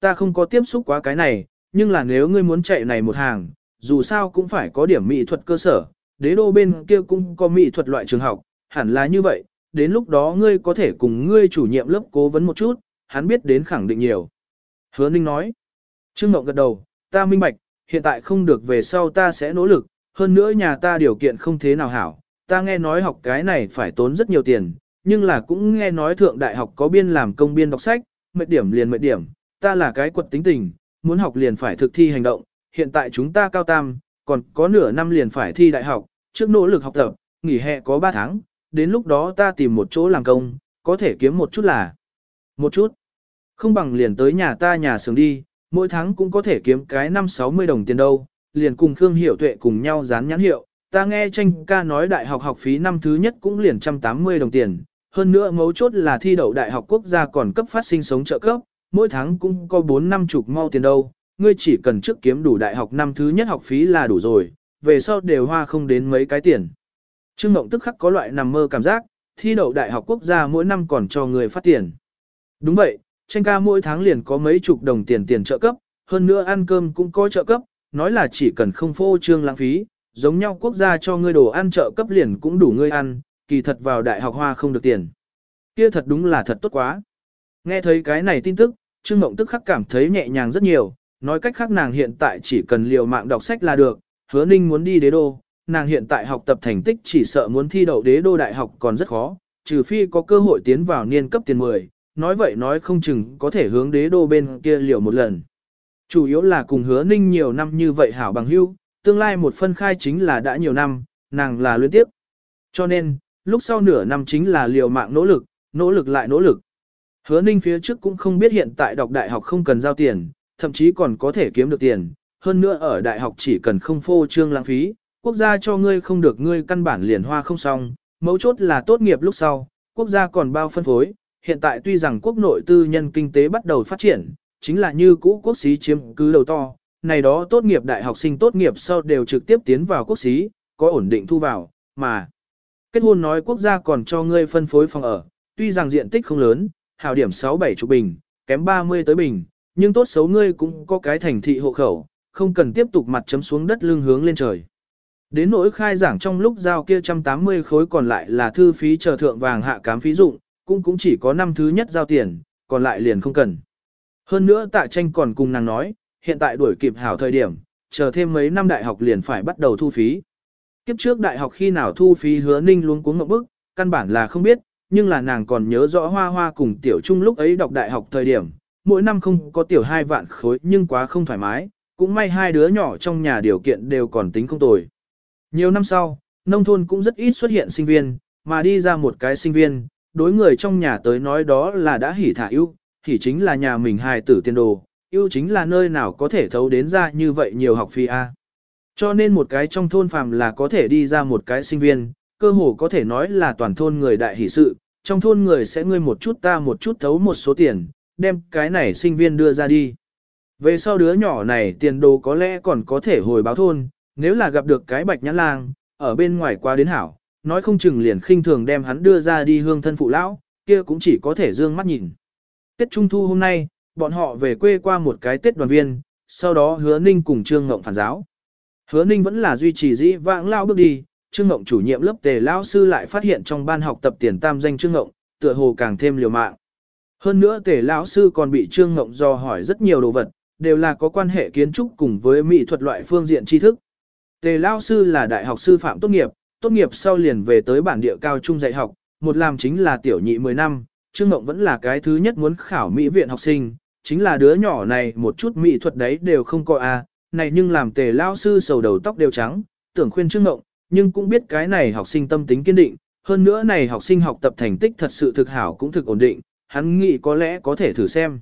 Ta không có tiếp xúc quá cái này, nhưng là nếu ngươi muốn chạy này một hàng, dù sao cũng phải có điểm mỹ thuật cơ sở, đế đô bên kia cũng có mỹ thuật loại trường học, hẳn là như vậy, đến lúc đó ngươi có thể cùng ngươi chủ nhiệm lớp cố vấn một chút, hắn biết đến khẳng định nhiều. Hứa Ninh nói, Trương Mộng gật đầu, ta minh bạch, hiện tại không được về sau ta sẽ nỗ lực, hơn nữa nhà ta điều kiện không thế nào hảo, ta nghe nói học cái này phải tốn rất nhiều tiền, nhưng là cũng nghe nói thượng đại học có biên làm công biên đọc sách, mệt điểm liền mệt điểm, ta là cái quật tính tình, muốn học liền phải thực thi hành động, hiện tại chúng ta cao tam, còn có nửa năm liền phải thi đại học, trước nỗ lực học tập, nghỉ hè có 3 tháng, đến lúc đó ta tìm một chỗ làm công, có thể kiếm một chút là một chút. Không bằng liền tới nhà ta nhà xưởng đi, mỗi tháng cũng có thể kiếm cái 5-60 đồng tiền đâu, liền cùng Khương Hiểu Tuệ cùng nhau dán nhãn hiệu. Ta nghe tranh ca nói đại học học phí năm thứ nhất cũng liền 180 đồng tiền, hơn nữa mấu chốt là thi đậu đại học quốc gia còn cấp phát sinh sống trợ cấp, mỗi tháng cũng có 4 năm chục mau tiền đâu, ngươi chỉ cần trước kiếm đủ đại học năm thứ nhất học phí là đủ rồi, về sau đều hoa không đến mấy cái tiền. Trương Mộng tức khắc có loại nằm mơ cảm giác, thi đậu đại học quốc gia mỗi năm còn cho người phát tiền. Đúng vậy, tranh ca mỗi tháng liền có mấy chục đồng tiền tiền trợ cấp, hơn nữa ăn cơm cũng có trợ cấp, nói là chỉ cần không phô trương lãng phí, giống nhau quốc gia cho ngươi đồ ăn trợ cấp liền cũng đủ ngươi ăn, kỳ thật vào đại học hoa không được tiền. Kia thật đúng là thật tốt quá. Nghe thấy cái này tin tức, Trương Mộng tức khắc cảm thấy nhẹ nhàng rất nhiều, nói cách khác nàng hiện tại chỉ cần liều mạng đọc sách là được, hứa ninh muốn đi đế đô, nàng hiện tại học tập thành tích chỉ sợ muốn thi đậu đế đô đại học còn rất khó, trừ phi có cơ hội tiến vào niên cấp tiền 10, nói vậy nói không chừng có thể hướng đế đô bên kia liều một lần. Chủ yếu là cùng hứa ninh nhiều năm như vậy hảo bằng hữu, tương lai một phân khai chính là đã nhiều năm, nàng là luyến tiếp. Cho nên, lúc sau nửa năm chính là liều mạng nỗ lực, nỗ lực lại nỗ lực. Hứa ninh phía trước cũng không biết hiện tại đọc đại học không cần giao tiền, thậm chí còn có thể kiếm được tiền, hơn nữa ở đại học chỉ cần không phô trương lãng phí, quốc gia cho ngươi không được ngươi căn bản liền hoa không xong, mấu chốt là tốt nghiệp lúc sau, quốc gia còn bao phân phối, hiện tại tuy rằng quốc nội tư nhân kinh tế bắt đầu phát triển, chính là như cũ quốc xí chiếm cứ đầu to, này đó tốt nghiệp đại học sinh tốt nghiệp sau đều trực tiếp tiến vào quốc xí, có ổn định thu vào, mà kết hôn nói quốc gia còn cho ngươi phân phối phòng ở, tuy rằng diện tích không lớn, hảo điểm 6-7 chục bình, kém 30 tới bình, nhưng tốt xấu ngươi cũng có cái thành thị hộ khẩu, không cần tiếp tục mặt chấm xuống đất lưng hướng lên trời. Đến nỗi khai giảng trong lúc giao kia 180 khối còn lại là thư phí chờ thượng vàng hạ cám phí dụng, cũng cũng chỉ có năm thứ nhất giao tiền, còn lại liền không cần. Hơn nữa tạ tranh còn cùng nàng nói, hiện tại đuổi kịp hảo thời điểm, chờ thêm mấy năm đại học liền phải bắt đầu thu phí. Kiếp trước đại học khi nào thu phí hứa ninh luôn cuống ngậm bức, căn bản là không biết, nhưng là nàng còn nhớ rõ hoa hoa cùng tiểu trung lúc ấy đọc đại học thời điểm, mỗi năm không có tiểu hai vạn khối nhưng quá không thoải mái, cũng may hai đứa nhỏ trong nhà điều kiện đều còn tính không tồi. Nhiều năm sau, nông thôn cũng rất ít xuất hiện sinh viên, mà đi ra một cái sinh viên, đối người trong nhà tới nói đó là đã hỉ thả ưu, hỉ chính là nhà mình hài tử tiên đồ, ưu chính là nơi nào có thể thấu đến ra như vậy nhiều học phí A. Cho nên một cái trong thôn phàm là có thể đi ra một cái sinh viên, cơ hồ có thể nói là toàn thôn người đại hỷ sự, trong thôn người sẽ ngươi một chút ta một chút thấu một số tiền, đem cái này sinh viên đưa ra đi. Về sau đứa nhỏ này tiền đồ có lẽ còn có thể hồi báo thôn, nếu là gặp được cái bạch nhãn lang, ở bên ngoài qua đến hảo, nói không chừng liền khinh thường đem hắn đưa ra đi hương thân phụ lão, kia cũng chỉ có thể dương mắt nhìn. Tết Trung Thu hôm nay, bọn họ về quê qua một cái Tết đoàn viên, sau đó hứa ninh cùng Trương Ngộng phản giáo. Hứa ninh vẫn là duy trì dĩ vãng lao bước đi, Trương Ngộng chủ nhiệm lớp tề Lão sư lại phát hiện trong ban học tập tiền tam danh Trương Ngộng, tựa hồ càng thêm liều mạng. Hơn nữa tề lão sư còn bị Trương Ngộng do hỏi rất nhiều đồ vật, đều là có quan hệ kiến trúc cùng với mỹ thuật loại phương diện tri thức. Tề Lão sư là đại học sư phạm tốt nghiệp, tốt nghiệp sau liền về tới bản địa cao trung dạy học, một làm chính là tiểu nhị 10 năm, Trương Ngộng vẫn là cái thứ nhất muốn khảo mỹ viện học sinh, chính là đứa nhỏ này một chút mỹ thuật đấy đều không có a, à, này nhưng làm tề Lão sư sầu đầu tóc đều trắng, tưởng khuyên Trương Ngộng, nhưng cũng biết cái này học sinh tâm tính kiên định, hơn nữa này học sinh học tập thành tích thật sự thực hảo cũng thực ổn định, hắn nghĩ có lẽ có thể thử xem.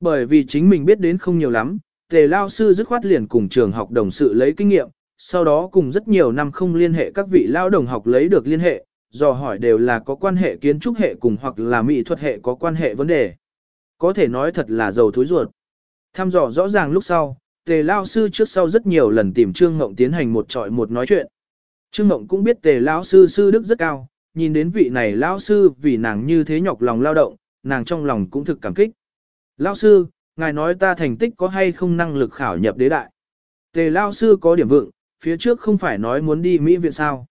Bởi vì chính mình biết đến không nhiều lắm, tề lao sư dứt khoát liền cùng trường học đồng sự lấy kinh nghiệm, sau đó cùng rất nhiều năm không liên hệ các vị lao đồng học lấy được liên hệ, dò hỏi đều là có quan hệ kiến trúc hệ cùng hoặc là mỹ thuật hệ có quan hệ vấn đề. Có thể nói thật là giàu thối ruột. Tham dò rõ ràng lúc sau, tề lao sư trước sau rất nhiều lần tìm Trương Ngộng tiến hành một trọi một nói chuyện. Trương Ngộng cũng biết tề Lão sư sư đức rất cao, nhìn đến vị này Lão sư vì nàng như thế nhọc lòng lao động, nàng trong lòng cũng thực cảm kích. Lão sư, ngài nói ta thành tích có hay không năng lực khảo nhập đế đại. Tề Lão sư có điểm vượng, phía trước không phải nói muốn đi Mỹ viện sao.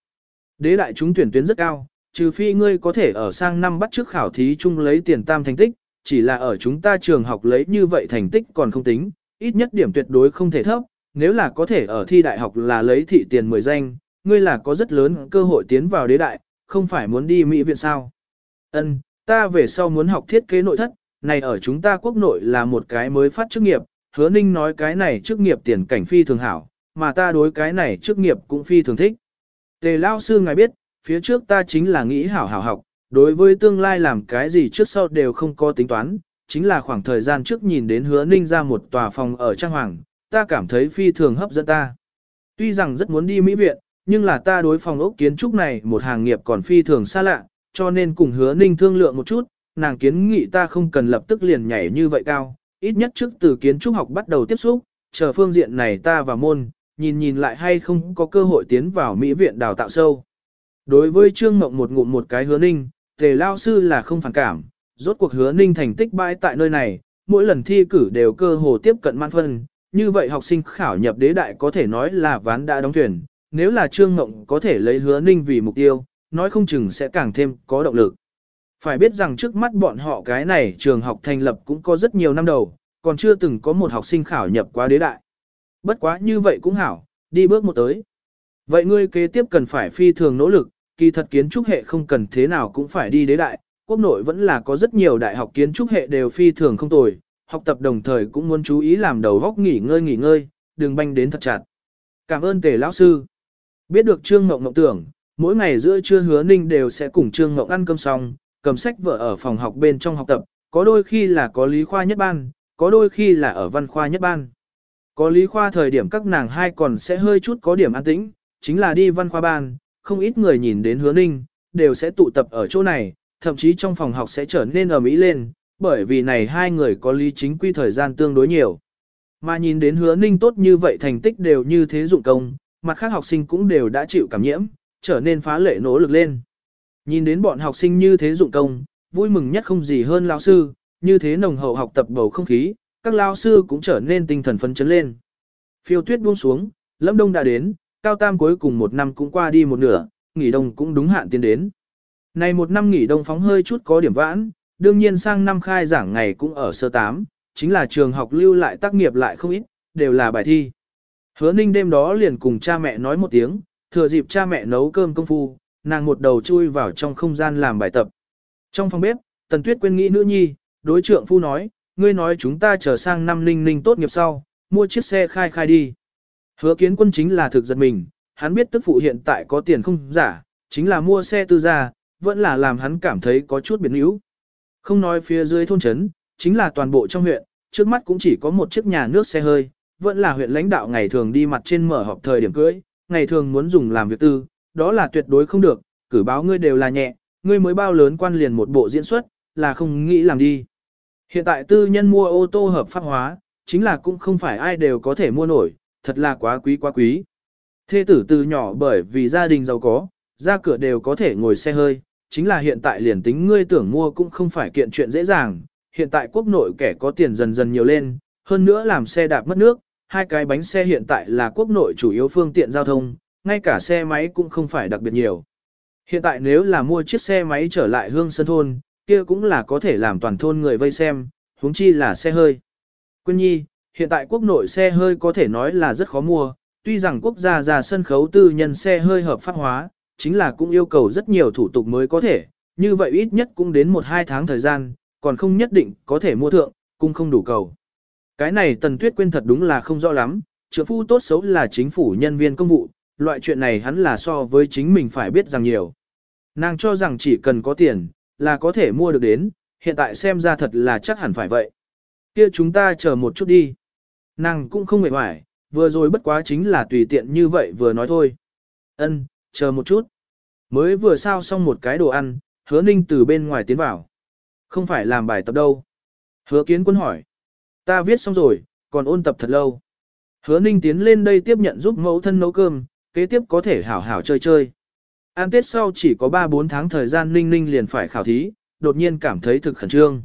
Đế đại chúng tuyển tuyến rất cao, trừ phi ngươi có thể ở sang năm bắt trước khảo thí chung lấy tiền tam thành tích, chỉ là ở chúng ta trường học lấy như vậy thành tích còn không tính, ít nhất điểm tuyệt đối không thể thấp, nếu là có thể ở thi đại học là lấy thị tiền 10 danh, ngươi là có rất lớn cơ hội tiến vào đế đại, không phải muốn đi Mỹ viện sao. Ân, ta về sau muốn học thiết kế nội thất, này ở chúng ta quốc nội là một cái mới phát chức nghiệp, hứa ninh nói cái này chức nghiệp tiền cảnh phi thường hảo, mà ta đối cái này chức nghiệp cũng phi thường thích. Tề lao sư ngài biết, phía trước ta chính là nghĩ hảo hảo học, đối với tương lai làm cái gì trước sau đều không có tính toán, chính là khoảng thời gian trước nhìn đến hứa ninh ra một tòa phòng ở Trang Hoàng, ta cảm thấy phi thường hấp dẫn ta. Tuy rằng rất muốn đi Mỹ viện, nhưng là ta đối phòng ốc kiến trúc này một hàng nghiệp còn phi thường xa lạ, cho nên cùng hứa ninh thương lượng một chút, nàng kiến nghị ta không cần lập tức liền nhảy như vậy cao, ít nhất trước từ kiến trúc học bắt đầu tiếp xúc, chờ phương diện này ta và môn, nhìn nhìn lại hay không có cơ hội tiến vào Mỹ viện đào tạo sâu. Đối với Trương Mộng một ngụm một cái hứa ninh, tề lao sư là không phản cảm, rốt cuộc hứa ninh thành tích bãi tại nơi này, mỗi lần thi cử đều cơ hồ tiếp cận man phân, như vậy học sinh khảo nhập đế đại có thể nói là ván đã đóng thuyền, nếu là Trương Ngộng có thể lấy hứa ninh vì mục tiêu, nói không chừng sẽ càng thêm có động lực. Phải biết rằng trước mắt bọn họ cái này trường học thành lập cũng có rất nhiều năm đầu, còn chưa từng có một học sinh khảo nhập qua đế đại. Bất quá như vậy cũng hảo, đi bước một tới. Vậy ngươi kế tiếp cần phải phi thường nỗ lực, kỳ thật kiến trúc hệ không cần thế nào cũng phải đi đế đại, quốc nội vẫn là có rất nhiều đại học kiến trúc hệ đều phi thường không tồi, học tập đồng thời cũng muốn chú ý làm đầu góc nghỉ ngơi nghỉ ngơi, đừng banh đến thật chặt. Cảm ơn tề lão sư. Biết được Trương Ngộng Ngộng tưởng, mỗi ngày giữa trưa hứa ninh đều sẽ cùng Trương Ngộng ăn cơm xong, cầm sách vở ở phòng học bên trong học tập, có đôi khi là có lý khoa nhất ban, có đôi khi là ở văn khoa nhất ban. Có lý khoa thời điểm các nàng hai còn sẽ hơi chút có điểm an tĩnh, chính là đi văn khoa ban, không ít người nhìn đến hứa ninh, đều sẽ tụ tập ở chỗ này, thậm chí trong phòng học sẽ trở nên ở mỹ lên, bởi vì này hai người có lý chính quy thời gian tương đối nhiều. Mà nhìn đến hứa ninh tốt như vậy thành tích đều như thế dụng công, mặt khác học sinh cũng đều đã chịu cảm nhiễm, trở nên phá lệ nỗ lực lên. Nhìn đến bọn học sinh như thế dụng công, vui mừng nhất không gì hơn lao sư, như thế nồng hậu học tập bầu không khí, các lao sư cũng trở nên tinh thần phấn chấn lên. Phiêu tuyết buông xuống, lâm đông đã đến, cao tam cuối cùng một năm cũng qua đi một nửa, nghỉ đông cũng đúng hạn tiến đến. Này một năm nghỉ đông phóng hơi chút có điểm vãn, đương nhiên sang năm khai giảng ngày cũng ở sơ tám, chính là trường học lưu lại tác nghiệp lại không ít, đều là bài thi. Hứa ninh đêm đó liền cùng cha mẹ nói một tiếng, thừa dịp cha mẹ nấu cơm công phu, nàng một đầu chui vào trong không gian làm bài tập. Trong phòng bếp, Tần Tuyết quên nghĩ nữ nhi, đối trượng phu nói, ngươi nói chúng ta chờ sang năm ninh ninh tốt nghiệp sau, mua chiếc xe khai khai đi. Hứa kiến quân chính là thực giật mình, hắn biết tức phụ hiện tại có tiền không giả, chính là mua xe tư gia, vẫn là làm hắn cảm thấy có chút biến yếu. Không nói phía dưới thôn trấn, chính là toàn bộ trong huyện, trước mắt cũng chỉ có một chiếc nhà nước xe hơi, vẫn là huyện lãnh đạo ngày thường đi mặt trên mở họp thời điểm cưới, ngày thường muốn dùng làm việc tư, đó là tuyệt đối không được, cử báo ngươi đều là nhẹ, ngươi mới bao lớn quan liền một bộ diễn xuất, là không nghĩ làm đi. Hiện tại tư nhân mua ô tô hợp pháp hóa, chính là cũng không phải ai đều có thể mua nổi, thật là quá quý quá quý. Thê tử từ nhỏ bởi vì gia đình giàu có, ra cửa đều có thể ngồi xe hơi, chính là hiện tại liền tính ngươi tưởng mua cũng không phải kiện chuyện dễ dàng, hiện tại quốc nội kẻ có tiền dần dần nhiều lên, hơn nữa làm xe đạp mất nước, hai cái bánh xe hiện tại là quốc nội chủ yếu phương tiện giao thông, ngay cả xe máy cũng không phải đặc biệt nhiều. Hiện tại nếu là mua chiếc xe máy trở lại hương sân thôn, kia cũng là có thể làm toàn thôn người vây xem, huống chi là xe hơi. Quyên nhi, hiện tại quốc nội xe hơi có thể nói là rất khó mua, tuy rằng quốc gia ra sân khấu tư nhân xe hơi hợp pháp hóa, chính là cũng yêu cầu rất nhiều thủ tục mới có thể, như vậy ít nhất cũng đến 1-2 tháng thời gian, còn không nhất định có thể mua thượng, cũng không đủ cầu. Cái này Tần Tuyết quên thật đúng là không rõ lắm, trưởng phu tốt xấu là chính phủ nhân viên công vụ, loại chuyện này hắn là so với chính mình phải biết rằng nhiều. Nàng cho rằng chỉ cần có tiền, là có thể mua được đến, hiện tại xem ra thật là chắc hẳn phải vậy. Kia chúng ta chờ một chút đi. Nàng cũng không mệt mỏi, vừa rồi bất quá chính là tùy tiện như vậy vừa nói thôi. Ân, chờ một chút. Mới vừa sao xong một cái đồ ăn, hứa ninh từ bên ngoài tiến vào. Không phải làm bài tập đâu. Hứa kiến quân hỏi. Ta viết xong rồi, còn ôn tập thật lâu. Hứa ninh tiến lên đây tiếp nhận giúp mẫu thân nấu cơm, kế tiếp có thể hảo hảo chơi chơi. An Tết sau chỉ có 3-4 tháng thời gian Ninh Ninh liền phải khảo thí, đột nhiên cảm thấy thực khẩn trương.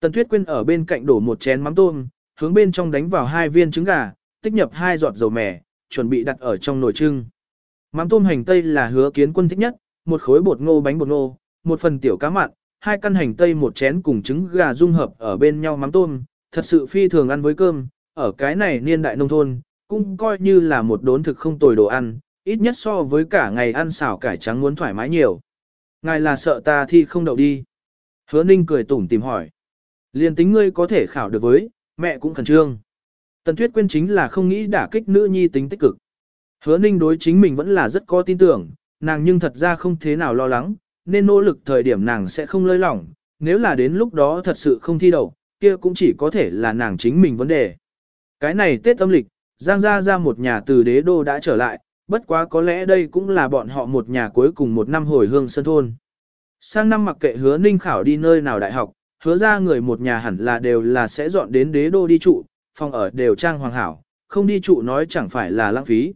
Tần Tuyết Quyên ở bên cạnh đổ một chén mắm tôm, hướng bên trong đánh vào hai viên trứng gà, tích nhập hai giọt dầu mè, chuẩn bị đặt ở trong nồi trưng. Mắm tôm hành tây là hứa kiến quân thích nhất, một khối bột ngô bánh bột ngô, một phần tiểu cá mặn, hai căn hành tây một chén cùng trứng gà dung hợp ở bên nhau mắm tôm, thật sự phi thường ăn với cơm, ở cái này niên đại nông thôn, cũng coi như là một đốn thực không tồi đồ ăn, ít nhất so với cả ngày ăn xào cải trắng muốn thoải mái nhiều. Ngài là sợ ta thi không đậu đi. Hứa ninh cười tủm tìm hỏi. Liên tính ngươi có thể khảo được với, mẹ cũng khẩn trương. Tần Tuyết Quyên chính là không nghĩ đả kích nữ nhi tính tích cực. Hứa ninh đối chính mình vẫn là rất có tin tưởng, nàng nhưng thật ra không thế nào lo lắng, nên nỗ lực thời điểm nàng sẽ không lơi lỏng, nếu là đến lúc đó thật sự không thi đậu, kia cũng chỉ có thể là nàng chính mình vấn đề. Cái này Tết âm lịch, Giang Gia ra một nhà từ đế đô đã trở lại, bất quá có lẽ đây cũng là bọn họ một nhà cuối cùng một năm hồi hương sân thôn. Sang năm mặc kệ hứa ninh khảo đi nơi nào đại học, hứa ra người một nhà hẳn là đều là sẽ dọn đến đế đô đi trụ, phòng ở đều trang hoàng hảo, không đi trụ nói chẳng phải là lãng phí.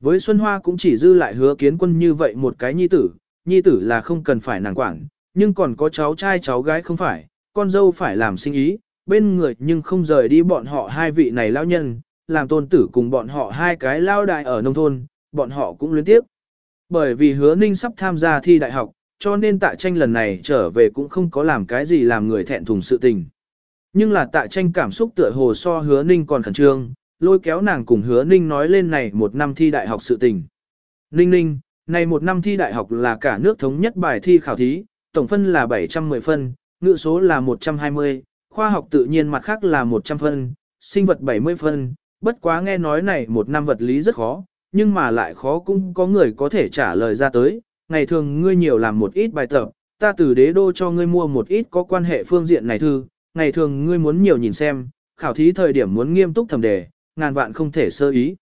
Với Xuân Hoa cũng chỉ dư lại hứa kiến quân như vậy một cái nhi tử, nhi tử là không cần phải nàng quản, nhưng còn có cháu trai cháu gái không phải, con dâu phải làm sinh ý, bên người nhưng không rời đi bọn họ hai vị này lão nhân, làm tôn tử cùng bọn họ hai cái lao đại ở nông thôn, bọn họ cũng luyến tiếp. Bởi vì hứa ninh sắp tham gia thi đại học, cho nên tạ tranh lần này trở về cũng không có làm cái gì làm người thẹn thùng sự tình. Nhưng là tạ tranh cảm xúc tựa hồ so hứa ninh còn khẩn trương, lôi kéo nàng cùng hứa ninh nói lên này một năm thi đại học sự tình. Ninh ninh, này một năm thi đại học là cả nước thống nhất bài thi khảo thí, tổng phân là 710 phân, ngữ số là 120, khoa học tự nhiên mặt khác là 100 phân, sinh vật 70 phân, bất quá nghe nói này một năm vật lý rất khó, nhưng mà lại khó cũng có người có thể trả lời ra tới, ngày thường ngươi nhiều làm một ít bài tập, ta từ đế đô cho ngươi mua một ít có quan hệ phương diện này thư, ngày thường ngươi muốn nhiều nhìn xem, khảo thí thời điểm muốn nghiêm túc thẩm đề, ngàn vạn không thể sơ ý.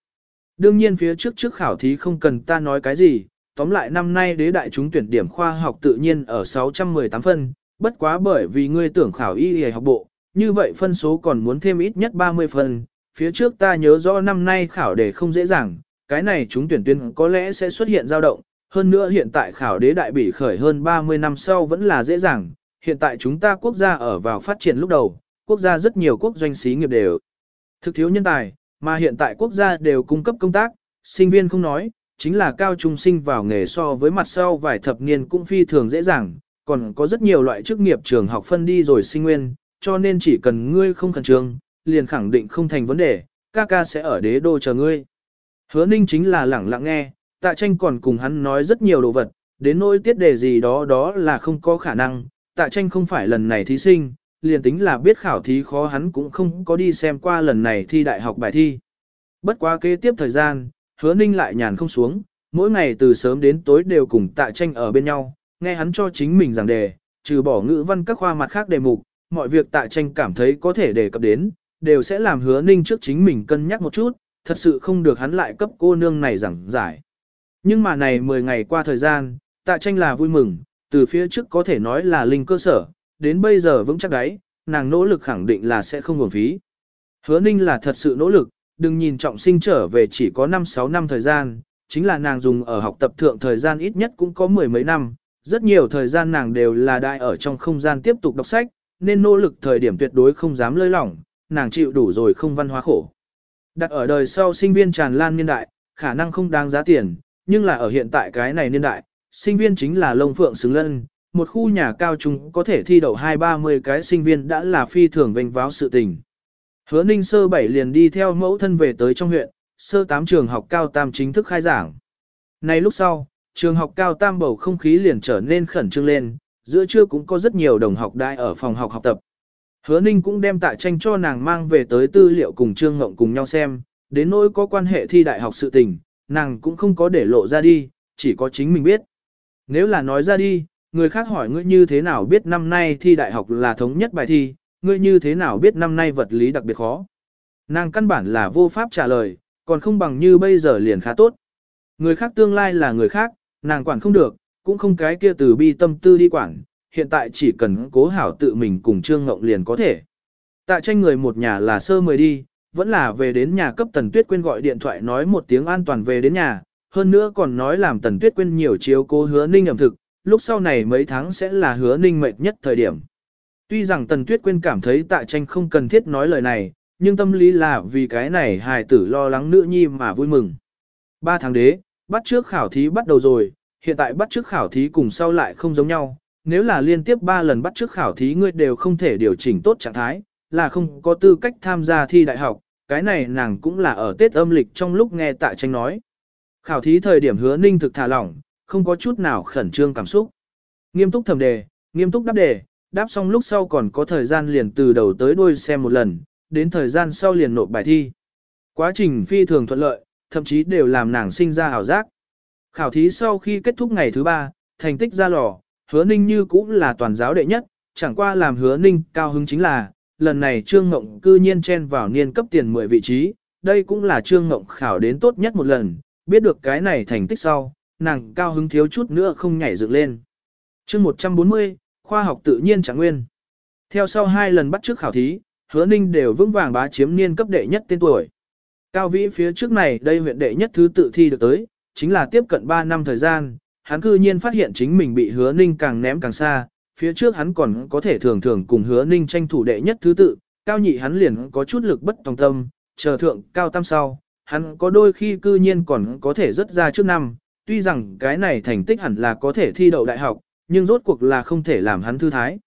Đương nhiên phía trước trước khảo thí không cần ta nói cái gì, tóm lại năm nay đế đại chúng tuyển điểm khoa học tự nhiên ở 618 phân, bất quá bởi vì ngươi tưởng khảo y y học bộ, như vậy phân số còn muốn thêm ít nhất 30 phần. Phía trước ta nhớ rõ năm nay khảo đề không dễ dàng, cái này chúng tuyển tuyên có lẽ sẽ xuất hiện dao động, hơn nữa hiện tại khảo đế đại bỉ khởi hơn 30 năm sau vẫn là dễ dàng, hiện tại chúng ta quốc gia ở vào phát triển lúc đầu, quốc gia rất nhiều quốc doanh xí nghiệp đều thực thiếu nhân tài, mà hiện tại quốc gia đều cung cấp công tác, sinh viên không nói, chính là cao trung sinh vào nghề so với mặt sau vài thập niên cũng phi thường dễ dàng, còn có rất nhiều loại chức nghiệp trường học phân đi rồi sinh nguyên, cho nên chỉ cần ngươi không khẩn trương, liền khẳng định không thành vấn đề, ca ca sẽ ở đế đô chờ ngươi. Hứa ninh chính là lẳng lặng nghe, tạ tranh còn cùng hắn nói rất nhiều đồ vật, đến nỗi tiết đề gì đó đó là không có khả năng, tạ tranh không phải lần này thí sinh, liền tính là biết khảo thí khó hắn cũng không có đi xem qua lần này thi đại học bài thi. Bất quá kế tiếp thời gian, hứa ninh lại nhàn không xuống, mỗi ngày từ sớm đến tối đều cùng tạ tranh ở bên nhau, nghe hắn cho chính mình giảng đề, trừ bỏ ngữ văn các khoa mặt khác đề mục, mọi việc tại tranh cảm thấy có thể đề cập đến, đều sẽ làm hứa ninh trước chính mình cân nhắc một chút, thật sự không được hắn lại cấp cô nương này giảng giải. Nhưng mà này 10 ngày qua thời gian, tạ tranh là vui mừng, từ phía trước có thể nói là linh cơ sở, đến bây giờ vững chắc đấy, nàng nỗ lực khẳng định là sẽ không nguồn phí. Hứa ninh là thật sự nỗ lực, đừng nhìn trọng sinh trở về chỉ có 5-6 năm thời gian, chính là nàng dùng ở học tập thượng thời gian ít nhất cũng có mười mấy năm, rất nhiều thời gian nàng đều là đại ở trong không gian tiếp tục đọc sách, nên nỗ lực thời điểm tuyệt đối không dám lơi lỏng, nàng chịu đủ rồi không văn hóa khổ. Đặt ở đời sau sinh viên tràn lan niên đại, khả năng không đáng giá tiền, nhưng là ở hiện tại cái này niên đại, sinh viên chính là lông phượng xứng lân, một khu nhà cao trung có thể thi đậu hai ba mươi cái sinh viên đã là phi thường vinh váo sự tình. Hứa ninh sơ bảy liền đi theo mẫu thân về tới trong huyện, sơ tám trường học cao tam chính thức khai giảng. Nay lúc sau, trường học cao tam bầu không khí liền trở nên khẩn trương lên, giữa trưa cũng có rất nhiều đồng học đại ở phòng học học tập. Hứa ninh cũng đem tạ tranh cho nàng mang về tới tư liệu cùng Trương Ngộng cùng nhau xem, đến nỗi có quan hệ thi đại học sự tình, nàng cũng không có để lộ ra đi, chỉ có chính mình biết. Nếu là nói ra đi, người khác hỏi ngươi như thế nào biết năm nay thi đại học là thống nhất bài thi, ngươi như thế nào biết năm nay vật lý đặc biệt khó. Nàng căn bản là vô pháp trả lời, còn không bằng như bây giờ liền khá tốt. Người khác tương lai là người khác, nàng quản không được, cũng không cái kia từ bi tâm tư đi quản, hiện tại chỉ cần cố hảo tự mình cùng Trương Ngộng liền có thể. Tạ tranh người một nhà là sơ mời đi, vẫn là về đến nhà cấp Tần Tuyết Quyên gọi điện thoại nói một tiếng an toàn về đến nhà, hơn nữa còn nói làm Tần Tuyết Quyên nhiều chiếu cố hứa ninh ẩm thực, lúc sau này mấy tháng sẽ là hứa ninh mệt nhất thời điểm. Tuy rằng Tần Tuyết Quyên cảm thấy tạ tranh không cần thiết nói lời này, nhưng tâm lý là vì cái này hài tử lo lắng nữ nhi mà vui mừng. Ba tháng đế, bắt trước khảo thí bắt đầu rồi, hiện tại bắt trước khảo thí cùng sau lại không giống nhau. Nếu là liên tiếp 3 lần bắt trước khảo thí ngươi đều không thể điều chỉnh tốt trạng thái, là không có tư cách tham gia thi đại học, cái này nàng cũng là ở Tết âm lịch trong lúc nghe tạ tranh nói. Khảo thí thời điểm hứa ninh thực thả lỏng, không có chút nào khẩn trương cảm xúc. Nghiêm túc thẩm đề, nghiêm túc đáp đề, đáp xong lúc sau còn có thời gian liền từ đầu tới đuôi xem một lần, đến thời gian sau liền nộp bài thi. Quá trình phi thường thuận lợi, thậm chí đều làm nàng sinh ra hào giác. Khảo thí sau khi kết thúc ngày thứ ba, thành tích ra lò, hứa ninh như cũng là toàn giáo đệ nhất, chẳng qua làm hứa ninh cao hứng chính là, lần này Trương Ngộng cư nhiên chen vào niên cấp tiền 10 vị trí, đây cũng là Trương Ngộng khảo đến tốt nhất một lần, biết được cái này thành tích sau, nàng cao hứng thiếu chút nữa không nhảy dựng lên. chương 140, khoa học tự nhiên chẳng nguyên. Theo sau hai lần bắt trước khảo thí, hứa ninh đều vững vàng bá chiếm niên cấp đệ nhất tên tuổi. Cao vĩ phía trước này đây huyện đệ nhất thứ tự thi được tới, chính là tiếp cận 3 năm thời gian, hắn cư nhiên phát hiện chính mình bị hứa ninh càng ném càng xa, phía trước hắn còn có thể thường thường cùng hứa ninh tranh thủ đệ nhất thứ tự, cao nhị hắn liền có chút lực bất tòng tâm, chờ thượng cao tam sau, hắn có đôi khi cư nhiên còn có thể rất ra trước năm, tuy rằng cái này thành tích hẳn là có thể thi đậu đại học, nhưng rốt cuộc là không thể làm hắn thư thái.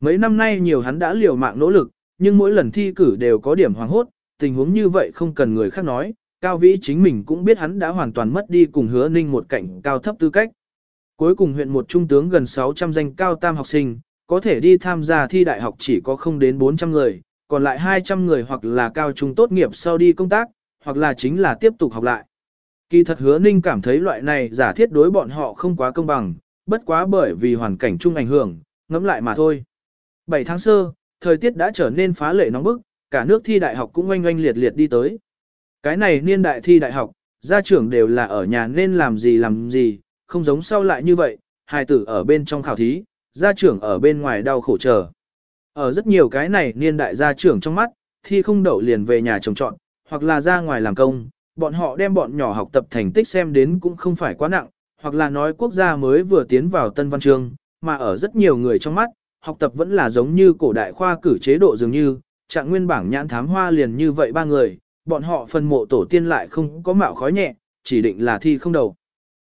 Mấy năm nay nhiều hắn đã liều mạng nỗ lực, nhưng mỗi lần thi cử đều có điểm hoàng hốt, tình huống như vậy không cần người khác nói, Cao Vĩ chính mình cũng biết hắn đã hoàn toàn mất đi cùng hứa ninh một cảnh cao thấp tư cách. Cuối cùng huyện một trung tướng gần 600 danh cao tam học sinh, có thể đi tham gia thi đại học chỉ có không đến 400 người, còn lại 200 người hoặc là cao trung tốt nghiệp sau đi công tác, hoặc là chính là tiếp tục học lại. Kỳ thật hứa ninh cảm thấy loại này giả thiết đối bọn họ không quá công bằng, bất quá bởi vì hoàn cảnh chung ảnh hưởng, ngẫm lại mà thôi. 7 tháng sơ, thời tiết đã trở nên phá lệ nóng bức, cả nước thi đại học cũng oanh oanh liệt liệt đi tới. Cái này niên đại thi đại học, gia trưởng đều là ở nhà nên làm gì làm gì, không giống sau lại như vậy, hài tử ở bên trong khảo thí, gia trưởng ở bên ngoài đau khổ chờ. Ở rất nhiều cái này niên đại gia trưởng trong mắt, thi không đậu liền về nhà trồng trọn, hoặc là ra ngoài làm công, bọn họ đem bọn nhỏ học tập thành tích xem đến cũng không phải quá nặng, hoặc là nói quốc gia mới vừa tiến vào tân văn chương, mà ở rất nhiều người trong mắt, học tập vẫn là giống như cổ đại khoa cử chế độ dường như, trạng nguyên bảng nhãn thám hoa liền như vậy ba người, bọn họ phần mộ tổ tiên lại không có mạo khói nhẹ, chỉ định là thi không đầu.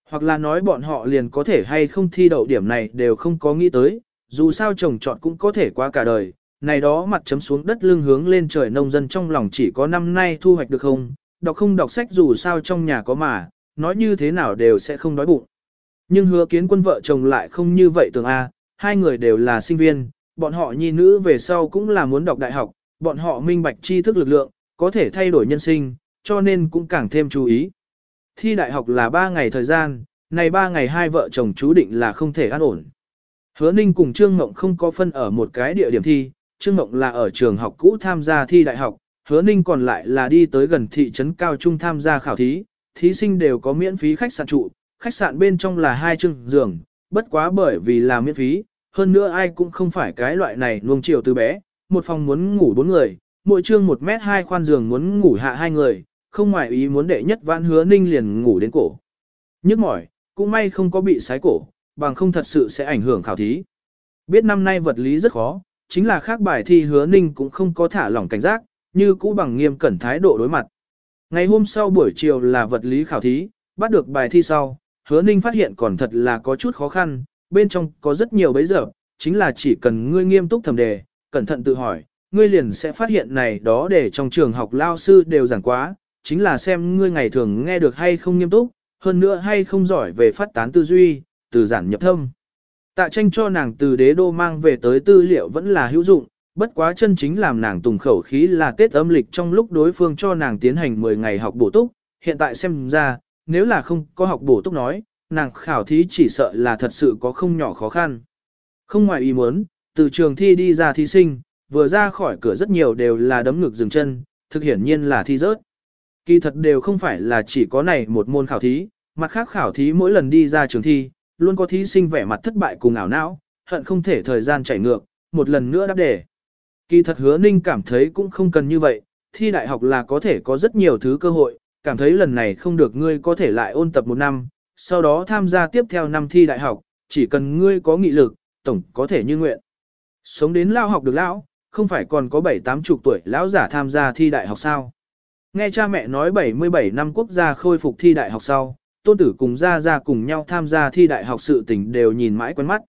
Hoặc là nói bọn họ liền có thể hay không thi đậu điểm này đều không có nghĩ tới, dù sao trồng trọt cũng có thể qua cả đời, này đó mặt chấm xuống đất lưng hướng lên trời nông dân trong lòng chỉ có năm nay thu hoạch được không, đọc không đọc sách dù sao trong nhà có mà, nói như thế nào đều sẽ không đói bụng. Nhưng hứa kiến quân vợ chồng lại không như vậy tưởng A, hai người đều là sinh viên, bọn họ nhi nữ về sau cũng là muốn đọc đại học, bọn họ minh bạch tri thức lực lượng, có thể thay đổi nhân sinh, cho nên cũng càng thêm chú ý. Thi đại học là 3 ngày thời gian, này 3 ngày hai vợ chồng chú định là không thể an ổn. Hứa Ninh cùng Trương Ngộng không có phân ở một cái địa điểm thi, Trương Ngộng là ở trường học cũ tham gia thi đại học, Hứa Ninh còn lại là đi tới gần thị trấn cao trung tham gia khảo thí, thí sinh đều có miễn phí khách sạn trụ, khách sạn bên trong là hai chương giường, bất quá bởi vì là miễn phí, hơn nữa ai cũng không phải cái loại này nuông chiều từ bé, một phòng muốn ngủ bốn người, mỗi chương một mét hai khoan giường muốn ngủ hạ hai người, không ngoài ý muốn đệ nhất vãn hứa ninh liền ngủ đến cổ. Nhức mỏi, cũng may không có bị sái cổ, bằng không thật sự sẽ ảnh hưởng khảo thí. Biết năm nay vật lý rất khó, chính là khác bài thi hứa ninh cũng không có thả lỏng cảnh giác, như cũ bằng nghiêm cẩn thái độ đối mặt. Ngày hôm sau buổi chiều là vật lý khảo thí, bắt được bài thi sau, hứa ninh phát hiện còn thật là có chút khó khăn, bên trong có rất nhiều bấy giờ, chính là chỉ cần ngươi nghiêm túc thẩm đề, cẩn thận tự hỏi, ngươi liền sẽ phát hiện này đó để trong trường học lao sư đều giảng quá, chính là xem ngươi ngày thường nghe được hay không nghiêm túc, hơn nữa hay không giỏi về phát tán tư duy, từ giản nhập thâm. Tạ tranh cho nàng từ đế đô mang về tới tư liệu vẫn là hữu dụng, bất quá chân chính làm nàng tùng khẩu khí là Tết âm lịch trong lúc đối phương cho nàng tiến hành 10 ngày học bổ túc, hiện tại xem ra, nếu là không có học bổ túc nói, nàng khảo thí chỉ sợ là thật sự có không nhỏ khó khăn. Không ngoài ý muốn, từ trường thi đi ra thí sinh, vừa ra khỏi cửa rất nhiều đều là đấm ngực dừng chân, thực hiển nhiên là thi rớt. Kỳ thật đều không phải là chỉ có này một môn khảo thí, mặt khác khảo thí mỗi lần đi ra trường thi, luôn có thí sinh vẻ mặt thất bại cùng ảo não, hận không thể thời gian chảy ngược, một lần nữa đáp đề. Kỳ thật hứa ninh cảm thấy cũng không cần như vậy, thi đại học là có thể có rất nhiều thứ cơ hội, cảm thấy lần này không được ngươi có thể lại ôn tập một năm, sau đó tham gia tiếp theo năm thi đại học, chỉ cần ngươi có nghị lực, tổng có thể như nguyện. Sống đến lao học được lão, không phải còn có 7-8 chục tuổi lão giả tham gia thi đại học sao. Nghe cha mẹ nói 77 năm quốc gia khôi phục thi đại học sau, tôn tử cùng gia gia cùng nhau tham gia thi đại học sự tình đều nhìn mãi quen mắt.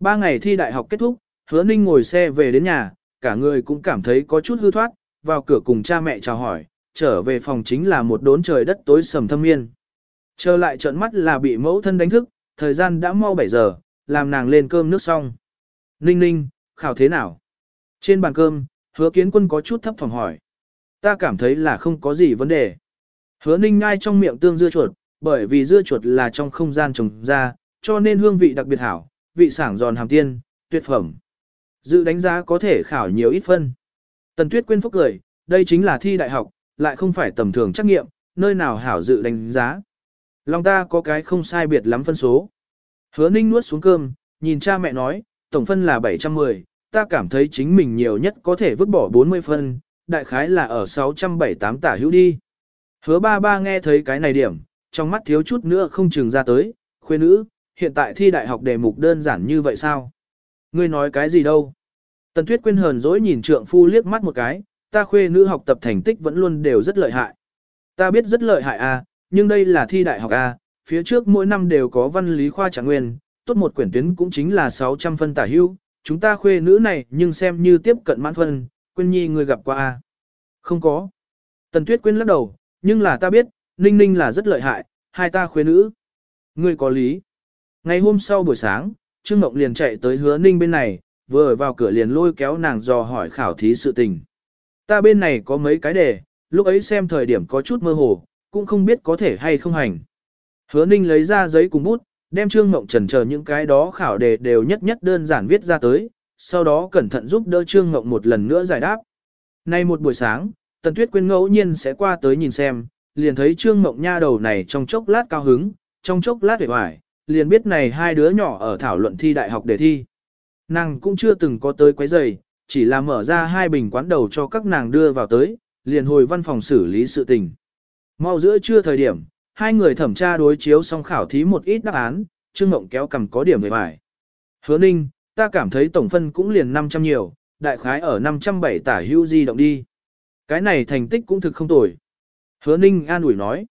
Ba ngày thi đại học kết thúc, hứa ninh ngồi xe về đến nhà, cả người cũng cảm thấy có chút hư thoát, vào cửa cùng cha mẹ chào hỏi, trở về phòng chính là một đốn trời đất tối sầm thâm miên. Trở lại trận mắt là bị mẫu thân đánh thức, thời gian đã mau 7 giờ, làm nàng lên cơm nước xong. Ninh ninh, khảo thế nào? Trên bàn cơm, hứa kiến quân có chút thấp phòng hỏi. Ta cảm thấy là không có gì vấn đề. Hứa ninh ngai trong miệng tương dưa chuột, bởi vì dưa chuột là trong không gian trồng ra, cho nên hương vị đặc biệt hảo, vị sảng giòn hàm tiên, tuyệt phẩm. Dự đánh giá có thể khảo nhiều ít phân. Tần Tuyết quên phúc cười, đây chính là thi đại học, lại không phải tầm thường trắc nghiệm, nơi nào hảo dự đánh giá. Lòng ta có cái không sai biệt lắm phân số. Hứa ninh nuốt xuống cơm, nhìn cha mẹ nói, tổng phân là 710, ta cảm thấy chính mình nhiều nhất có thể vứt bỏ 40 phân, đại khái là ở 678 tả hữu đi. Hứa ba ba nghe thấy cái này điểm, trong mắt thiếu chút nữa không chừng ra tới, khuê nữ, hiện tại thi đại học đề mục đơn giản như vậy sao? Ngươi nói cái gì đâu? Tần Tuyết quên hờn dỗi nhìn trượng phu liếc mắt một cái, ta khuê nữ học tập thành tích vẫn luôn đều rất lợi hại. Ta biết rất lợi hại à, nhưng đây là thi đại học à, phía trước mỗi năm đều có văn lý khoa trạng nguyên, tốt một quyển tuyến cũng chính là 600 phân tả hưu, chúng ta khuê nữ này nhưng xem như tiếp cận mãn phân, Quyên nhi người gặp qua à. Không có. Tần Tuyết Quyên lắc đầu, nhưng là ta biết, Ninh Ninh là rất lợi hại, hai ta khuê nữ. Ngươi có lý. Ngày hôm sau buổi sáng, Trương Ngọc liền chạy tới hứa Ninh bên này, vừa ở vào cửa liền lôi kéo nàng dò hỏi khảo thí sự tình. Ta bên này có mấy cái đề, lúc ấy xem thời điểm có chút mơ hồ, cũng không biết có thể hay không hành. Hứa Ninh lấy ra giấy cùng bút, đem Trương Ngộng Trần chờ những cái đó khảo đề đều nhất nhất đơn giản viết ra tới, sau đó cẩn thận giúp đỡ Trương Ngộng một lần nữa giải đáp. Nay một buổi sáng, Tần Tuyết Quyên ngẫu nhiên sẽ qua tới nhìn xem, liền thấy Trương Ngộng Nha đầu này trong chốc lát cao hứng, trong chốc lát vẻ vải, liền biết này hai đứa nhỏ ở thảo luận thi đại học đề thi. Nàng cũng chưa từng có tới quấy giày, chỉ là mở ra hai bình quán đầu cho các nàng đưa vào tới, liền hồi văn phòng xử lý sự tình. Mau giữa trưa thời điểm, hai người thẩm tra đối chiếu xong khảo thí một ít đáp án, Trương Ngộng kéo cầm có điểm về bài. Hứa Ninh, ta cảm thấy tổng phân cũng liền 500 nhiều, đại khái ở 507 tả hữu di động đi. Cái này thành tích cũng thực không tồi. Hứa Ninh an ủi nói.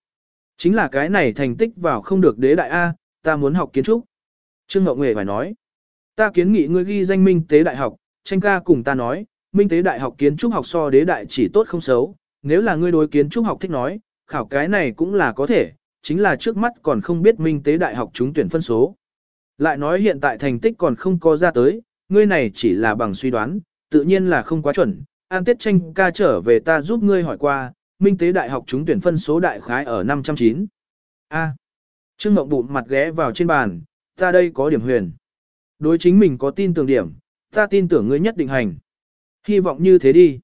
Chính là cái này thành tích vào không được đế đại A, ta muốn học kiến trúc. Trương Ngọc Nghệ phải nói. Ta kiến nghị ngươi ghi danh minh tế đại học, tranh ca cùng ta nói, minh tế đại học kiến trúc học so đế đại chỉ tốt không xấu, nếu là ngươi đối kiến trúc học thích nói, khảo cái này cũng là có thể, chính là trước mắt còn không biết minh tế đại học trúng tuyển phân số. Lại nói hiện tại thành tích còn không có ra tới, ngươi này chỉ là bằng suy đoán, tự nhiên là không quá chuẩn, an tiết tranh ca trở về ta giúp ngươi hỏi qua, minh tế đại học trúng tuyển phân số đại khái ở 509. A. Trương Mộng bụng mặt ghé vào trên bàn, ta đây có điểm huyền. Đối chính mình có tin tưởng điểm, ta tin tưởng ngươi nhất định hành. Hy vọng như thế đi.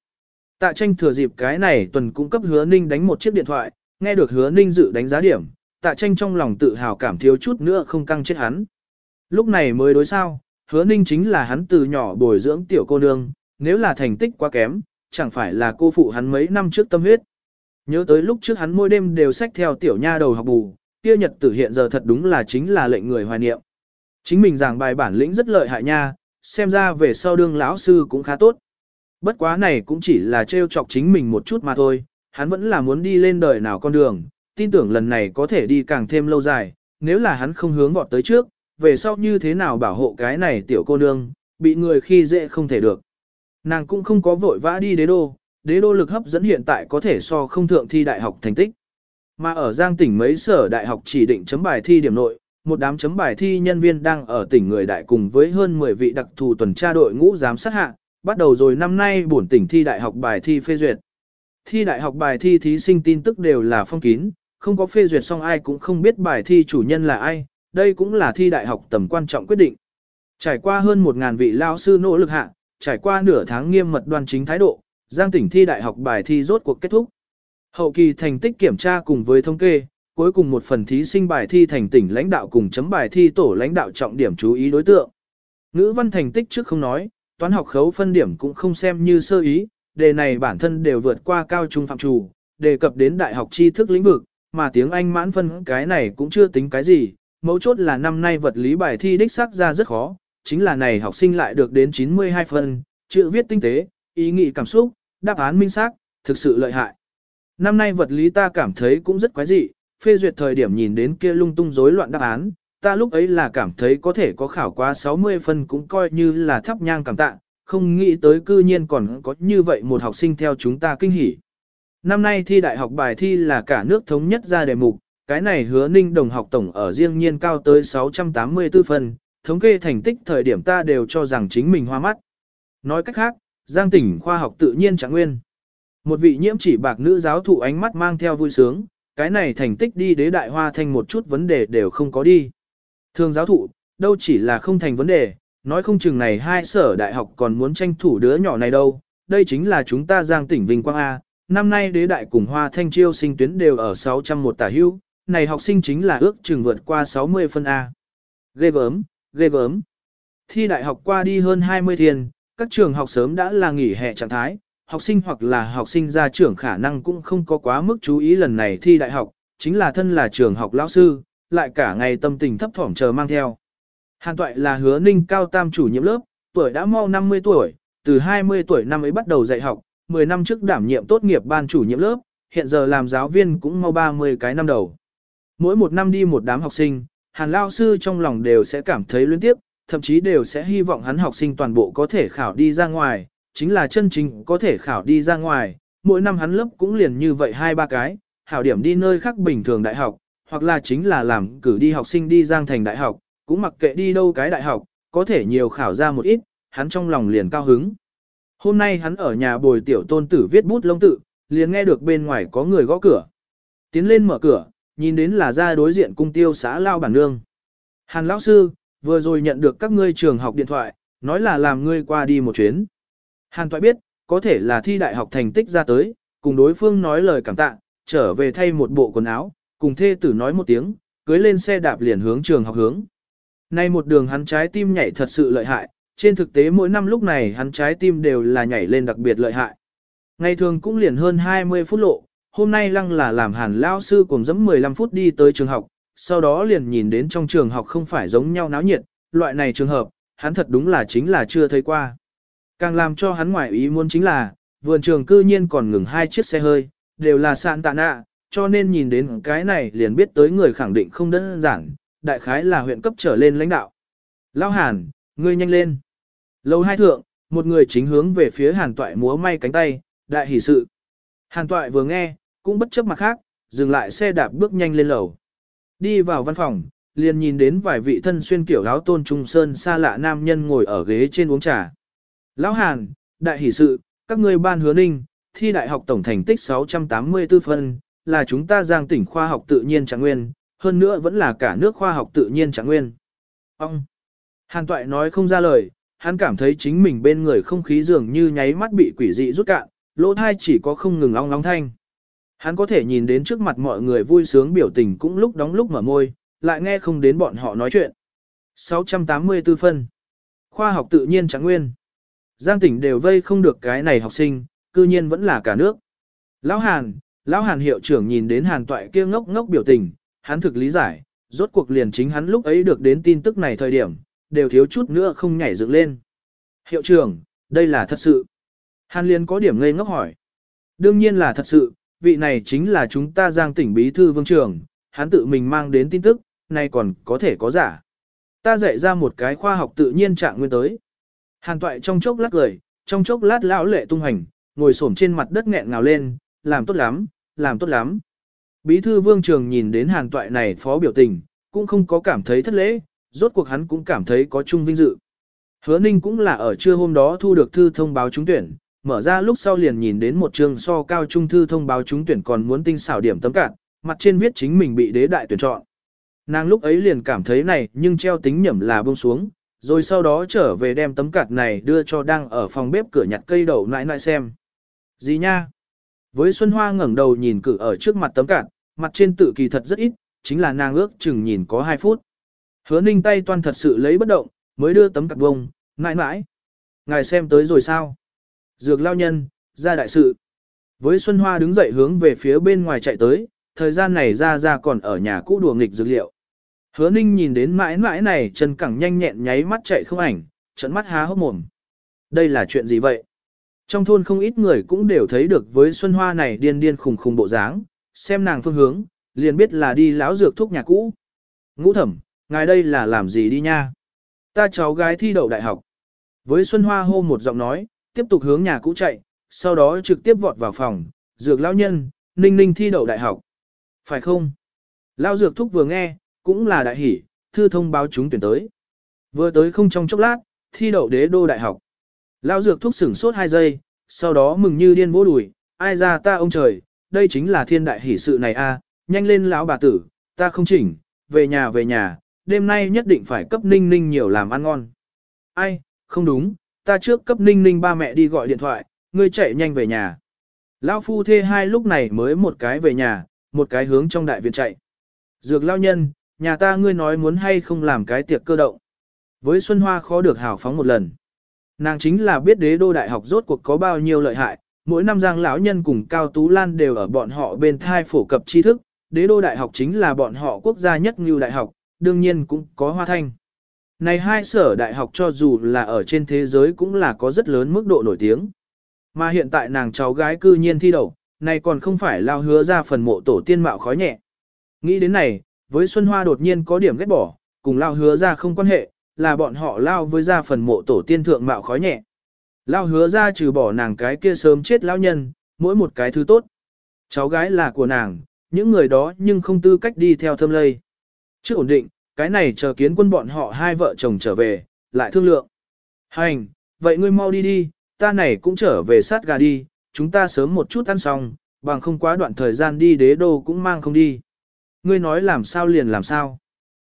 Tạ tranh thừa dịp cái này tuần cung cấp hứa ninh đánh một chiếc điện thoại, nghe được hứa ninh dự đánh giá điểm, tạ tranh trong lòng tự hào cảm thiếu chút nữa không căng chết hắn. Lúc này mới đối sao, hứa ninh chính là hắn từ nhỏ bồi dưỡng tiểu cô nương, nếu là thành tích quá kém, chẳng phải là cô phụ hắn mấy năm trước tâm huyết. Nhớ tới lúc trước hắn mỗi đêm đều xách theo tiểu nha đầu học bù, kia nhật tử hiện giờ thật đúng là chính là lệnh người hoài niệm. Chính mình giảng bài bản lĩnh rất lợi hại nha, xem ra về sau đương lão sư cũng khá tốt. Bất quá này cũng chỉ là trêu chọc chính mình một chút mà thôi, hắn vẫn là muốn đi lên đời nào con đường, tin tưởng lần này có thể đi càng thêm lâu dài, nếu là hắn không hướng vọt tới trước, về sau như thế nào bảo hộ cái này tiểu cô nương, bị người khi dễ không thể được. Nàng cũng không có vội vã đi đế đô, đế đô lực hấp dẫn hiện tại có thể so không thượng thi đại học thành tích. Mà ở Giang tỉnh mấy sở đại học chỉ định chấm bài thi điểm nội, một đám chấm bài thi nhân viên đang ở tỉnh người đại cùng với hơn 10 vị đặc thù tuần tra đội ngũ giám sát hạ, bắt đầu rồi năm nay bổn tỉnh thi đại học bài thi phê duyệt. Thi đại học bài thi thí sinh tin tức đều là phong kín, không có phê duyệt xong ai cũng không biết bài thi chủ nhân là ai, đây cũng là thi đại học tầm quan trọng quyết định. Trải qua hơn 1.000 vị lao sư nỗ lực hạ, trải qua nửa tháng nghiêm mật đoan chính thái độ, Giang tỉnh thi đại học bài thi rốt cuộc kết thúc. Hậu kỳ thành tích kiểm tra cùng với thống kê, cuối cùng một phần thí sinh bài thi thành tỉnh lãnh đạo cùng chấm bài thi tổ lãnh đạo trọng điểm chú ý đối tượng. Ngữ văn thành tích trước không nói, toán học khấu phân điểm cũng không xem như sơ ý, đề này bản thân đều vượt qua cao trung phạm trù, đề cập đến đại học tri thức lĩnh vực, mà tiếng Anh mãn phân cái này cũng chưa tính cái gì, mấu chốt là năm nay vật lý bài thi đích xác ra rất khó, chính là này học sinh lại được đến 92 phân, chữ viết tinh tế, ý nghĩ cảm xúc, đáp án minh xác, thực sự lợi hại. Năm nay vật lý ta cảm thấy cũng rất quái dị, phê duyệt thời điểm nhìn đến kia lung tung rối loạn đáp án, ta lúc ấy là cảm thấy có thể có khảo qua 60 phân cũng coi như là thắp nhang cảm tạ, không nghĩ tới cư nhiên còn có như vậy một học sinh theo chúng ta kinh hỉ. Năm nay thi đại học bài thi là cả nước thống nhất ra đề mục, cái này hứa ninh đồng học tổng ở riêng nhiên cao tới 684 phần thống kê thành tích thời điểm ta đều cho rằng chính mình hoa mắt. Nói cách khác, Giang tỉnh khoa học tự nhiên chẳng nguyên. Một vị nhiễm chỉ bạc nữ giáo thụ ánh mắt mang theo vui sướng, cái này thành tích đi đế đại hoa thành một chút vấn đề đều không có đi. Thường giáo thụ, đâu chỉ là không thành vấn đề, nói không chừng này hai sở đại học còn muốn tranh thủ đứa nhỏ này đâu, đây chính là chúng ta giang tỉnh Vinh Quang A, năm nay đế đại cùng hoa thanh chiêu sinh tuyến đều ở 601 tả hưu, này học sinh chính là ước chừng vượt qua 60 phân A. Ghê gớm, ghê gớm. Thi đại học qua đi hơn 20 thiên, các trường học sớm đã là nghỉ hè trạng thái, học sinh hoặc là học sinh ra trưởng khả năng cũng không có quá mức chú ý lần này thi đại học, chính là thân là trường học lão sư, lại cả ngày tâm tình thấp thỏm chờ mang theo. Hàn Toại là hứa ninh cao tam chủ nhiệm lớp, tuổi đã mau 50 tuổi, từ 20 tuổi năm ấy bắt đầu dạy học, 10 năm trước đảm nhiệm tốt nghiệp ban chủ nhiệm lớp, hiện giờ làm giáo viên cũng mau 30 cái năm đầu. Mỗi một năm đi một đám học sinh, Hàn Lao sư trong lòng đều sẽ cảm thấy luyến tiếp, thậm chí đều sẽ hy vọng hắn học sinh toàn bộ có thể khảo đi ra ngoài, chính là chân chính có thể khảo đi ra ngoài, mỗi năm hắn lớp cũng liền như vậy hai ba cái, hảo điểm đi nơi khác bình thường đại học, hoặc là chính là làm cử đi học sinh đi giang thành đại học, cũng mặc kệ đi đâu cái đại học, có thể nhiều khảo ra một ít, hắn trong lòng liền cao hứng. Hôm nay hắn ở nhà bồi tiểu tôn tử viết bút lông tự, liền nghe được bên ngoài có người gõ cửa. Tiến lên mở cửa, nhìn đến là ra đối diện cung tiêu xã Lao Bản Nương. Hàn lão sư, vừa rồi nhận được các ngươi trường học điện thoại, nói là làm ngươi qua đi một chuyến. Hàn Toại biết, có thể là thi đại học thành tích ra tới, cùng đối phương nói lời cảm tạ, trở về thay một bộ quần áo, cùng thê tử nói một tiếng, cưới lên xe đạp liền hướng trường học hướng. Nay một đường hắn trái tim nhảy thật sự lợi hại, trên thực tế mỗi năm lúc này hắn trái tim đều là nhảy lên đặc biệt lợi hại. Ngày thường cũng liền hơn 20 phút lộ, hôm nay lăng là làm hàn lao sư cùng dẫm 15 phút đi tới trường học, sau đó liền nhìn đến trong trường học không phải giống nhau náo nhiệt, loại này trường hợp, hắn thật đúng là chính là chưa thấy qua. Càng làm cho hắn ngoại ý muốn chính là, vườn trường cư nhiên còn ngừng hai chiếc xe hơi, đều là sạn tạ nạ, cho nên nhìn đến cái này liền biết tới người khẳng định không đơn giản, đại khái là huyện cấp trở lên lãnh đạo. Lao Hàn, ngươi nhanh lên. Lâu hai thượng, một người chính hướng về phía Hàn Toại múa may cánh tay, đại hỷ sự. Hàn Toại vừa nghe, cũng bất chấp mặt khác, dừng lại xe đạp bước nhanh lên lầu. Đi vào văn phòng, liền nhìn đến vài vị thân xuyên kiểu áo tôn trung sơn xa lạ nam nhân ngồi ở ghế trên uống trà. Lão Hàn, đại hỷ sự, các ngươi ban hứa ninh, thi đại học tổng thành tích 684 phân, là chúng ta giang tỉnh khoa học tự nhiên trạng nguyên, hơn nữa vẫn là cả nước khoa học tự nhiên trạng nguyên. Ông! Hàn Toại nói không ra lời, hắn cảm thấy chính mình bên người không khí dường như nháy mắt bị quỷ dị rút cạn, lỗ thai chỉ có không ngừng ong ong thanh. Hắn có thể nhìn đến trước mặt mọi người vui sướng biểu tình cũng lúc đóng lúc mở môi, lại nghe không đến bọn họ nói chuyện. 684 phân. Khoa học tự nhiên trạng nguyên. Giang tỉnh đều vây không được cái này học sinh, cư nhiên vẫn là cả nước. Lão Hàn, Lão Hàn hiệu trưởng nhìn đến Hàn Toại kia ngốc ngốc biểu tình, hắn thực lý giải, rốt cuộc liền chính hắn lúc ấy được đến tin tức này thời điểm, đều thiếu chút nữa không nhảy dựng lên. Hiệu trưởng, đây là thật sự. Hàn Liên có điểm ngây ngốc hỏi. Đương nhiên là thật sự, vị này chính là chúng ta giang tỉnh bí thư vương trường, hắn tự mình mang đến tin tức, nay còn có thể có giả. Ta dạy ra một cái khoa học tự nhiên trạng nguyên tới. Hàn toại trong chốc lát cười, trong chốc lát lão lệ tung hành, ngồi xổm trên mặt đất nghẹn ngào lên, làm tốt lắm, làm tốt lắm. Bí thư vương trường nhìn đến hàn toại này phó biểu tình, cũng không có cảm thấy thất lễ, rốt cuộc hắn cũng cảm thấy có chung vinh dự. Hứa ninh cũng là ở trưa hôm đó thu được thư thông báo trúng tuyển, mở ra lúc sau liền nhìn đến một trường so cao trung thư thông báo trúng tuyển còn muốn tinh xảo điểm tấm cạn, mặt trên viết chính mình bị đế đại tuyển chọn. Nàng lúc ấy liền cảm thấy này nhưng treo tính nhẩm là buông xuống, rồi sau đó trở về đem tấm cạt này đưa cho đang ở phòng bếp cửa nhặt cây đậu nãi nãi xem. Gì nha? Với Xuân Hoa ngẩng đầu nhìn cử ở trước mặt tấm cản, mặt trên tự kỳ thật rất ít, chính là nàng ước chừng nhìn có 2 phút. Hứa ninh tay toan thật sự lấy bất động, mới đưa tấm cặp bông, mãi mãi. Ngài xem tới rồi sao? Dược lao nhân, ra đại sự. Với Xuân Hoa đứng dậy hướng về phía bên ngoài chạy tới, thời gian này ra ra còn ở nhà cũ đùa nghịch dược liệu. Hứa ninh nhìn đến mãi mãi này chân cẳng nhanh nhẹn nháy mắt chạy không ảnh, trận mắt há hốc mồm. Đây là chuyện gì vậy? Trong thôn không ít người cũng đều thấy được với Xuân Hoa này điên điên khùng khùng bộ dáng, xem nàng phương hướng, liền biết là đi lão dược thuốc nhà cũ. Ngũ thẩm, ngài đây là làm gì đi nha? Ta cháu gái thi đậu đại học. Với Xuân Hoa hô một giọng nói, tiếp tục hướng nhà cũ chạy, sau đó trực tiếp vọt vào phòng, dược lão nhân, ninh ninh thi đậu đại học. Phải không? Lão dược thúc vừa nghe, cũng là đại hỷ, thư thông báo chúng tuyển tới. Vừa tới không trong chốc lát, thi đậu đế đô đại học. Lão dược thuốc sửng sốt 2 giây, sau đó mừng như điên vỗ đùi, ai ra ta ông trời, đây chính là thiên đại hỷ sự này a, nhanh lên lão bà tử, ta không chỉnh, về nhà về nhà, đêm nay nhất định phải cấp ninh ninh nhiều làm ăn ngon. Ai, không đúng, ta trước cấp ninh ninh ba mẹ đi gọi điện thoại, ngươi chạy nhanh về nhà. Lão phu thê hai lúc này mới một cái về nhà, một cái hướng trong đại viện chạy. Dược lao nhân, nhà ta ngươi nói muốn hay không làm cái tiệc cơ động. Với Xuân Hoa khó được hào phóng một lần. Nàng chính là biết đế đô đại học rốt cuộc có bao nhiêu lợi hại, mỗi năm giang lão nhân cùng Cao Tú Lan đều ở bọn họ bên thai phổ cập tri thức, đế đô đại học chính là bọn họ quốc gia nhất như đại học, đương nhiên cũng có hoa thanh. Này hai sở đại học cho dù là ở trên thế giới cũng là có rất lớn mức độ nổi tiếng. Mà hiện tại nàng cháu gái cư nhiên thi đậu, này còn không phải lao hứa ra phần mộ tổ tiên mạo khói nhẹ. Nghĩ đến này, với Xuân Hoa đột nhiên có điểm ghét bỏ, cùng lao hứa ra không quan hệ, là bọn họ lao với ra phần mộ tổ tiên thượng mạo khói nhẹ. Lao hứa ra trừ bỏ nàng cái kia sớm chết lão nhân, mỗi một cái thứ tốt. Cháu gái là của nàng, những người đó nhưng không tư cách đi theo thâm lây. chưa ổn định, cái này chờ kiến quân bọn họ hai vợ chồng trở về, lại thương lượng. Hành, vậy ngươi mau đi đi, ta này cũng trở về sát gà đi, chúng ta sớm một chút ăn xong, bằng không quá đoạn thời gian đi đế đô cũng mang không đi. Ngươi nói làm sao liền làm sao.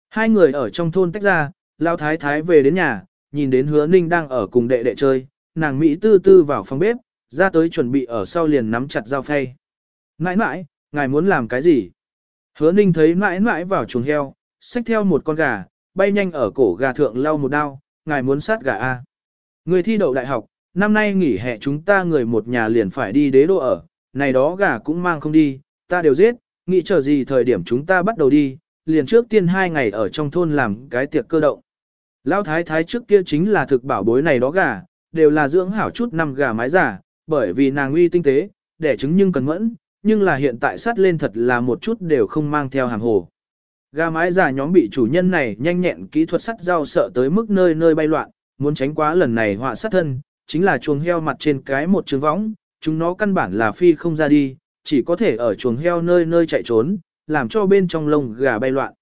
Hai người ở trong thôn tách ra, lao thái thái về đến nhà, nhìn đến hứa ninh đang ở cùng đệ đệ chơi, nàng Mỹ tư tư vào phòng bếp, ra tới chuẩn bị ở sau liền nắm chặt dao phay. Nãi nãi, ngài muốn làm cái gì? Hứa ninh thấy nãi nãi vào chuồng heo, xách theo một con gà, bay nhanh ở cổ gà thượng lau một đao, ngài muốn sát gà A. Người thi đậu đại học, năm nay nghỉ hè chúng ta người một nhà liền phải đi đế đô ở, này đó gà cũng mang không đi, ta đều giết, nghĩ chờ gì thời điểm chúng ta bắt đầu đi, liền trước tiên hai ngày ở trong thôn làm cái tiệc cơ động. Lão thái thái trước kia chính là thực bảo bối này đó gà, đều là dưỡng hảo chút năm gà mái giả, bởi vì nàng uy tinh tế, đẻ trứng nhưng cần mẫn, nhưng là hiện tại sát lên thật là một chút đều không mang theo hàng hồ. Gà mái giả nhóm bị chủ nhân này nhanh nhẹn kỹ thuật sắt rau sợ tới mức nơi nơi bay loạn, muốn tránh quá lần này họa sát thân, chính là chuồng heo mặt trên cái một trường võng, chúng nó căn bản là phi không ra đi, chỉ có thể ở chuồng heo nơi nơi chạy trốn, làm cho bên trong lông gà bay loạn.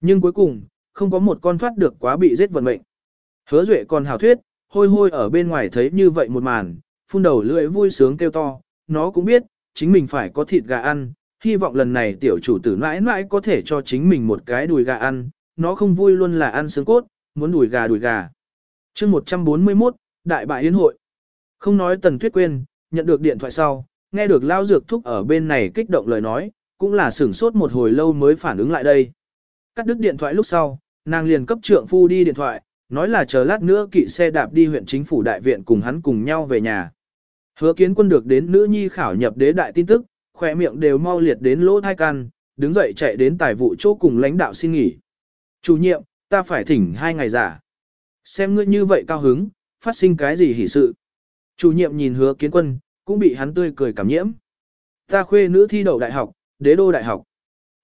Nhưng cuối cùng, không có một con thoát được quá bị giết vận mệnh. Hứa Duệ còn hào thuyết, hôi hôi ở bên ngoài thấy như vậy một màn, phun đầu lưỡi vui sướng kêu to, nó cũng biết, chính mình phải có thịt gà ăn, hy vọng lần này tiểu chủ tử mãi mãi có thể cho chính mình một cái đùi gà ăn, nó không vui luôn là ăn xương cốt, muốn đùi gà đùi gà. chương 141, Đại bại yến hội. Không nói Tần Tuyết quên, nhận được điện thoại sau, nghe được Lao Dược Thúc ở bên này kích động lời nói, cũng là sửng sốt một hồi lâu mới phản ứng lại đây. Cắt đứt điện thoại lúc sau, nàng liền cấp trượng phu đi điện thoại, nói là chờ lát nữa kỵ xe đạp đi huyện chính phủ đại viện cùng hắn cùng nhau về nhà. Hứa kiến quân được đến nữ nhi khảo nhập đế đại tin tức, khỏe miệng đều mau liệt đến lỗ thai can, đứng dậy chạy đến tài vụ chỗ cùng lãnh đạo xin nghỉ. Chủ nhiệm, ta phải thỉnh hai ngày giả. Xem ngươi như vậy cao hứng, phát sinh cái gì hỉ sự. Chủ nhiệm nhìn hứa kiến quân, cũng bị hắn tươi cười cảm nhiễm. Ta khuê nữ thi đậu đại học, đế đô đại học.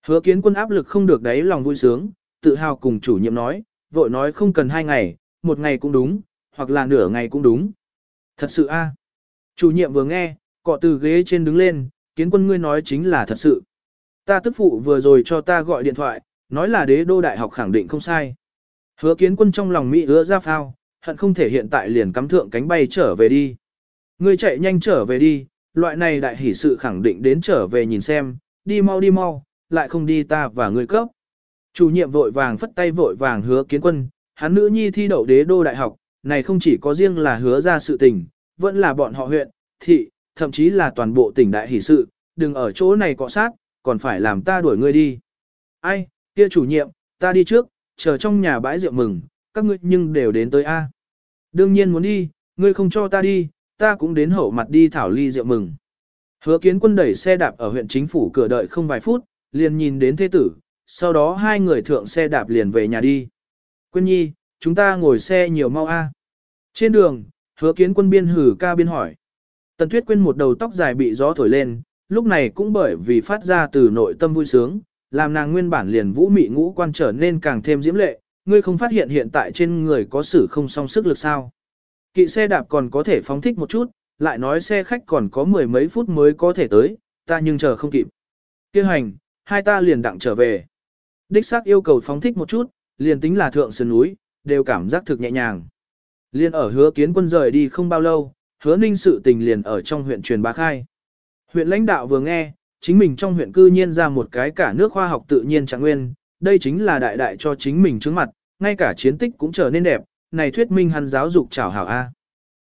Hứa kiến quân áp lực không được đấy lòng vui sướng, tự hào cùng chủ nhiệm nói, vội nói không cần hai ngày, một ngày cũng đúng, hoặc là nửa ngày cũng đúng. Thật sự a. Chủ nhiệm vừa nghe, cọ từ ghế trên đứng lên, kiến quân ngươi nói chính là thật sự. Ta tức phụ vừa rồi cho ta gọi điện thoại, nói là đế đô đại học khẳng định không sai. Hứa kiến quân trong lòng Mỹ hứa ra phao, hận không thể hiện tại liền cắm thượng cánh bay trở về đi. Ngươi chạy nhanh trở về đi, loại này đại hỷ sự khẳng định đến trở về nhìn xem, đi mau đi mau, lại không đi ta và ngươi cấp. Chủ nhiệm vội vàng phất tay vội vàng hứa kiến quân, hắn nữ nhi thi đậu đế đô đại học, này không chỉ có riêng là hứa ra sự tình, vẫn là bọn họ huyện, thị, thậm chí là toàn bộ tỉnh đại hỷ sự, đừng ở chỗ này cọ sát, còn phải làm ta đuổi ngươi đi. Ai, kia chủ nhiệm, ta đi trước, chờ trong nhà bãi rượu mừng, các ngươi nhưng đều đến tới A. Đương nhiên muốn đi, ngươi không cho ta đi, ta cũng đến hậu mặt đi thảo ly rượu mừng. Hứa kiến quân đẩy xe đạp ở huyện chính phủ cửa đợi không vài phút, liền nhìn đến thế tử, sau đó hai người thượng xe đạp liền về nhà đi. Quyên nhi, chúng ta ngồi xe nhiều mau a. Trên đường, hứa kiến quân biên hử ca biên hỏi. Tần Tuyết Quyên một đầu tóc dài bị gió thổi lên, lúc này cũng bởi vì phát ra từ nội tâm vui sướng, làm nàng nguyên bản liền vũ mị ngũ quan trở nên càng thêm diễm lệ, ngươi không phát hiện hiện tại trên người có sử không song sức lực sao. Kỵ xe đạp còn có thể phóng thích một chút, lại nói xe khách còn có mười mấy phút mới có thể tới, ta nhưng chờ không kịp. Kêu hành, hai ta liền đặng trở về. Đích xác yêu cầu phóng thích một chút, liền tính là thượng sườn núi, đều cảm giác thực nhẹ nhàng. Liên ở hứa kiến quân rời đi không bao lâu, hứa ninh sự tình liền ở trong huyện truyền bá khai. Huyện lãnh đạo vừa nghe, chính mình trong huyện cư nhiên ra một cái cả nước khoa học tự nhiên trạng nguyên, đây chính là đại đại cho chính mình trước mặt, ngay cả chiến tích cũng trở nên đẹp, này thuyết minh hắn giáo dục chào hảo A.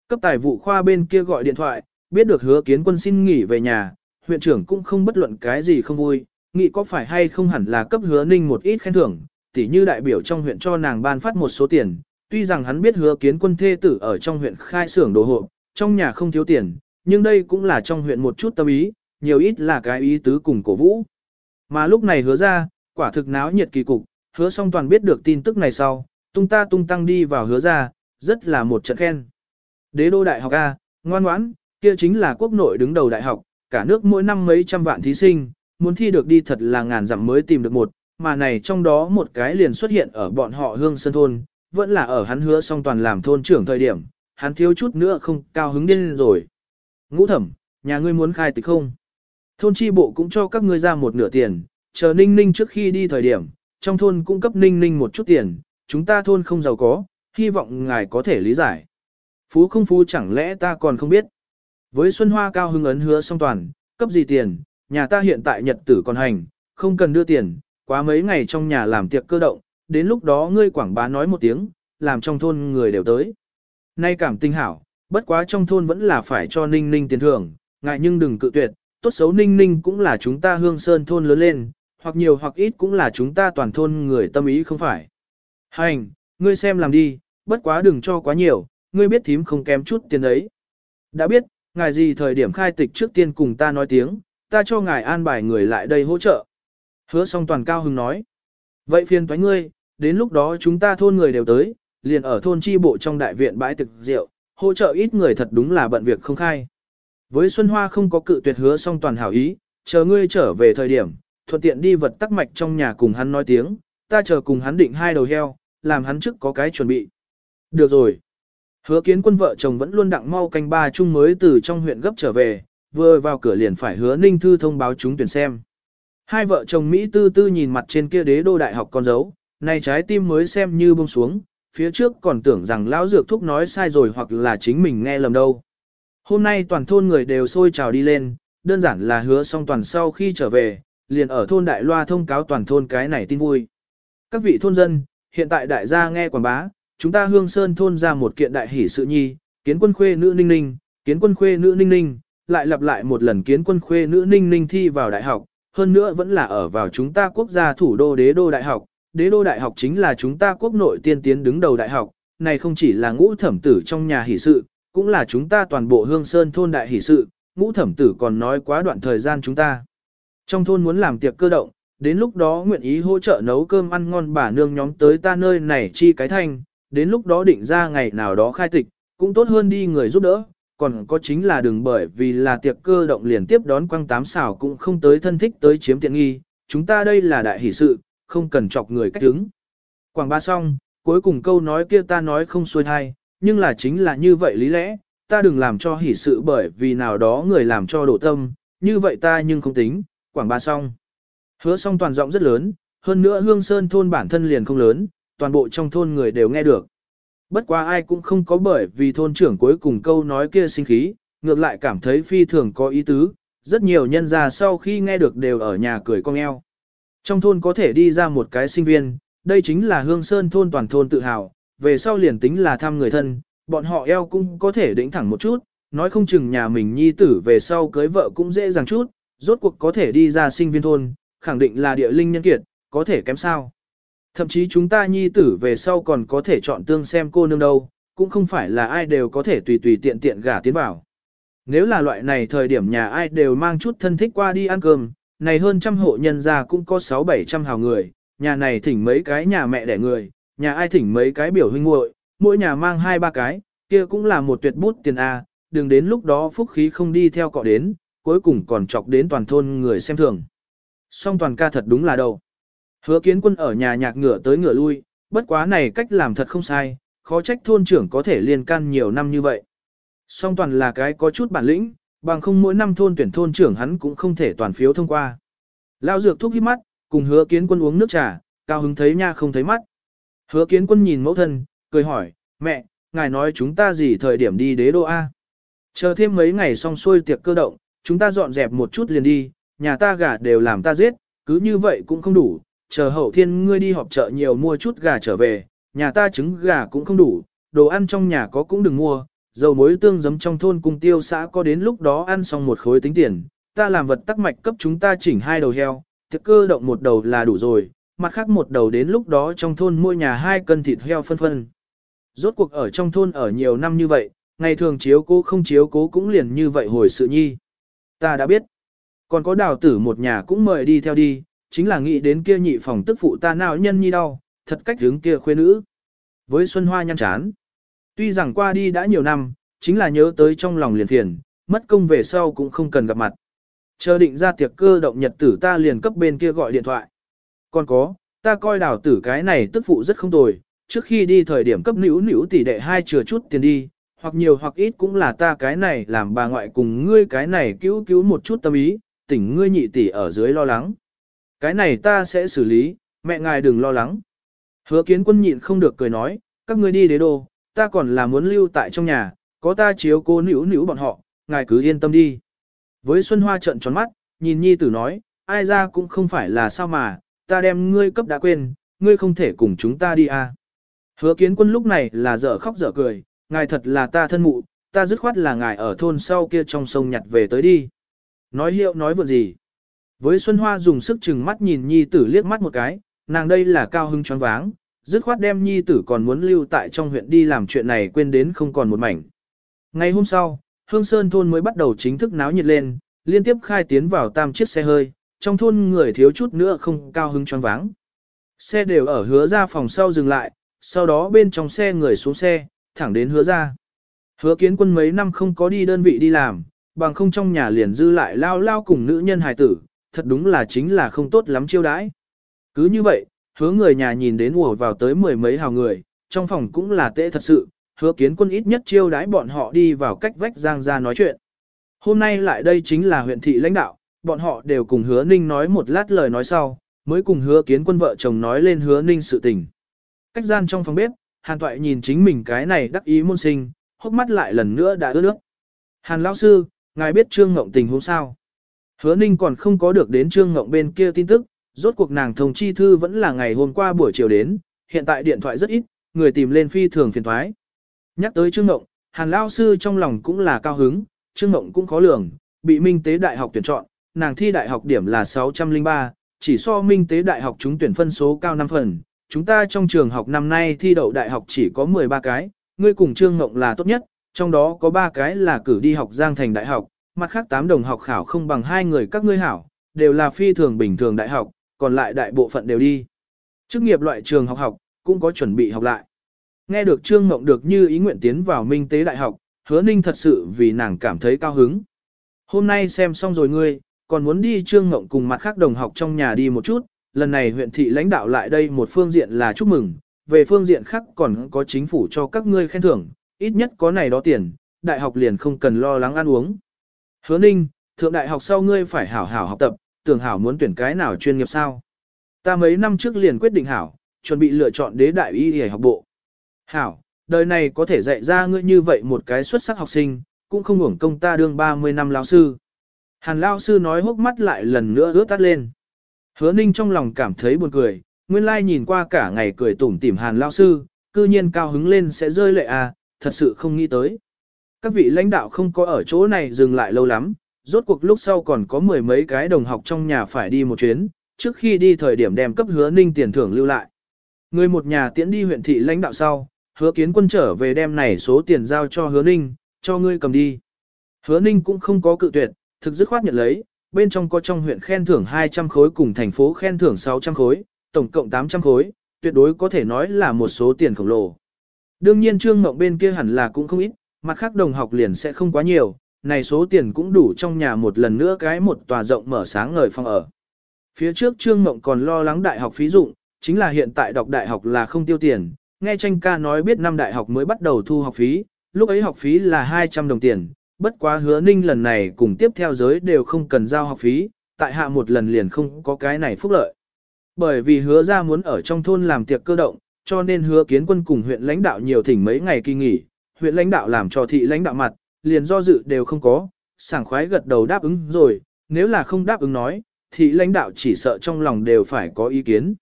Cấp tài vụ khoa bên kia gọi điện thoại, biết được hứa kiến quân xin nghỉ về nhà, huyện trưởng cũng không bất luận cái gì không vui, nghĩ có phải hay không hẳn là cấp hứa ninh một ít khen thưởng, tỉ như đại biểu trong huyện cho nàng ban phát một số tiền, tuy rằng hắn biết hứa kiến quân thê tử ở trong huyện khai xưởng đồ hộ, trong nhà không thiếu tiền, nhưng đây cũng là trong huyện một chút tâm ý, nhiều ít là cái ý tứ cùng cổ vũ. Mà lúc này hứa ra, quả thực náo nhiệt kỳ cục, hứa song toàn biết được tin tức này sau, tung ta tung tăng đi vào hứa ra, rất là một trận khen. Đế đô đại học A, ngoan ngoãn, kia chính là quốc nội đứng đầu đại học, cả nước mỗi năm mấy trăm vạn thí sinh, muốn thi được đi thật là ngàn dặm mới tìm được một, mà này trong đó một cái liền xuất hiện ở bọn họ hương sơn thôn, vẫn là ở hắn hứa song toàn làm thôn trưởng thời điểm, hắn thiếu chút nữa không cao hứng điên rồi. Ngũ thẩm, nhà ngươi muốn khai tịch không? Thôn chi bộ cũng cho các ngươi ra một nửa tiền, chờ ninh ninh trước khi đi thời điểm, trong thôn cung cấp ninh ninh một chút tiền, chúng ta thôn không giàu có, hy vọng ngài có thể lý giải. Phú không phú chẳng lẽ ta còn không biết. Với Xuân Hoa cao hưng ấn hứa song toàn, cấp gì tiền, nhà ta hiện tại nhật tử còn hành, không cần đưa tiền, quá mấy ngày trong nhà làm tiệc cơ động, đến lúc đó ngươi quảng bá nói một tiếng, làm trong thôn người đều tới. Nay cảm tinh hảo, bất quá trong thôn vẫn là phải cho ninh ninh tiền thưởng, ngại nhưng đừng cự tuyệt, tốt xấu ninh ninh cũng là chúng ta hương sơn thôn lớn lên, hoặc nhiều hoặc ít cũng là chúng ta toàn thôn người tâm ý không phải. Hành, ngươi xem làm đi, bất quá đừng cho quá nhiều, ngươi biết thím không kém chút tiền ấy. Đã biết, ngài gì thời điểm khai tịch trước tiên cùng ta nói tiếng, ta cho ngài an bài người lại đây hỗ trợ. Hứa song toàn cao hứng nói. Vậy phiền toái ngươi, đến lúc đó chúng ta thôn người đều tới, liền ở thôn chi bộ trong đại viện bãi thực rượu, hỗ trợ ít người thật đúng là bận việc không khai. Với Xuân Hoa không có cự tuyệt hứa song toàn hảo ý, chờ ngươi trở về thời điểm, thuận tiện đi vật tắc mạch trong nhà cùng hắn nói tiếng, ta chờ cùng hắn định hai đầu heo, làm hắn trước có cái chuẩn bị. Được rồi. Hứa kiến quân vợ chồng vẫn luôn đặng mau canh ba chung mới từ trong huyện gấp trở về, vừa vào cửa liền phải hứa ninh thư thông báo chúng tuyển xem. Hai vợ chồng Mỹ tư tư nhìn mặt trên kia đế đô đại học con dấu, này trái tim mới xem như bông xuống, phía trước còn tưởng rằng lão dược thúc nói sai rồi hoặc là chính mình nghe lầm đâu. Hôm nay toàn thôn người đều sôi trào đi lên, đơn giản là hứa xong toàn sau khi trở về, liền ở thôn đại loa thông cáo toàn thôn cái này tin vui. Các vị thôn dân, hiện tại đại gia nghe quảng bá, chúng ta hương sơn thôn ra một kiện đại hỷ sự nhi, kiến quân khuê nữ ninh ninh, kiến quân khuê nữ ninh ninh, lại lặp lại một lần kiến quân khuê nữ ninh ninh thi vào đại học, hơn nữa vẫn là ở vào chúng ta quốc gia thủ đô đế đô đại học. Đế đô đại học chính là chúng ta quốc nội tiên tiến đứng đầu đại học, này không chỉ là ngũ thẩm tử trong nhà hỷ sự, cũng là chúng ta toàn bộ hương sơn thôn đại hỷ sự, ngũ thẩm tử còn nói quá đoạn thời gian chúng ta. Trong thôn muốn làm tiệc cơ động, đến lúc đó nguyện ý hỗ trợ nấu cơm ăn ngon bà nương nhóm tới ta nơi này chi cái thanh, đến lúc đó định ra ngày nào đó khai tịch, cũng tốt hơn đi người giúp đỡ, còn có chính là đừng bởi vì là tiệc cơ động liền tiếp đón quăng tám xảo cũng không tới thân thích tới chiếm tiện nghi, chúng ta đây là đại hỷ sự, không cần chọc người cách đứng. Quảng ba xong, cuối cùng câu nói kia ta nói không xuôi thai, nhưng là chính là như vậy lý lẽ, ta đừng làm cho hỷ sự bởi vì nào đó người làm cho đổ tâm, như vậy ta nhưng không tính, quảng ba xong. Hứa xong toàn giọng rất lớn, hơn nữa hương sơn thôn bản thân liền không lớn, toàn bộ trong thôn người đều nghe được. Bất quá ai cũng không có bởi vì thôn trưởng cuối cùng câu nói kia sinh khí, ngược lại cảm thấy phi thường có ý tứ, rất nhiều nhân gia sau khi nghe được đều ở nhà cười cong eo. Trong thôn có thể đi ra một cái sinh viên, đây chính là hương sơn thôn toàn thôn tự hào, về sau liền tính là thăm người thân, bọn họ eo cũng có thể đỉnh thẳng một chút, nói không chừng nhà mình nhi tử về sau cưới vợ cũng dễ dàng chút, rốt cuộc có thể đi ra sinh viên thôn, khẳng định là địa linh nhân kiệt, có thể kém sao. Thậm chí chúng ta nhi tử về sau còn có thể chọn tương xem cô nương đâu, cũng không phải là ai đều có thể tùy tùy tiện tiện gả tiến vào. Nếu là loại này thời điểm nhà ai đều mang chút thân thích qua đi ăn cơm, này hơn trăm hộ nhân gia cũng có 6-700 hào người, nhà này thỉnh mấy cái nhà mẹ đẻ người, nhà ai thỉnh mấy cái biểu huynh muội, mỗi nhà mang hai ba cái, kia cũng là một tuyệt bút tiền A, đừng đến lúc đó phúc khí không đi theo cọ đến, cuối cùng còn chọc đến toàn thôn người xem thường. Song toàn ca thật đúng là đâu. Hứa kiến quân ở nhà nhạc ngửa tới ngửa lui, bất quá này cách làm thật không sai, khó trách thôn trưởng có thể liên can nhiều năm như vậy. Song toàn là cái có chút bản lĩnh, bằng không mỗi năm thôn tuyển thôn trưởng hắn cũng không thể toàn phiếu thông qua. Lao dược thúc hít mắt, cùng hứa kiến quân uống nước trà, cao hứng thấy nha không thấy mắt. Hứa kiến quân nhìn mẫu thân, cười hỏi, mẹ, ngài nói chúng ta gì thời điểm đi đế đô A. Chờ thêm mấy ngày xong xuôi tiệc cơ động, chúng ta dọn dẹp một chút liền đi, nhà ta gà đều làm ta giết, cứ như vậy cũng không đủ, chờ hậu thiên ngươi đi họp chợ nhiều mua chút gà trở về, nhà ta trứng gà cũng không đủ, đồ ăn trong nhà có cũng đừng mua, dầu muối tương giấm trong thôn cùng tiêu xã có đến lúc đó ăn xong một khối tính tiền, ta làm vật tắc mạch cấp chúng ta chỉnh hai đầu heo, thực cơ động một đầu là đủ rồi, mặt khác một đầu đến lúc đó trong thôn mua nhà hai cân thịt heo phân phân. Rốt cuộc ở trong thôn ở nhiều năm như vậy, ngày thường chiếu cố không chiếu cố cũng liền như vậy hồi sự nhi. Ta đã biết. Còn có đào tử một nhà cũng mời đi theo đi, chính là nghĩ đến kia nhị phòng tức phụ ta nào nhân nhi đau, thật cách hướng kia khuê nữ. Với Xuân Hoa nhăn chán. Tuy rằng qua đi đã nhiều năm, chính là nhớ tới trong lòng liền phiền, mất công về sau cũng không cần gặp mặt. Chờ định ra tiệc cơ động nhật tử ta liền cấp bên kia gọi điện thoại. Còn có, ta coi đào tử cái này tức phụ rất không tồi, trước khi đi thời điểm cấp nữ nữ tỷ đệ hai chừa chút tiền đi, hoặc nhiều hoặc ít cũng là ta cái này làm bà ngoại cùng ngươi cái này cứu cứu một chút tâm ý, tỉnh ngươi nhị tỷ ở dưới lo lắng. Cái này ta sẽ xử lý, mẹ ngài đừng lo lắng. Hứa kiến quân nhịn không được cười nói, các ngươi đi đế đô, ta còn là muốn lưu tại trong nhà, có ta chiếu cô nữ nữ bọn họ, ngài cứ yên tâm đi. Với Xuân Hoa trợn tròn mắt, nhìn nhi tử nói, ai ra cũng không phải là sao mà, ta đem ngươi cấp đã quên, ngươi không thể cùng chúng ta đi à. Hứa kiến quân lúc này là dở khóc dở cười, ngài thật là ta thân mụ, ta dứt khoát là ngài ở thôn sau kia trong sông nhặt về tới đi. Nói hiệu nói vượt gì. Với Xuân Hoa dùng sức chừng mắt nhìn nhi tử liếc mắt một cái, nàng đây là cao hưng choáng váng, dứt khoát đem nhi tử còn muốn lưu tại trong huyện đi làm chuyện này quên đến không còn một mảnh. Ngày hôm sau, Hương Sơn thôn mới bắt đầu chính thức náo nhiệt lên, liên tiếp khai tiến vào tam chiếc xe hơi, trong thôn người thiếu chút nữa không cao hứng choáng váng. Xe đều ở hứa ra phòng sau dừng lại, sau đó bên trong xe người xuống xe, thẳng đến hứa ra. Hứa kiến quân mấy năm không có đi đơn vị đi làm, bằng không trong nhà liền dư lại lao lao cùng nữ nhân hài tử, thật đúng là chính là không tốt lắm chiêu đãi. Cứ như vậy, hứa người nhà nhìn đến ùa vào tới mười mấy hào người, trong phòng cũng là tệ thật sự, hứa kiến quân ít nhất chiêu đãi bọn họ đi vào cách vách giang ra nói chuyện. Hôm nay lại đây chính là huyện thị lãnh đạo, bọn họ đều cùng hứa ninh nói một lát lời nói sau, mới cùng hứa kiến quân vợ chồng nói lên hứa ninh sự tình. Cách gian trong phòng bếp, hàn toại nhìn chính mình cái này đắc ý môn sinh, hốc mắt lại lần nữa đã ướt nước. Hàn lão sư, ngài biết trương ngộng tình hôm sao? Hứa ninh còn không có được đến trương ngộng bên kia tin tức, rốt cuộc nàng thông chi thư vẫn là ngày hôm qua buổi chiều đến, hiện tại điện thoại rất ít, người tìm lên phi thường phiền thoái. Nhắc tới Trương Ngộng, Hàn Lao Sư trong lòng cũng là cao hứng, Trương Ngộng cũng khó lường, bị Minh Tế Đại học tuyển chọn, nàng thi đại học điểm là 603, chỉ so Minh Tế Đại học chúng tuyển phân số cao 5 phần. Chúng ta trong trường học năm nay thi đậu đại học chỉ có 13 cái, ngươi cùng Trương Ngộng là tốt nhất, trong đó có 3 cái là cử đi học Giang Thành Đại học, mặt khác 8 đồng học khảo không bằng hai người các ngươi hảo, đều là phi thường bình thường đại học, còn lại đại bộ phận đều đi. Chức nghiệp loại trường học học, cũng có chuẩn bị học lại. Nghe được Trương Mộng được như ý nguyện tiến vào Minh Tế Đại học, hứa ninh thật sự vì nàng cảm thấy cao hứng. Hôm nay xem xong rồi ngươi, còn muốn đi Trương Mộng cùng mặt khác đồng học trong nhà đi một chút, lần này huyện thị lãnh đạo lại đây một phương diện là chúc mừng, về phương diện khác còn có chính phủ cho các ngươi khen thưởng, ít nhất có này đó tiền, đại học liền không cần lo lắng ăn uống. Hứa ninh, thượng đại học sau ngươi phải hảo hảo học tập, tưởng hảo muốn tuyển cái nào chuyên nghiệp sao. Ta mấy năm trước liền quyết định hảo, chuẩn bị lựa chọn đế đại y y học bộ. Hảo, đời này có thể dạy ra ngươi như vậy một cái xuất sắc học sinh, cũng không hưởng công ta đương 30 năm lao sư. Hàn lao sư nói hốc mắt lại lần nữa ướt tắt lên. Hứa ninh trong lòng cảm thấy buồn cười, nguyên lai nhìn qua cả ngày cười tủm tỉm hàn lao sư, cư nhiên cao hứng lên sẽ rơi lệ à, thật sự không nghĩ tới. Các vị lãnh đạo không có ở chỗ này dừng lại lâu lắm, rốt cuộc lúc sau còn có mười mấy cái đồng học trong nhà phải đi một chuyến, trước khi đi thời điểm đem cấp hứa ninh tiền thưởng lưu lại. Người một nhà tiễn đi huyện thị lãnh đạo sau, hứa kiến quân trở về đem này số tiền giao cho hứa ninh, cho ngươi cầm đi. Hứa ninh cũng không có cự tuyệt, thực dứt khoát nhận lấy, bên trong có trong huyện khen thưởng 200 khối cùng thành phố khen thưởng 600 khối, tổng cộng 800 khối, tuyệt đối có thể nói là một số tiền khổng lồ. Đương nhiên trương mộng bên kia hẳn là cũng không ít, mặt khác đồng học liền sẽ không quá nhiều, này số tiền cũng đủ trong nhà một lần nữa cái một tòa rộng mở sáng ngời phòng ở. Phía trước trương mộng còn lo lắng đại học phí dụng, chính là hiện tại đọc đại học là không tiêu tiền, nghe tranh ca nói biết năm đại học mới bắt đầu thu học phí, lúc ấy học phí là 200 đồng tiền, bất quá hứa ninh lần này cùng tiếp theo giới đều không cần giao học phí, tại hạ một lần liền không có cái này phúc lợi. Bởi vì hứa ra muốn ở trong thôn làm tiệc cơ động, cho nên hứa kiến quân cùng huyện lãnh đạo nhiều thỉnh mấy ngày kỳ nghỉ, huyện lãnh đạo làm cho thị lãnh đạo mặt, liền do dự đều không có, sảng khoái gật đầu đáp ứng rồi, nếu là không đáp ứng nói, thị lãnh đạo chỉ sợ trong lòng đều phải có ý kiến.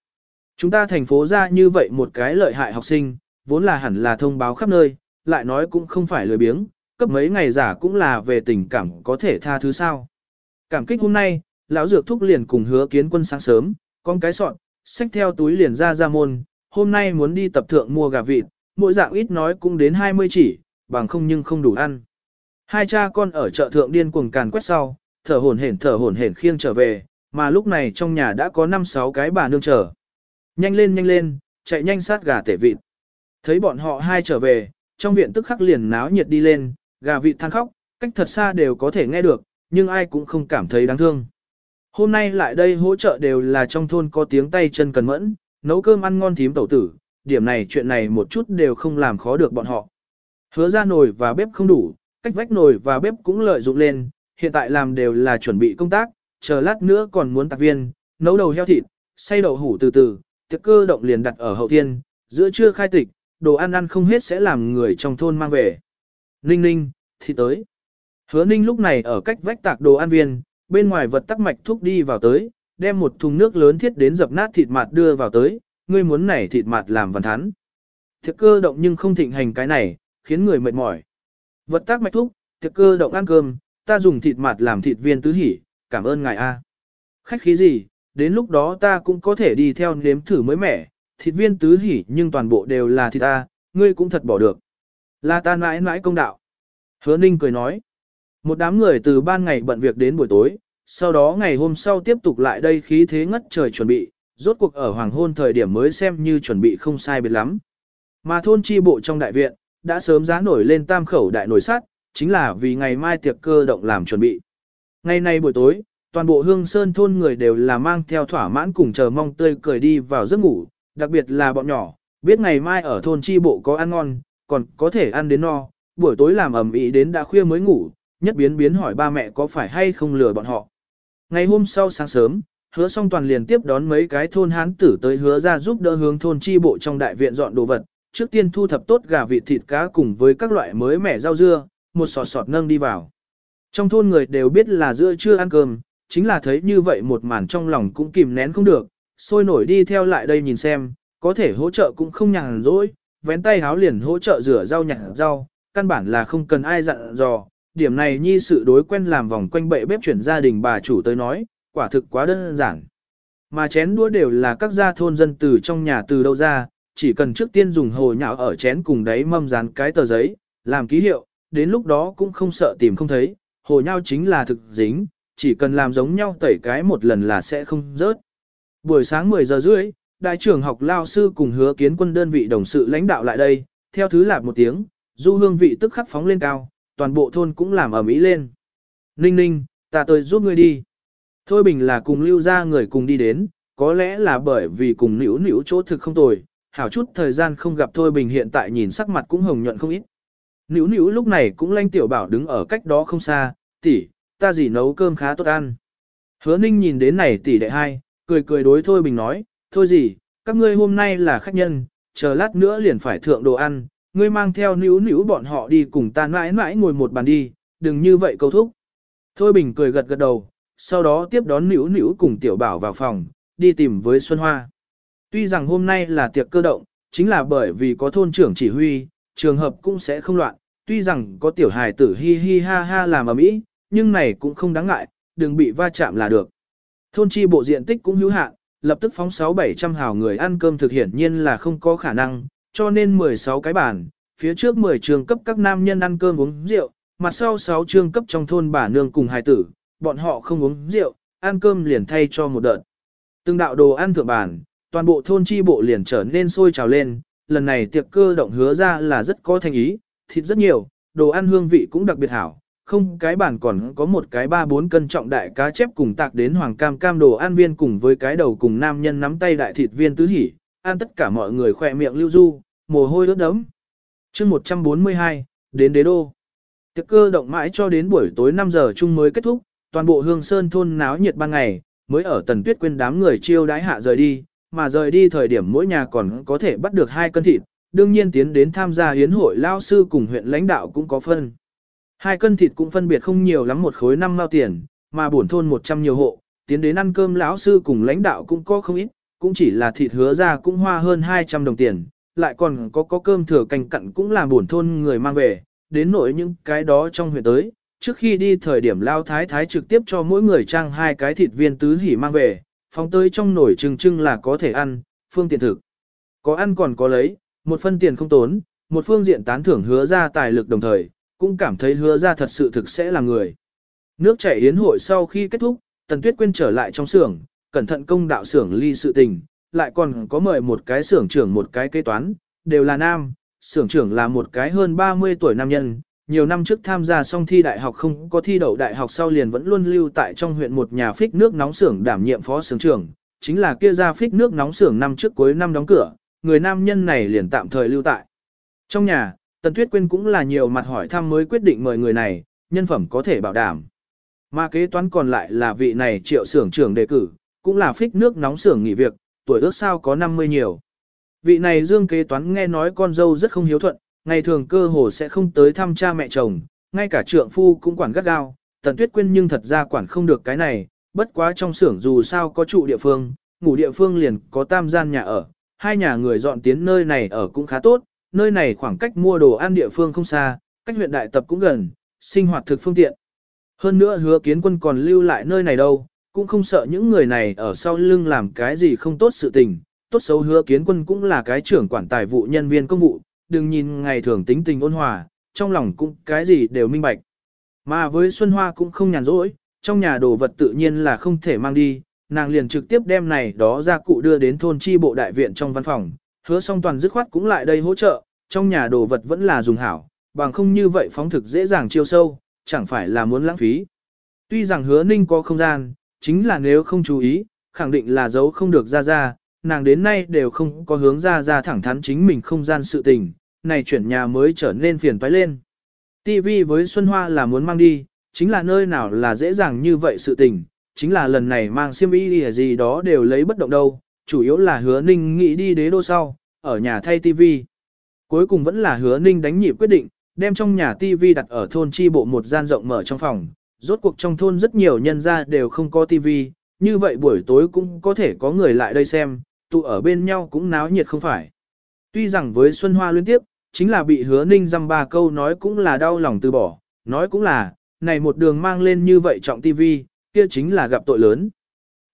Chúng ta thành phố ra như vậy một cái lợi hại học sinh, vốn là hẳn là thông báo khắp nơi, lại nói cũng không phải lười biếng, cấp mấy ngày giả cũng là về tình cảm có thể tha thứ sao. Cảm kích hôm nay, lão dược thúc liền cùng hứa kiến quân sáng sớm, con cái sọn, xách theo túi liền ra ra môn, hôm nay muốn đi tập thượng mua gà vịt, mỗi dạng ít nói cũng đến 20 chỉ, bằng không nhưng không đủ ăn. Hai cha con ở chợ thượng điên cuồng càn quét sau, thở hổn hển thở hổn hển khiêng trở về, mà lúc này trong nhà đã có 5-6 cái bà nương chờ. Nhanh lên nhanh lên, chạy nhanh sát gà tể vịt. Thấy bọn họ hai trở về, trong viện tức khắc liền náo nhiệt đi lên, gà vịt than khóc, cách thật xa đều có thể nghe được, nhưng ai cũng không cảm thấy đáng thương. Hôm nay lại đây hỗ trợ đều là trong thôn có tiếng tay chân cần mẫn, nấu cơm ăn ngon thím tẩu tử, điểm này chuyện này một chút đều không làm khó được bọn họ. Hứa ra nồi và bếp không đủ, cách vách nồi và bếp cũng lợi dụng lên, hiện tại làm đều là chuẩn bị công tác, chờ lát nữa còn muốn tạc viên, nấu đầu heo thịt, xay đậu hủ từ từ, tiệc cơ động liền đặt ở hậu thiên, giữa trưa khai tịch, đồ ăn ăn không hết sẽ làm người trong thôn mang về. Ninh ninh, thì tới. Hứa ninh lúc này ở cách vách tạc đồ ăn viên, bên ngoài vật tắc mạch thuốc đi vào tới, đem một thùng nước lớn thiết đến dập nát thịt mạt đưa vào tới, ngươi muốn nảy thịt mặt làm văn thắn. Thiệt cơ động nhưng không thịnh hành cái này, khiến người mệt mỏi. Vật tác mạch thúc, thiệt cơ động ăn cơm, ta dùng thịt mặt làm thịt viên tứ hỉ, cảm ơn ngài a. Khách khí gì, đến lúc đó ta cũng có thể đi theo nếm thử mới mẻ, thịt viên tứ hỉ nhưng toàn bộ đều là thịt ta, ngươi cũng thật bỏ được. Là ta mãi mãi công đạo. Hứa Ninh cười nói. Một đám người từ ban ngày bận việc đến buổi tối, sau đó ngày hôm sau tiếp tục lại đây khí thế ngất trời chuẩn bị, rốt cuộc ở hoàng hôn thời điểm mới xem như chuẩn bị không sai biệt lắm. Mà thôn chi bộ trong đại viện, đã sớm giá nổi lên tam khẩu đại nổi sát, chính là vì ngày mai tiệc cơ động làm chuẩn bị. Ngày nay buổi tối, toàn bộ hương sơn thôn người đều là mang theo thỏa mãn cùng chờ mong tươi cười đi vào giấc ngủ, đặc biệt là bọn nhỏ, biết ngày mai ở thôn chi bộ có ăn ngon, còn có thể ăn đến no, buổi tối làm ẩm ý đến đã khuya mới ngủ, nhất biến biến hỏi ba mẹ có phải hay không lừa bọn họ. Ngày hôm sau sáng sớm, hứa song toàn liền tiếp đón mấy cái thôn hán tử tới hứa ra giúp đỡ hướng thôn chi bộ trong đại viện dọn đồ vật, trước tiên thu thập tốt gà vịt thịt cá cùng với các loại mới mẻ rau dưa, một sọt sọt nâng đi vào. Trong thôn người đều biết là giữa trưa ăn cơm, chính là thấy như vậy một màn trong lòng cũng kìm nén không được, sôi nổi đi theo lại đây nhìn xem, có thể hỗ trợ cũng không nhàn rỗi, vén tay háo liền hỗ trợ rửa rau nhặt rau, căn bản là không cần ai dặn dò, điểm này nhi sự đối quen làm vòng quanh bệ bếp chuyển gia đình bà chủ tới nói, quả thực quá đơn giản. Mà chén đũa đều là các gia thôn dân từ trong nhà từ đâu ra, chỉ cần trước tiên dùng hồ nhạo ở chén cùng đấy mâm dán cái tờ giấy, làm ký hiệu, đến lúc đó cũng không sợ tìm không thấy, hồ nhau chính là thực dính, chỉ cần làm giống nhau tẩy cái một lần là sẽ không rớt. Buổi sáng 10 giờ rưỡi, đại trưởng học lao sư cùng hứa kiến quân đơn vị đồng sự lãnh đạo lại đây, theo thứ lạp một tiếng, du hương vị tức khắc phóng lên cao, toàn bộ thôn cũng làm ở mỹ lên. Ninh ninh, ta tới giúp ngươi đi. Thôi bình là cùng lưu ra người cùng đi đến, có lẽ là bởi vì cùng nữ nữ chỗ thực không tồi, hảo chút thời gian không gặp Thôi bình hiện tại nhìn sắc mặt cũng hồng nhuận không ít. Nữ nữ lúc này cũng lanh tiểu bảo đứng ở cách đó không xa, tỷ, ta gì nấu cơm khá tốt ăn. Hứa ninh nhìn đến này tỷ đệ hai, cười cười đối Thôi bình nói, thôi gì, các ngươi hôm nay là khách nhân, chờ lát nữa liền phải thượng đồ ăn, ngươi mang theo nữ nữ bọn họ đi cùng ta mãi mãi ngồi một bàn đi, đừng như vậy câu thúc. Thôi Bình cười gật gật đầu, sau đó tiếp đón níu níu cùng tiểu bảo vào phòng, đi tìm với Xuân Hoa. Tuy rằng hôm nay là tiệc cơ động, chính là bởi vì có thôn trưởng chỉ huy, trường hợp cũng sẽ không loạn, tuy rằng có tiểu hài tử hi hi ha ha làm ở mỹ, nhưng này cũng không đáng ngại, đừng bị va chạm là được. Thôn chi bộ diện tích cũng hữu hạn, lập tức phóng 6-700 hào người ăn cơm thực hiển nhiên là không có khả năng, cho nên 16 cái bàn, phía trước 10 trường cấp các nam nhân ăn cơm uống rượu, mặt sau 6 trường cấp trong thôn bà nương cùng hài tử, bọn họ không uống rượu, ăn cơm liền thay cho một đợt. Từng đạo đồ ăn thượng bàn, toàn bộ thôn chi bộ liền trở nên sôi trào lên, lần này tiệc cơ động hứa ra là rất có thành ý, thịt rất nhiều, đồ ăn hương vị cũng đặc biệt hảo, không cái bản còn có một cái ba bốn cân trọng đại cá chép cùng tạc đến hoàng cam cam đồ ăn viên cùng với cái đầu cùng nam nhân nắm tay đại thịt viên tứ hỉ, ăn tất cả mọi người khỏe miệng lưu du, mồ hôi ướt đẫm. chương 142, đến đế đô. Tiệc cơ động mãi cho đến buổi tối 5 giờ chung mới kết thúc, toàn bộ hương sơn thôn náo nhiệt ban ngày, mới ở tần tuyết quên đám người chiêu đái hạ rời đi, mà rời đi thời điểm mỗi nhà còn có thể bắt được hai cân thịt, đương nhiên tiến đến tham gia hiến hội lao sư cùng huyện lãnh đạo cũng có phân. Hai cân thịt cũng phân biệt không nhiều lắm một khối năm mao tiền, mà bổn thôn 100 nhiều hộ, tiến đến ăn cơm lão sư cùng lãnh đạo cũng có không ít, cũng chỉ là thịt hứa ra cũng hoa hơn 200 đồng tiền, lại còn có có cơm thừa canh cặn cũng là bổn thôn người mang về, đến nỗi những cái đó trong huyện tới. Trước khi đi thời điểm lao thái thái trực tiếp cho mỗi người trang hai cái thịt viên tứ hỉ mang về, phóng tới trong nồi trừng trưng là có thể ăn, phương tiện thực. Có ăn còn có lấy, một phân tiền không tốn, một phương diện tán thưởng hứa ra tài lực đồng thời, cũng cảm thấy hứa ra thật sự thực sẽ là người. Nước chảy yến hội sau khi kết thúc, Tần Tuyết Quyên trở lại trong xưởng, cẩn thận công đạo xưởng ly sự tình, lại còn có mời một cái xưởng trưởng một cái kế toán, đều là nam, xưởng trưởng là một cái hơn 30 tuổi nam nhân, nhiều năm trước tham gia xong thi đại học không có thi đậu đại học sau liền vẫn luôn lưu tại trong huyện một nhà phích nước nóng xưởng đảm nhiệm phó xưởng trưởng, chính là kia ra phích nước nóng xưởng năm trước cuối năm đóng cửa, người nam nhân này liền tạm thời lưu tại. Trong nhà, Tần Tuyết Quyên cũng là nhiều mặt hỏi thăm mới quyết định mời người này, nhân phẩm có thể bảo đảm. Mà kế toán còn lại là vị này triệu xưởng trưởng đề cử, cũng là phích nước nóng xưởng nghỉ việc, tuổi ước sao có 50 nhiều. Vị này dương kế toán nghe nói con dâu rất không hiếu thuận, ngày thường cơ hồ sẽ không tới thăm cha mẹ chồng, ngay cả trượng phu cũng quản gắt gao, tần tuyết quyên nhưng thật ra quản không được cái này, bất quá trong xưởng dù sao có trụ địa phương, ngủ địa phương liền có tam gian nhà ở, hai nhà người dọn tiến nơi này ở cũng khá tốt, nơi này khoảng cách mua đồ ăn địa phương không xa, cách huyện đại tập cũng gần, sinh hoạt thực phương tiện. Hơn nữa hứa kiến quân còn lưu lại nơi này đâu, cũng không sợ những người này ở sau lưng làm cái gì không tốt sự tình. Tốt xấu hứa kiến quân cũng là cái trưởng quản tài vụ nhân viên công vụ, đừng nhìn ngày thường tính tình ôn hòa, trong lòng cũng cái gì đều minh bạch. Mà với Xuân Hoa cũng không nhàn rỗi, trong nhà đồ vật tự nhiên là không thể mang đi, nàng liền trực tiếp đem này đó ra cụ đưa đến thôn chi bộ đại viện trong văn phòng, hứa song toàn dứt khoát cũng lại đây hỗ trợ, trong nhà đồ vật vẫn là dùng hảo, bằng không như vậy phóng thực dễ dàng chiêu sâu, chẳng phải là muốn lãng phí. Tuy rằng hứa ninh có không gian, chính là nếu không chú ý, khẳng định là giấu không được ra ra, nàng đến nay đều không có hướng ra ra thẳng thắn chính mình không gian sự tình, này chuyển nhà mới trở nên phiền toái lên. TV với Xuân Hoa là muốn mang đi, chính là nơi nào là dễ dàng như vậy sự tình, chính là lần này mang xiêm y gì đó đều lấy bất động đâu, chủ yếu là hứa ninh nghĩ đi đế đô sau, ở nhà thay TV. Cuối cùng vẫn là hứa ninh đánh nhịp quyết định, đem trong nhà TV đặt ở thôn chi bộ một gian rộng mở trong phòng, rốt cuộc trong thôn rất nhiều nhân gia đều không có TV, như vậy buổi tối cũng có thể có người lại đây xem, tụ ở bên nhau cũng náo nhiệt không phải. Tuy rằng với Xuân Hoa liên tiếp, chính là bị hứa ninh dăm ba câu nói cũng là đau lòng từ bỏ, nói cũng là, này một đường mang lên như vậy trọng TV, kia chính là gặp tội lớn.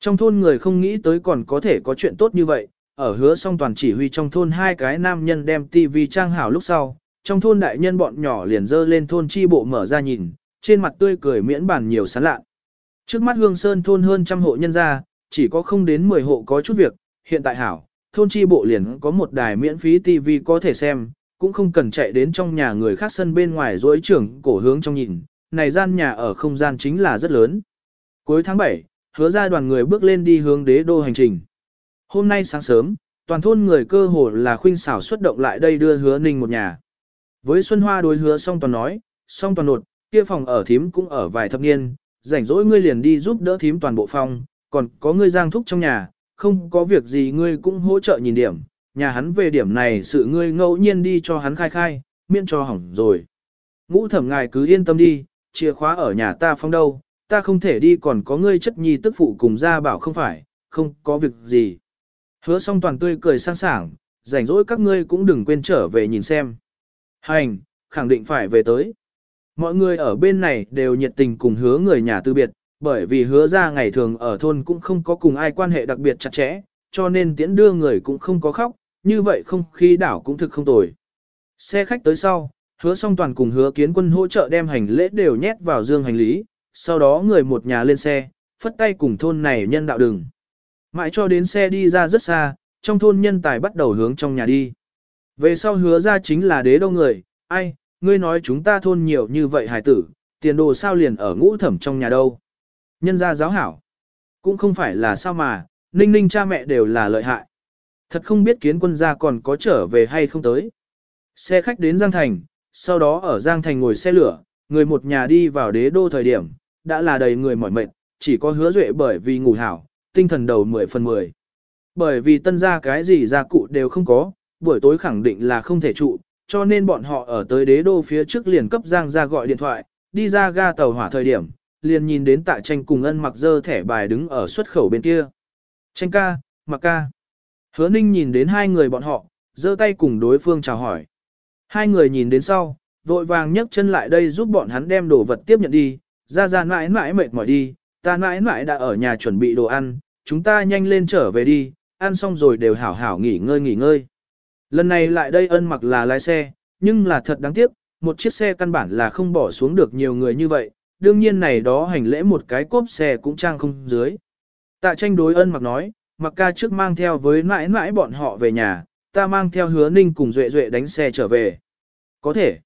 Trong thôn người không nghĩ tới còn có thể có chuyện tốt như vậy, ở hứa song toàn chỉ huy trong thôn hai cái nam nhân đem TV trang hảo lúc sau, trong thôn đại nhân bọn nhỏ liền dơ lên thôn chi bộ mở ra nhìn, trên mặt tươi cười miễn bản nhiều sán lạ. Trước mắt hương sơn thôn hơn trăm hộ nhân gia, chỉ có không đến 10 hộ có chút việc, hiện tại hảo, thôn chi bộ liền có một đài miễn phí TV có thể xem, cũng không cần chạy đến trong nhà người khác sân bên ngoài rỗi trưởng cổ hướng trong nhìn, này gian nhà ở không gian chính là rất lớn. Cuối tháng 7, hứa ra đoàn người bước lên đi hướng đế đô hành trình. Hôm nay sáng sớm, toàn thôn người cơ hồ là khuynh xảo xuất động lại đây đưa hứa ninh một nhà. Với Xuân Hoa đối hứa song toàn nói, song toàn nột, kia phòng ở thím cũng ở vài thập niên, rảnh rỗi ngươi liền đi giúp đỡ thím toàn bộ phòng, còn có ngươi giang thúc trong nhà, không có việc gì ngươi cũng hỗ trợ nhìn điểm, nhà hắn về điểm này sự ngươi ngẫu nhiên đi cho hắn khai khai, miễn cho hỏng rồi. Ngũ thẩm ngài cứ yên tâm đi, chìa khóa ở nhà ta phong đâu, ta không thể đi còn có ngươi chất nhi tức phụ cùng ra bảo không phải, không có việc gì. Hứa song toàn tươi cười sang sảng, rảnh rỗi các ngươi cũng đừng quên trở về nhìn xem. Hành, khẳng định phải về tới. Mọi người ở bên này đều nhiệt tình cùng hứa người nhà tư biệt, bởi vì hứa ra ngày thường ở thôn cũng không có cùng ai quan hệ đặc biệt chặt chẽ, cho nên tiễn đưa người cũng không có khóc, như vậy không khí đảo cũng thực không tồi. Xe khách tới sau, hứa song toàn cùng hứa kiến quân hỗ trợ đem hành lễ đều nhét vào dương hành lý, sau đó người một nhà lên xe, phất tay cùng thôn này nhân đạo đường. Mãi cho đến xe đi ra rất xa, trong thôn nhân tài bắt đầu hướng trong nhà đi. Về sau hứa ra chính là đế đâu người, ai, ngươi nói chúng ta thôn nhiều như vậy hài tử, tiền đồ sao liền ở ngũ thẩm trong nhà đâu. Nhân gia giáo hảo, cũng không phải là sao mà, ninh ninh cha mẹ đều là lợi hại. Thật không biết kiến quân gia còn có trở về hay không tới. Xe khách đến Giang Thành, sau đó ở Giang Thành ngồi xe lửa, người một nhà đi vào đế đô thời điểm, đã là đầy người mỏi mệt, chỉ có hứa duệ bởi vì ngủ hảo, tinh thần đầu 10 phần 10. Bởi vì tân gia cái gì gia cụ đều không có, buổi tối khẳng định là không thể trụ, cho nên bọn họ ở tới đế đô phía trước liền cấp Giang ra gọi điện thoại, đi ra ga tàu hỏa thời điểm, liền nhìn đến tạ tranh cùng ân mặc dơ thẻ bài đứng ở xuất khẩu bên kia. Tranh ca, mặc ca. Hứa ninh nhìn đến hai người bọn họ, giơ tay cùng đối phương chào hỏi. Hai người nhìn đến sau, vội vàng nhấc chân lại đây giúp bọn hắn đem đồ vật tiếp nhận đi, ra ra mãi mãi mệt mỏi đi, ta mãi mãi đã ở nhà chuẩn bị đồ ăn, chúng ta nhanh lên trở về đi, ăn xong rồi đều hảo hảo nghỉ ngơi nghỉ ngơi. Lần này lại đây ân mặc là lái xe, nhưng là thật đáng tiếc, một chiếc xe căn bản là không bỏ xuống được nhiều người như vậy, đương nhiên này đó hành lễ một cái cốp xe cũng trang không dưới. Tạ tranh đối ân mặc nói, mặc ca trước mang theo với mãi mãi bọn họ về nhà, ta mang theo hứa ninh cùng duệ duệ đánh xe trở về. Có thể.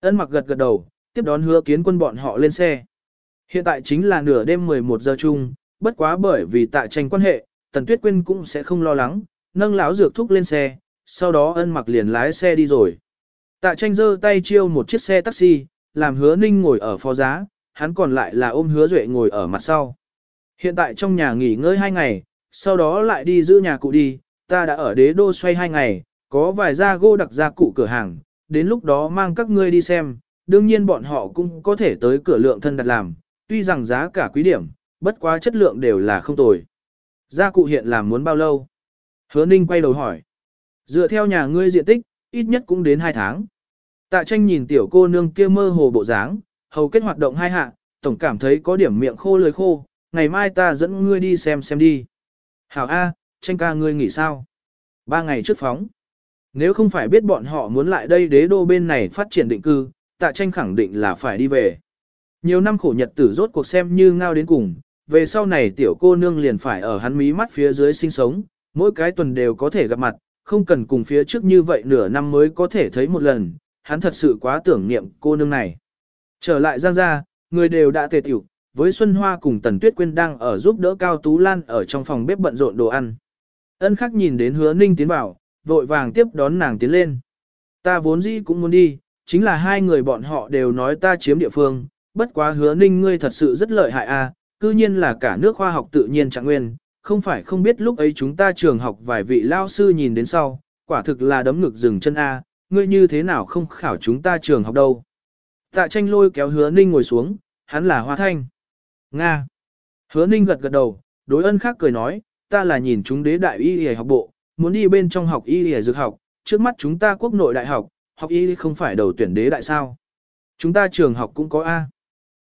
Ân mặc gật gật đầu, tiếp đón hứa kiến quân bọn họ lên xe. Hiện tại chính là nửa đêm 11 giờ chung, bất quá bởi vì tạ tranh quan hệ, Tần Tuyết Quyên cũng sẽ không lo lắng, nâng lão dược thúc lên xe, sau đó ân mặc liền lái xe đi rồi. Tạ tranh giơ tay chiêu một chiếc xe taxi, làm hứa ninh ngồi ở phó giá, hắn còn lại là ôm hứa duệ ngồi ở mặt sau. Hiện tại trong nhà nghỉ ngơi hai ngày, sau đó lại đi giữ nhà cụ đi, ta đã ở đế đô xoay hai ngày, có vài gia gô đặc gia cụ cửa hàng, đến lúc đó mang các ngươi đi xem, đương nhiên bọn họ cũng có thể tới cửa lượng thân đặt làm, tuy rằng giá cả quý điểm, bất quá chất lượng đều là không tồi. Gia cụ hiện làm muốn bao lâu? Hứa Ninh quay đầu hỏi. Dựa theo nhà ngươi diện tích, ít nhất cũng đến 2 tháng. Tạ tranh nhìn tiểu cô nương kia mơ hồ bộ dáng, hầu kết hoạt động hai hạ, tổng cảm thấy có điểm miệng khô lưỡi khô, ngày mai ta dẫn ngươi đi xem xem đi. Hảo A, tranh ca ngươi nghỉ sao? Ba ngày trước phóng. Nếu không phải biết bọn họ muốn lại đây đế đô bên này phát triển định cư, tạ tranh khẳng định là phải đi về. Nhiều năm khổ nhật tử rốt cuộc xem như ngao đến cùng, về sau này tiểu cô nương liền phải ở hắn mí mắt phía dưới sinh sống, mỗi cái tuần đều có thể gặp mặt, không cần cùng phía trước như vậy nửa năm mới có thể thấy một lần, hắn thật sự quá tưởng niệm cô nương này. Trở lại Giang gia, người đều đã tề tiểu, với Xuân Hoa cùng Tần Tuyết Quyên đang ở giúp đỡ Cao Tú Lan ở trong phòng bếp bận rộn đồ ăn. Ân khắc nhìn đến hứa ninh tiến vào, vội vàng tiếp đón nàng tiến lên. Ta vốn dĩ cũng muốn đi, chính là hai người bọn họ đều nói ta chiếm địa phương, bất quá hứa ninh ngươi thật sự rất lợi hại a, à, cư nhiên là cả nước khoa học tự nhiên trạng nguyên, không phải không biết lúc ấy chúng ta trường học vài vị lao sư nhìn đến sau, quả thực là đấm ngực dừng chân A, ngươi như thế nào không khảo chúng ta trường học đâu. Tạ tranh lôi kéo hứa ninh ngồi xuống, hắn là hoa thanh. Nga. Hứa ninh gật gật đầu, đối ân khác cười nói, ta là nhìn chúng đế đại y y học bộ, muốn đi bên trong học y y dược học, trước mắt chúng ta quốc nội đại học, học y không phải đầu tuyển đế đại sao. Chúng ta trường học cũng có A.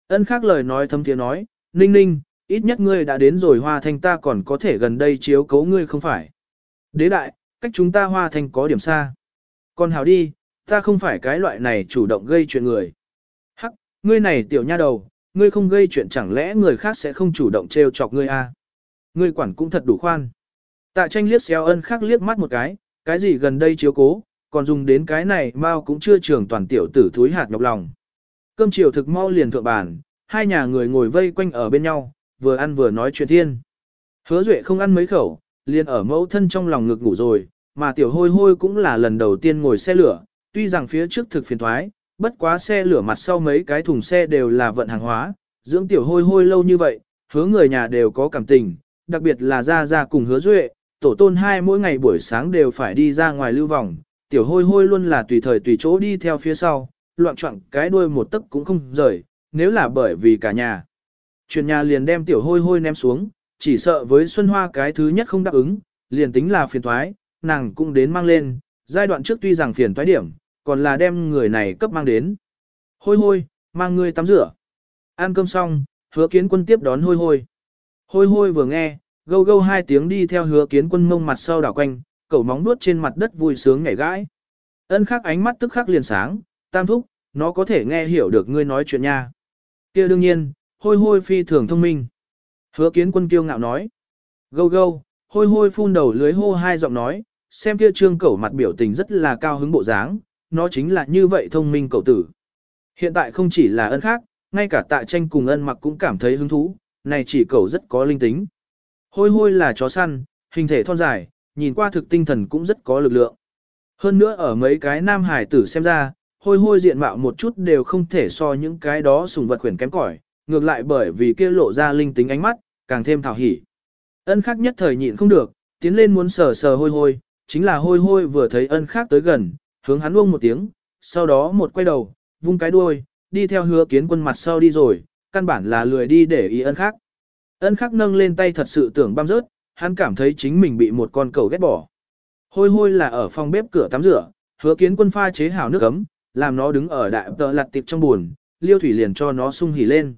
Ân khác lời nói thâm tiếng nói, ninh ninh, ít nhất ngươi đã đến rồi hoa thanh ta còn có thể gần đây chiếu cấu ngươi không phải. Đế đại, cách chúng ta hoa thanh có điểm xa. Còn hào đi, ta không phải cái loại này chủ động gây chuyện người. Hắc, ngươi này tiểu nha đầu, ngươi không gây chuyện chẳng lẽ người khác sẽ không chủ động trêu chọc ngươi à? Ngươi quản cũng thật đủ khoan. Tạ tranh liếc xéo ân khác liếc mắt một cái, cái gì gần đây chiếu cố, còn dùng đến cái này mau cũng chưa trưởng toàn tiểu tử thúi hạt nhọc lòng. Cơm chiều thực mau liền thượng bàn, hai nhà người ngồi vây quanh ở bên nhau, vừa ăn vừa nói chuyện thiên. Hứa Duệ không ăn mấy khẩu, liền ở mẫu thân trong lòng ngực ngủ rồi, mà tiểu hôi hôi cũng là lần đầu tiên ngồi xe lửa, tuy rằng phía trước thực phiền thoái, bất quá xe lửa mặt sau mấy cái thùng xe đều là vận hàng hóa, dưỡng tiểu hôi hôi lâu như vậy, hứa người nhà đều có cảm tình, đặc biệt là ra ra cùng hứa Duệ, tổ tôn hai mỗi ngày buổi sáng đều phải đi ra ngoài lưu vòng, tiểu hôi hôi luôn là tùy thời tùy chỗ đi theo phía sau, loạn trọng cái đuôi một tấc cũng không rời, nếu là bởi vì cả nhà. Chuyển nhà liền đem tiểu hôi hôi ném xuống, chỉ sợ với Xuân Hoa cái thứ nhất không đáp ứng, liền tính là phiền thoái, nàng cũng đến mang lên, giai đoạn trước tuy rằng phiền thoái điểm, còn là đem người này cấp mang đến. Hôi hôi, mang ngươi tắm rửa. Ăn cơm xong, hứa kiến quân tiếp đón hôi hôi. Hôi hôi vừa nghe, gâu gâu hai tiếng đi theo hứa kiến quân mông mặt sau đảo quanh, cẩu móng nuốt trên mặt đất vui sướng nhảy gãi. Ân khắc ánh mắt tức khắc liền sáng, tam thúc, nó có thể nghe hiểu được ngươi nói chuyện nha. kia đương nhiên, hôi hôi phi thường thông minh. Hứa kiến quân kiêu ngạo nói. Gâu gâu, hôi hôi phun đầu lưới hô hai giọng nói, xem kia trương cẩu mặt biểu tình rất là cao hứng bộ dáng, nó chính là như vậy thông minh cậu tử. Hiện tại không chỉ là ân khác, ngay cả tạ tranh cùng ân mặc cũng cảm thấy hứng thú, này chỉ cậu rất có linh tính. Hôi hôi là chó săn, hình thể thon dài, nhìn qua thực tinh thần cũng rất có lực lượng. Hơn nữa ở mấy cái nam hải tử xem ra, hôi hôi diện mạo một chút đều không thể so những cái đó sùng vật khuyển kém cỏi, ngược lại bởi vì kia lộ ra linh tính ánh mắt, càng thêm thảo hỉ. Ân khác nhất thời nhịn không được, tiến lên muốn sờ sờ hôi hôi, chính là hôi hôi vừa thấy ân khác tới gần, hướng hắn uông một tiếng, sau đó một quay đầu, vung cái đuôi, đi theo hứa kiến quân mặt sau đi rồi, căn bản là lười đi để ý ân khác. Ân khắc nâng lên tay thật sự tưởng băm rớt, hắn cảm thấy chính mình bị một con cầu ghét bỏ. Hôi hôi là ở phòng bếp cửa tắm rửa, hứa kiến quân pha chế hảo nước ấm, làm nó đứng ở đại tờ lặt tiệp trong buồn, liêu thủy liền cho nó sung hỉ lên.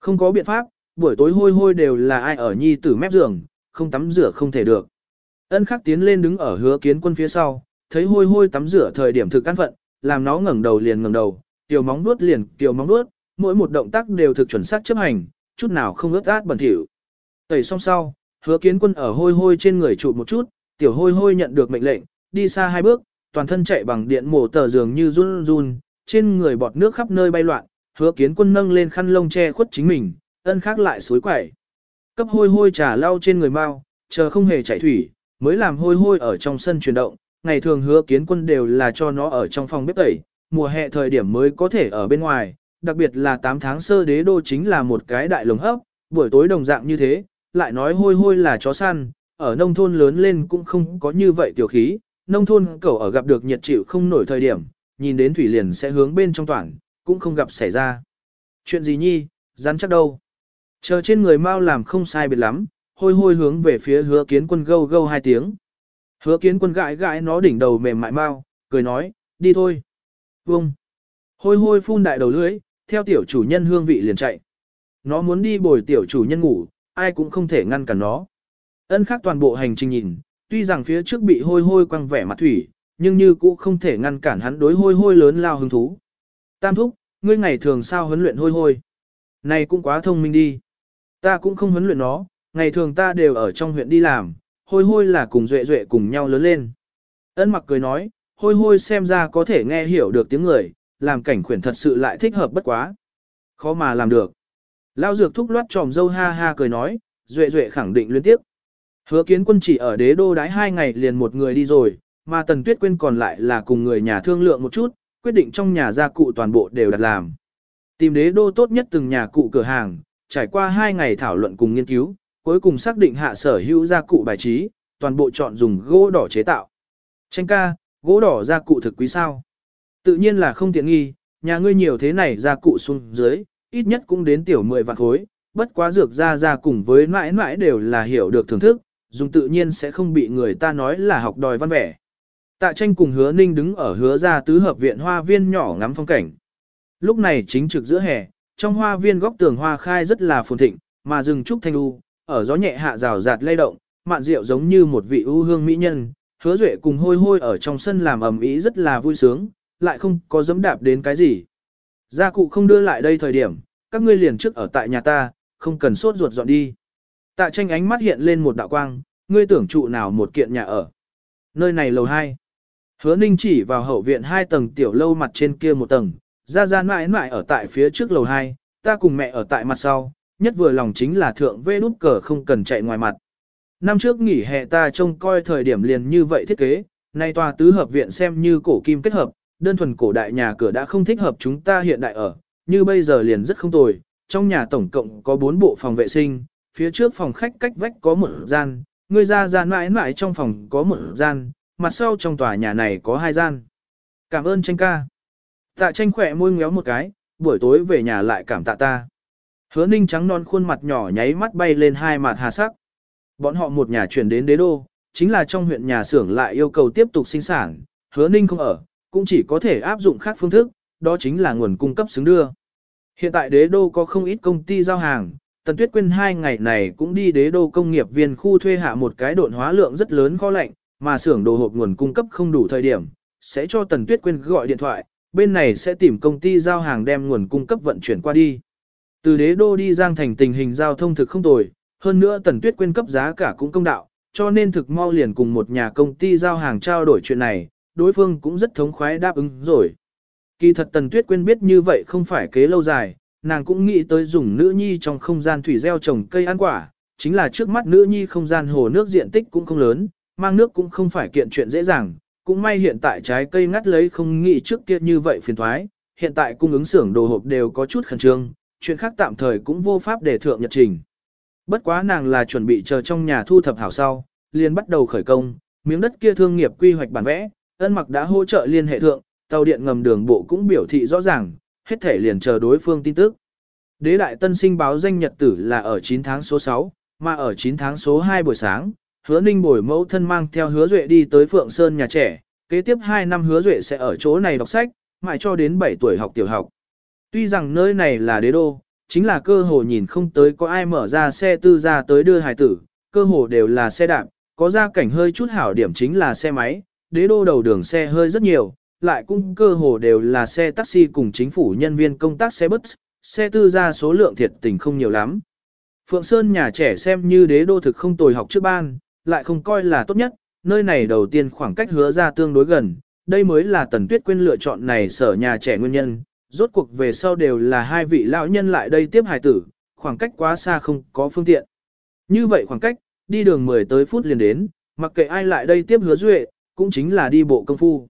Không có biện pháp, buổi tối hôi hôi đều là ai ở nhi tử mép giường, không tắm rửa không thể được. Ân khắc tiến lên đứng ở hứa kiến quân phía sau, thấy hôi hôi tắm rửa thời điểm thực căn phận, làm nó ngẩng đầu liền ngẩng đầu, tiểu móng nuốt liền tiểu móng nuốt mỗi một động tác đều thực chuẩn xác chấp hành, chút nào không ướt át bẩn thỉu. Tẩy xong sau, hứa kiến quân ở hôi hôi trên người trụ một chút, tiểu hôi hôi nhận được mệnh lệnh, đi xa hai bước, toàn thân chạy bằng điện mổ tờ giường như run run, trên người bọt nước khắp nơi bay loạn, hứa kiến quân nâng lên khăn lông che khuất chính mình, ân khác lại suối quẩy. Cấp hôi hôi trà lau trên người mau, chờ không hề chảy thủy, mới làm hôi hôi ở trong sân chuyển động, ngày thường hứa kiến quân đều là cho nó ở trong phòng bếp tẩy, mùa hè thời điểm mới có thể ở bên ngoài, đặc biệt là 8 tháng sơ đế đô chính là một cái đại lồng hấp, buổi tối đồng dạng như thế, lại nói hôi hôi là chó săn, ở nông thôn lớn lên cũng không có như vậy tiểu khí, nông thôn cậu ở gặp được nhiệt chịu không nổi thời điểm, nhìn đến thủy liền sẽ hướng bên trong toàn, cũng không gặp xảy ra. Chuyện gì nhi, rắn chắc đâu. Chờ trên người mau làm không sai biệt lắm, hôi hôi hướng về phía hứa kiến quân gâu gâu hai tiếng. Hứa kiến quân gãi gãi nó đỉnh đầu mềm mại mau, cười nói, đi thôi. Vông. Hôi hôi phun đại đầu lưới, theo tiểu chủ nhân hương vị liền chạy. Nó muốn đi bồi tiểu chủ nhân ngủ, ai cũng không thể ngăn cản nó. Ân khắc toàn bộ hành trình nhìn, tuy rằng phía trước bị hôi hôi quăng vẻ mặt thủy, nhưng như cũng không thể ngăn cản hắn đối hôi hôi lớn lao hứng thú. Tam thúc, ngươi ngày thường sao huấn luyện hôi hôi? Này cũng quá thông minh đi. Ta cũng không huấn luyện nó, ngày thường ta đều ở trong huyện đi làm, hôi hôi là cùng duệ duệ cùng nhau lớn lên. Ân mặc cười nói, hôi hôi xem ra có thể nghe hiểu được tiếng người, làm cảnh khuyển thật sự lại thích hợp bất quá. Khó mà làm được. Lao dược thúc loát tròm dâu ha ha cười nói, duệ duệ khẳng định liên tiếp. Hứa kiến quân chỉ ở đế đô đái hai ngày liền một người đi rồi, mà tần tuyết quên còn lại là cùng người nhà thương lượng một chút, quyết định trong nhà gia cụ toàn bộ đều đặt làm. Tìm đế đô tốt nhất từng nhà cụ cửa hàng, trải qua hai ngày thảo luận cùng nghiên cứu, cuối cùng xác định hạ sở hữu gia cụ bài trí, toàn bộ chọn dùng gỗ đỏ chế tạo. Tranh ca, gỗ đỏ gia cụ thực quý sao? Tự nhiên là không tiện nghi, nhà ngươi nhiều thế này gia cụ xuống dưới, ít nhất cũng đến tiểu 10 vạn khối, bất quá dược gia gia cùng với mãi mãi đều là hiểu được thưởng thức, dùng tự nhiên sẽ không bị người ta nói là học đòi văn vẻ. Tạ tranh cùng hứa ninh đứng ở hứa gia tứ hợp viện hoa viên nhỏ ngắm phong cảnh. Lúc này chính trực giữa hè, trong hoa viên góc tường hoa khai rất là phồn thịnh, mà rừng trúc thanh u, ở gió nhẹ hạ rào rạt lay động, mạn rượu giống như một vị ưu hương mỹ nhân, hứa duệ cùng hôi hôi ở trong sân làm ầm ĩ rất là vui sướng, lại không có dẫm đạp đến cái gì. Gia cụ không đưa lại đây thời điểm, các ngươi liền trước ở tại nhà ta, không cần sốt ruột dọn đi. Tạ tranh ánh mắt hiện lên một đạo quang, ngươi tưởng trụ nào một kiện nhà ở. Nơi này lầu 2. Hứa ninh chỉ vào hậu viện hai tầng tiểu lâu mặt trên kia một tầng, ra ra mãi mãi ở tại phía trước lầu 2, ta cùng mẹ ở tại mặt sau, nhất vừa lòng chính là thượng vê đút cờ không cần chạy ngoài mặt. Năm trước nghỉ hè ta trông coi thời điểm liền như vậy thiết kế, nay tòa tứ hợp viện xem như cổ kim kết hợp, đơn thuần cổ đại nhà cửa đã không thích hợp chúng ta hiện đại ở, như bây giờ liền rất không tồi, trong nhà tổng cộng có 4 bộ phòng vệ sinh, phía trước phòng khách cách vách có một gian, người ra gian mãi mãi trong phòng có một gian, mặt sau trong tòa nhà này có hai gian. Cảm ơn tranh ca. Tạ tranh khỏe môi ngéo một cái, buổi tối về nhà lại cảm tạ ta. Hứa ninh trắng non khuôn mặt nhỏ nháy mắt bay lên hai mặt hà sắc. Bọn họ một nhà chuyển đến đế đô, chính là trong huyện nhà xưởng lại yêu cầu tiếp tục sinh sản, hứa ninh không ở, cũng chỉ có thể áp dụng khác phương thức, đó chính là nguồn cung cấp xứng đưa. Hiện tại đế đô có không ít công ty giao hàng, Tần Tuyết Quyên hai ngày này cũng đi đế đô công nghiệp viên khu thuê hạ một cái độn hóa lượng rất lớn kho lạnh, mà xưởng đồ hộp nguồn cung cấp không đủ thời điểm, sẽ cho Tần Tuyết Quyên gọi điện thoại, bên này sẽ tìm công ty giao hàng đem nguồn cung cấp vận chuyển qua đi. Từ đế đô đi Giang Thành tình hình giao thông thực không tồi, hơn nữa Tần Tuyết quyên cấp giá cả cũng công đạo, cho nên thực mau liền cùng một nhà công ty giao hàng trao đổi chuyện này, đối phương cũng rất thống khoái đáp ứng rồi. Kỳ thật Tần Tuyết quyên biết như vậy không phải kế lâu dài, nàng cũng nghĩ tới dùng nữ nhi trong không gian thủy gieo trồng cây ăn quả, chính là trước mắt nữ nhi không gian hồ nước diện tích cũng không lớn, mang nước cũng không phải kiện chuyện dễ dàng, cũng may hiện tại trái cây ngắt lấy không nghĩ trước kia như vậy phiền thoái, hiện tại cung ứng xưởng đồ hộp đều có chút khẩn trương, chuyện khác tạm thời cũng vô pháp để thượng nhật trình. Bất quá nàng là chuẩn bị chờ trong nhà thu thập hảo sau, liền bắt đầu khởi công, miếng đất kia thương nghiệp quy hoạch bản vẽ, ân mặc đã hỗ trợ liên hệ thượng, tàu điện ngầm đường bộ cũng biểu thị rõ ràng, hết thể liền chờ đối phương tin tức. Đế đại tân sinh báo danh nhật tử là ở 9 tháng số 6, mà ở 9 tháng số 2 buổi sáng, hứa ninh bồi mẫu thân mang theo hứa duệ đi tới Phượng Sơn nhà trẻ, kế tiếp 2 năm hứa duệ sẽ ở chỗ này đọc sách, mãi cho đến 7 tuổi học tiểu học. Tuy rằng nơi này là đế đô, chính là cơ hồ nhìn không tới có ai mở ra xe tư ra tới đưa hài tử, cơ hồ đều là xe đạp, có ra cảnh hơi chút hảo điểm chính là xe máy, đế đô đầu đường xe hơi rất nhiều, lại cũng cơ hồ đều là xe taxi cùng chính phủ nhân viên công tác xe bus, xe tư ra số lượng thiệt tình không nhiều lắm. Phượng Sơn nhà trẻ xem như đế đô thực không tồi học trước ban, lại không coi là tốt nhất, nơi này đầu tiên khoảng cách hứa ra tương đối gần, đây mới là tần tuyết quên lựa chọn này sở nhà trẻ nguyên nhân, rốt cuộc về sau đều là hai vị lão nhân lại đây tiếp hài tử, khoảng cách quá xa không có phương tiện. Như vậy khoảng cách, đi đường 10 tới phút liền đến, mặc kệ ai lại đây tiếp hứa duệ, cũng chính là đi bộ công phu.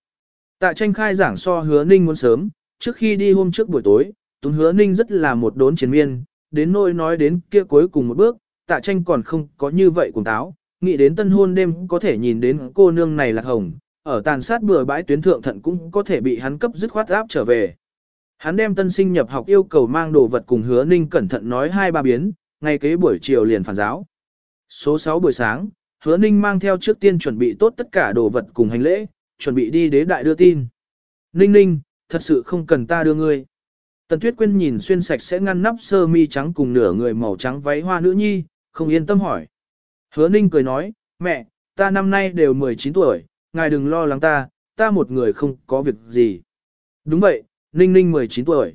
Tạ tranh khai giảng so hứa ninh muốn sớm, trước khi đi hôm trước buổi tối, tuấn hứa ninh rất là một đốn chiến miên, đến nỗi nói đến kia cuối cùng một bước, tạ tranh còn không có như vậy cùng táo, nghĩ đến tân hôn đêm có thể nhìn đến cô nương này là hồng, ở tàn sát bừa bãi tuyến thượng thận cũng có thể bị hắn cấp dứt khoát áp trở về. Hắn đem tân sinh nhập học yêu cầu mang đồ vật cùng hứa ninh cẩn thận nói hai ba biến, ngay kế buổi chiều liền phản giáo. Số 6 buổi sáng, hứa ninh mang theo trước tiên chuẩn bị tốt tất cả đồ vật cùng hành lễ, chuẩn bị đi đế đại đưa tin. Ninh ninh, thật sự không cần ta đưa ngươi. Tần Tuyết Quyên nhìn xuyên sạch sẽ ngăn nắp sơ mi trắng cùng nửa người màu trắng váy hoa nữ nhi, không yên tâm hỏi. Hứa ninh cười nói, mẹ, ta năm nay đều 19 tuổi, ngài đừng lo lắng ta, ta một người không có việc gì. Đúng vậy, Ninh Ninh 19 tuổi.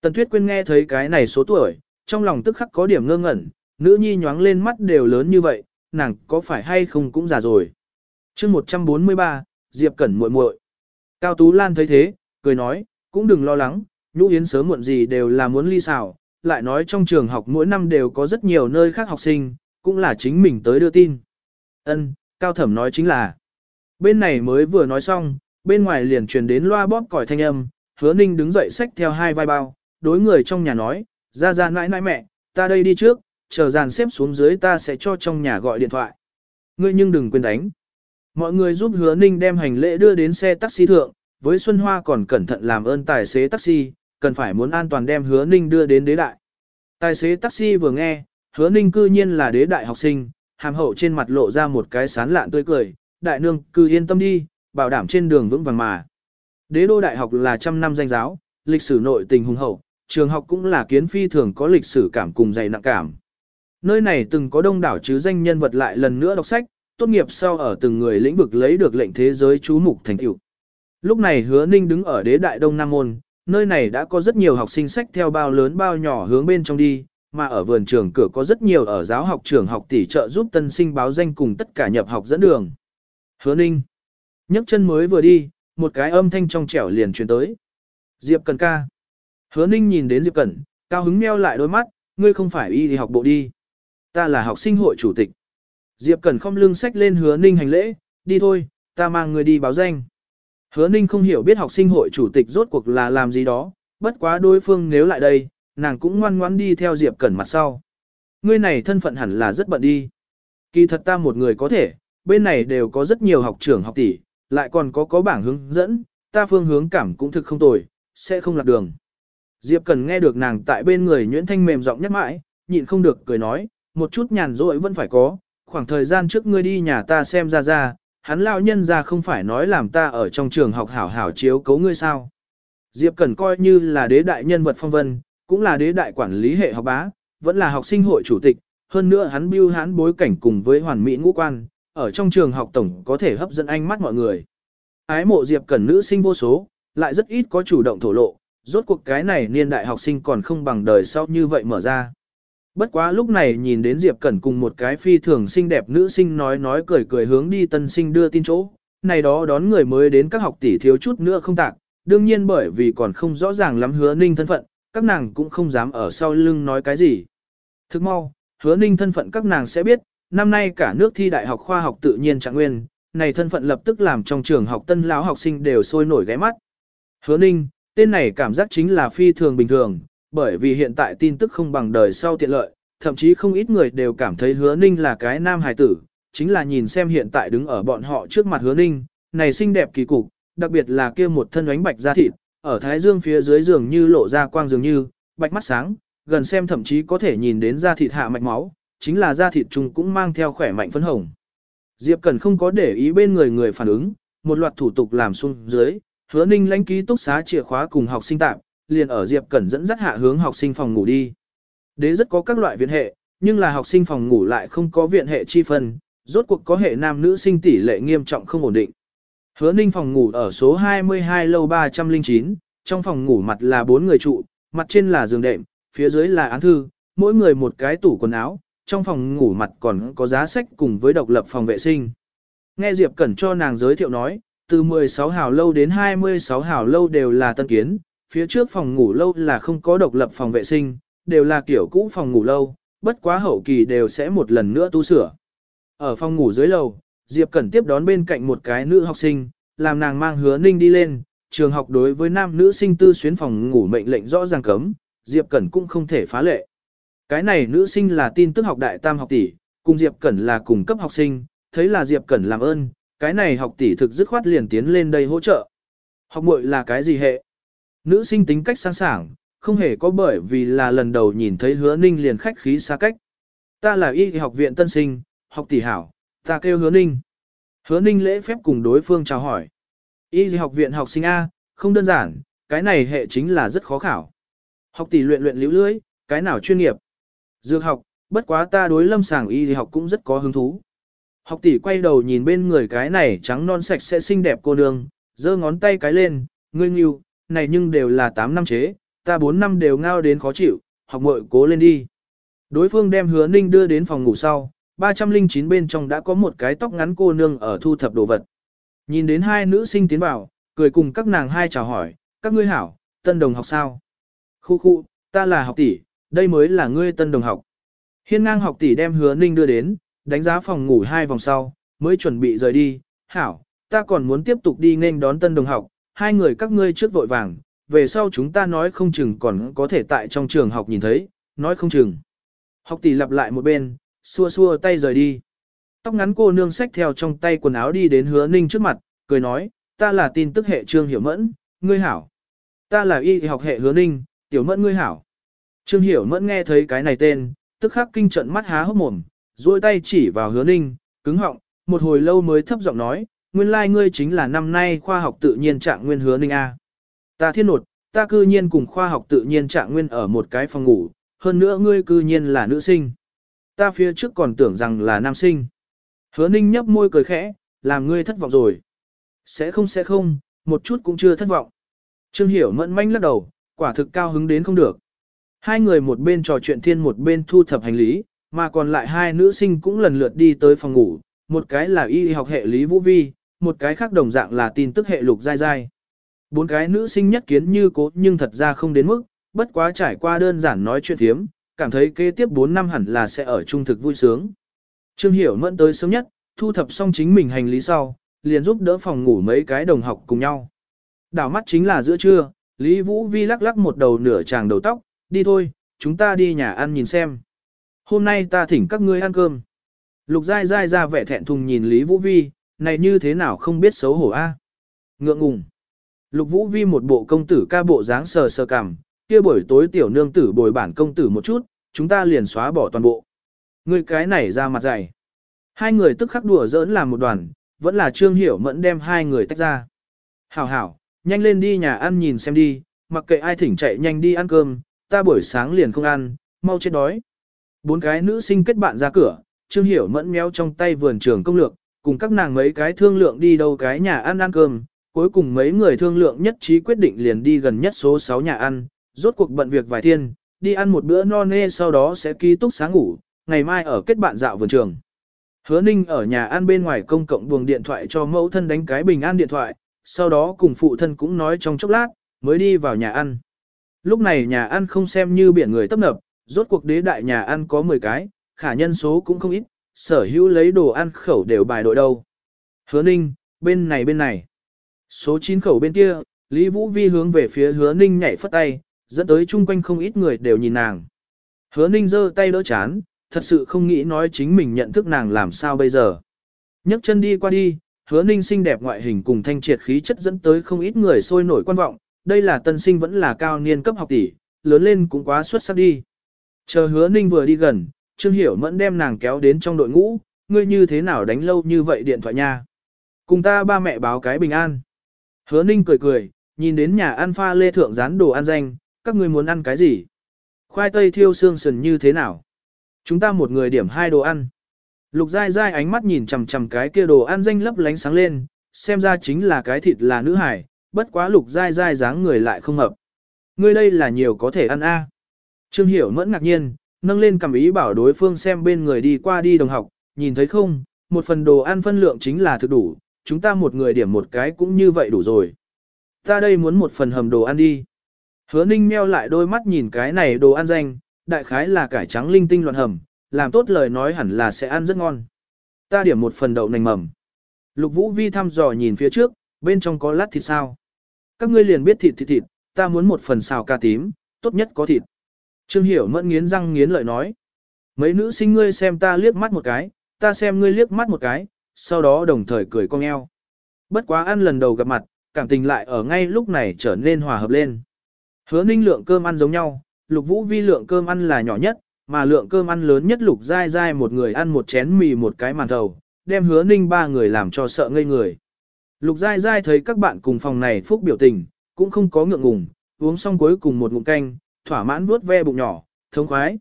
Tần Tuyết Quyên nghe thấy cái này số tuổi, trong lòng tức khắc có điểm ngơ ngẩn, nữ nhi nhoáng lên mắt đều lớn như vậy, nàng có phải hay không cũng già rồi. chương 143, Diệp Cẩn muội muội. Cao Tú Lan thấy thế, cười nói, cũng đừng lo lắng, nhũ yến sớm muộn gì đều là muốn ly xào, lại nói trong trường học mỗi năm đều có rất nhiều nơi khác học sinh, cũng là chính mình tới đưa tin. Ân, Cao Thẩm nói chính là, bên này mới vừa nói xong, bên ngoài liền truyền đến loa bóp còi thanh âm, hứa ninh đứng dậy xách theo hai vai bao, đối người trong nhà nói, ra ra nãi nãi mẹ, ta đây đi trước, chờ dàn xếp xuống dưới ta sẽ cho trong nhà gọi điện thoại. Ngươi nhưng đừng quên đánh. Mọi người giúp hứa ninh đem hành lễ đưa đến xe taxi thượng, với Xuân Hoa còn cẩn thận làm ơn tài xế taxi, cần phải muốn an toàn đem hứa ninh đưa đến đế đại. Tài xế taxi vừa nghe, hứa ninh cư nhiên là đế đại học sinh, hàm hậu trên mặt lộ ra một cái sán lạn tươi cười, đại nương cư yên tâm đi, bảo đảm trên đường vững vàng mà. Đế đô đại học là trăm năm danh giáo, lịch sử nội tình hùng hậu, trường học cũng là kiến phi thường có lịch sử cảm cùng dày nặng cảm. Nơi này từng có đông đảo chứ danh nhân vật lại lần nữa đọc sách, tốt nghiệp sau ở từng người lĩnh vực lấy được lệnh thế giới chú mục thành tựu. Lúc này hứa ninh đứng ở đế đại đông Nam Môn, nơi này đã có rất nhiều học sinh sách theo bao lớn bao nhỏ hướng bên trong đi, mà ở vườn trường cửa có rất nhiều ở giáo học trường học tỷ trợ giúp tân sinh báo danh cùng tất cả nhập học dẫn đường. Hứa ninh, nhấc chân mới vừa đi, một cái âm thanh trong trẻo liền truyền tới. Diệp Cần ca. Hứa Ninh nhìn đến Diệp Cần, cao hứng meo lại đôi mắt, ngươi không phải y thì học bộ đi. Ta là học sinh hội chủ tịch. Diệp Cần không lưng sách lên Hứa Ninh hành lễ, đi thôi, ta mang người đi báo danh. Hứa Ninh không hiểu biết học sinh hội chủ tịch rốt cuộc là làm gì đó, bất quá đối phương nếu lại đây, nàng cũng ngoan ngoãn đi theo Diệp Cẩn mặt sau. Ngươi này thân phận hẳn là rất bận đi. Kỳ thật ta một người có thể, bên này đều có rất nhiều học trưởng học tỷ, lại còn có có bảng hướng dẫn, ta phương hướng cảm cũng thực không tồi, sẽ không lạc đường. Diệp Cần nghe được nàng tại bên người nhuyễn thanh mềm giọng nhắc mãi, nhịn không được cười nói, một chút nhàn rỗi vẫn phải có, khoảng thời gian trước ngươi đi nhà ta xem ra ra, hắn lão nhân ra không phải nói làm ta ở trong trường học hảo hảo chiếu cấu ngươi sao. Diệp Cần coi như là đế đại nhân vật phong vân, cũng là đế đại quản lý hệ học bá, vẫn là học sinh hội chủ tịch, hơn nữa hắn biêu hắn bối cảnh cùng với hoàn mỹ ngũ quan, ở trong trường học tổng có thể hấp dẫn ánh mắt mọi người. Ái mộ Diệp Cẩn nữ sinh vô số, lại rất ít có chủ động thổ lộ, Rốt cuộc cái này niên đại học sinh còn không bằng đời sau như vậy mở ra. Bất quá lúc này nhìn đến Diệp Cẩn cùng một cái phi thường xinh đẹp nữ sinh nói nói cười cười hướng đi tân sinh đưa tin chỗ. Này đó đón người mới đến các học tỷ thiếu chút nữa không tạc, đương nhiên bởi vì còn không rõ ràng lắm hứa ninh thân phận, các nàng cũng không dám ở sau lưng nói cái gì. Thức mau, hứa ninh thân phận các nàng sẽ biết, năm nay cả nước thi đại học khoa học tự nhiên trạng nguyên, này thân phận lập tức làm trong trường học tân lão học sinh đều sôi nổi ghé mắt. Hứa ninh, tên này cảm giác chính là phi thường bình thường, bởi vì hiện tại tin tức không bằng đời sau tiện lợi, thậm chí không ít người đều cảm thấy hứa ninh là cái nam hài tử, chính là nhìn xem hiện tại đứng ở bọn họ trước mặt hứa ninh, này xinh đẹp kỳ cục, đặc biệt là kia một thân ánh bạch da thịt, ở thái dương phía dưới giường như lộ ra quang dường như, bạch mắt sáng, gần xem thậm chí có thể nhìn đến da thịt hạ mạch máu, chính là da thịt trùng cũng mang theo khỏe mạnh phấn hồng. Diệp cẩn không có để ý bên người người phản ứng, một loạt thủ tục làm xuống dưới, hứa ninh lãnh ký túc xá chìa khóa cùng học sinh tạm, liền ở Diệp Cẩn dẫn dắt hạ hướng học sinh phòng ngủ đi. Đế rất có các loại viện hệ, nhưng là học sinh phòng ngủ lại không có viện hệ chi phân, rốt cuộc có hệ nam nữ sinh tỷ lệ nghiêm trọng không ổn định. Hứa ninh phòng ngủ ở số 22 lâu 309, trong phòng ngủ mặt là bốn người trụ, mặt trên là giường đệm, phía dưới là án thư, mỗi người một cái tủ quần áo, trong phòng ngủ mặt còn có giá sách cùng với độc lập phòng vệ sinh. Nghe Diệp Cẩn cho nàng giới thiệu nói, từ 16 hào lâu đến 26 hào lâu đều là tân kiến, phía trước phòng ngủ lâu là không có độc lập phòng vệ sinh, đều là kiểu cũ phòng ngủ lâu, bất quá hậu kỳ đều sẽ một lần nữa tu sửa. Ở phòng ngủ dưới lầu, Diệp Cẩn tiếp đón bên cạnh một cái nữ học sinh, làm nàng mang hứa ninh đi lên, trường học đối với nam nữ sinh tư xuyến phòng ngủ mệnh lệnh rõ ràng cấm, Diệp Cẩn cũng không thể phá lệ. Cái này nữ sinh là tin tức học đại tam học tỷ, cùng Diệp Cẩn là cùng cấp học sinh, thấy là Diệp Cẩn làm ơn, cái này học tỷ thực dứt khoát liền tiến lên đây hỗ trợ. Học muội là cái gì hệ? Nữ sinh tính cách sáng sảng, không hề có bởi vì là lần đầu nhìn thấy hứa ninh liền khách khí xa cách. Ta là y học viện tân sinh, học tỷ hảo, ta kêu hứa ninh. Hứa ninh lễ phép cùng đối phương chào hỏi. Y học viện học sinh A, không đơn giản, cái này hệ chính là rất khó khảo. Học tỷ luyện luyện liễu lưới, cái nào chuyên nghiệp. Dược học, bất quá ta đối lâm sàng y học cũng rất có hứng thú. Học tỷ quay đầu nhìn bên người cái này trắng non sạch sẽ xinh đẹp cô nương, giơ ngón tay cái lên, ngươi nghiêu, này nhưng đều là 8 năm chế, ta 4 năm đều ngao đến khó chịu, học muội cố lên đi. Đối phương đem hứa ninh đưa đến phòng ngủ sau, 309 bên trong đã có một cái tóc ngắn cô nương ở thu thập đồ vật. Nhìn đến hai nữ sinh tiến vào, cười cùng các nàng hai chào hỏi, các ngươi hảo, tân đồng học sao? Khu khu, ta là học tỷ, đây mới là ngươi tân đồng học. Hiên ngang học tỷ đem hứa ninh đưa đến, đánh giá phòng ngủ hai vòng sau, mới chuẩn bị rời đi. Hảo, ta còn muốn tiếp tục đi nên đón tân đồng học, hai người các ngươi trước vội vàng, về sau chúng ta nói không chừng còn có thể tại trong trường học nhìn thấy, nói không chừng. Học tỷ lặp lại một bên, xua xua tay rời đi. Tóc ngắn cô nương xách theo trong tay quần áo đi đến hứa ninh trước mặt, cười nói, ta là tin tức hệ trương hiểu mẫn, ngươi hảo. Ta là y học hệ hứa ninh, tiểu mẫn ngươi hảo. Trương hiểu mẫn nghe thấy cái này tên, tức khắc kinh trận mắt há hốc mồm, duỗi tay chỉ vào hứa ninh, cứng họng, một hồi lâu mới thấp giọng nói, nguyên lai like ngươi chính là năm nay khoa học tự nhiên trạng nguyên hứa ninh A. Ta thiên nột, ta cư nhiên cùng khoa học tự nhiên trạng nguyên ở một cái phòng ngủ, hơn nữa ngươi cư nhiên là nữ sinh. Ta phía trước còn tưởng rằng là nam sinh. Hứa ninh nhấp môi cười khẽ, làm ngươi thất vọng rồi. Sẽ không sẽ không, một chút cũng chưa thất vọng. Trương Hiểu mẫn manh lắc đầu, quả thực cao hứng đến không được. Hai người một bên trò chuyện thiên một bên thu thập hành lý, mà còn lại hai nữ sinh cũng lần lượt đi tới phòng ngủ, một cái là y học hệ Lý Vũ Vi, một cái khác đồng dạng là tin tức hệ lục dai dai. Bốn cái nữ sinh nhất kiến như cố nhưng thật ra không đến mức, bất quá trải qua đơn giản nói chuyện thiếm, cảm thấy kế tiếp 4 năm hẳn là sẽ ở trung thực vui sướng. Trương Hiểu mẫn tới sớm nhất, thu thập xong chính mình hành lý sau, liền giúp đỡ phòng ngủ mấy cái đồng học cùng nhau. Đảo mắt chính là giữa trưa, Lý Vũ Vi lắc lắc một đầu nửa tràng đầu tóc, đi thôi, chúng ta đi nhà ăn nhìn xem. Hôm nay ta thỉnh các ngươi ăn cơm. Lục dai dai ra vẻ thẹn thùng nhìn Lý Vũ Vi, này như thế nào không biết xấu hổ a? Ngượng ngùng. Lục Vũ Vi một bộ công tử ca bộ dáng sờ sờ cằm, kia buổi tối tiểu nương tử bồi bản công tử một chút, chúng ta liền xóa bỏ toàn bộ. Người cái này ra mặt dày. Hai người tức khắc đùa giỡn làm một đoàn, vẫn là Trương Hiểu Mẫn đem hai người tách ra. Hảo hảo, nhanh lên đi nhà ăn nhìn xem đi, mặc kệ ai thỉnh chạy nhanh đi ăn cơm, ta buổi sáng liền không ăn, mau chết đói. Bốn cái nữ sinh kết bạn ra cửa, Trương Hiểu Mẫn méo trong tay vườn trường công lược, cùng các nàng mấy cái thương lượng đi đâu cái nhà ăn ăn cơm, cuối cùng mấy người thương lượng nhất trí quyết định liền đi gần nhất số 6 nhà ăn, rốt cuộc bận việc vài thiên, đi ăn một bữa no nê sau đó sẽ ký túc sáng ngủ, ngày mai ở kết bạn dạo vườn trường. Hứa Ninh ở nhà ăn bên ngoài công cộng buồng điện thoại cho mẫu thân đánh cái bình an điện thoại, sau đó cùng phụ thân cũng nói trong chốc lát, mới đi vào nhà ăn. Lúc này nhà ăn không xem như biển người tấp nập, rốt cuộc đế đại nhà ăn có 10 cái, khả nhân số cũng không ít, sở hữu lấy đồ ăn khẩu đều bài đội đâu. Hứa Ninh, bên này bên này. Số 9 khẩu bên kia, Lý Vũ Vi hướng về phía hứa Ninh nhảy phất tay, dẫn tới chung quanh không ít người đều nhìn nàng. Hứa Ninh giơ tay đỡ chán, thật sự không nghĩ nói chính mình nhận thức nàng làm sao bây giờ. nhấc chân đi qua đi, hứa Ninh xinh đẹp ngoại hình cùng thanh triệt khí chất dẫn tới không ít người sôi nổi quan vọng, đây là tân sinh vẫn là cao niên cấp học tỷ, lớn lên cũng quá xuất sắc đi. Chờ hứa Ninh vừa đi gần, Trương Hiểu Mẫn đem nàng kéo đến trong đội ngũ, ngươi như thế nào đánh lâu như vậy điện thoại nha. Cùng ta ba mẹ báo cái bình an. Hứa Ninh cười cười, nhìn đến nhà ăn pha lê thượng rán đồ ăn danh, các ngươi muốn ăn cái gì? Khoai tây thiêu xương sườn như thế nào? Chúng ta một người điểm hai đồ ăn. Lục dai dai ánh mắt nhìn chằm chằm cái kia đồ ăn danh lấp lánh sáng lên, xem ra chính là cái thịt là nữ hải, bất quá lục dai dai dáng người lại không hợp. Ngươi đây là nhiều có thể ăn a. Trương Hiểu mẫn ngạc nhiên, nâng lên cầm ý bảo đối phương xem bên người đi qua đi đồng học, nhìn thấy không, một phần đồ ăn phân lượng chính là thực đủ, chúng ta một người điểm một cái cũng như vậy đủ rồi. Ta đây muốn một phần hầm đồ ăn đi. Hứa ninh meo lại đôi mắt nhìn cái này đồ ăn danh, đại khái là cải trắng linh tinh loạn hầm, làm tốt lời nói hẳn là sẽ ăn rất ngon. Ta điểm một phần đậu nành mầm. Lục Vũ Vi thăm dò nhìn phía trước, bên trong có lát thịt sao. Các ngươi liền biết thịt thịt thịt, ta muốn một phần xào cà tím, tốt nhất có thịt. Trương Hiểu mẫn nghiến răng nghiến lợi nói. Mấy nữ sinh ngươi xem ta liếc mắt một cái, ta xem ngươi liếc mắt một cái, sau đó đồng thời cười cong eo. Bất quá ăn lần đầu gặp mặt, cảm tình lại ở ngay lúc này trở nên hòa hợp lên. Hứa ninh lượng cơm ăn giống nhau, lục vũ vi lượng cơm ăn là nhỏ nhất, mà lượng cơm ăn lớn nhất lục dai dai một người ăn một chén mì một cái màn thầu, đem hứa ninh ba người làm cho sợ ngây người. Lục dai dai thấy các bạn cùng phòng này phúc biểu tình, cũng không có ngượng ngùng, uống xong cuối cùng một ngụm canh, thỏa mãn vuốt ve bụng nhỏ, thống khoái.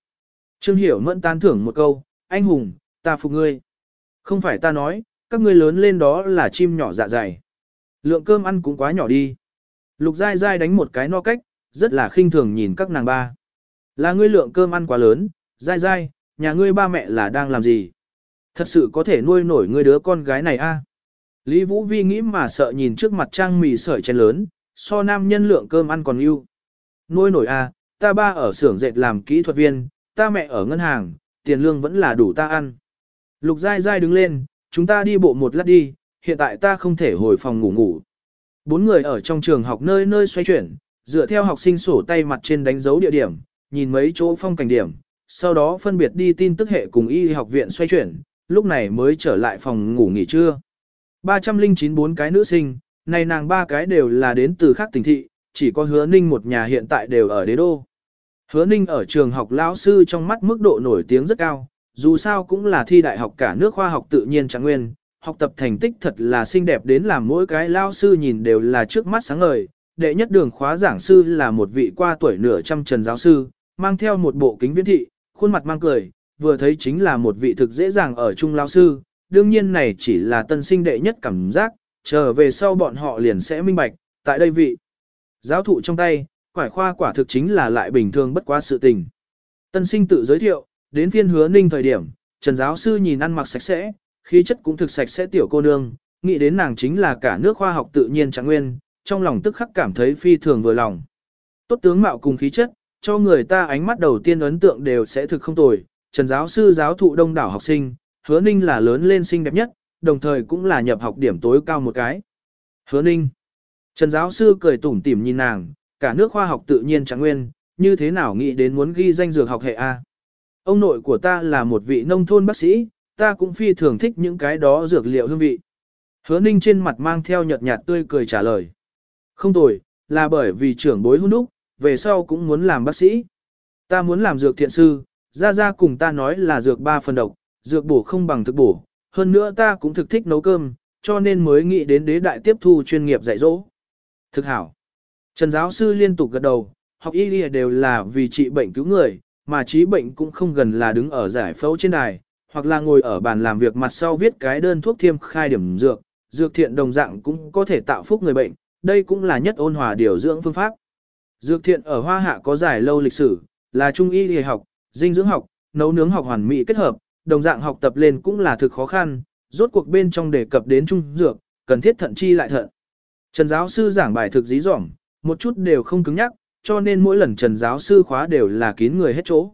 Trương Hiểu mẫn tan thưởng một câu, anh hùng, ta phục ngươi. Không phải ta nói, các ngươi lớn lên đó là chim nhỏ dạ dày. Lượng cơm ăn cũng quá nhỏ đi. Lục dai dai đánh một cái no cách, rất là khinh thường nhìn các nàng ba. Là ngươi lượng cơm ăn quá lớn, dai dai, nhà ngươi ba mẹ là đang làm gì? Thật sự có thể nuôi nổi ngươi đứa con gái này a? Lý Vũ Vi nghĩ mà sợ nhìn trước mặt trang mì sợi chén lớn, so nam nhân lượng cơm ăn còn yêu. Nuôi nổi a, ta ba ở xưởng dệt làm kỹ thuật viên, ta mẹ ở ngân hàng, tiền lương vẫn là đủ ta ăn. Lục dai dai đứng lên, chúng ta đi bộ một lát đi, hiện tại ta không thể hồi phòng ngủ ngủ. Bốn người ở trong trường học nơi nơi xoay chuyển, dựa theo học sinh sổ tay mặt trên đánh dấu địa điểm, nhìn mấy chỗ phong cảnh điểm, sau đó phân biệt đi tin tức hệ cùng y học viện xoay chuyển, lúc này mới trở lại phòng ngủ nghỉ trưa. 309 bốn cái nữ sinh, này nàng ba cái đều là đến từ khác tỉnh thị, chỉ có hứa ninh một nhà hiện tại đều ở đế đô. Hứa ninh ở trường học lão sư trong mắt mức độ nổi tiếng rất cao, dù sao cũng là thi đại học cả nước khoa học tự nhiên trạng nguyên, học tập thành tích thật là xinh đẹp đến làm mỗi cái lao sư nhìn đều là trước mắt sáng ngời. Đệ nhất đường khóa giảng sư là một vị qua tuổi nửa trăm trần giáo sư, mang theo một bộ kính viễn thị, khuôn mặt mang cười, vừa thấy chính là một vị thực dễ dàng ở chung lao sư, đương nhiên này chỉ là tân sinh đệ nhất cảm giác, trở về sau bọn họ liền sẽ minh bạch, tại đây vị. Giáo thụ trong tay, quải khoa quả thực chính là lại bình thường bất quá sự tình. Tân sinh tự giới thiệu, đến phiên hứa ninh thời điểm, trần giáo sư nhìn ăn mặc sạch sẽ, khí chất cũng thực sạch sẽ tiểu cô nương, nghĩ đến nàng chính là cả nước khoa học tự nhiên trạng nguyên, trong lòng tức khắc cảm thấy phi thường vừa lòng. Tốt tướng mạo cùng khí chất, cho người ta ánh mắt đầu tiên ấn tượng đều sẽ thực không tồi, trần giáo sư giáo thụ đông đảo học sinh, hứa ninh là lớn lên xinh đẹp nhất, đồng thời cũng là nhập học điểm tối cao một cái. Hứa ninh. Trần giáo sư cười tủm tỉm nhìn nàng, cả nước khoa học tự nhiên chẳng nguyên, như thế nào nghĩ đến muốn ghi danh dược học hệ A. Ông nội của ta là một vị nông thôn bác sĩ, ta cũng phi thường thích những cái đó dược liệu hương vị. Hứa ninh trên mặt mang theo nhợt nhạt tươi cười trả lời. Không tồi, là bởi vì trưởng bối hôn đúc, về sau cũng muốn làm bác sĩ. Ta muốn làm dược thiện sư, ra ra cùng ta nói là dược ba phần độc, dược bổ không bằng thực bổ. Hơn nữa ta cũng thực thích nấu cơm, cho nên mới nghĩ đến đế đại tiếp thu chuyên nghiệp dạy dỗ. Thực hảo. Trần giáo sư liên tục gật đầu, học y đều là vì trị bệnh cứu người, mà trí bệnh cũng không gần là đứng ở giải phẫu trên đài, hoặc là ngồi ở bàn làm việc mặt sau viết cái đơn thuốc thiêm khai điểm dược, dược thiện đồng dạng cũng có thể tạo phúc người bệnh, đây cũng là nhất ôn hòa điều dưỡng phương pháp. Dược thiện ở Hoa Hạ có dài lâu lịch sử, là trung y y học, dinh dưỡng học, nấu nướng học hoàn mỹ kết hợp, đồng dạng học tập lên cũng là thực khó khăn, rốt cuộc bên trong đề cập đến trung dược, cần thiết thận chi lại thận. Trần giáo sư giảng bài thực dí dỏm, một chút đều không cứng nhắc, cho nên mỗi lần Trần giáo sư khóa đều là kín người hết chỗ.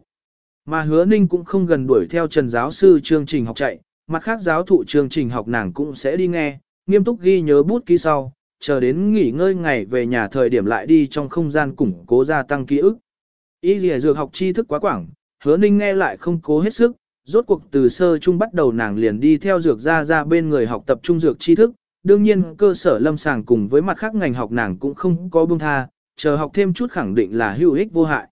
Mà hứa ninh cũng không gần đuổi theo Trần giáo sư chương trình học chạy, mặt khác giáo thụ chương trình học nàng cũng sẽ đi nghe, nghiêm túc ghi nhớ bút ký sau, chờ đến nghỉ ngơi ngày về nhà thời điểm lại đi trong không gian củng cố gia tăng ký ức. Y dìa dược học tri thức quá quảng, hứa ninh nghe lại không cố hết sức, rốt cuộc từ sơ trung bắt đầu nàng liền đi theo dược ra ra bên người học tập trung dược tri thức, đương nhiên cơ sở lâm sàng cùng với mặt khác ngành học nàng cũng không có buông tha, chờ học thêm chút khẳng định là hữu ích vô hại.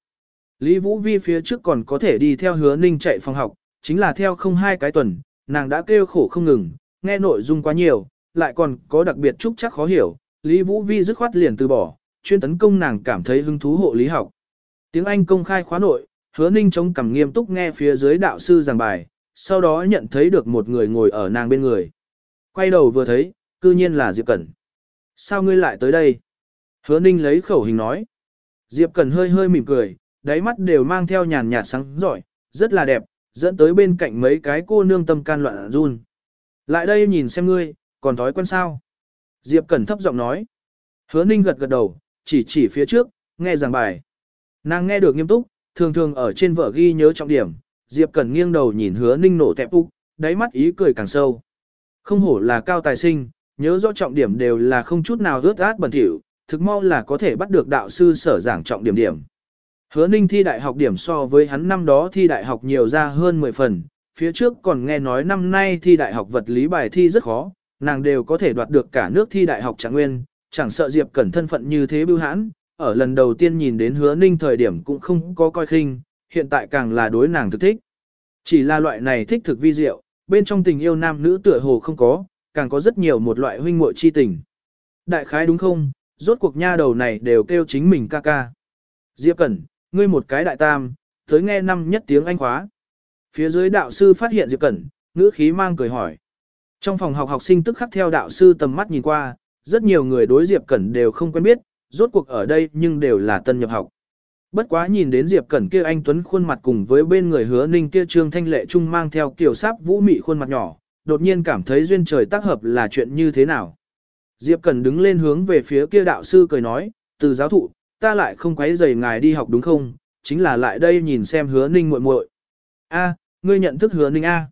Lý Vũ Vi phía trước còn có thể đi theo hứa ninh chạy phòng học, chính là theo không hai cái tuần, nàng đã kêu khổ không ngừng, nghe nội dung quá nhiều, lại còn có đặc biệt trúc chắc khó hiểu, Lý Vũ Vi dứt khoát liền từ bỏ, chuyên tấn công nàng cảm thấy hứng thú hộ lý học. Tiếng Anh công khai khóa nội, hứa ninh chống cằm nghiêm túc nghe phía dưới đạo sư giảng bài, sau đó nhận thấy được một người ngồi ở nàng bên người. Quay đầu vừa thấy, cư nhiên là Diệp Cẩn. Sao ngươi lại tới đây? Hứa ninh lấy khẩu hình nói. Diệp Cẩn hơi hơi mỉm cười, đáy mắt đều mang theo nhàn nhạt sáng giỏi, rất là đẹp, dẫn tới bên cạnh mấy cái cô nương tâm can loạn run. Lại đây nhìn xem ngươi, còn thói quen sao? Diệp Cẩn thấp giọng nói. Hứa ninh gật gật đầu, chỉ chỉ phía trước, nghe giảng bài. Nàng nghe được nghiêm túc, thường thường ở trên vở ghi nhớ trọng điểm, Diệp Cẩn nghiêng đầu nhìn hứa ninh nổ tẹp úc, đáy mắt ý cười càng sâu. Không hổ là cao tài sinh, nhớ rõ trọng điểm đều là không chút nào rớt át bẩn thỉu, thực mau là có thể bắt được đạo sư sở giảng trọng điểm điểm. Hứa ninh thi đại học điểm so với hắn năm đó thi đại học nhiều ra hơn 10 phần, phía trước còn nghe nói năm nay thi đại học vật lý bài thi rất khó, nàng đều có thể đoạt được cả nước thi đại học trạng nguyên, chẳng sợ Diệp Cẩn thân phận như thế bưu hãn, ở lần đầu tiên nhìn đến hứa ninh thời điểm cũng không có coi khinh, hiện tại càng là đối nàng thực thích. Chỉ là loại này thích thực vi diệu, bên trong tình yêu nam nữ tựa hồ không có, càng có rất nhiều một loại huynh muội chi tình. Đại khái đúng không, rốt cuộc nha đầu này đều kêu chính mình ca ca. Diệp Cẩn, ngươi một cái đại tam, tới nghe năm nhất tiếng Anh khóa. Phía dưới đạo sư phát hiện Diệp Cẩn, ngữ khí mang cười hỏi. Trong phòng học học sinh tức khắc theo đạo sư tầm mắt nhìn qua, rất nhiều người đối Diệp Cẩn đều không quen biết, rốt cuộc ở đây nhưng đều là tân nhập học. Bất quá nhìn đến Diệp Cẩn kia anh Tuấn khuôn mặt cùng với bên người hứa ninh kia trương thanh lệ trung mang theo kiểu sáp vũ mị khuôn mặt nhỏ, đột nhiên cảm thấy duyên trời tác hợp là chuyện như thế nào. Diệp Cẩn đứng lên hướng về phía kia đạo sư cười nói, từ giáo thụ, ta lại không quấy rầy ngài đi học đúng không, chính là lại đây nhìn xem hứa ninh muội muội. A, ngươi nhận thức hứa ninh A.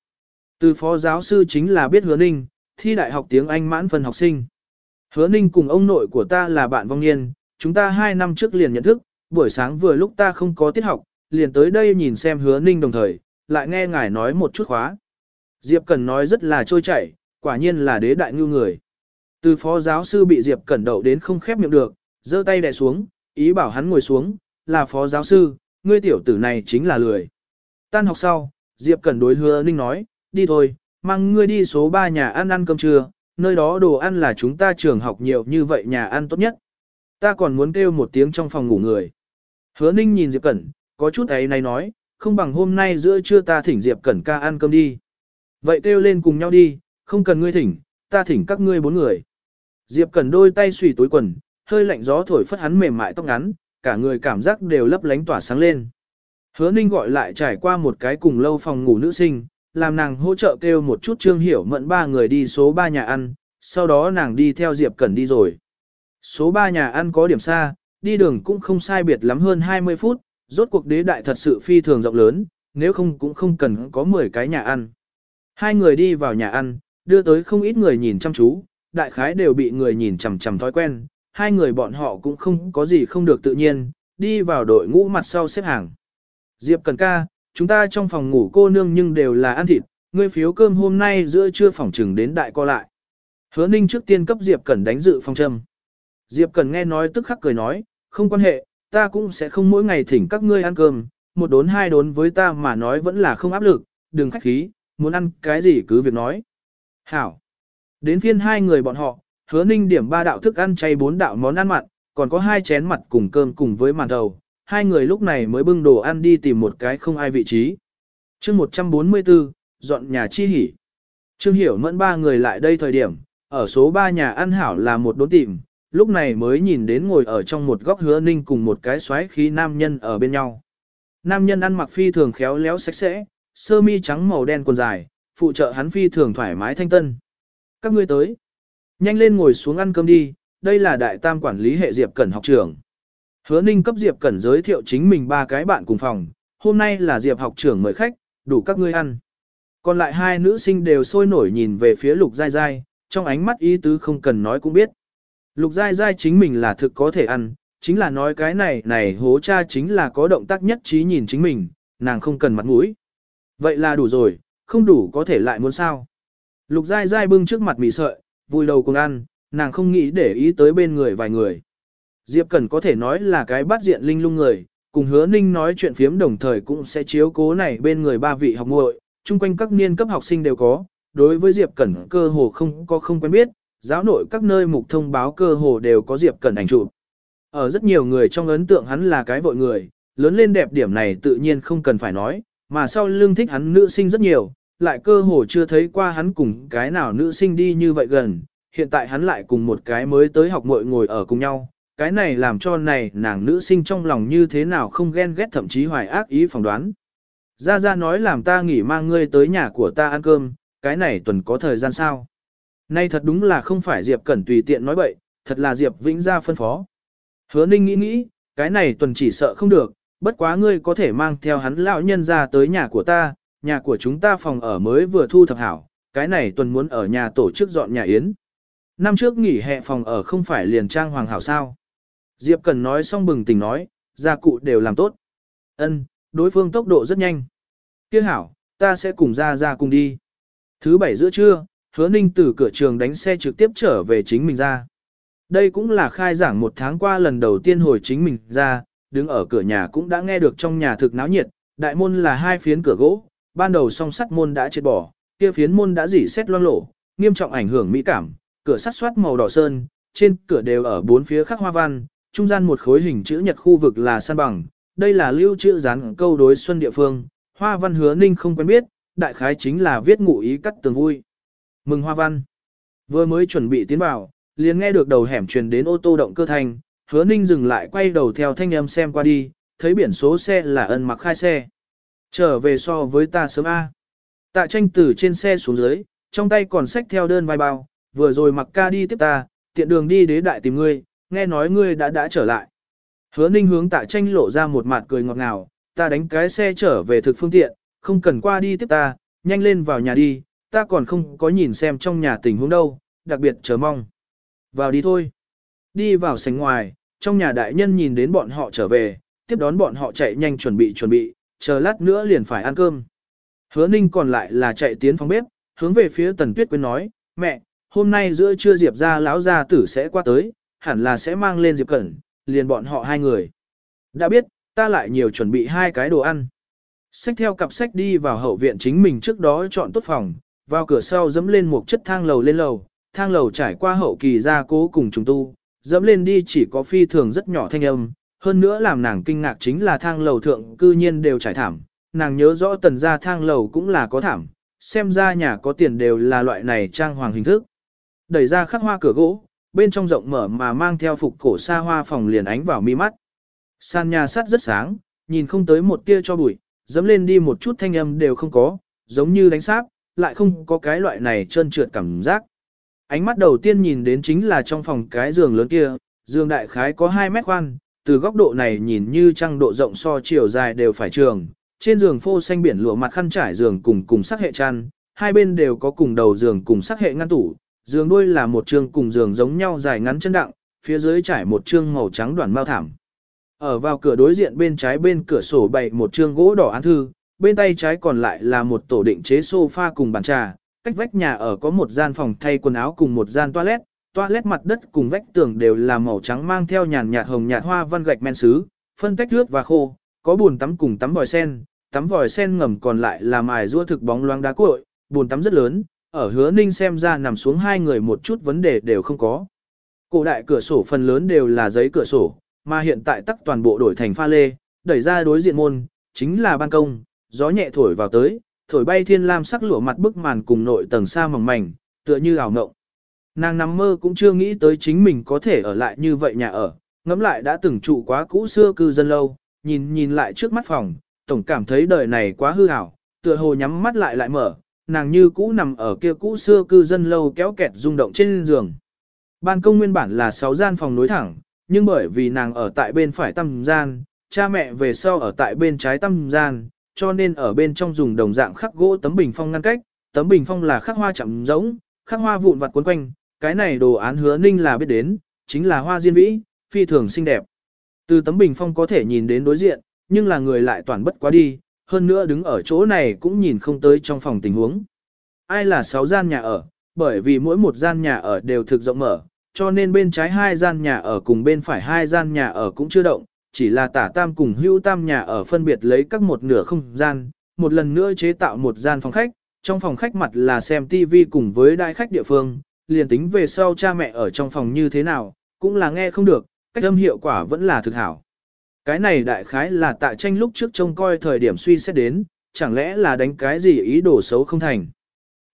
Từ phó giáo sư chính là biết hứa ninh, thi đại học tiếng Anh mãn phần học sinh. Hứa ninh cùng ông nội của ta là bạn vong niên, chúng ta hai năm trước liền nhận thức, buổi sáng vừa lúc ta không có tiết học, liền tới đây nhìn xem hứa ninh đồng thời, lại nghe ngài nói một chút khóa. Diệp Cẩn nói rất là trôi chảy, quả nhiên là đế đại ngưu người. Từ phó giáo sư bị Diệp Cẩn đậu đến không khép miệng được, giơ tay đè xuống, ý bảo hắn ngồi xuống, là phó giáo sư, ngươi tiểu tử này chính là lười. Tan học sau, Diệp Cẩn đối hứa ninh nói, đi thôi, mang ngươi đi số 3 nhà ăn ăn cơm trưa, nơi đó đồ ăn là chúng ta trường học nhiều như vậy nhà ăn tốt nhất. Ta còn muốn kêu một tiếng trong phòng ngủ người. Hứa ninh nhìn Diệp Cẩn, có chút ấy này nói, không bằng hôm nay giữa trưa ta thỉnh Diệp Cẩn ca ăn cơm đi. Vậy kêu lên cùng nhau đi, không cần ngươi thỉnh, ta thỉnh các ngươi bốn người. Diệp Cẩn đôi tay xùy túi quần, hơi lạnh gió thổi phất hắn mềm mại tóc ngắn, cả người cảm giác đều lấp lánh tỏa sáng lên. Hứa Ninh gọi lại trải qua một cái cùng lâu phòng ngủ nữ sinh, làm nàng hỗ trợ kêu một chút Trương Hiểu Mẫn ba người đi số 3 nhà ăn, sau đó nàng đi theo Diệp Cẩn đi rồi. Số 3 nhà ăn có điểm xa, đi đường cũng không sai biệt lắm hơn 20 phút, rốt cuộc đế đại thật sự phi thường rộng lớn, nếu không cũng không cần có 10 cái nhà ăn. Hai người đi vào nhà ăn, đưa tới không ít người nhìn chăm chú, đại khái đều bị người nhìn chằm chằm thói quen, hai người bọn họ cũng không có gì không được tự nhiên, đi vào đội ngũ mặt sau xếp hàng. Diệp Cần ca, chúng ta trong phòng ngủ cô nương nhưng đều là ăn thịt, ngươi phiếu cơm hôm nay giữa trưa phòng trừng đến đại co lại. Hứa Ninh trước tiên cấp Diệp Cần đánh dự phòng châm. Diệp Cần nghe nói tức khắc cười nói, không quan hệ, ta cũng sẽ không mỗi ngày thỉnh các ngươi ăn cơm, một đốn hai đốn với ta mà nói vẫn là không áp lực, đừng khách khí, muốn ăn cái gì cứ việc nói. Hảo. Đến phiên hai người bọn họ, hứa ninh điểm ba đạo thức ăn chay bốn đạo món ăn mặn, còn có hai chén mặt cùng cơm cùng với màn đầu. Hai người lúc này mới bưng đồ ăn đi tìm một cái không ai vị trí. chương 144, dọn nhà chi hỉ. Trương Hiểu mẫn ba người lại đây thời điểm, ở số 3 nhà ăn hảo là một đốn tìm, lúc này mới nhìn đến ngồi ở trong một góc hứa ninh cùng một cái xoáy khí nam nhân ở bên nhau. Nam nhân ăn mặc phi thường khéo léo sạch sẽ, sơ mi trắng màu đen quần dài, phụ trợ hắn phi thường thoải mái thanh tân. Các ngươi tới. Nhanh lên ngồi xuống ăn cơm đi, đây là đại tam quản lý hệ Diệp Cẩn học trưởng. Hứa ninh cấp Diệp Cẩn giới thiệu chính mình ba cái bạn cùng phòng, hôm nay là Diệp học trưởng mời khách, đủ các ngươi ăn. Còn lại hai nữ sinh đều sôi nổi nhìn về phía lục Giai Giai, trong ánh mắt ý tứ không cần nói cũng biết. Lục Giai Giai chính mình là thực có thể ăn, chính là nói cái này này hố cha chính là có động tác nhất trí nhìn chính mình, nàng không cần mặt mũi. Vậy là đủ rồi, không đủ có thể lại muốn sao. Lục Giai Giai bưng trước mặt mì sợi, vui đầu cùng ăn, nàng không nghĩ để ý tới bên người vài người. Diệp Cẩn có thể nói là cái bắt diện linh lung người, cùng hứa ninh nói chuyện phiếm đồng thời cũng sẽ chiếu cố này bên người ba vị học muội, chung quanh các niên cấp học sinh đều có, đối với Diệp Cẩn cơ hồ không có không quen biết, giáo nội các nơi mục thông báo cơ hồ đều có Diệp Cẩn ảnh chụp. Ở rất nhiều người trong ấn tượng hắn là cái vội người, lớn lên đẹp điểm này tự nhiên không cần phải nói, mà sau lưng thích hắn nữ sinh rất nhiều, lại cơ hồ chưa thấy qua hắn cùng cái nào nữ sinh đi như vậy gần, hiện tại hắn lại cùng một cái mới tới học muội ngồi ở cùng nhau, cái này làm cho này nàng nữ sinh trong lòng như thế nào không ghen ghét thậm chí hoài ác ý phỏng đoán. Gia Gia nói làm ta nghỉ mang ngươi tới nhà của ta ăn cơm, cái này tuần có thời gian sao? Nay thật đúng là không phải Diệp Cẩn tùy tiện nói bậy, thật là Diệp Vĩnh Gia phân phó. Hứa Ninh nghĩ nghĩ, cái này tuần chỉ sợ không được, bất quá ngươi có thể mang theo hắn lão nhân ra tới nhà của ta, nhà của chúng ta phòng ở mới vừa thu thập hảo, cái này tuần muốn ở nhà tổ chức dọn nhà yến. Năm trước nghỉ hè phòng ở không phải liền trang hoàng hảo sao. Diệp Cần nói xong bừng tỉnh nói, gia cụ đều làm tốt. Ân, đối phương tốc độ rất nhanh. Tiếc hảo, ta sẽ cùng ra ra cùng đi. Thứ bảy giữa trưa, hứa ninh từ cửa trường đánh xe trực tiếp trở về chính mình ra. Đây cũng là khai giảng một tháng qua lần đầu tiên hồi chính mình ra, đứng ở cửa nhà cũng đã nghe được trong nhà thực náo nhiệt, đại môn là hai phiến cửa gỗ, ban đầu song sắt môn đã chết bỏ, kia phiến môn đã dỉ xét loang lổ, nghiêm trọng ảnh hưởng mỹ cảm, cửa sắt xoát màu đỏ sơn, trên cửa đều ở bốn phía khắc hoa văn, trung gian một khối hình chữ nhật khu vực là san bằng, đây là lưu trữ dán câu đối xuân địa phương, hoa văn hứa ninh không quen biết, đại khái chính là viết ngụ ý cắt tường vui. Mừng hoa văn. Vừa mới chuẩn bị tiến vào, liền nghe được đầu hẻm truyền đến ô tô động cơ thành, hứa ninh dừng lại quay đầu theo thanh âm xem qua đi, thấy biển số xe là ân mặc khai xe. Trở về so với ta sớm A. Tạ tranh từ trên xe xuống dưới, trong tay còn xách theo đơn vai bao, vừa rồi mặc ca đi tiếp ta, tiện đường đi đế đại tìm ngươi, nghe nói ngươi đã đã trở lại. Hứa ninh hướng tạ tranh lộ ra một mặt cười ngọt ngào, ta đánh cái xe trở về thực phương tiện, không cần qua đi tiếp ta, nhanh lên vào nhà đi, ta còn không có nhìn xem trong nhà tình huống đâu, đặc biệt chờ mong. Vào đi thôi. Đi vào sảnh ngoài, trong nhà đại nhân nhìn đến bọn họ trở về, tiếp đón bọn họ chạy nhanh chuẩn bị chuẩn bị, chờ lát nữa liền phải ăn cơm. Hứa ninh còn lại là chạy tiến phòng bếp, hướng về phía tần tuyết quyên nói, mẹ, hôm nay giữa trưa Diệp ra lão gia tử sẽ qua tới, hẳn là sẽ mang lên Diệp Cẩn, liền bọn họ hai người. Đã biết, ta lại nhiều chuẩn bị hai cái đồ ăn. Xách theo cặp sách đi vào hậu viện chính mình trước đó chọn tốt phòng, vào cửa sau dẫm lên một chất thang lầu lên lầu, thang lầu trải qua hậu kỳ gia cố cùng trùng tu, dẫm lên đi chỉ có phi thường rất nhỏ thanh âm, hơn nữa làm nàng kinh ngạc chính là thang lầu thượng cư nhiên đều trải thảm, nàng nhớ rõ tần gia thang lầu cũng là có thảm, xem ra nhà có tiền đều là loại này trang hoàng hình thức. Đẩy ra khắc hoa cửa gỗ, bên trong rộng mở mà mang theo phục cổ xa hoa phòng liền ánh vào mi mắt. Sàn nhà sắt rất sáng, nhìn không tới một tia cho bụi, dẫm lên đi một chút thanh âm đều không có, giống như đánh sáp, lại không có cái loại này trơn trượt cảm giác. Ánh mắt đầu tiên nhìn đến chính là trong phòng cái giường lớn kia, giường đại khái có 2 mét khoan, từ góc độ này nhìn như trăng độ rộng so chiều dài đều phải trường. Trên giường phô xanh biển lụa mặt khăn trải giường cùng cùng sắc hệ chăn, hai bên đều có cùng đầu giường cùng sắc hệ ngăn tủ, giường đuôi là một chương cùng giường giống nhau dài ngắn chân đặng, phía dưới trải một chương màu trắng đoàn mao thảm. Ở vào cửa đối diện bên trái bên cửa sổ bày một chương gỗ đỏ án thư, bên tay trái còn lại là một tổ định chế sofa cùng bàn trà, cách vách nhà ở có một gian phòng thay quần áo cùng một gian toilet, toilet mặt đất cùng vách tường đều là màu trắng mang theo nhàn nhạt hồng nhạt hoa văn gạch men sứ, phân tách nước và khô, có bồn tắm cùng tắm vòi sen, tắm vòi sen ngầm còn lại là mài rua thực bóng loáng đá cuội bồn tắm rất lớn, ở hứa ninh xem ra nằm xuống hai người một chút vấn đề đều không có. Cổ đại cửa sổ phần lớn đều là giấy cửa sổ, mà hiện tại tắc toàn bộ đổi thành pha lê, đẩy ra đối diện môn, chính là ban công, gió nhẹ thổi vào tới, thổi bay thiên lam sắc lụa mặt bức màn cùng nội tầng xa mỏng mảnh, tựa như ảo ngộng. Nàng nằm mơ cũng chưa nghĩ tới chính mình có thể ở lại như vậy nhà ở, ngẫm lại đã từng trụ quá cũ xưa cư dân lâu, nhìn nhìn lại trước mắt phòng, tổng cảm thấy đời này quá hư ảo, tựa hồ nhắm mắt lại lại mở, nàng như cũ nằm ở kia cũ xưa cư dân lâu kéo kẹt rung động trên giường. Ban công nguyên bản là 6 gian phòng nối thẳng, nhưng bởi vì nàng ở tại bên phải tăm gian, cha mẹ về sau ở tại bên trái tăm gian, cho nên ở bên trong dùng đồng dạng khắc gỗ tấm bình phong ngăn cách, tấm bình phong là khắc hoa chậm giống, khắc hoa vụn vặt cuốn quanh, cái này đồ án hứa ninh là biết đến, chính là hoa diên vĩ, phi thường xinh đẹp. Từ tấm bình phong có thể nhìn đến đối diện, nhưng là người lại toàn bất quá đi, hơn nữa đứng ở chỗ này cũng nhìn không tới trong phòng tình huống. Ai là sáu gian nhà ở, bởi vì mỗi một gian nhà ở đều thực rộng mở, cho nên bên trái hai gian nhà ở cùng bên phải hai gian nhà ở cũng chưa động, chỉ là tả tam cùng hữu tam nhà ở phân biệt lấy các một nửa không gian, một lần nữa chế tạo một gian phòng khách, trong phòng khách mặt là xem TV cùng với đại khách địa phương, liền tính về sau cha mẹ ở trong phòng như thế nào, cũng là nghe không được, cách âm hiệu quả vẫn là thực hảo. Cái này đại khái là tạ tranh lúc trước trông coi thời điểm suy xét đến, chẳng lẽ là đánh cái gì ý đồ xấu không thành.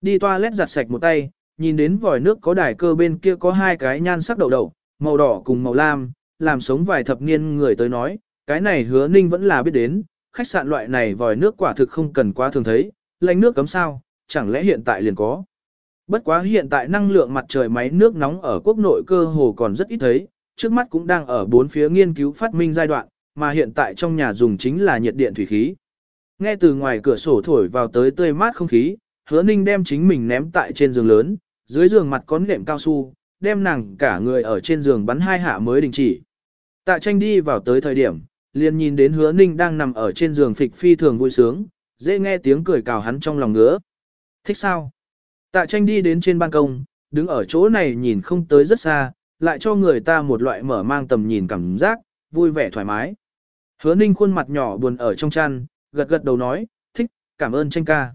Đi toilet giặt sạch một tay, nhìn đến vòi nước có đài cơ bên kia có hai cái nhan sắc đậu đậu, màu đỏ cùng màu lam, làm sống vài thập niên người tới nói, cái này hứa ninh vẫn là biết đến, khách sạn loại này vòi nước quả thực không cần quá thường thấy, lạnh nước cấm sao, chẳng lẽ hiện tại liền có. Bất quá hiện tại năng lượng mặt trời máy nước nóng ở quốc nội cơ hồ còn rất ít thấy, trước mắt cũng đang ở bốn phía nghiên cứu phát minh giai đoạn, mà hiện tại trong nhà dùng chính là nhiệt điện thủy khí. Nghe từ ngoài cửa sổ thổi vào tới tươi mát không khí, hứa ninh đem chính mình ném tại trên giường lớn, dưới giường mặt có nệm cao su, đem nàng cả người ở trên giường bắn hai hạ mới đình chỉ. Tạ tranh đi vào tới thời điểm, liền nhìn đến hứa ninh đang nằm ở trên giường phịch phi thường vui sướng, dễ nghe tiếng cười cào hắn trong lòng ngứa. Thích sao? Tạ tranh đi đến trên ban công, đứng ở chỗ này nhìn không tới rất xa, lại cho người ta một loại mở mang tầm nhìn cảm giác, vui vẻ thoải mái. Hứa ninh khuôn mặt nhỏ buồn ở trong chăn, gật gật đầu nói, thích, cảm ơn tranh ca.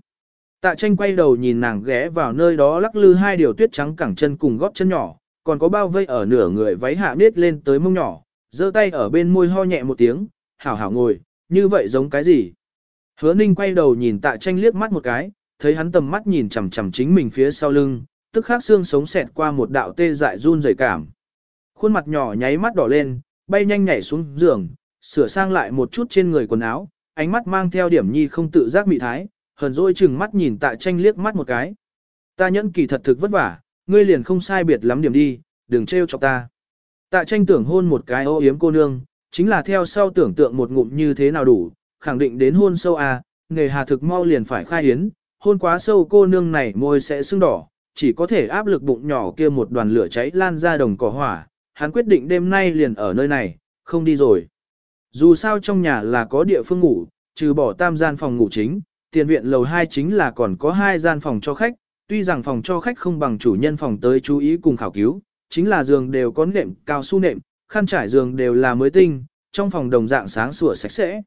Tạ tranh quay đầu nhìn nàng ghé vào nơi đó lắc lư hai điều tuyết trắng cẳng chân cùng góp chân nhỏ, còn có bao vây ở nửa người váy hạ nết lên tới mông nhỏ, giơ tay ở bên môi ho nhẹ một tiếng, hảo hảo ngồi, như vậy giống cái gì? Hứa ninh quay đầu nhìn tạ tranh liếc mắt một cái, thấy hắn tầm mắt nhìn chằm chằm chính mình phía sau lưng, tức khắc xương sống xẹt qua một đạo tê dại run rẩy cảm. Khuôn mặt nhỏ nháy mắt đỏ lên, bay nhanh nhảy xuống giường, sửa sang lại một chút trên người quần áo, ánh mắt mang theo điểm nhi không tự giác mị thái, hờn dỗi chừng mắt nhìn tạ tranh liếc mắt một cái. Ta nhẫn kỳ thật thực vất vả, ngươi liền không sai biệt lắm điểm đi, đừng trêu chọc ta. Tạ tranh tưởng hôn một cái ô yếm cô nương, chính là theo sau tưởng tượng một ngụm như thế nào đủ, khẳng định đến hôn sâu à, nghề hà thực mau liền phải khai hiến, hôn quá sâu cô nương này môi sẽ sưng đỏ, chỉ có thể áp lực bụng nhỏ kia một đoàn lửa cháy lan ra đồng cỏ hỏa, hắn quyết định đêm nay liền ở nơi này, không đi rồi. Dù sao trong nhà là có địa phương ngủ, trừ bỏ tam gian phòng ngủ chính, tiền viện lầu 2 chính là còn có hai gian phòng cho khách, tuy rằng phòng cho khách không bằng chủ nhân phòng tới chú ý cùng khảo cứu, chính là giường đều có nệm cao su nệm, khăn trải giường đều là mới tinh, trong phòng đồng dạng sáng sủa sạch sẽ.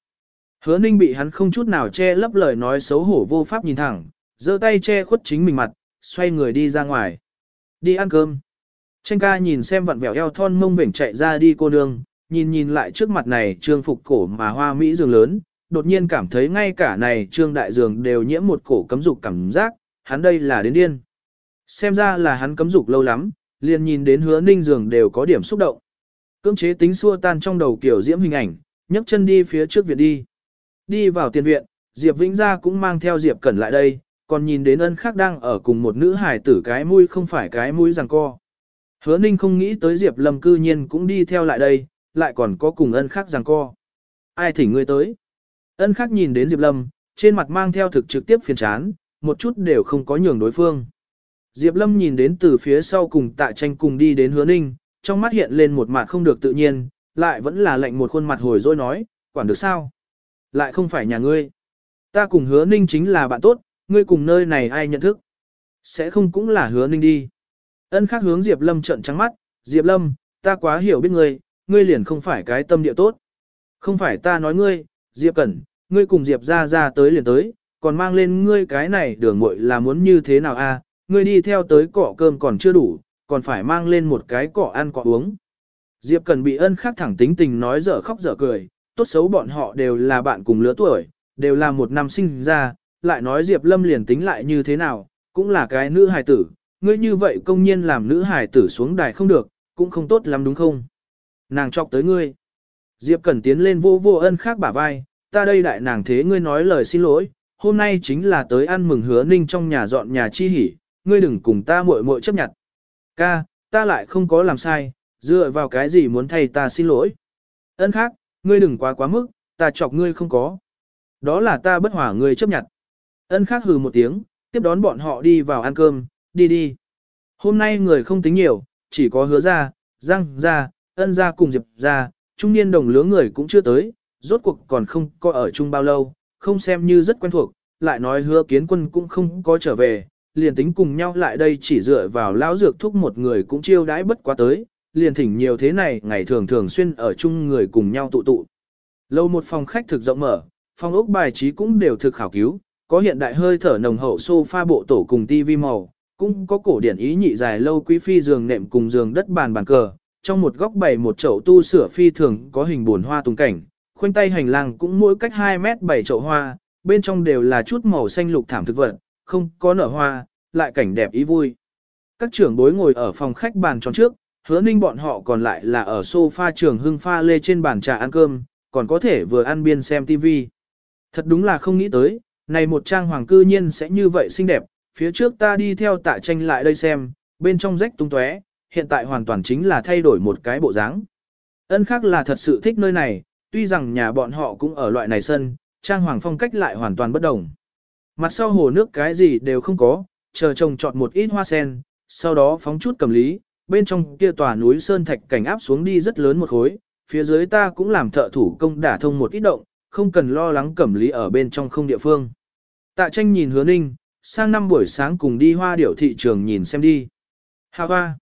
Hứa ninh bị hắn không chút nào che lấp lời nói xấu hổ vô pháp nhìn thẳng, giơ tay che khuất chính mình mặt, xoay người đi ra ngoài. Đi ăn cơm. Tranh ca nhìn xem vặn vẹo eo thon mông vểnh chạy ra đi cô nương, nhìn nhìn lại trước mặt này trương phục cổ mà hoa mỹ giường lớn, đột nhiên cảm thấy ngay cả này trương đại giường đều nhiễm một cổ cấm dục cảm giác, hắn đây là đến điên. Xem ra là hắn cấm dục lâu lắm, liền nhìn đến hứa ninh giường đều có điểm xúc động. Cưỡng chế tính xua tan trong đầu kiểu diễm hình ảnh, nhấc chân đi phía trước viện đi. Đi vào tiền viện, Diệp Vĩnh Gia cũng mang theo Diệp Cẩn lại đây, còn nhìn đến ân khác đang ở cùng một nữ hài tử cái mũi không phải cái mũi rằng co. Hứa ninh không nghĩ tới Diệp Lâm cư nhiên cũng đi theo lại đây, lại còn có cùng ân khác rằng co. Ai thỉnh ngươi tới? Ân khác nhìn đến Diệp Lâm, trên mặt mang theo thực trực tiếp phiền chán, một chút đều không có nhường đối phương. Diệp Lâm nhìn đến từ phía sau cùng tạ tranh cùng đi đến hứa ninh, trong mắt hiện lên một mặt không được tự nhiên, lại vẫn là lệnh một khuôn mặt hồi dỗi nói, quản được sao? Lại không phải nhà ngươi. Ta cùng hứa ninh chính là bạn tốt, ngươi cùng nơi này ai nhận thức? Sẽ không cũng là hứa ninh đi. Ân khác hướng Diệp Lâm trận trắng mắt, Diệp Lâm, ta quá hiểu biết ngươi, ngươi liền không phải cái tâm địa tốt. Không phải ta nói ngươi, Diệp Cẩn, ngươi cùng Diệp ra ra tới liền tới, còn mang lên ngươi cái này đường muội là muốn như thế nào a? ngươi đi theo tới cỏ cơm còn chưa đủ, còn phải mang lên một cái cỏ ăn cỏ uống. Diệp Cẩn bị ân khắc thẳng tính tình nói dở khóc dở cười, tốt xấu bọn họ đều là bạn cùng lứa tuổi, đều là một năm sinh ra, lại nói Diệp Lâm liền tính lại như thế nào, cũng là cái nữ hài tử, ngươi như vậy công nhiên làm nữ hài tử xuống đài không được, cũng không tốt lắm đúng không? Nàng chọc tới ngươi. Diệp Cẩn tiến lên vô vô ân khác bả vai, ta đây đại nàng thế ngươi nói lời xin lỗi, hôm nay chính là tới ăn mừng hứa ninh trong nhà dọn nhà chi hỉ, ngươi đừng cùng ta muội muội chấp nhận. Ca, ta lại không có làm sai, dựa vào cái gì muốn thay ta xin lỗi. Ân khác, ngươi đừng quá quá mức, ta chọc ngươi không có. Đó là ta bất hỏa ngươi chấp nhận. Ân khác hừ một tiếng, tiếp đón bọn họ đi vào ăn cơm, đi đi. Hôm nay người không tính nhiều, chỉ có hứa ra, răng ra, ân ra cùng diệp ra, trung niên đồng lứa người cũng chưa tới, rốt cuộc còn không có ở chung bao lâu, không xem như rất quen thuộc, lại nói hứa kiến quân cũng không có trở về, liền tính cùng nhau lại đây chỉ dựa vào lão dược thúc một người cũng chiêu đãi bất quá tới, liền thỉnh nhiều thế này ngày thường thường xuyên ở chung người cùng nhau tụ tụ. Lâu một phòng khách thực rộng mở, phòng ốc bài trí cũng đều thực khảo cứu, có hiện đại hơi thở nồng hậu sofa bộ tổ cùng tivi màu, cũng có cổ điển ý nhị dài lâu quý phi giường nệm cùng giường đất bàn bàn cờ, trong một góc bày một chậu tu sửa phi thường có hình buồn hoa tùng cảnh, khoanh tay hành lang cũng mỗi cách 2 mét bảy chậu hoa, bên trong đều là chút màu xanh lục thảm thực vật, không có nở hoa, lại cảnh đẹp ý vui. Các trưởng bối ngồi ở phòng khách bàn tròn trước, hứa ninh bọn họ còn lại là ở sofa trường hưng pha lê trên bàn trà ăn cơm, còn có thể vừa ăn biên xem TV. Thật đúng là không nghĩ tới, này một trang hoàng cư nhiên sẽ như vậy xinh đẹp, phía trước ta đi theo tạ tranh lại đây xem, bên trong rách tung tóe, hiện tại hoàn toàn chính là thay đổi một cái bộ dáng. Ân khác là thật sự thích nơi này, tuy rằng nhà bọn họ cũng ở loại này sân, trang hoàng phong cách lại hoàn toàn bất đồng. Mặt sau hồ nước cái gì đều không có, chờ trồng chọn một ít hoa sen, sau đó phóng chút cầm lý, bên trong kia tòa núi sơn thạch cảnh áp xuống đi rất lớn một khối, phía dưới ta cũng làm thợ thủ công đả thông một ít động, không cần lo lắng cẩm lý ở bên trong không địa phương. Tạ tranh nhìn hứa ninh, sang năm buổi sáng cùng đi hoa điểu thị trường nhìn xem đi. Hà hoa.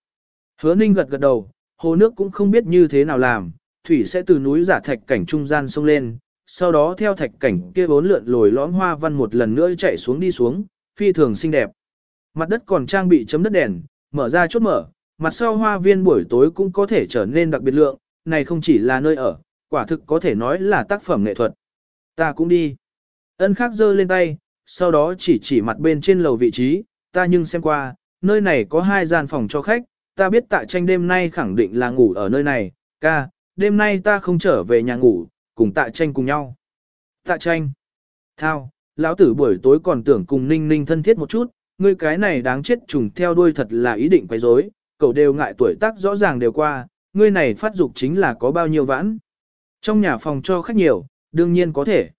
Hứa ninh gật gật đầu, hồ nước cũng không biết như thế nào làm, thủy sẽ từ núi giả thạch cảnh trung gian sông lên, sau đó theo thạch cảnh kia bốn lượn lồi lõm hoa văn một lần nữa chạy xuống đi xuống, phi thường xinh đẹp. Mặt đất còn trang bị chấm đất đèn, mở ra chốt mở, mặt sau hoa viên buổi tối cũng có thể trở nên đặc biệt lượng, này không chỉ là nơi ở, quả thực có thể nói là tác phẩm nghệ thuật. Ta cũng đi. Ân khắc giơ lên tay, sau đó chỉ chỉ mặt bên trên lầu vị trí, ta nhưng xem qua, nơi này có hai gian phòng cho khách, ta biết tạ tranh đêm nay khẳng định là ngủ ở nơi này, ca, đêm nay ta không trở về nhà ngủ, cùng tạ tranh cùng nhau. Tạ tranh. Thao, lão tử buổi tối còn tưởng cùng ninh ninh thân thiết một chút, ngươi cái này đáng chết trùng theo đuôi thật là ý định quấy rối, cậu đều ngại tuổi tác rõ ràng đều qua, ngươi này phát dục chính là có bao nhiêu vãn. Trong nhà phòng cho khách nhiều, đương nhiên có thể.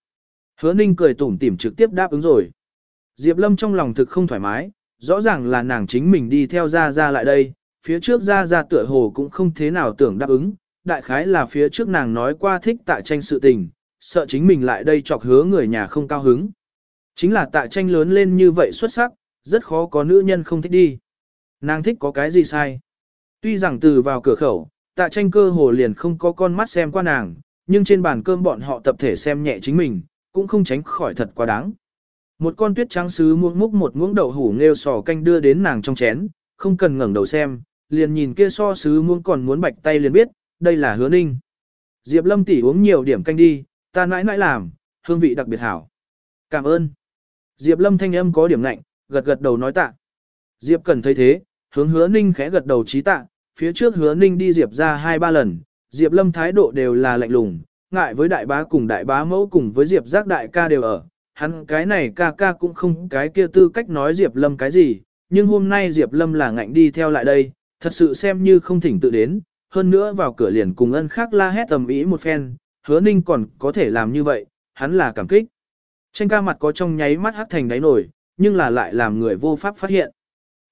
Hứa ninh cười tủm tỉm trực tiếp đáp ứng rồi. Diệp Lâm trong lòng thực không thoải mái, rõ ràng là nàng chính mình đi theo ra ra lại đây, phía trước ra ra tựa hồ cũng không thế nào tưởng đáp ứng, đại khái là phía trước nàng nói qua thích tạ tranh sự tình, sợ chính mình lại đây chọc hứa người nhà không cao hứng. Chính là tạ tranh lớn lên như vậy xuất sắc, rất khó có nữ nhân không thích đi. Nàng thích có cái gì sai. Tuy rằng từ vào cửa khẩu, tạ tranh cơ hồ liền không có con mắt xem qua nàng, nhưng trên bàn cơm bọn họ tập thể xem nhẹ chính mình, cũng không tránh khỏi thật quá đáng. Một con tuyết trắng sứ muỗng múc một muỗng đậu hủ nghêu sò canh đưa đến nàng trong chén, không cần ngẩng đầu xem, liền nhìn kia so sứ muốn còn muốn bạch tay liền biết, đây là hứa ninh. Diệp Lâm tỷ uống nhiều điểm canh đi, ta mãi mãi làm, hương vị đặc biệt hảo. Cảm ơn. Diệp Lâm thanh âm có điểm lạnh, gật gật đầu nói tạ. Diệp cần thấy thế, hướng hứa ninh khẽ gật đầu trí tạ, phía trước hứa ninh đi Diệp ra hai ba lần, Diệp Lâm thái độ đều là lạnh lùng, ngại với đại bá cùng đại bá mẫu cùng với Diệp giác đại ca đều ở. Hắn cái này ca ca cũng không cái kia tư cách nói Diệp Lâm cái gì, nhưng hôm nay Diệp Lâm là ngạnh đi theo lại đây, thật sự xem như không thỉnh tự đến, hơn nữa vào cửa liền cùng ân khác la hét tầm ý một phen, hứa ninh còn có thể làm như vậy, hắn là cảm kích. Tranh ca mặt có trong nháy mắt hắc thành đáy nổi, nhưng là lại làm người vô pháp phát hiện.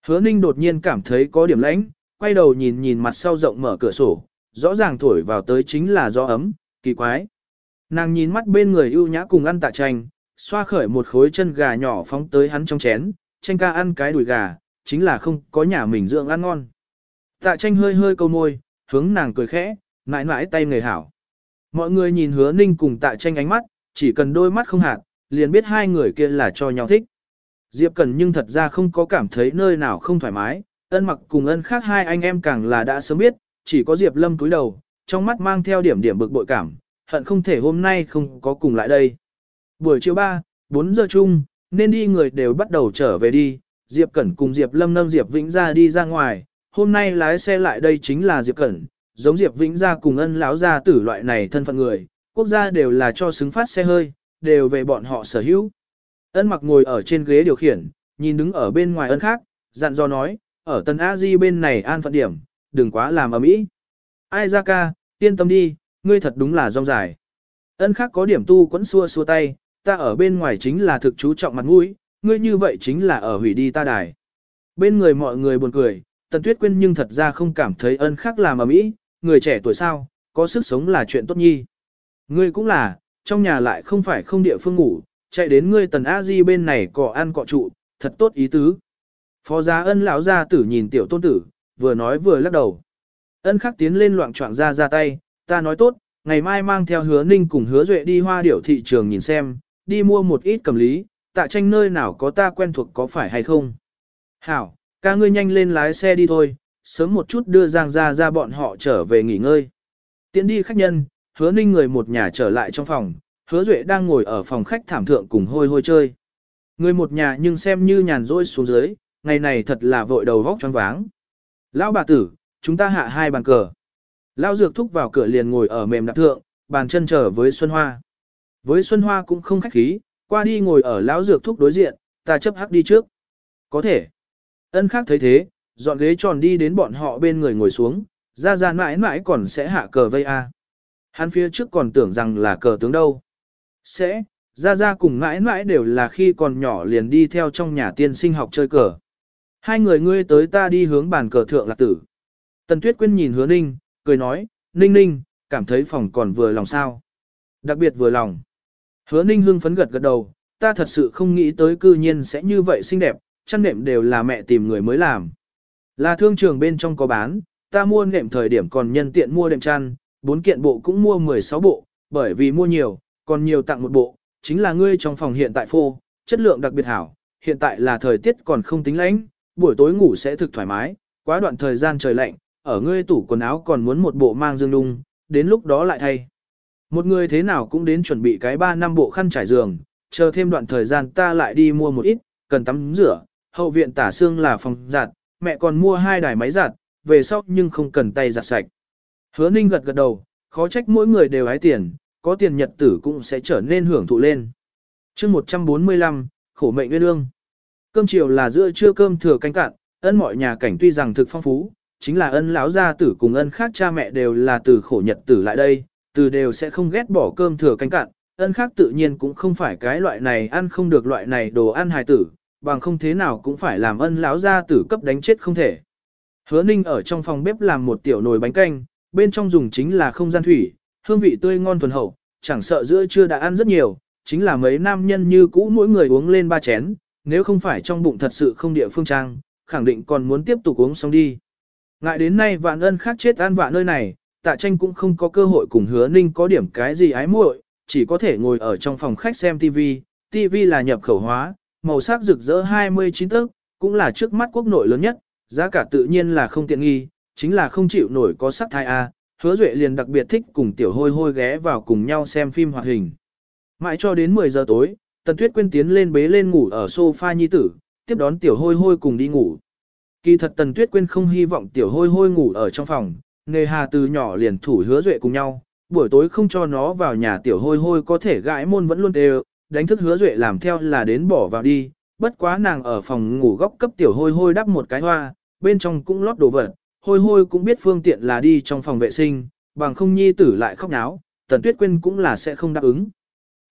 Hứa ninh đột nhiên cảm thấy có điểm lãnh, quay đầu nhìn nhìn mặt sau rộng mở cửa sổ, rõ ràng thổi vào tới chính là gió ấm, kỳ quái. Nàng nhìn mắt bên người ưu nhã cùng ăn tạ tranh, xoa khởi một khối chân gà nhỏ phóng tới hắn trong chén, tranh ca ăn cái đùi gà, chính là không có nhà mình dưỡng ăn ngon. Tạ tranh hơi hơi câu môi, hướng nàng cười khẽ, mãi mãi tay người hảo. Mọi người nhìn hứa ninh cùng tạ tranh ánh mắt, chỉ cần đôi mắt không hạt, liền biết hai người kia là cho nhau thích. Diệp Cần nhưng thật ra không có cảm thấy nơi nào không thoải mái, ân mặc cùng ân khác hai anh em càng là đã sớm biết, chỉ có Diệp Lâm cúi đầu, trong mắt mang theo điểm điểm bực bội cảm, hận không thể hôm nay không có cùng lại đây. Buổi chiều 3, 4 giờ chung, nên đi người đều bắt đầu trở về đi, Diệp Cẩn cùng Diệp Lâm nâng Diệp Vĩnh ra đi ra ngoài, hôm nay lái xe lại đây chính là Diệp Cẩn, giống Diệp Vĩnh gia cùng ân lão gia tử loại này thân phận người, quốc gia đều là cho xứng phát xe hơi, đều về bọn họ sở hữu. Ân mặc ngồi ở trên ghế điều khiển, nhìn đứng ở bên ngoài ân khác, dặn dò nói, ở Tân A Di bên này an phận điểm, đừng quá làm ở mỹ. Ai ra ca, yên tâm đi, ngươi thật đúng là rong dài. Ân khác có điểm tu quẫn xua xua tay, ta ở bên ngoài chính là thực chú trọng mặt mũi, ngươi như vậy chính là ở hủy đi ta đài. Bên người mọi người buồn cười, Tần Tuyết Quyên nhưng thật ra không cảm thấy ân khác làm ở mỹ, người trẻ tuổi sao, có sức sống là chuyện tốt nhi. Ngươi cũng là, trong nhà lại không phải không địa phương ngủ, chạy đến ngươi Tần A Di bên này cọ ăn cọ trụ, thật tốt ý tứ. Phó gia ân lão gia tử nhìn tiểu tôn tử, vừa nói vừa lắc đầu. Ân khắc tiến lên loạn trọng ra ra tay, ta nói tốt, ngày mai mang theo hứa ninh cùng hứa duệ đi hoa điểu thị trường nhìn xem, đi mua một ít cầm lý, tạ tranh nơi nào có ta quen thuộc có phải hay không. Hảo, ca ngươi nhanh lên lái xe đi thôi, sớm một chút đưa Giang ra ra bọn họ trở về nghỉ ngơi. Tiến đi khách nhân, hứa ninh người một nhà trở lại trong phòng, hứa duệ đang ngồi ở phòng khách thảm thượng cùng hôi hôi chơi. Người một nhà nhưng xem như nhàn rỗi xuống dưới, ngày này thật là vội đầu vóc choáng váng. Lão bà tử, chúng ta hạ hai bàn cờ. Lão dược thúc vào cửa liền ngồi ở mềm đạp thượng, bàn chân trở với Xuân Hoa. Với Xuân Hoa cũng không khách khí, qua đi ngồi ở lão dược thúc đối diện, ta chấp hắc đi trước. Có thể. Ân khác thấy thế, dọn ghế tròn đi đến bọn họ bên người ngồi xuống, ra ra mãi mãi còn sẽ hạ cờ vây a. Hắn phía trước còn tưởng rằng là cờ tướng đâu. Sẽ, ra ra cùng mãi mãi đều là khi còn nhỏ liền đi theo trong nhà tiên sinh học chơi cờ. Hai người ngươi tới ta đi hướng bàn cờ thượng lạc tử. Tần Tuyết Quyên nhìn hứa ninh, cười nói, ninh ninh, cảm thấy phòng còn vừa lòng sao. Đặc biệt vừa lòng. Hứa ninh hưng phấn gật gật đầu, ta thật sự không nghĩ tới cư nhiên sẽ như vậy xinh đẹp, chăn nệm đều là mẹ tìm người mới làm. Là thương trường bên trong có bán, ta mua nệm thời điểm còn nhân tiện mua đệm chăn, bốn kiện bộ cũng mua 16 bộ, bởi vì mua nhiều, còn nhiều tặng một bộ, chính là ngươi trong phòng hiện tại phô, chất lượng đặc biệt hảo, hiện tại là thời tiết còn không tính lạnh, buổi tối ngủ sẽ thực thoải mái, quá đoạn thời gian trời lạnh, ở ngươi tủ quần áo còn muốn một bộ mang dương đung, đến lúc đó lại thay. Một người thế nào cũng đến chuẩn bị cái 3 năm bộ khăn trải giường, chờ thêm đoạn thời gian ta lại đi mua một ít, cần tắm rửa, hậu viện tả xương là phòng giặt, mẹ còn mua hai đài máy giặt, về sau nhưng không cần tay giặt sạch. Hứa Ninh gật gật đầu, khó trách mỗi người đều hái tiền, có tiền nhật tử cũng sẽ trở nên hưởng thụ lên. chương 145, khổ mệnh nguyên ương. Cơm chiều là giữa trưa cơm thừa canh cạn, ân mọi nhà cảnh tuy rằng thực phong phú, chính là ân lão gia tử cùng ân khác cha mẹ đều là từ khổ nhật tử lại đây, từ đều sẽ không ghét bỏ cơm thừa canh cạn, ân khác tự nhiên cũng không phải cái loại này ăn không được loại này đồ ăn hài tử, bằng không thế nào cũng phải làm ân lão gia tử cấp đánh chết không thể. Hứa Ninh ở trong phòng bếp làm một tiểu nồi bánh canh, bên trong dùng chính là không gian thủy, hương vị tươi ngon thuần hậu, chẳng sợ giữa trưa đã ăn rất nhiều, chính là mấy nam nhân như cũ mỗi người uống lên ba chén, nếu không phải trong bụng thật sự không địa phương trang, khẳng định còn muốn tiếp tục uống xong đi. Ngại đến nay vạn ân khác chết an vạ nơi này, tạ tranh cũng không có cơ hội cùng hứa ninh có điểm cái gì ái muội, chỉ có thể ngồi ở trong phòng khách xem TV, TV là nhập khẩu hóa, màu sắc rực rỡ 29 tấc, cũng là trước mắt quốc nội lớn nhất, giá cả tự nhiên là không tiện nghi, chính là không chịu nổi có sắc thai A, hứa duệ liền đặc biệt thích cùng tiểu hôi hôi ghé vào cùng nhau xem phim hoạt hình. Mãi cho đến 10 giờ tối, Tần Tuyết Quyên tiến lên bế lên ngủ ở sofa nhi tử, tiếp đón tiểu hôi hôi cùng đi ngủ. Kỳ thật Tần Tuyết Quyên không hy vọng tiểu hôi hôi ngủ ở trong phòng, nghề hà từ nhỏ liền thủ hứa duệ cùng nhau, buổi tối không cho nó vào nhà tiểu hôi hôi có thể gãi môn vẫn luôn đều, đánh thức hứa duệ làm theo là đến bỏ vào đi, bất quá nàng ở phòng ngủ góc cấp tiểu hôi hôi đắp một cái hoa, bên trong cũng lót đồ vật, hôi hôi cũng biết phương tiện là đi trong phòng vệ sinh, bằng không nhi tử lại khóc náo, Tần Tuyết Quyên cũng là sẽ không đáp ứng.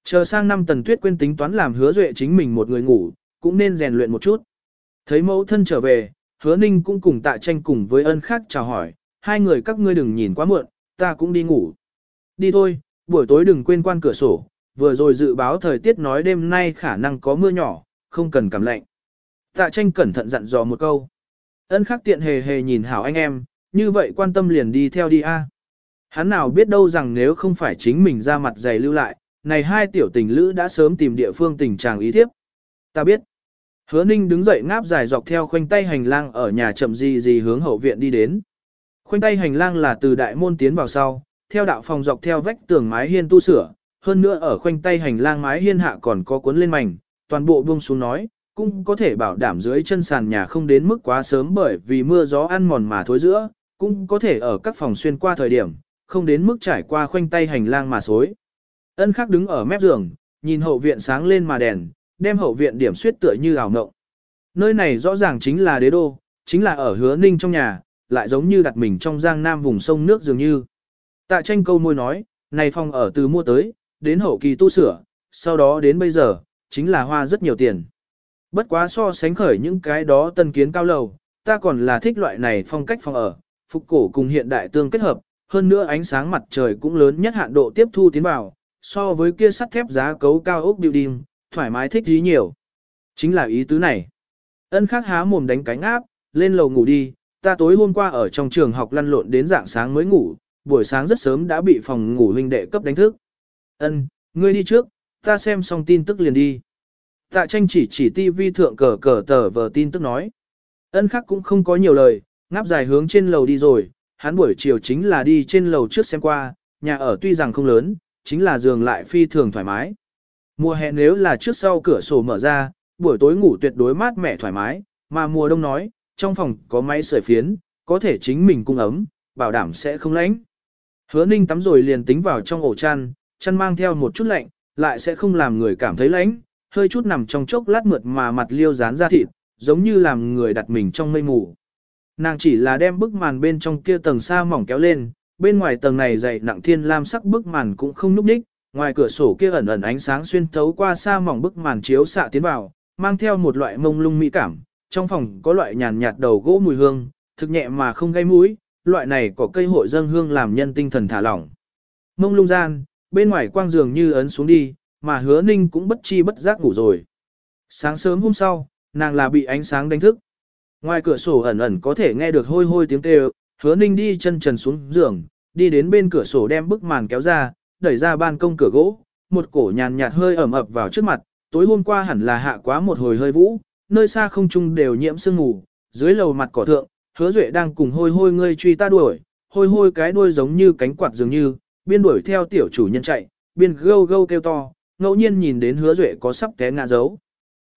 Chờ sang năm Tần Tuyết Quyên tính toán làm hứa duệ chính mình một người ngủ, cũng nên rèn luyện một chút. Thấy mẫu thân trở về, hứa ninh cũng cùng tạ tranh cùng với ân khác chào hỏi, hai người các ngươi đừng nhìn quá muộn, ta cũng đi ngủ. Đi thôi, buổi tối đừng quên quan cửa sổ, vừa rồi dự báo thời tiết nói đêm nay khả năng có mưa nhỏ, không cần cảm lạnh. Tạ tranh cẩn thận dặn dò một câu. Ân khắc tiện hề hề nhìn hảo anh em, như vậy quan tâm liền đi theo đi a. Hắn nào biết đâu rằng nếu không phải chính mình ra mặt dày lưu lại, này hai tiểu tình lữ đã sớm tìm địa phương tình trạng ý thiếp. Ta biết. Hứa Ninh đứng dậy ngáp dài dọc theo khoanh tay hành lang ở nhà chậm gì gì hướng hậu viện đi đến. Khoanh tay hành lang là từ đại môn tiến vào sau, theo đạo phòng dọc theo vách tường mái hiên tu sửa, hơn nữa ở khoanh tay hành lang mái hiên hạ còn có cuốn lên mảnh, toàn bộ buông xuống nói, cũng có thể bảo đảm dưới chân sàn nhà không đến mức quá sớm bởi vì mưa gió ăn mòn mà thối giữa, cũng có thể ở các phòng xuyên qua thời điểm, không đến mức trải qua khoanh tay hành lang mà xối. Ân khắc đứng ở mép giường, nhìn hậu viện sáng lên mà đèn, đem hậu viện điểm suyết tựa như ảo ngộng. Nơi này rõ ràng chính là đế đô, chính là ở hứa ninh trong nhà, lại giống như đặt mình trong giang nam vùng sông nước dường như. Tạ tranh câu môi nói, này phòng ở từ mua tới, đến hậu kỳ tu sửa, sau đó đến bây giờ, chính là hoa rất nhiều tiền. Bất quá so sánh khởi những cái đó tân kiến cao lầu, ta còn là thích loại này phong cách phòng ở, phục cổ cùng hiện đại tương kết hợp, hơn nữa ánh sáng mặt trời cũng lớn nhất hạn độ tiếp thu tiến vào, so với kia sắt thép giá cấu cao ốc building, thoải mái thích dí nhiều. Chính là ý tứ này. Ân khắc há mồm đánh cánh áp, lên lầu ngủ đi, ta tối hôm qua ở trong trường học lăn lộn đến dạng sáng mới ngủ, buổi sáng rất sớm đã bị phòng ngủ huynh đệ cấp đánh thức. Ân, ngươi đi trước, ta xem xong tin tức liền đi. Tạ tranh chỉ chỉ tivi thượng cờ cờ tờ vờ tin tức nói. Ân khắc cũng không có nhiều lời, ngáp dài hướng trên lầu đi rồi, hắn buổi chiều chính là đi trên lầu trước xem qua, nhà ở tuy rằng không lớn, chính là giường lại phi thường thoải mái. Mùa hè nếu là trước sau cửa sổ mở ra, buổi tối ngủ tuyệt đối mát mẻ thoải mái, mà mùa đông nói, trong phòng có máy sưởi phiến, có thể chính mình cung ấm, bảo đảm sẽ không lạnh. Hứa ninh tắm rồi liền tính vào trong ổ chăn, chăn mang theo một chút lạnh, lại sẽ không làm người cảm thấy lạnh, hơi chút nằm trong chốc lát mượt mà mặt liêu dán ra thịt, giống như làm người đặt mình trong mây mù. Nàng chỉ là đem bức màn bên trong kia tầng sa mỏng kéo lên, bên ngoài tầng này dày nặng thiên lam sắc bức màn cũng không núp đích, ngoài cửa sổ kia ẩn ẩn ánh sáng xuyên thấu qua sa mỏng bức màn chiếu xạ tiến vào, mang theo một loại mông lung mỹ cảm. Trong phòng có loại nhàn nhạt đầu gỗ mùi hương, thực nhẹ mà không gây mũi, loại này có cây hội dân hương làm nhân tinh thần thả lỏng. Mông lung gian, bên ngoài quang dường như ấn xuống đi, mà hứa ninh cũng bất chi bất giác ngủ rồi. Sáng sớm hôm sau, nàng là bị ánh sáng đánh thức. Ngoài cửa sổ ẩn ẩn có thể nghe được hôi hôi tiếng kêu, hứa ninh đi chân trần xuống giường, đi đến bên cửa sổ đem bức màn kéo ra, đẩy ra ban công cửa gỗ, một cổ nhàn nhạt hơi ẩm ập vào trước mặt, tối hôm qua hẳn là hạ quá một hồi hơi vũ, nơi xa không trung đều nhiễm sương ngủ, dưới lầu mặt cỏ thượng, hứa duệ đang cùng hôi hôi ngươi truy ta đuổi, hôi hôi cái đuôi giống như cánh quạt dường như, biên đuổi theo tiểu chủ nhân chạy, biên gâu gâu kêu to, ngẫu nhiên nhìn đến hứa duệ có sắp té ngã dấu.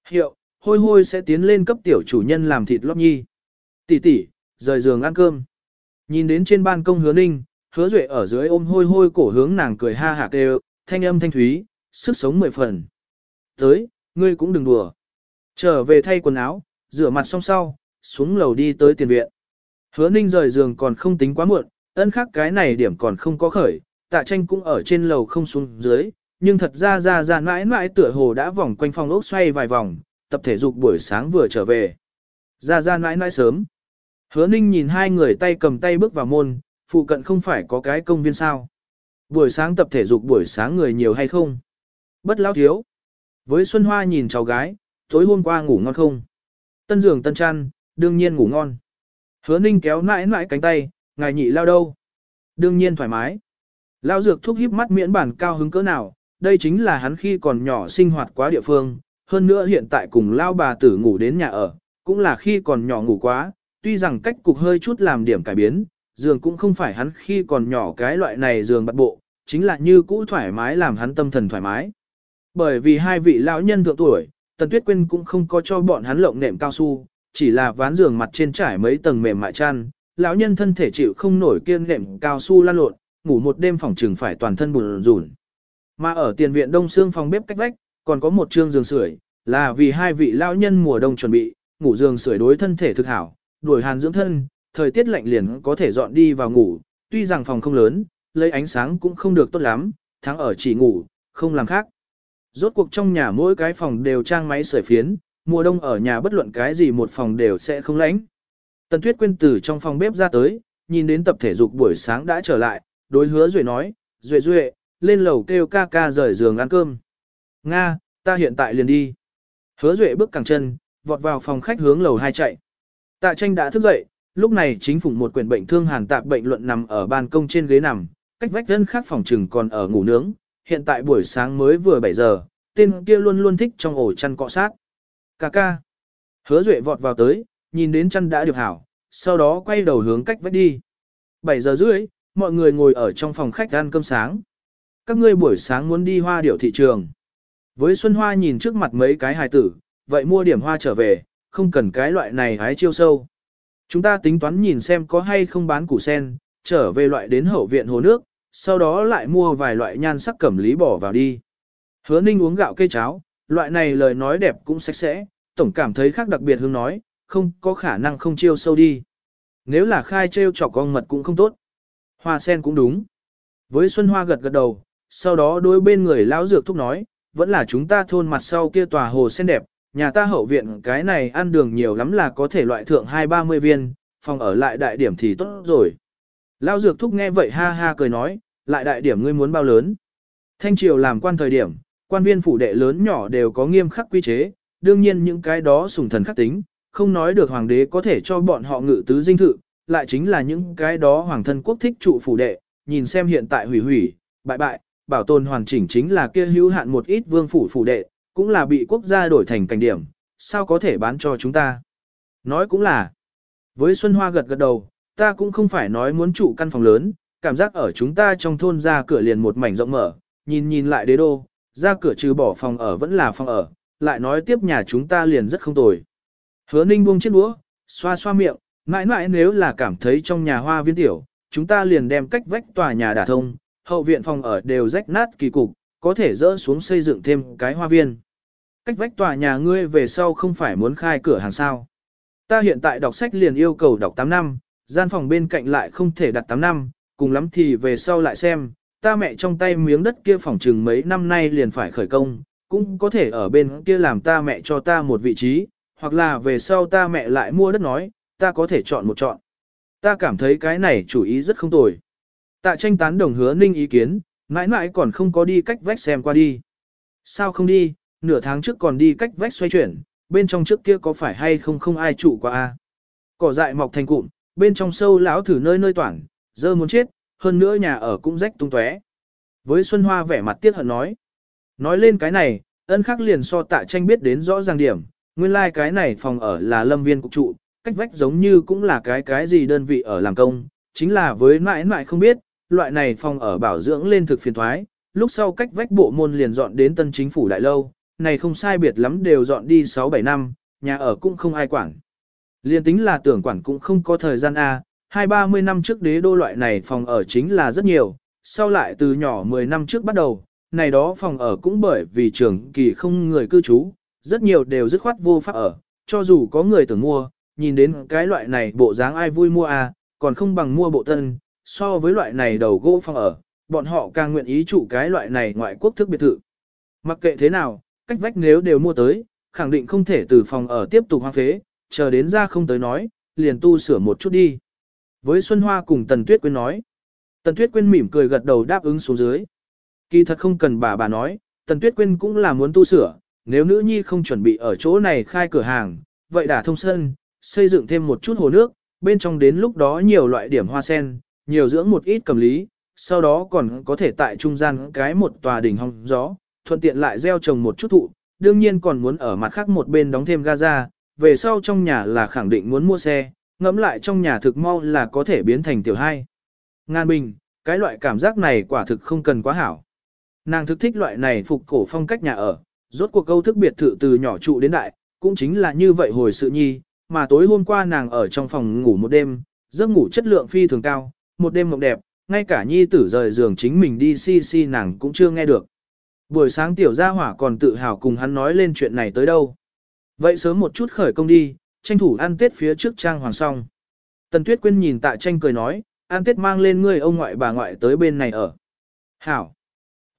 Hiệu, hôi hôi sẽ tiến lên cấp tiểu chủ nhân làm thịt lót nhi. Tỷ tỷ, rời giường ăn cơm. Nhìn đến trên ban công hứa ninh, hứa duệ ở dưới ôm hôi hôi cổ hướng nàng cười ha hạc kêu, thanh âm thanh thúy, sức sống mười phần. Tới, ngươi cũng đừng đùa. Trở về thay quần áo, rửa mặt xong sau, xuống lầu đi tới tiền viện. Hứa ninh rời giường còn không tính quá muộn, ân khắc cái này điểm còn không có khởi, tạ tranh cũng ở trên lầu không xuống dưới, nhưng thật ra ra ra mãi mãi tựa hồ đã vòng quanh phòng ốc xoay vài vòng, tập thể dục buổi sáng vừa trở về. Ra ra mãi mãi sớm. Hứa ninh nhìn hai người tay cầm tay bước vào môn, phụ cận không phải có cái công viên sao. Buổi sáng tập thể dục buổi sáng người nhiều hay không? Bất lão thiếu. Với Xuân Hoa nhìn cháu gái, tối hôm qua ngủ ngon không? Tân giường tân chăn, đương nhiên ngủ ngon. Hứa ninh kéo mãi mãi cánh tay, ngài nhị lao đâu? Đương nhiên thoải mái. Lao dược thúc híp mắt miễn bản cao hứng cỡ nào, đây chính là hắn khi còn nhỏ sinh hoạt quá địa phương, hơn nữa hiện tại cùng lao bà tử ngủ đến nhà ở, cũng là khi còn nhỏ ngủ quá, tuy rằng cách cục hơi chút làm điểm cải biến, giường cũng không phải hắn khi còn nhỏ cái loại này giường bắt bộ, chính là như cũ thoải mái làm hắn tâm thần thoải mái. Bởi vì hai vị lão nhân thượng tuổi, Tần Tuyết Quyên cũng không có cho bọn hắn lộng nệm cao su, chỉ là ván giường mặt trên trải mấy tầng mềm mại chăn, lão nhân thân thể chịu không nổi kiên nệm cao su lan lộn, ngủ một đêm phòng trừng phải toàn thân buồn rùn. Mà ở tiền viện đông xương phòng bếp cách vách, còn có một trương giường sưởi, là vì hai vị lão nhân mùa đông chuẩn bị, ngủ giường sưởi đối thân thể thực hảo, đuổi hàn dưỡng thân, thời tiết lạnh liền có thể dọn đi vào ngủ, tuy rằng phòng không lớn, lấy ánh sáng cũng không được tốt lắm, tháng ở chỉ ngủ, không làm khác. Rốt cuộc trong nhà mỗi cái phòng đều trang máy sưởi phiến, mùa đông ở nhà bất luận cái gì một phòng đều sẽ không lạnh. Tần Tuyết quên từ trong phòng bếp ra tới, nhìn đến tập thể dục buổi sáng đã trở lại, đối hứa Duệ nói, Duệ Duệ, lên lầu kêu ca ca rời giường ăn cơm. Nga, ta hiện tại liền đi. Hứa Duệ bước cẳng chân, vọt vào phòng khách hướng lầu hai chạy. Tạ tranh đã thức dậy, lúc này chính phủ một quyển bệnh thương hàn tạp bệnh luận nằm ở ban công trên ghế nằm, cách vách dân khác phòng trừng còn ở ngủ nướng, hiện tại buổi sáng mới vừa 7 giờ, tên kia luôn luôn thích trong ổ chăn cọ sát. Ca ca. Hứa Duệ vọt vào tới, nhìn đến chăn đã được hảo, sau đó quay đầu hướng cách vách đi. 7 giờ rưỡi, mọi người ngồi ở trong phòng khách ăn cơm sáng. Các ngươi buổi sáng muốn đi hoa điểu thị trường. Với Xuân Hoa nhìn trước mặt mấy cái hài tử, vậy mua điểm hoa trở về, không cần cái loại này hái chiêu sâu. Chúng ta tính toán nhìn xem có hay không bán củ sen, trở về loại đến hậu viện hồ nước, sau đó lại mua vài loại nhan sắc cẩm lý bỏ vào đi. Hứa ninh uống gạo cây cháo, loại này lời nói đẹp cũng sạch sẽ, tổng cảm thấy khác đặc biệt hướng nói, không có khả năng không chiêu sâu đi. Nếu là khai trêu chọc con mật cũng không tốt. Hoa sen cũng đúng. Với Xuân Hoa gật gật đầu, sau đó đối bên người lão dược thúc nói, vẫn là chúng ta thôn mặt sau kia tòa hồ sen đẹp, nhà ta hậu viện cái này ăn đường nhiều lắm là có thể loại thượng hai ba mươi viên, phòng ở lại đại điểm thì tốt rồi. Lão dược thúc nghe vậy ha ha cười nói, lại đại điểm ngươi muốn bao lớn. Thanh triều làm quan thời điểm, quan viên phủ đệ lớn nhỏ đều có nghiêm khắc quy chế, đương nhiên những cái đó sùng thần khắc tính, không nói được hoàng đế có thể cho bọn họ ngự tứ dinh thự, lại chính là những cái đó hoàng thân quốc thích trụ phủ đệ, nhìn xem hiện tại hủy hủy, bại bại, bảo tồn hoàn chỉnh chính là kia hữu hạn một ít vương phủ phủ đệ, cũng là bị quốc gia đổi thành cảnh điểm, sao có thể bán cho chúng ta. Nói cũng là, với Xuân Hoa gật gật đầu, ta cũng không phải nói muốn trụ căn phòng lớn, cảm giác ở chúng ta trong thôn ra cửa liền một mảnh rộng mở, nhìn nhìn lại đế đô, ra cửa trừ bỏ phòng ở vẫn là phòng ở, lại nói tiếp nhà chúng ta liền rất không tồi. Hứa ninh buông chiếc đũa, xoa xoa miệng, mãi mãi nếu là cảm thấy trong nhà hoa viên tiểu, chúng ta liền đem cách vách tòa nhà đả thông, hậu viện phòng ở đều rách nát kỳ cục, có thể dỡ xuống xây dựng thêm cái hoa viên. Cách vách tòa nhà ngươi về sau không phải muốn khai cửa hàng sao. Ta hiện tại đọc sách liền yêu cầu đọc 8 năm, gian phòng bên cạnh lại không thể đặt 8 năm, cùng lắm thì về sau lại xem, ta mẹ trong tay miếng đất kia phòng trừng mấy năm nay liền phải khởi công, cũng có thể ở bên kia làm ta mẹ cho ta một vị trí, hoặc là về sau ta mẹ lại mua đất nói, ta có thể chọn một chọn. Ta cảm thấy cái này chủ ý rất không tồi. Tạ tranh tán đồng hứa ninh ý kiến, mãi mãi còn không có đi cách vách xem qua đi. Sao không đi, nửa tháng trước còn đi cách vách xoay chuyển, bên trong trước kia có phải hay không không ai trụ qua a Cỏ dại mọc thành cụm, bên trong sâu lão thử nơi nơi toản, dơ muốn chết, hơn nữa nhà ở cũng rách tung tóe. Với Xuân Hoa vẻ mặt tiếc hận nói. Nói lên cái này, ân khắc liền so tạ tranh biết đến rõ ràng điểm, nguyên lai like cái này phòng ở là lâm viên cục trụ, cách vách giống như cũng là cái cái gì đơn vị ở làm công, chính là với mãi mãi không biết, loại này phòng ở bảo dưỡng lên thực phiền thoái, lúc sau cách vách bộ môn liền dọn đến tân chính phủ đại lâu, này không sai biệt lắm đều dọn đi 6-7 năm, nhà ở cũng không ai quản. Liên tính là tưởng quản cũng không có thời gian A, hai ba mươi năm trước đế đô loại này phòng ở chính là rất nhiều, sau lại từ nhỏ 10 năm trước bắt đầu, này đó phòng ở cũng bởi vì trường kỳ không người cư trú, rất nhiều đều dứt khoát vô pháp ở, cho dù có người tưởng mua, nhìn đến cái loại này bộ dáng ai vui mua à, còn không bằng mua bộ tân, so với loại này đầu gỗ phòng ở, bọn họ càng nguyện ý chủ cái loại này ngoại quốc thức biệt thự. Mặc kệ thế nào, cách vách nếu đều mua tới, khẳng định không thể từ phòng ở tiếp tục hoang phế, chờ đến ra không tới nói, liền tu sửa một chút đi. Với Xuân Hoa cùng Tần Tuyết Quyên nói. Tần Tuyết Quyên mỉm cười gật đầu đáp ứng xuống dưới. Kỳ thật không cần bà bà nói, Tần Tuyết Quyên cũng là muốn tu sửa, nếu nữ nhi không chuẩn bị ở chỗ này khai cửa hàng, vậy đã thông sân, xây dựng thêm một chút hồ nước, bên trong đến lúc đó nhiều loại điểm hoa sen, nhiều dưỡng một ít cầm lý, sau đó còn có thể tại trung gian cái một tòa đỉnh hong gió, thuận tiện lại gieo trồng một chút thụ, đương nhiên còn muốn ở mặt khác một bên đóng thêm gaza, về sau trong nhà là khẳng định muốn mua xe, ngẫm lại trong nhà thực mau là có thể biến thành tiểu hai. Ngan bình, cái loại cảm giác này quả thực không cần quá hảo. Nàng thực thích loại này phục cổ phong cách nhà ở, rốt cuộc câu thức biệt thự từ nhỏ trụ đến đại, cũng chính là như vậy hồi sự nhi, mà tối hôm qua nàng ở trong phòng ngủ một đêm, giấc ngủ chất lượng phi thường cao, một đêm mộng đẹp, ngay cả nhi tử rời giường chính mình đi si si nàng cũng chưa nghe được. Buổi sáng tiểu gia hỏa còn tự hào cùng hắn nói lên chuyện này tới đâu. Vậy sớm một chút khởi công đi, tranh thủ ăn tết phía trước trang hoàng xong. Tần Tuyết Quyên nhìn tạ tranh cười nói, ăn tết mang lên ngươi ông ngoại bà ngoại tới bên này ở. Hảo.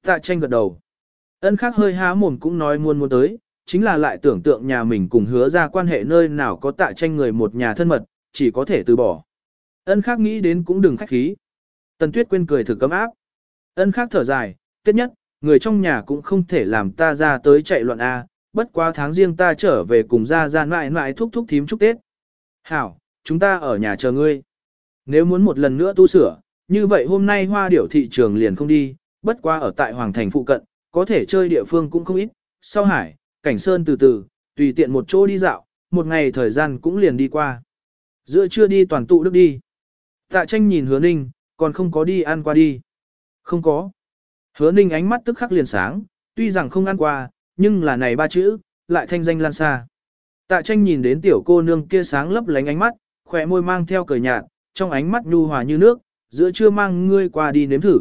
Tạ tranh gật đầu. Ân khác hơi há mồm cũng nói muốn muốn tới, chính là lại tưởng tượng nhà mình cùng hứa ra quan hệ nơi nào có tạ tranh người một nhà thân mật, chỉ có thể từ bỏ. Ân khác nghĩ đến cũng đừng khách khí. Tần Tuyết Quyên cười thử cấm áp. Ân khác thở dài, tiết nhất, người trong nhà cũng không thể làm ta ra tới chạy loạn A, bất quá tháng riêng ta trở về cùng ra ra mãi mãi thúc thúc thím chúc Tết. Hảo, chúng ta ở nhà chờ ngươi. Nếu muốn một lần nữa tu sửa, như vậy hôm nay hoa điểu thị trường liền không đi, bất quá ở tại Hoàng Thành phụ cận, có thể chơi địa phương cũng không ít, sau hải, cảnh sơn từ từ, tùy tiện một chỗ đi dạo, một ngày thời gian cũng liền đi qua. Giữa trưa đi toàn tụ đức đi. Tạ tranh nhìn hứa ninh, còn không có đi ăn qua đi. Không có. Hứa ninh ánh mắt tức khắc liền sáng, tuy rằng không ăn qua, nhưng là này ba chữ, lại thanh danh lan xa. Tạ tranh nhìn đến tiểu cô nương kia sáng lấp lánh ánh mắt, khỏe môi mang theo cười nhạt, trong ánh mắt nhu hòa như nước, giữa trưa mang ngươi qua đi nếm thử.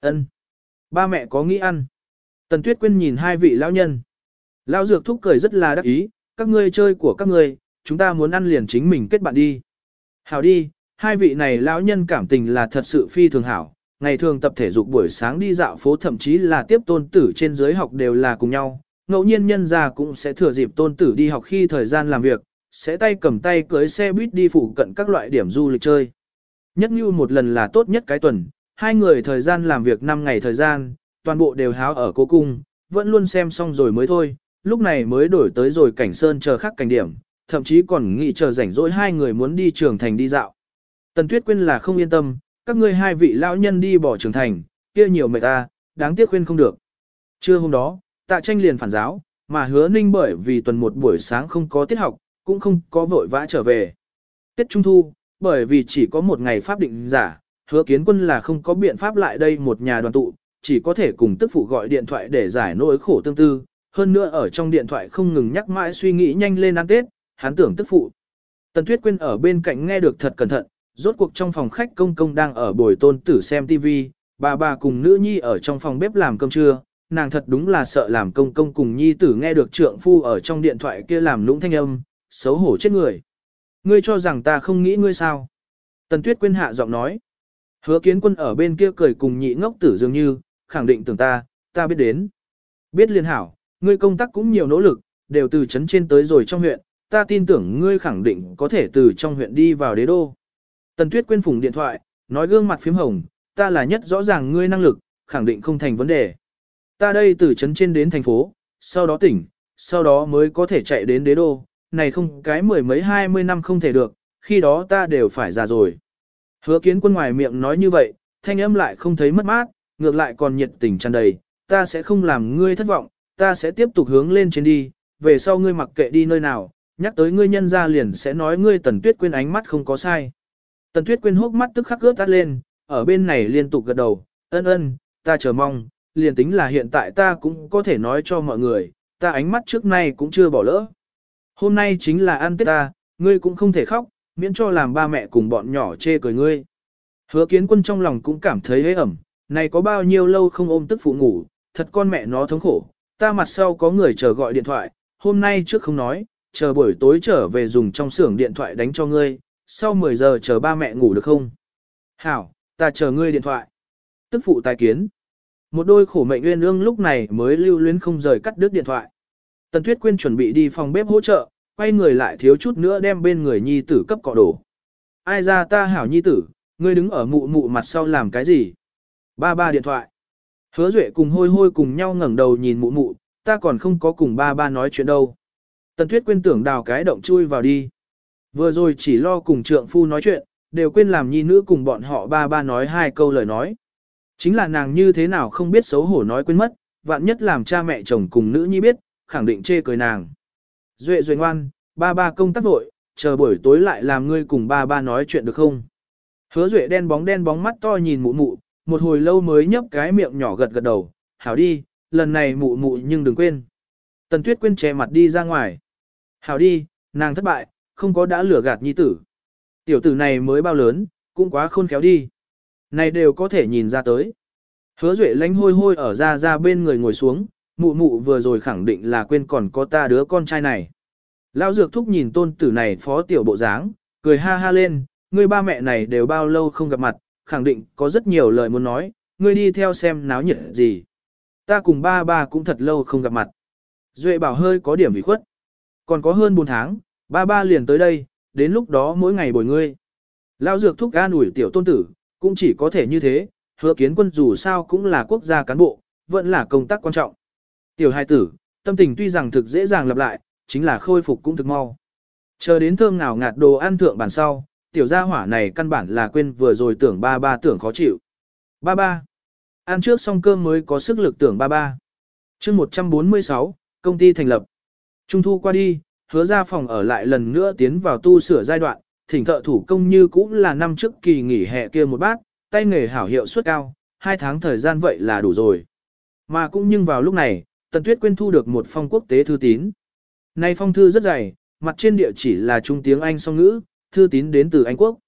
Ân, Ba mẹ có nghĩ ăn. Tần Tuyết Quyên nhìn hai vị lão nhân. Lão dược thúc cười rất là đắc ý, các ngươi chơi của các ngươi, chúng ta muốn ăn liền chính mình kết bạn đi. Hảo đi, hai vị này lão nhân cảm tình là thật sự phi thường hảo, ngày thường tập thể dục buổi sáng đi dạo phố thậm chí là tiếp tôn tử trên dưới học đều là cùng nhau, ngẫu nhiên nhân gia cũng sẽ thừa dịp tôn tử đi học khi thời gian làm việc, sẽ tay cầm tay cưới xe buýt đi phụ cận các loại điểm du lịch chơi. Nhất như một lần là tốt nhất cái tuần, hai người thời gian làm việc 5 ngày thời gian, toàn bộ đều háo ở cố cung, vẫn luôn xem xong rồi mới thôi, lúc này mới đổi tới rồi cảnh sơn chờ khác cảnh điểm, thậm chí còn nghĩ chờ rảnh rỗi hai người muốn đi trường thành đi dạo. Tần Tuyết Quyên là không yên tâm, các ngươi hai vị lão nhân đi bỏ trường thành, kia nhiều mệt ta, đáng tiếc khuyên không được. Trưa hôm đó, tạ tranh liền phản giáo, mà hứa ninh bởi vì tuần một buổi sáng không có tiết học, cũng không có vội vã trở về. Tết Trung Thu, bởi vì chỉ có một ngày pháp định giả, hứa kiến quân là không có biện pháp lại đây một nhà đoàn tụ, chỉ có thể cùng tức phụ gọi điện thoại để giải nỗi khổ tương tư, hơn nữa ở trong điện thoại không ngừng nhắc mãi suy nghĩ nhanh lên ăn Tết, hắn tưởng tức phụ. Tần Tuyết Quyên ở bên cạnh nghe được thật cẩn thận, rốt cuộc trong phòng khách công công đang ở bồi tôn tử xem TV, bà bà cùng nữ nhi ở trong phòng bếp làm cơm trưa, nàng thật đúng là sợ làm công công cùng nhi tử nghe được trượng phu ở trong điện thoại kia làm lũng thanh âm, xấu hổ chết người. Ngươi cho rằng ta không nghĩ ngươi sao? Tần Tuyết Quyên hạ giọng nói. Hứa kiến quân ở bên kia cười cùng nhị ngốc tử dường như, khẳng định tưởng ta, ta biết đến. Biết liên hảo, ngươi công tác cũng nhiều nỗ lực, đều từ trấn trên tới rồi trong huyện, ta tin tưởng ngươi khẳng định có thể từ trong huyện đi vào đế đô. Tần Tuyết quên phùng điện thoại, nói gương mặt phím hồng, ta là nhất rõ ràng ngươi năng lực, khẳng định không thành vấn đề. Ta đây từ trấn trên đến thành phố, sau đó tỉnh, sau đó mới có thể chạy đến đế đô, này không cái mười mấy hai mươi năm không thể được, khi đó ta đều phải già rồi. Hứa kiến quân ngoài miệng nói như vậy, thanh âm lại không thấy mất mát, ngược lại còn nhiệt tình tràn đầy, ta sẽ không làm ngươi thất vọng, ta sẽ tiếp tục hướng lên trên đi, về sau ngươi mặc kệ đi nơi nào, nhắc tới ngươi nhân ra liền sẽ nói ngươi tần tuyết quên ánh mắt không có sai. Tần tuyết quên hốc mắt tức khắc ướt tắt lên, ở bên này liên tục gật đầu, ân ân, ta chờ mong, liền tính là hiện tại ta cũng có thể nói cho mọi người, ta ánh mắt trước nay cũng chưa bỏ lỡ. Hôm nay chính là ăn tết ta, ngươi cũng không thể khóc, miễn cho làm ba mẹ cùng bọn nhỏ chê cười ngươi. Hứa kiến quân trong lòng cũng cảm thấy hế ẩm, này có bao nhiêu lâu không ôm tức phụ ngủ, thật con mẹ nó thống khổ, ta mặt sau có người chờ gọi điện thoại, hôm nay trước không nói, chờ buổi tối trở về dùng trong xưởng điện thoại đánh cho ngươi, sau 10 giờ chờ ba mẹ ngủ được không? Hảo, ta chờ ngươi điện thoại. Tức phụ tài kiến. Một đôi khổ mệnh uyên ương lúc này mới lưu luyến không rời cắt đứt điện thoại. Tần Tuyết Quyên chuẩn bị đi phòng bếp hỗ trợ, quay người lại thiếu chút nữa đem bên người nhi tử cấp cọ đổ. Ai ra ta hảo nhi tử, ngươi đứng ở mụ mụ mặt sau làm cái gì? Ba ba điện thoại. Hứa Duệ cùng hôi hôi cùng nhau ngẩng đầu nhìn mụ mụ, ta còn không có cùng ba ba nói chuyện đâu. Tần Tuyết quên tưởng đào cái động chui vào đi. Vừa rồi chỉ lo cùng trượng phu nói chuyện, đều quên làm nhi nữ cùng bọn họ ba ba nói hai câu lời nói. Chính là nàng như thế nào không biết xấu hổ nói quên mất, vạn nhất làm cha mẹ chồng cùng nữ nhi biết, khẳng định chê cười nàng. Duệ Duệ ngoan, ba ba công tác vội, chờ buổi tối lại làm ngươi cùng ba ba nói chuyện được không? Hứa Duệ đen bóng đen bóng mắt to nhìn mụ mụ, một hồi lâu mới nhấp cái miệng nhỏ gật gật đầu, hảo đi, lần này mụ mụ nhưng đừng quên. Tần Tuyết quên che mặt đi ra ngoài. Hảo đi, nàng thất bại, không có đã lừa gạt nhi tử. Tiểu tử này mới bao lớn, cũng quá khôn khéo đi. Này đều có thể nhìn ra tới. Hứa Duệ lánh hôi hôi ở ra ra bên người ngồi xuống, mụ mụ vừa rồi khẳng định là quên còn có ta đứa con trai này. Lão dược thúc nhìn tôn tử này phó tiểu bộ dáng, cười ha ha lên, người ba mẹ này đều bao lâu không gặp mặt, khẳng định có rất nhiều lời muốn nói, ngươi đi theo xem náo nhiệt gì. Ta cùng ba ba cũng thật lâu không gặp mặt. Duệ bảo hơi có điểm bị khuất. Còn có hơn 4 tháng, ba ba liền tới đây, đến lúc đó mỗi ngày bồi ngươi. lao dược thúc an ủi tiểu tôn tử, cũng chỉ có thể như thế, hứa kiến quân dù sao cũng là quốc gia cán bộ, vẫn là công tác quan trọng. Tiểu hai tử, tâm tình tuy rằng thực dễ dàng lặp lại, chính là khôi phục cũng thực mau. Chờ đến thơm ngào ngạt đồ ăn thượng bàn sau, tiểu gia hỏa này căn bản là quên vừa rồi tưởng ba ba tưởng khó chịu. Ba ba. Ăn trước xong cơm mới có sức lực tưởng ba ba. chương 146, công ty thành lập. Trung thu qua đi, hứa ra phòng ở lại lần nữa tiến vào tu sửa giai đoạn, thỉnh thợ thủ công như cũng là năm trước kỳ nghỉ hè kia một bát, tay nghề hảo hiệu suất cao, hai tháng thời gian vậy là đủ rồi. Mà cũng nhưng vào lúc này, Tần Tuyết Quyên thu được một phong quốc tế thư tín. Này phong thư rất dày, mặt trên địa chỉ là trung tiếng Anh song ngữ, thư tín đến từ Anh Quốc.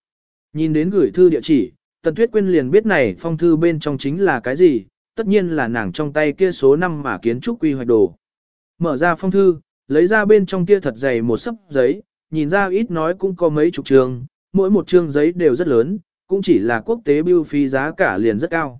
Nhìn đến gửi thư địa chỉ, Tần Tuyết Quyên liền biết này phong thư bên trong chính là cái gì, tất nhiên là nàng trong tay kia số năm mà kiến trúc quy hoạch đồ. Mở ra phong thư, lấy ra bên trong kia thật dày một sấp giấy, nhìn ra ít nói cũng có mấy chục trường, mỗi một chương giấy đều rất lớn, cũng chỉ là quốc tế bưu phí giá cả liền rất cao.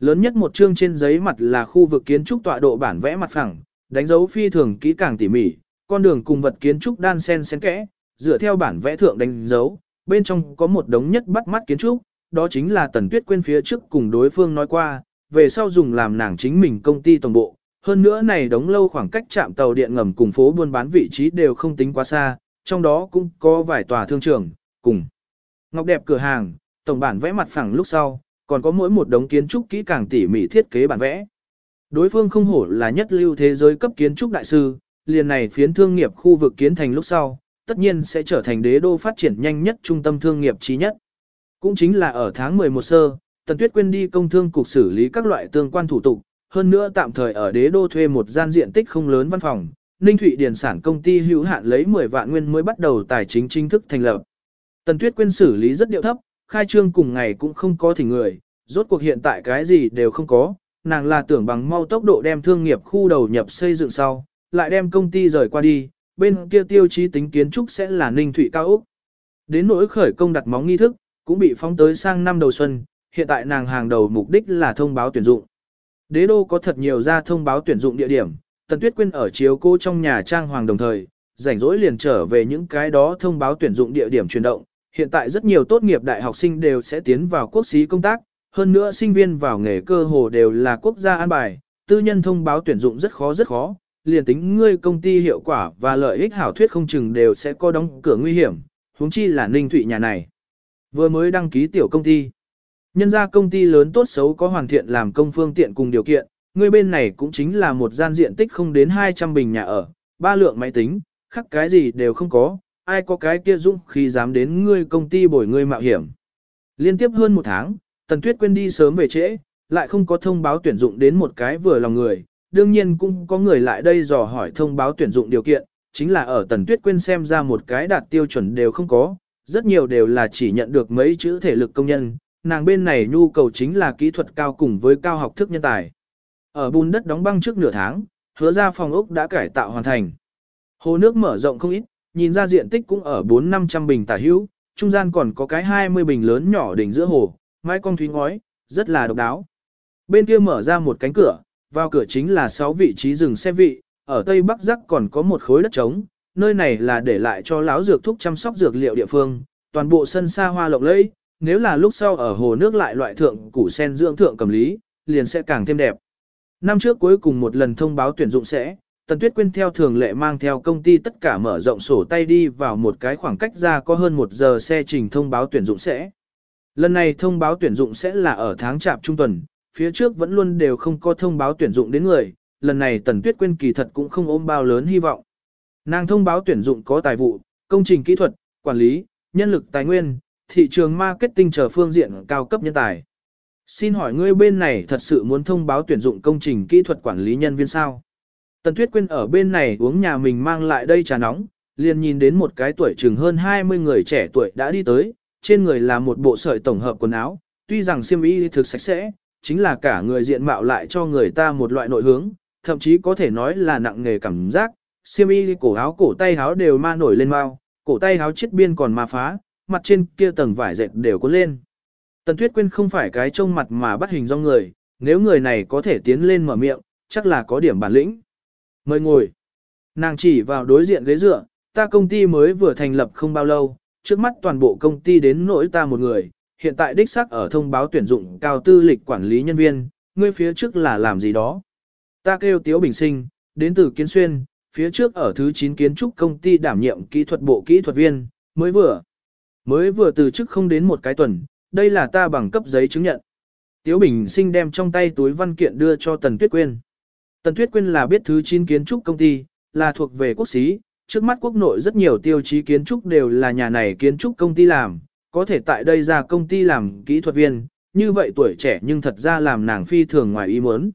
Lớn nhất một chương trên giấy mặt là khu vực kiến trúc tọa độ bản vẽ mặt phẳng, đánh dấu phi thường kỹ càng tỉ mỉ, con đường cùng vật kiến trúc đan sen xen kẽ, dựa theo bản vẽ thượng đánh dấu, bên trong có một đống nhất bắt mắt kiến trúc, đó chính là Tần Tuyết quên phía trước cùng đối phương nói qua, về sau dùng làm nàng chính mình công ty tổng bộ. Hơn nữa này đống lâu khoảng cách chạm tàu điện ngầm cùng phố buôn bán vị trí đều không tính quá xa, trong đó cũng có vài tòa thương trường, cùng ngọc đẹp cửa hàng, tổng bản vẽ mặt phẳng lúc sau, còn có mỗi một đống kiến trúc kỹ càng tỉ mỉ thiết kế bản vẽ. Đối phương không hổ là nhất lưu thế giới cấp kiến trúc đại sư, liền này phiến thương nghiệp khu vực kiến thành lúc sau, tất nhiên sẽ trở thành đế đô phát triển nhanh nhất trung tâm thương nghiệp trí nhất. Cũng chính là ở tháng 11 sơ, Tần Tuyết Quyên đi công thương cục xử lý các loại tương quan thủ tục, hơn nữa tạm thời ở đế đô thuê một gian diện tích không lớn văn phòng, Ninh Thụy Điền sản công ty hữu hạn lấy 10 vạn nguyên mới bắt đầu tài chính chính thức thành lập. Tần Tuyết Quyên xử lý rất điệu thấp, khai trương cùng ngày cũng không có thỉnh người, rốt cuộc hiện tại cái gì đều không có, nàng là tưởng bằng mau tốc độ đem thương nghiệp khu đầu nhập xây dựng sau, lại đem công ty rời qua đi, bên kia tiêu chí tính kiến trúc sẽ là Ninh Thụy cao Úc. Đến nỗi khởi công đặt móng nghi thức, cũng bị phóng tới sang năm đầu xuân, hiện tại nàng hàng đầu mục đích là thông báo tuyển dụng. Đế đô có thật nhiều ra thông báo tuyển dụng địa điểm, Tần Tuyết Quyên ở chiếu cô trong nhà trang hoàng đồng thời, rảnh rỗi liền trở về những cái đó thông báo tuyển dụng địa điểm chuyển động. Hiện tại rất nhiều tốt nghiệp đại học sinh đều sẽ tiến vào quốc xí công tác, hơn nữa sinh viên vào nghề cơ hồ đều là quốc gia an bài, tư nhân thông báo tuyển dụng rất khó rất khó, liền tính ngươi công ty hiệu quả và lợi ích hảo thuyết không chừng đều sẽ có đóng cửa nguy hiểm, huống chi là Ninh Thụy nhà này. Vừa mới đăng ký tiểu công ty. Nhân ra công ty lớn tốt xấu có hoàn thiện làm công phương tiện cùng điều kiện, ngươi bên này cũng chính là một gian diện tích không đến 200 bình nhà ở, ba lượng máy tính, khắc cái gì đều không có, ai có cái kia dũng khi dám đến ngươi công ty bồi ngươi mạo hiểm. Liên tiếp hơn một tháng, Tần Tuyết quên đi sớm về trễ, lại không có thông báo tuyển dụng đến một cái vừa lòng người, đương nhiên cũng có người lại đây dò hỏi thông báo tuyển dụng điều kiện, chính là ở Tần Tuyết quên xem ra một cái đạt tiêu chuẩn đều không có, rất nhiều đều là chỉ nhận được mấy chữ thể lực công nhân, nàng bên này nhu cầu chính là kỹ thuật cao cùng với cao học thức nhân tài. Ở bùn đất đóng băng trước nửa tháng, hứa ra phòng ốc đã cải tạo hoàn thành. Hồ nước mở rộng không ít, nhìn ra diện tích cũng ở 4-500 bình tả hữu, trung gian còn có cái 20 bình lớn nhỏ đỉnh giữa hồ, mái cong thúy ngói, rất là độc đáo. Bên kia mở ra một cánh cửa, vào cửa chính là 6 vị trí dừng xe vị, ở tây bắc giác còn có một khối đất trống, nơi này là để lại cho lão dược thúc chăm sóc dược liệu địa phương, toàn bộ sân xa hoa lộng lẫy, nếu là lúc sau ở hồ nước lại loại thượng củ sen dưỡng thượng cầm lý, liền sẽ càng thêm đẹp. Năm trước cuối cùng một lần thông báo tuyển dụng sẽ, Tần Tuyết Quyên theo thường lệ mang theo công ty tất cả mở rộng sổ tay đi vào một cái khoảng cách ra có hơn một giờ xe trình thông báo tuyển dụng sẽ. Lần này thông báo tuyển dụng sẽ là ở tháng chạp trung tuần, phía trước vẫn luôn đều không có thông báo tuyển dụng đến người, lần này Tần Tuyết Quyên kỳ thật cũng không ôm bao lớn hy vọng. Nàng thông báo tuyển dụng có tài vụ, công trình kỹ thuật, quản lý, nhân lực tài nguyên, thị trường marketing chờ phương diện cao cấp nhân tài. Xin hỏi ngươi bên này thật sự muốn thông báo tuyển dụng công trình kỹ thuật quản lý nhân viên sao? Tần Tuyết Quyên ở bên này uống nhà mình mang lại đây trà nóng, liền nhìn đến một cái tuổi chừng hơn 20 người trẻ tuổi đã đi tới, trên người là một bộ sợi tổng hợp quần áo, tuy rằng xiêm y thực sạch sẽ, chính là cả người diện mạo lại cho người ta một loại nội hướng, thậm chí có thể nói là nặng nghề cảm giác, xiêm y cổ áo cổ tay áo đều ma nổi lên mau, cổ tay áo chiếc biên còn ma phá, mặt trên kia tầng vải dệt đều có lên. Tần Tuyết Quyên không phải cái trông mặt mà bắt hình do người, nếu người này có thể tiến lên mở miệng, chắc là có điểm bản lĩnh. Mời ngồi. Nàng chỉ vào đối diện ghế dựa, ta công ty mới vừa thành lập không bao lâu, trước mắt toàn bộ công ty đến nỗi ta một người, hiện tại đích xác ở thông báo tuyển dụng cao tư lịch quản lý nhân viên, ngươi phía trước là làm gì đó. Ta kêu Tiếu Bình Sinh, đến từ Kiến Xuyên, phía trước ở thứ 9 kiến trúc công ty đảm nhiệm kỹ thuật bộ kỹ thuật viên, mới vừa. Mới vừa từ chức không đến một cái tuần, đây là ta bằng cấp giấy chứng nhận. Tiếu Bình Sinh đem trong tay túi văn kiện đưa cho Tần Tuyết Quyên. Tần Tuyết Quyên là biết thứ 9 kiến trúc công ty, là thuộc về quốc xí, trước mắt quốc nội rất nhiều tiêu chí kiến trúc đều là nhà này kiến trúc công ty làm, có thể tại đây ra công ty làm kỹ thuật viên, như vậy tuổi trẻ nhưng thật ra làm nàng phi thường ngoài ý muốn.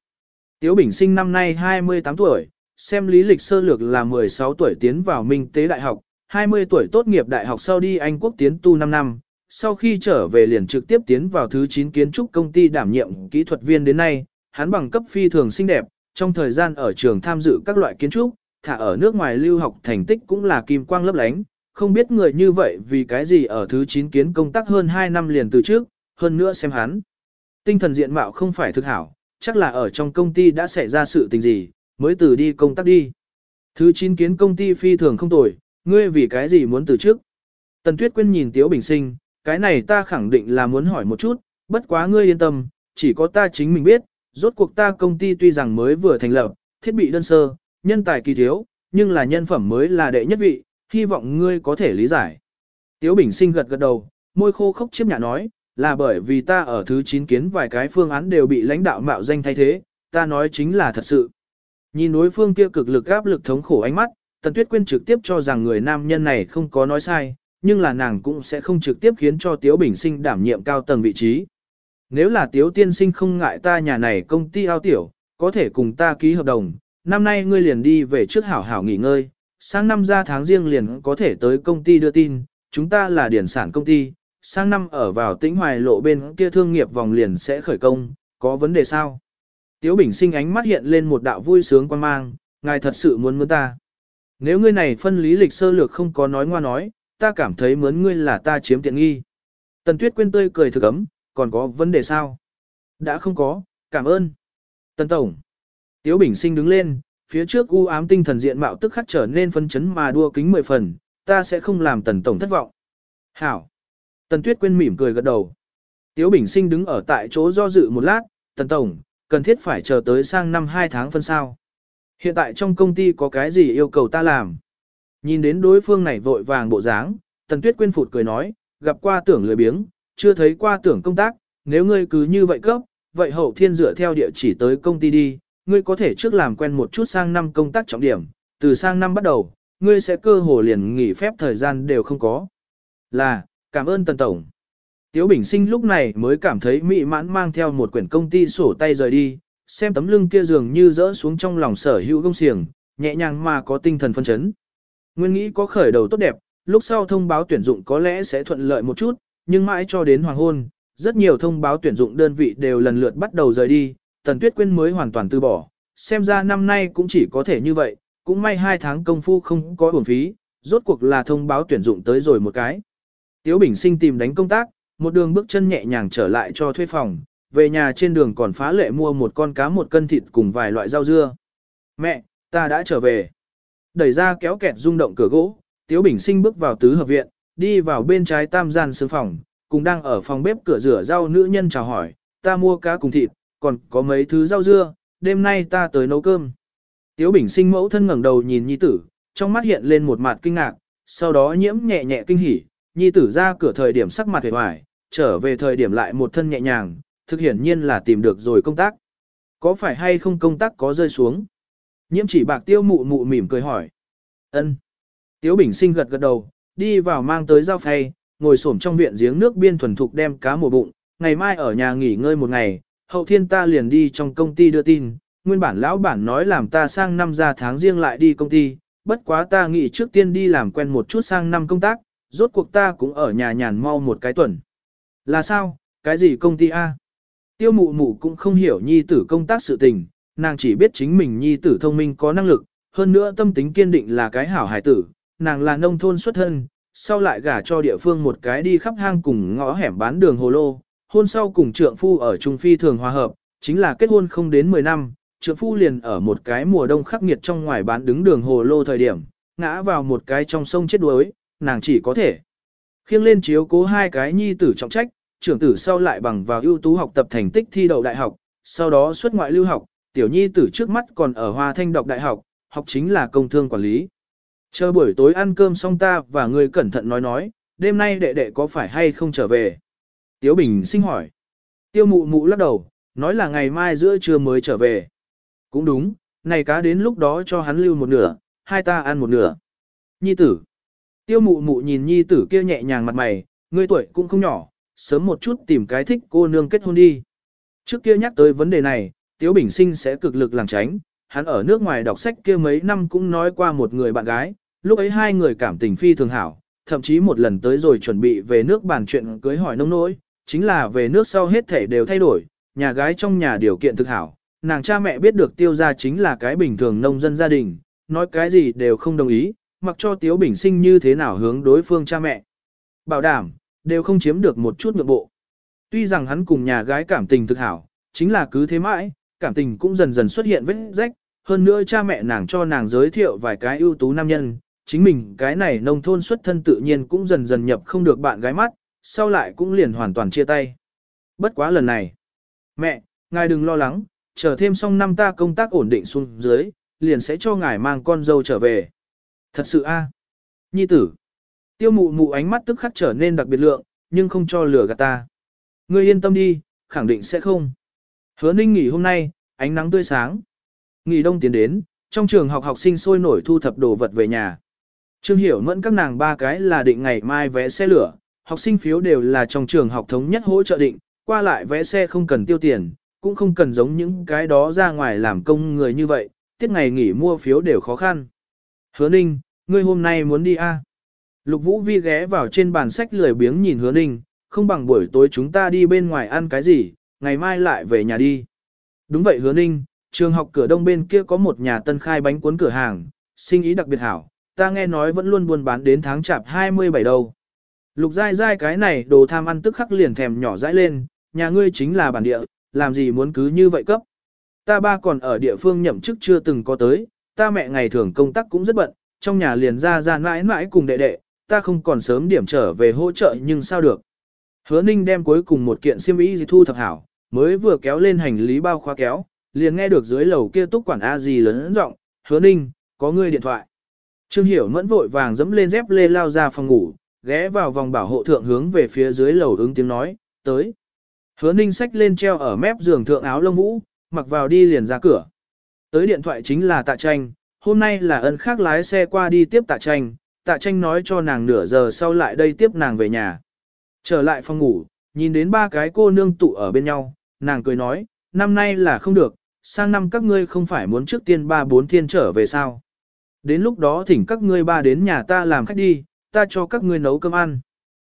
Tiếu Bình sinh năm nay 28 tuổi, xem lý lịch sơ lược là 16 tuổi tiến vào Minh Tế Đại học, 20 tuổi tốt nghiệp đại học sau đi Anh quốc tiến tu 5 năm, sau khi trở về liền trực tiếp tiến vào thứ 9 kiến trúc công ty đảm nhiệm kỹ thuật viên đến nay, hắn bằng cấp phi thường xinh đẹp, trong thời gian ở trường tham dự các loại kiến trúc, thả ở nước ngoài lưu học thành tích cũng là kim quang lấp lánh, không biết người như vậy vì cái gì ở thứ 9 kiến công tác hơn 2 năm liền từ trước, hơn nữa xem hắn. Tinh thần diện mạo không phải thực hảo, chắc là ở trong công ty đã xảy ra sự tình gì, mới từ đi công tác đi. Thứ 9 kiến công ty phi thường không tồi, ngươi vì cái gì muốn từ trước. Tần Tuyết Quyên nhìn Tiếu Bình Sinh, cái này ta khẳng định là muốn hỏi một chút, bất quá ngươi yên tâm, chỉ có ta chính mình biết, rốt cuộc ta công ty tuy rằng mới vừa thành lập, thiết bị đơn sơ, nhân tài kỳ thiếu, nhưng là nhân phẩm mới là đệ nhất vị, hy vọng ngươi có thể lý giải. Tiếu Bình Sinh gật gật đầu, môi khô khốc chiếp nhạ nói, là bởi vì ta ở thứ 9 kiến vài cái phương án đều bị lãnh đạo mạo danh thay thế, ta nói chính là thật sự. Nhìn đối phương kia cực lực áp lực thống khổ ánh mắt, Tần Tuyết Quyên trực tiếp cho rằng người nam nhân này không có nói sai, nhưng là nàng cũng sẽ không trực tiếp khiến cho Tiếu Bình Sinh đảm nhiệm cao tầng vị trí. Nếu là Tiếu Tiên Sinh không ngại ta nhà này công ty ao tiểu, có thể cùng ta ký hợp đồng, năm nay ngươi liền đi về trước hảo hảo nghỉ ngơi, sang năm ra tháng riêng liền có thể tới công ty đưa tin, chúng ta là điển sản công ty, sang năm ở vào tĩnh hoài lộ bên kia thương nghiệp vòng liền sẽ khởi công, có vấn đề sao? Tiếu Bình sinh ánh mắt hiện lên một đạo vui sướng quan mang, ngài thật sự muốn mướn ta. Nếu ngươi này phân lý lịch sơ lược không có nói ngoa nói, ta cảm thấy mướn ngươi là ta chiếm tiện nghi. Tần Tuyết quên tươi cười thực ấm, còn có vấn đề sao? Đã không có, cảm ơn. Tần Tổng. Tiếu Bình sinh đứng lên, phía trước u ám tinh thần diện mạo tức khắc trở nên phân chấn mà đua kính mười phần, ta sẽ không làm Tần Tổng thất vọng. Hảo. Tần Tuyết quên mỉm cười gật đầu. Tiếu Bình sinh đứng ở tại chỗ do dự một lát, Tần Tổng, cần thiết phải chờ tới sang năm 2 tháng phân sao. Hiện tại trong công ty có cái gì yêu cầu ta làm? Nhìn đến đối phương này vội vàng bộ dáng, Tần Tuyết quên phụt cười nói, gặp qua tưởng lười biếng, chưa thấy qua tưởng công tác, nếu ngươi cứ như vậy cấp, vậy hậu thiên dựa theo địa chỉ tới công ty đi, ngươi có thể trước làm quen một chút sang năm công tác trọng điểm, từ sang năm bắt đầu, ngươi sẽ cơ hồ liền nghỉ phép thời gian đều không có. Là, cảm ơn Tần Tổng. Tiếu Bình Sinh lúc này mới cảm thấy mỹ mãn mang theo một quyển công ty sổ tay rời đi, xem tấm lưng kia dường như rỡ xuống trong lòng sở hữu công xiềng, nhẹ nhàng mà có tinh thần phân chấn. Nguyên nghĩ có khởi đầu tốt đẹp, lúc sau thông báo tuyển dụng có lẽ sẽ thuận lợi một chút, nhưng mãi cho đến hoàng hôn, rất nhiều thông báo tuyển dụng đơn vị đều lần lượt bắt đầu rời đi, Tần Tuyết Quyên mới hoàn toàn từ bỏ, xem ra năm nay cũng chỉ có thể như vậy, cũng may hai tháng công phu không có uổng phí, rốt cuộc là thông báo tuyển dụng tới rồi một cái. Tiếu Bình Sinh tìm đánh công tác, một đường bước chân nhẹ nhàng trở lại cho thuê phòng, về nhà trên đường còn phá lệ mua một con cá một cân thịt cùng vài loại rau dưa. Mẹ, ta đã trở về. Đẩy ra kéo kẹt rung động cửa gỗ, Tiếu Bình Sinh bước vào tứ hợp viện, đi vào bên trái tam gian sương phòng, cùng đang ở phòng bếp cửa rửa rau nữ nhân chào hỏi, ta mua cá cùng thịt, còn có mấy thứ rau dưa, đêm nay ta tới nấu cơm. Tiếu Bình Sinh mẫu thân ngẩng đầu nhìn nhi tử, trong mắt hiện lên một mặt kinh ngạc, sau đó nhiễm nhẹ nhẹ kinh hỉ, nhi tử ra cửa thời điểm sắc mặt hề hoài, trở về thời điểm lại một thân nhẹ nhàng, thực hiển nhiên là tìm được rồi công tác. Có phải hay không công tác có rơi xuống? Nhiễm chỉ bạc tiêu mụ mụ mỉm cười hỏi. ân Tiếu Bình sinh gật gật đầu, đi vào mang tới dao phay, ngồi xổm trong viện giếng nước biên thuần thục đem cá mùa bụng, ngày mai ở nhà nghỉ ngơi một ngày, hậu thiên ta liền đi trong công ty đưa tin, nguyên bản lão bản nói làm ta sang năm ra tháng riêng lại đi công ty, bất quá ta nghĩ trước tiên đi làm quen một chút sang năm công tác, rốt cuộc ta cũng ở nhà nhàn mau một cái tuần. Là sao, cái gì công ty A? Tiêu mụ mụ cũng không hiểu nhi tử công tác sự tình, nàng chỉ biết chính mình nhi tử thông minh có năng lực, hơn nữa tâm tính kiên định là cái hảo hải tử, nàng là nông thôn xuất thân, sau lại gả cho địa phương một cái đi khắp hang cùng ngõ hẻm bán đường hồ lô, hôn sau cùng trượng phu ở Trung Phi thường hòa hợp, chính là kết hôn không đến 10 năm, trượng phu liền ở một cái mùa đông khắc nghiệt trong ngoài bán đứng đường hồ lô thời điểm, ngã vào một cái trong sông chết đuối, nàng chỉ có thể khiêng lên chiếu cố hai cái nhi tử trọng trách, trưởng tử sau lại bằng vào ưu tú học tập thành tích thi đậu đại học, sau đó xuất ngoại lưu học, tiểu nhi tử trước mắt còn ở Hoa Thanh đọc đại học, học chính là công thương quản lý. Chờ buổi tối ăn cơm xong ta và người cẩn thận nói nói, đêm nay đệ đệ có phải hay không trở về? Tiếu Bình sinh hỏi. Tiêu mụ mụ lắc đầu, nói là ngày mai giữa trưa mới trở về. Cũng đúng, này cá đến lúc đó cho hắn lưu một nửa, hai ta ăn một nửa. Nhi tử. Tiêu mụ mụ nhìn nhi tử kia nhẹ nhàng mặt mày, ngươi tuổi cũng không nhỏ, sớm một chút tìm cái thích cô nương kết hôn đi. Trước kia nhắc tới vấn đề này, Tiếu Bình Sinh sẽ cực lực làng tránh, hắn ở nước ngoài đọc sách kia mấy năm cũng nói qua một người bạn gái, lúc ấy hai người cảm tình phi thường hảo, thậm chí một lần tới rồi chuẩn bị về nước bàn chuyện cưới hỏi nông nỗi, chính là về nước sau hết thể đều thay đổi, nhà gái trong nhà điều kiện thực hảo, nàng cha mẹ biết được tiêu gia chính là cái bình thường nông dân gia đình, nói cái gì đều không đồng ý, mặc cho Tiếu Bình sinh như thế nào hướng đối phương cha mẹ. Bảo đảm, đều không chiếm được một chút nhượng bộ. Tuy rằng hắn cùng nhà gái cảm tình thực hảo, chính là cứ thế mãi, cảm tình cũng dần dần xuất hiện vết rách, hơn nữa cha mẹ nàng cho nàng giới thiệu vài cái ưu tú nam nhân, chính mình cái này nông thôn xuất thân tự nhiên cũng dần dần nhập không được bạn gái mắt, sau lại cũng liền hoàn toàn chia tay. Bất quá lần này, mẹ, ngài đừng lo lắng, chờ thêm xong năm ta công tác ổn định xuống dưới, liền sẽ cho ngài mang con dâu trở về. Thật sự a, Nhi tử. Tiêu mụ mụ ánh mắt tức khắc trở nên đặc biệt lượng, nhưng không cho lửa gạt ta. Ngươi yên tâm đi, khẳng định sẽ không. Hứa ninh nghỉ hôm nay, ánh nắng tươi sáng. Nghỉ đông tiến đến, trong trường học học sinh sôi nổi thu thập đồ vật về nhà. Trương Hiểu mẫn các nàng ba cái là định ngày mai vé xe lửa, học sinh phiếu đều là trong trường học thống nhất hỗ trợ định, qua lại vẽ xe không cần tiêu tiền, cũng không cần giống những cái đó ra ngoài làm công người như vậy, tiết ngày nghỉ mua phiếu đều khó khăn. Hứa Ninh, ngươi hôm nay muốn đi a? À? Lục Vũ Vi ghé vào trên bàn sách lười biếng nhìn Hứa Ninh, không bằng buổi tối chúng ta đi bên ngoài ăn cái gì, ngày mai lại về nhà đi. Đúng vậy Hứa Ninh, trường học cửa đông bên kia có một nhà tân khai bánh cuốn cửa hàng, sinh ý đặc biệt hảo, ta nghe nói vẫn luôn buôn bán đến tháng chạp 27 đâu. Lục dai dai cái này đồ tham ăn tức khắc liền thèm nhỏ dãi lên, nhà ngươi chính là bản địa, làm gì muốn cứ như vậy cấp. Ta ba còn ở địa phương nhậm chức chưa từng có tới, ta mẹ ngày thường công tác cũng rất bận, trong nhà liền ra ra mãi mãi cùng đệ đệ, ta không còn sớm điểm trở về hỗ trợ nhưng sao được. Hứa ninh đem cuối cùng một kiện xiêm y thu thập hảo, mới vừa kéo lên hành lý bao khóa kéo, liền nghe được dưới lầu kia túc quản A gì lớn giọng, hứa ninh, có ngươi điện thoại. Trương Hiểu mẫn vội vàng dẫm lên dép lê lao ra phòng ngủ, ghé vào vòng bảo hộ thượng hướng về phía dưới lầu ứng tiếng nói, tới. Hứa ninh sách lên treo ở mép giường thượng áo lông vũ, mặc vào đi liền ra cửa. Tới điện thoại chính là tạ tranh, hôm nay là ân khác lái xe qua đi tiếp tạ tranh, tạ tranh nói cho nàng nửa giờ sau lại đây tiếp nàng về nhà. Trở lại phòng ngủ, nhìn đến ba cái cô nương tụ ở bên nhau, nàng cười nói, năm nay là không được, sang năm các ngươi không phải muốn trước tiên ba bốn thiên trở về sao. Đến lúc đó thỉnh các ngươi ba đến nhà ta làm khách đi, ta cho các ngươi nấu cơm ăn.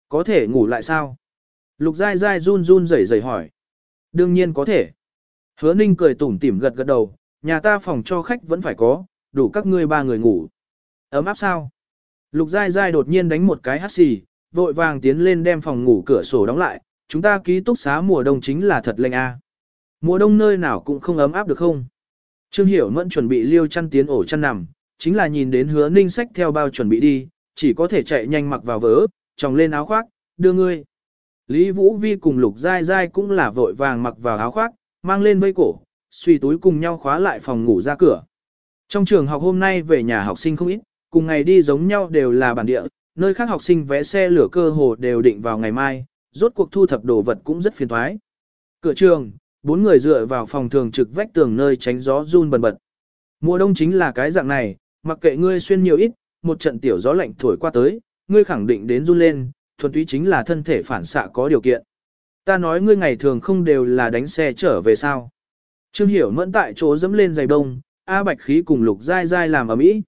Có thể ngủ lại sao? Lục dai dai run run rẩy rẩy hỏi. Đương nhiên có thể. Hứa ninh cười tủm tỉm gật gật đầu, nhà ta phòng cho khách vẫn phải có, đủ các ngươi ba người ngủ. Ấm áp sao? Lục dai dai đột nhiên đánh một cái hắt xì, vội vàng tiến lên đem phòng ngủ cửa sổ đóng lại, chúng ta ký túc xá mùa đông chính là thật lạnh a. Mùa đông nơi nào cũng không ấm áp được không? Trương Hiểu Mẫn chuẩn bị liêu chăn tiến ổ chăn nằm, chính là nhìn đến hứa ninh sách theo bao chuẩn bị đi, chỉ có thể chạy nhanh mặc vào vớ, tròng lên áo khoác, đưa ngươi. Lý Vũ Vi cùng Lục Giai Giai cũng là vội vàng mặc vào áo khoác, mang lên vây cổ, suy túi cùng nhau khóa lại phòng ngủ ra cửa. Trong trường học hôm nay về nhà học sinh không ít, cùng ngày đi giống nhau đều là bản địa, nơi khác học sinh vé xe lửa cơ hồ đều định vào ngày mai, rốt cuộc thu thập đồ vật cũng rất phiền thoái. Cửa trường, bốn người dựa vào phòng thường trực vách tường nơi tránh gió run bần bật. Mùa đông chính là cái dạng này, mặc kệ ngươi xuyên nhiều ít, một trận tiểu gió lạnh thổi qua tới, ngươi khẳng định đến run lên, thuần túy chính là thân thể phản xạ có điều kiện. Ta nói ngươi ngày thường không đều là đánh xe trở về sao. Trương Hiểu mẫn tại chỗ dẫm lên giày đông, A Bạch khí cùng Lục Giai Giai làm ở mỹ.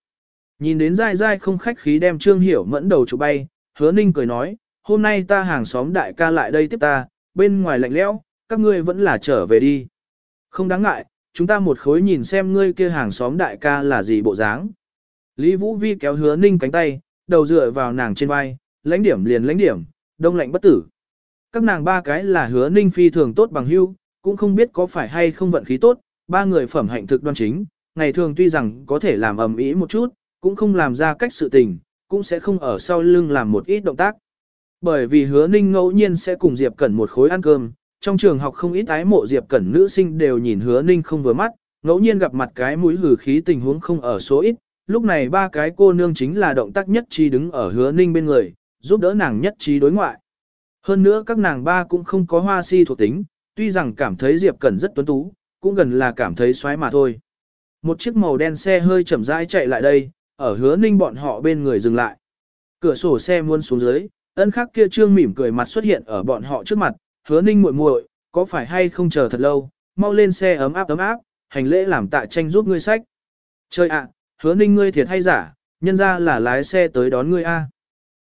Nhìn đến Giai Giai không khách khí đem Trương Hiểu mẫn đầu chụp bay, hứa ninh cười nói, hôm nay ta hàng xóm đại ca lại đây tiếp ta, bên ngoài lạnh lẽo, các ngươi vẫn là trở về đi. Không đáng ngại, chúng ta một khối nhìn xem ngươi kia hàng xóm đại ca là gì bộ dáng. Lý Vũ Vi kéo hứa ninh cánh tay, đầu dựa vào nàng trên vai, lãnh điểm liền lãnh điểm, đông lạnh bất tử. Các nàng ba cái là hứa ninh phi thường tốt bằng hưu, cũng không biết có phải hay không vận khí tốt, ba người phẩm hạnh thực đoan chính, ngày thường tuy rằng có thể làm ầm ĩ một chút, cũng không làm ra cách sự tình, cũng sẽ không ở sau lưng làm một ít động tác. Bởi vì hứa ninh ngẫu nhiên sẽ cùng Diệp Cẩn một khối ăn cơm, trong trường học không ít ái mộ Diệp Cẩn nữ sinh đều nhìn hứa ninh không vừa mắt, ngẫu nhiên gặp mặt cái mũi hử khí tình huống không ở số ít, lúc này ba cái cô nương chính là động tác nhất trí đứng ở hứa ninh bên người, giúp đỡ nàng nhất trí đối ngoại. Hơn nữa các nàng ba cũng không có hoa si thuộc tính, tuy rằng cảm thấy Diệp Cẩn rất tuấn tú, cũng gần là cảm thấy xoáy mà thôi. Một chiếc màu đen xe hơi chậm rãi chạy lại đây, ở hứa ninh bọn họ bên người dừng lại. Cửa sổ xe muôn xuống dưới, ân khắc kia trương mỉm cười mặt xuất hiện ở bọn họ trước mặt, hứa ninh muội muội, có phải hay không chờ thật lâu, mau lên xe ấm áp ấm áp, hành lễ làm tạ tranh giúp ngươi sách. Chơi ạ, hứa ninh ngươi thiệt hay giả, nhân ra là lái xe tới đón ngươi a.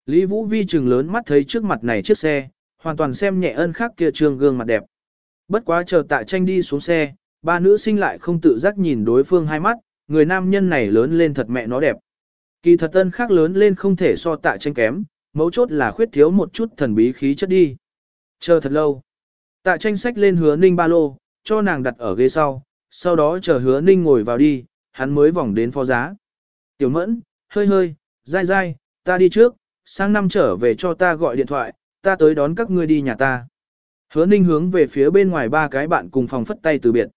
Lý Vũ Vi trừng lớn mắt thấy trước mặt này chiếc xe, hoàn toàn xem nhẹ ân khắc kia trương gương mặt đẹp. Bất quá chờ tạ tranh đi xuống xe, ba nữ sinh lại không tự giác nhìn đối phương hai mắt, người nam nhân này lớn lên thật mẹ nó đẹp. Kỳ thật ân khắc lớn lên không thể so tạ tranh kém, mấu chốt là khuyết thiếu một chút thần bí khí chất đi. Chờ thật lâu. Tạ tranh sách lên hứa ninh ba lô, cho nàng đặt ở ghế sau, sau đó chờ hứa ninh ngồi vào đi, hắn mới vòng đến phó giá. Tiểu mẫn, hơi hơi, dai dai, ta đi trước, sang năm trở về cho ta gọi điện thoại, ta tới đón các ngươi đi nhà ta. Hứa ninh hướng về phía bên ngoài ba cái bạn cùng phòng phất tay từ biệt.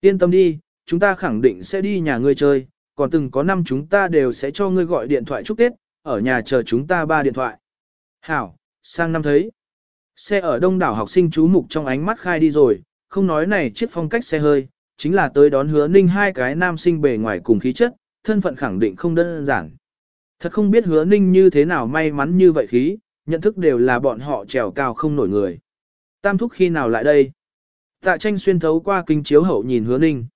Yên tâm đi, chúng ta khẳng định sẽ đi nhà ngươi chơi, còn từng có năm chúng ta đều sẽ cho ngươi gọi điện thoại chúc Tết, ở nhà chờ chúng ta ba điện thoại. Hảo, sang năm thấy. Xe ở đông đảo học sinh chú mục trong ánh mắt khai đi rồi, không nói này chiếc phong cách xe hơi, chính là tới đón hứa ninh hai cái nam sinh bề ngoài cùng khí chất, thân phận khẳng định không đơn giản. Thật không biết hứa ninh như thế nào may mắn như vậy khí, nhận thức đều là bọn họ trèo cao không nổi người. Tam thúc khi nào lại đây? Tạ tranh xuyên thấu qua kinh chiếu hậu nhìn hứa ninh.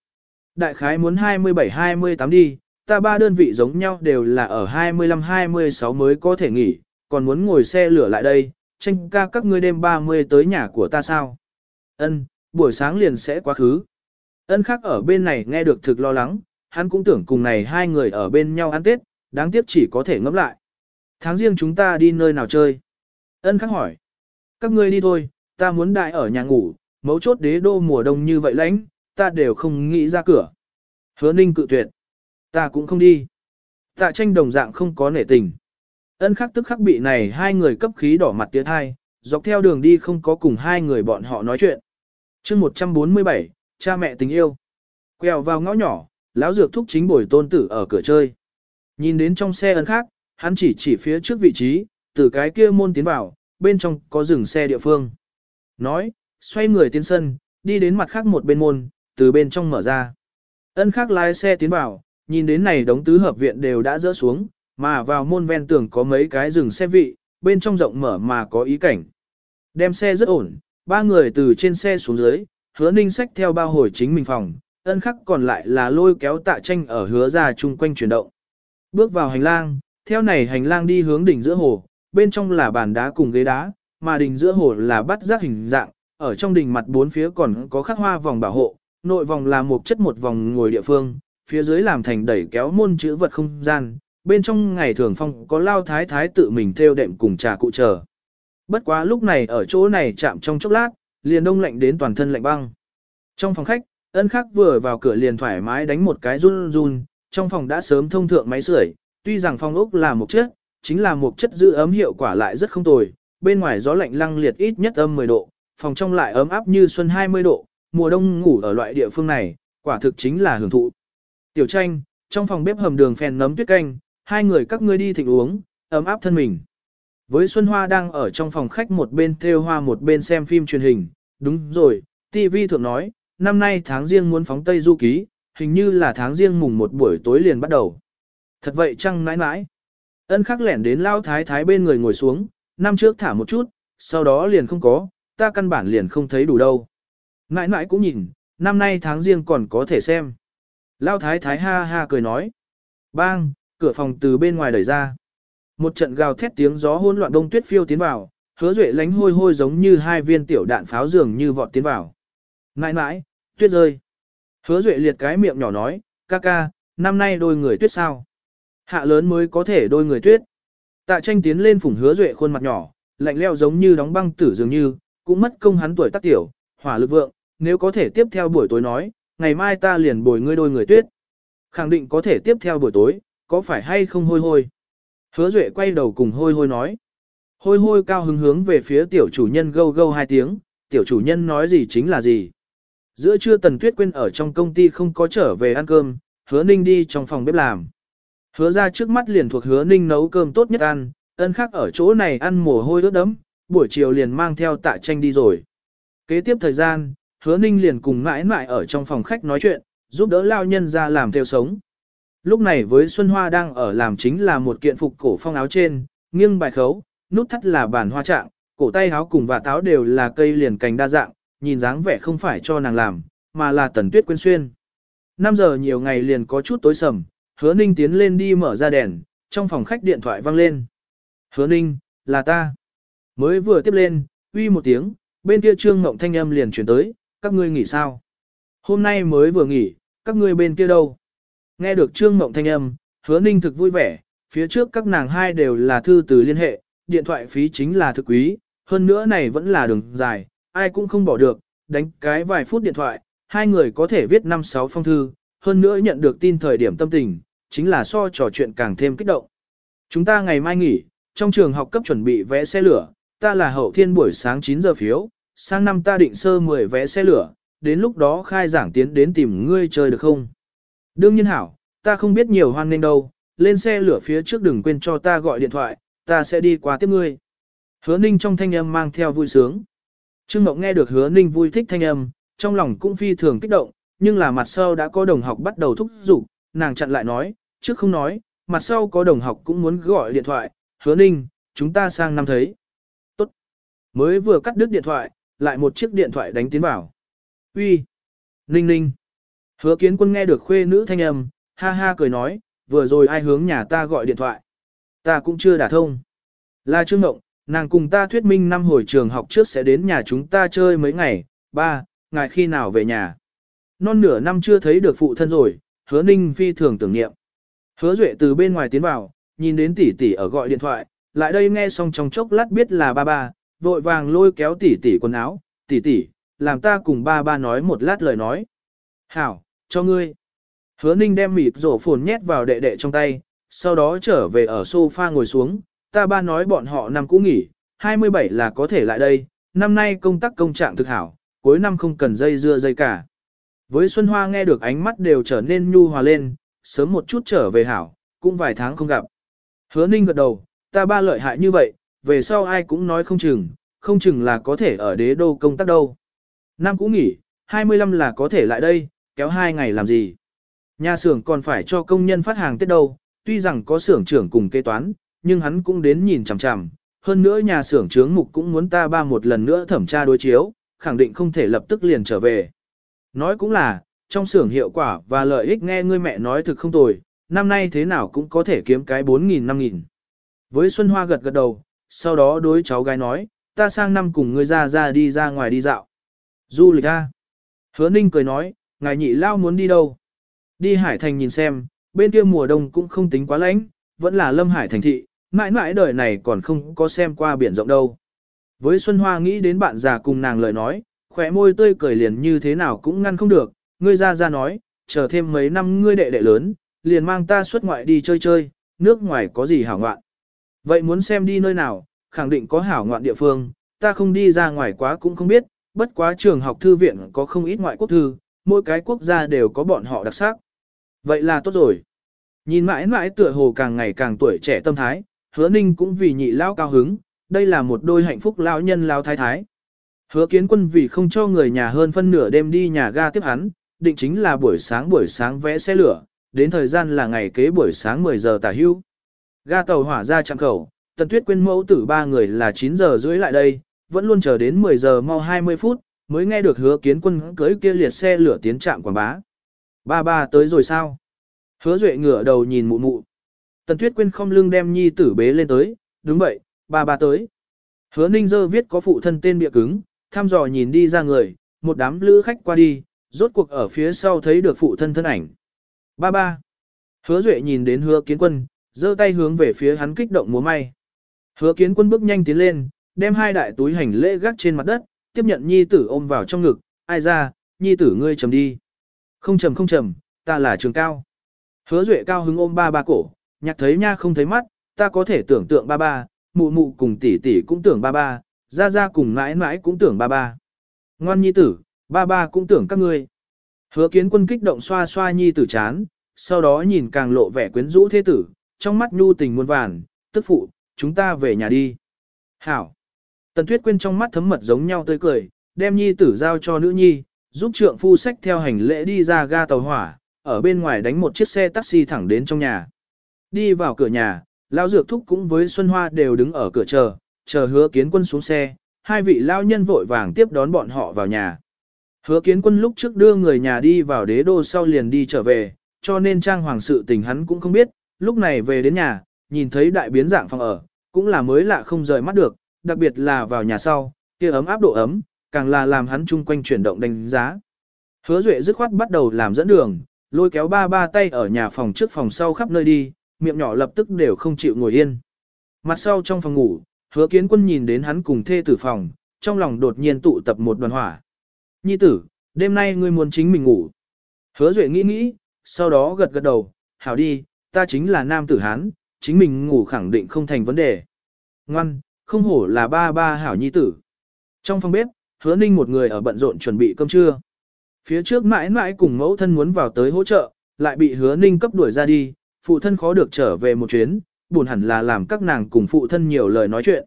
Đại khái muốn 27-28 đi, ta ba đơn vị giống nhau đều là ở 25-26 mới có thể nghỉ, còn muốn ngồi xe lửa lại đây, tranh ca các ngươi đêm 30 tới nhà của ta sao? Ân, buổi sáng liền sẽ quá khứ. Ân khác ở bên này nghe được thực lo lắng, hắn cũng tưởng cùng này hai người ở bên nhau ăn Tết, đáng tiếc chỉ có thể ngẫm lại. Tháng riêng chúng ta đi nơi nào chơi? Ân khắc hỏi. Các ngươi đi thôi, ta muốn đại ở nhà ngủ, mấu chốt đế đô mùa đông như vậy lãnh, ta đều không nghĩ ra cửa. Hứa ninh cự tuyệt. Ta cũng không đi. Tạ tranh đồng dạng không có nể tình. Ân khắc tức khắc bị này hai người cấp khí đỏ mặt tiết thai, dọc theo đường đi không có cùng hai người bọn họ nói chuyện. chương 147, cha mẹ tình yêu. Quẹo vào ngõ nhỏ, lão dược thúc chính bồi tôn tử ở cửa chơi. Nhìn đến trong xe ân khác, hắn chỉ chỉ phía trước vị trí, từ cái kia môn tiến vào, bên trong có dừng xe địa phương. Nói, xoay người tiến sân, đi đến mặt khác một bên môn, từ bên trong mở ra. Ân khác lái xe tiến vào, nhìn đến này đống tứ hợp viện đều đã dỡ xuống, mà vào môn ven tường có mấy cái rừng xe vị, bên trong rộng mở mà có ý cảnh. Đem xe rất ổn, ba người từ trên xe xuống dưới, hứa ninh sách theo bao hồi chính mình phòng, ân khắc còn lại là lôi kéo tạ tranh ở hứa ra chung quanh chuyển động. Bước vào hành lang, theo này hành lang đi hướng đỉnh giữa hồ, bên trong là bàn đá cùng ghế đá, mà đỉnh giữa hồ là bắt giác hình dạng, ở trong đỉnh mặt bốn phía còn có khắc hoa vòng bảo hộ, nội vòng là một chất một vòng ngồi địa phương, phía dưới làm thành đẩy kéo môn chữ vật không gian, bên trong ngày thường phong có lao thái thái tự mình theo đệm cùng trà cụ chờ. Bất quá lúc này ở chỗ này chạm trong chốc lát, liền đông lạnh đến toàn thân lạnh băng. Trong phòng khách, ân khắc vừa vào cửa liền thoải mái đánh một cái run run, trong phòng đã sớm thông thượng máy sưởi, tuy rằng phòng ốc là một chất, chính là một chất giữ ấm hiệu quả lại rất không tồi, bên ngoài gió lạnh lăng liệt ít nhất âm 10 độ, phòng trong lại ấm áp như xuân 20 độ, mùa đông ngủ ở loại địa phương này, quả thực chính là hưởng thụ. Tiểu tranh, trong phòng bếp hầm đường phèn nấm tuyết canh, hai người các ngươi đi thịnh uống, ấm áp thân mình. Với Xuân Hoa đang ở trong phòng khách một bên theo hoa một bên xem phim truyền hình, đúng rồi, TV thượng nói, năm nay tháng riêng muốn phóng Tây Du Ký, hình như là tháng riêng mùng một buổi tối liền bắt đầu. Thật vậy chăng nãi nãi? Ân khắc lẻn đến lao thái thái bên người ngồi xuống, năm trước thả một chút, sau đó liền không có, ta căn bản liền không thấy đủ đâu. Nãi nãi cũng nhìn, năm nay tháng riêng còn có thể xem. Lao thái thái ha ha cười nói. Bang, cửa phòng từ bên ngoài đẩy ra. Một trận gào thét tiếng gió hỗn loạn đông tuyết phiêu tiến vào, hứa duệ lánh hôi hôi giống như hai viên tiểu đạn pháo dường như vọt tiến vào. Nãi nãi, tuyết rơi. Hứa duệ liệt cái miệng nhỏ nói, ca ca, năm nay đôi người tuyết sao? Hạ lớn mới có thể đôi người tuyết. Tạ tranh tiến lên phủng hứa duệ khuôn mặt nhỏ, lạnh leo giống như đóng băng tử dường như, cũng mất công hắn tuổi tác tiểu, hỏa lực vượng, nếu có thể tiếp theo buổi tối nói, ngày mai ta liền bồi ngươi đôi người tuyết. Khẳng định có thể tiếp theo buổi tối, có phải hay không hôi hôi? Hứa Duệ quay đầu cùng hôi hôi nói. Hôi hôi cao hứng hướng về phía tiểu chủ nhân gâu gâu hai tiếng, tiểu chủ nhân nói gì chính là gì. Giữa trưa Tần Tuyết Quyên ở trong công ty không có trở về ăn cơm, hứa ninh đi trong phòng bếp làm. Hứa ra trước mắt liền thuộc hứa ninh nấu cơm tốt nhất ăn, ân khác ở chỗ này ăn mồ hôi ướt đấm, buổi chiều liền mang theo tạ tranh đi rồi. Kế tiếp thời gian, hứa ninh liền cùng mãi mãi ở trong phòng khách nói chuyện, giúp đỡ lao nhân ra làm theo sống. Lúc này với Xuân Hoa đang ở làm chính là một kiện phục cổ phong áo trên, nghiêng bài khấu, nút thắt là bản hoa trạng, cổ tay áo cùng và táo đều là cây liền cành đa dạng, nhìn dáng vẻ không phải cho nàng làm, mà là tần tuyết quyên xuyên. 5 giờ nhiều ngày liền có chút tối sầm, hứa ninh tiến lên đi mở ra đèn, trong phòng khách điện thoại vang lên. Hứa ninh, là ta. Mới vừa tiếp lên, uy một tiếng, bên kia trương ngộng thanh âm liền chuyển tới, các ngươi nghỉ sao? Hôm nay mới vừa nghỉ, các ngươi bên kia đâu? Nghe được trương Mộng thanh âm, hứa ninh thực vui vẻ, phía trước các nàng hai đều là thư từ liên hệ, điện thoại phí chính là thực quý, hơn nữa này vẫn là đường dài, ai cũng không bỏ được, đánh cái vài phút điện thoại, hai người có thể viết 5-6 phong thư, hơn nữa nhận được tin thời điểm tâm tình, chính là so trò chuyện càng thêm kích động. Chúng ta ngày mai nghỉ, trong trường học cấp chuẩn bị vé xe lửa, ta là hậu thiên buổi sáng 9 giờ phiếu, sang năm ta định sơ 10 vé xe lửa, đến lúc đó khai giảng tiến đến tìm ngươi chơi được không? Đương nhiên hảo, ta không biết nhiều hoan nên đâu, lên xe lửa phía trước đừng quên cho ta gọi điện thoại, ta sẽ đi qua tiếp ngươi. Hứa ninh trong thanh âm mang theo vui sướng. Trương Mộng nghe được hứa ninh vui thích thanh âm, trong lòng cũng phi thường kích động, nhưng là mặt sau đã có đồng học bắt đầu thúc giục, nàng chặn lại nói, trước không nói, mặt sau có đồng học cũng muốn gọi điện thoại, hứa ninh, chúng ta sang năm thấy. Tốt. Mới vừa cắt đứt điện thoại, lại một chiếc điện thoại đánh tiến vào. Uy, Ninh ninh. Hứa kiến quân nghe được khuê nữ thanh âm, ha ha cười nói, vừa rồi ai hướng nhà ta gọi điện thoại. Ta cũng chưa đả thông. Là Trương Ngộng, nàng cùng ta thuyết minh năm hồi trường học trước sẽ đến nhà chúng ta chơi mấy ngày, ba, ngài khi nào về nhà. Non nửa năm chưa thấy được phụ thân rồi, hứa ninh phi thường tưởng niệm. Hứa duệ từ bên ngoài tiến vào, nhìn đến tỷ tỷ ở gọi điện thoại, lại đây nghe xong trong chốc lát biết là ba ba, vội vàng lôi kéo tỷ tỷ quần áo, tỷ tỷ, làm ta cùng ba ba nói một lát lời nói. Hảo, cho ngươi. Hứa ninh đem mịt rổ phồn nhét vào đệ đệ trong tay, sau đó trở về ở sofa ngồi xuống, ta ba nói bọn họ năm cũ nghỉ, 27 là có thể lại đây, năm nay công tác công trạng thực hảo, cuối năm không cần dây dưa dây cả. Với Xuân Hoa nghe được ánh mắt đều trở nên nhu hòa lên, sớm một chút trở về hảo, cũng vài tháng không gặp. Hứa ninh gật đầu, ta ba lợi hại như vậy, về sau ai cũng nói không chừng, không chừng là có thể ở đế đô công tác đâu. Năm cũ nghỉ, 25 là có thể lại đây, kéo hai ngày làm gì. Nhà xưởng còn phải cho công nhân phát hàng Tết đâu, tuy rằng có xưởng trưởng cùng kế toán, nhưng hắn cũng đến nhìn chằm chằm. Hơn nữa nhà xưởng trưởng mục cũng muốn ta ba một lần nữa thẩm tra đối chiếu, khẳng định không thể lập tức liền trở về. Nói cũng là, trong xưởng hiệu quả và lợi ích nghe ngươi mẹ nói thực không tồi, năm nay thế nào cũng có thể kiếm cái 4.000 5.000. Với Xuân Hoa gật gật đầu, sau đó đối cháu gái nói, ta sang năm cùng ngươi ra ra đi ra ngoài đi dạo. Du lịch a. Hứa Ninh cười nói, ngài nhị lao muốn đi đâu? Đi Hải Thành nhìn xem, bên kia mùa đông cũng không tính quá lạnh, vẫn là Lâm Hải thành thị, mãi mãi đời này còn không có xem qua biển rộng đâu. Với Xuân Hoa nghĩ đến bạn già cùng nàng lời nói, khỏe môi tươi cười liền như thế nào cũng ngăn không được, ngươi ra ra nói, chờ thêm mấy năm ngươi đệ đệ lớn, liền mang ta xuất ngoại đi chơi chơi, nước ngoài có gì hảo ngoạn. Vậy muốn xem đi nơi nào, khẳng định có hảo ngoạn địa phương, ta không đi ra ngoài quá cũng không biết, bất quá trường học thư viện có không ít ngoại quốc thư, mỗi cái quốc gia đều có bọn họ đặc sắc. Vậy là tốt rồi. Nhìn mãi mãi tựa hồ càng ngày càng tuổi trẻ tâm thái, hứa ninh cũng vì nhị lao cao hứng, đây là một đôi hạnh phúc lão nhân lao thái thái. Hứa kiến quân vì không cho người nhà hơn phân nửa đêm đi nhà ga tiếp hắn, định chính là buổi sáng buổi sáng vẽ xe lửa, đến thời gian là ngày kế buổi sáng 10 giờ tả hưu. Ga tàu hỏa ra chạm khẩu, tần tuyết quên mẫu tử ba người là 9 giờ rưỡi lại đây, vẫn luôn chờ đến 10 giờ mau 20 phút, mới nghe được hứa kiến quân cưới kia liệt xe lửa tiến trạm quảng bá. Ba ba tới rồi sao? Hứa duệ ngửa đầu nhìn mụ mụ. Tần tuyết quên không lưng đem nhi tử bế lên tới, đúng vậy, ba ba tới. Hứa ninh dơ viết có phụ thân tên bịa cứng, thăm dò nhìn đi ra người, một đám lữ khách qua đi, rốt cuộc ở phía sau thấy được phụ thân thân ảnh. Ba ba. Hứa duệ nhìn đến hứa kiến quân, giơ tay hướng về phía hắn kích động múa may. Hứa kiến quân bước nhanh tiến lên, đem hai đại túi hành lễ gác trên mặt đất, tiếp nhận nhi tử ôm vào trong ngực, ai ra, nhi tử ngươi trầm đi. Không trầm không trầm, ta là trường cao. Hứa duệ cao hứng ôm ba ba cổ, nhạc thấy nha không thấy mắt, ta có thể tưởng tượng ba ba, mụ mụ cùng tỷ tỷ cũng tưởng ba ba, ra ra cùng mãi mãi cũng tưởng ba ba. Ngoan nhi tử, ba ba cũng tưởng các ngươi. Hứa kiến quân kích động xoa xoa nhi tử chán, sau đó nhìn càng lộ vẻ quyến rũ thế tử, trong mắt nhu tình muôn vàn, tức phụ, chúng ta về nhà đi. Hảo. Tần Tuyết Quyên trong mắt thấm mật giống nhau tươi cười, đem nhi tử giao cho nữ nhi, giúp trượng phu sách theo hành lễ đi ra ga tàu hỏa, ở bên ngoài đánh một chiếc xe taxi thẳng đến trong nhà. Đi vào cửa nhà, Lão Dược Thúc cũng với Xuân Hoa đều đứng ở cửa chờ, chờ hứa kiến quân xuống xe, hai vị lao nhân vội vàng tiếp đón bọn họ vào nhà. Hứa kiến quân lúc trước đưa người nhà đi vào đế đô sau liền đi trở về, cho nên trang hoàng sự tình hắn cũng không biết, lúc này về đến nhà, nhìn thấy đại biến dạng phòng ở, cũng là mới lạ không rời mắt được, đặc biệt là vào nhà sau, kia ấm áp độ ấm, càng là làm hắn chung quanh chuyển động đánh giá. Hứa Duệ dứt khoát bắt đầu làm dẫn đường, lôi kéo ba ba tay ở nhà phòng trước phòng sau khắp nơi đi, miệng nhỏ lập tức đều không chịu ngồi yên. Mặt sau trong phòng ngủ, hứa kiến quân nhìn đến hắn cùng thê tử phòng, trong lòng đột nhiên tụ tập một đoàn hỏa. Nhi tử, đêm nay ngươi muốn chính mình ngủ. Hứa Duệ nghĩ nghĩ, sau đó gật gật đầu, hảo đi, ta chính là nam tử Hán, chính mình ngủ khẳng định không thành vấn đề. Ngoan, không hổ là ba ba hảo nhi tử. Trong phòng bếp, hứa ninh một người ở bận rộn chuẩn bị cơm trưa. Phía trước mãi mãi cùng mẫu thân muốn vào tới hỗ trợ, lại bị hứa ninh cấp đuổi ra đi, phụ thân khó được trở về một chuyến, buồn hẳn là làm các nàng cùng phụ thân nhiều lời nói chuyện.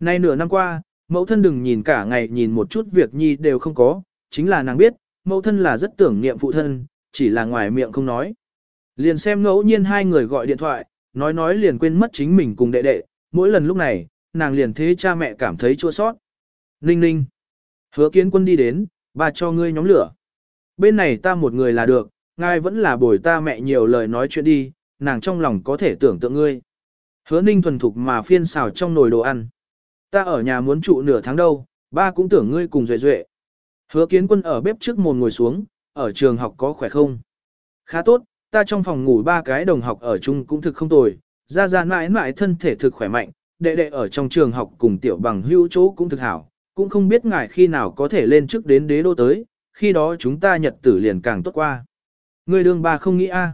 Nay nửa năm qua, mẫu thân đừng nhìn cả ngày nhìn một chút việc nhi đều không có, chính là nàng biết, mẫu thân là rất tưởng niệm phụ thân, chỉ là ngoài miệng không nói. Liền xem ngẫu nhiên hai người gọi điện thoại, nói nói liền quên mất chính mình cùng đệ đệ, mỗi lần lúc này, nàng liền thế cha mẹ cảm thấy chua sót. Ninh ninh. Hứa kiến quân đi đến, bà cho ngươi nhóm lửa. Bên này ta một người là được, ngài vẫn là bồi ta mẹ nhiều lời nói chuyện đi, nàng trong lòng có thể tưởng tượng ngươi. Hứa ninh thuần thục mà phiên xào trong nồi đồ ăn. Ta ở nhà muốn trụ nửa tháng đâu, ba cũng tưởng ngươi cùng duệ duệ. Hứa kiến quân ở bếp trước mồm ngồi xuống, ở trường học có khỏe không? Khá tốt, ta trong phòng ngủ ba cái đồng học ở chung cũng thực không tồi, ra ra mãi mãi thân thể thực khỏe mạnh, đệ đệ ở trong trường học cùng tiểu bằng hữu chỗ cũng thực hảo, cũng không biết ngài khi nào có thể lên trước đến đế đô tới, khi đó chúng ta nhật tử liền càng tốt qua. Ngươi đương ba không nghĩ a?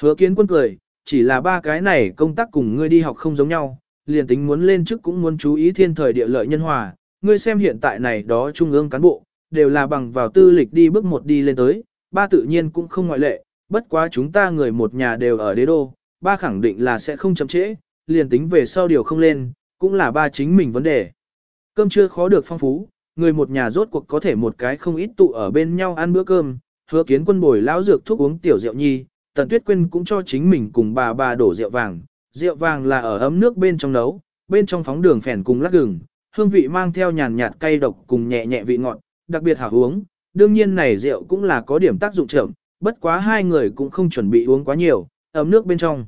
Hứa kiến quân cười, chỉ là ba cái này công tác cùng ngươi đi học không giống nhau, liền tính muốn lên chức cũng muốn chú ý thiên thời địa lợi nhân hòa, ngươi xem hiện tại này đó trung ương cán bộ, đều là bằng vào tư lịch đi bước một đi lên tới, ba tự nhiên cũng không ngoại lệ, bất quá chúng ta người một nhà đều ở đế đô, ba khẳng định là sẽ không chậm trễ, liền tính về sau điều không lên, cũng là ba chính mình vấn đề. Cơm chưa khó được phong phú, người một nhà rốt cuộc có thể một cái không ít tụ ở bên nhau ăn bữa cơm, hứa kiến quân bồi lão dược thuốc uống tiểu rượu nhi, tần tuyết quyên cũng cho chính mình cùng bà bà đổ rượu vàng, rượu vàng là ở ấm nước bên trong nấu, bên trong phóng đường phèn cùng lát gừng, hương vị mang theo nhàn nhạt cay độc cùng nhẹ nhẹ vị ngọt, đặc biệt hảo uống, đương nhiên này rượu cũng là có điểm tác dụng chậm, bất quá hai người cũng không chuẩn bị uống quá nhiều, ấm nước bên trong.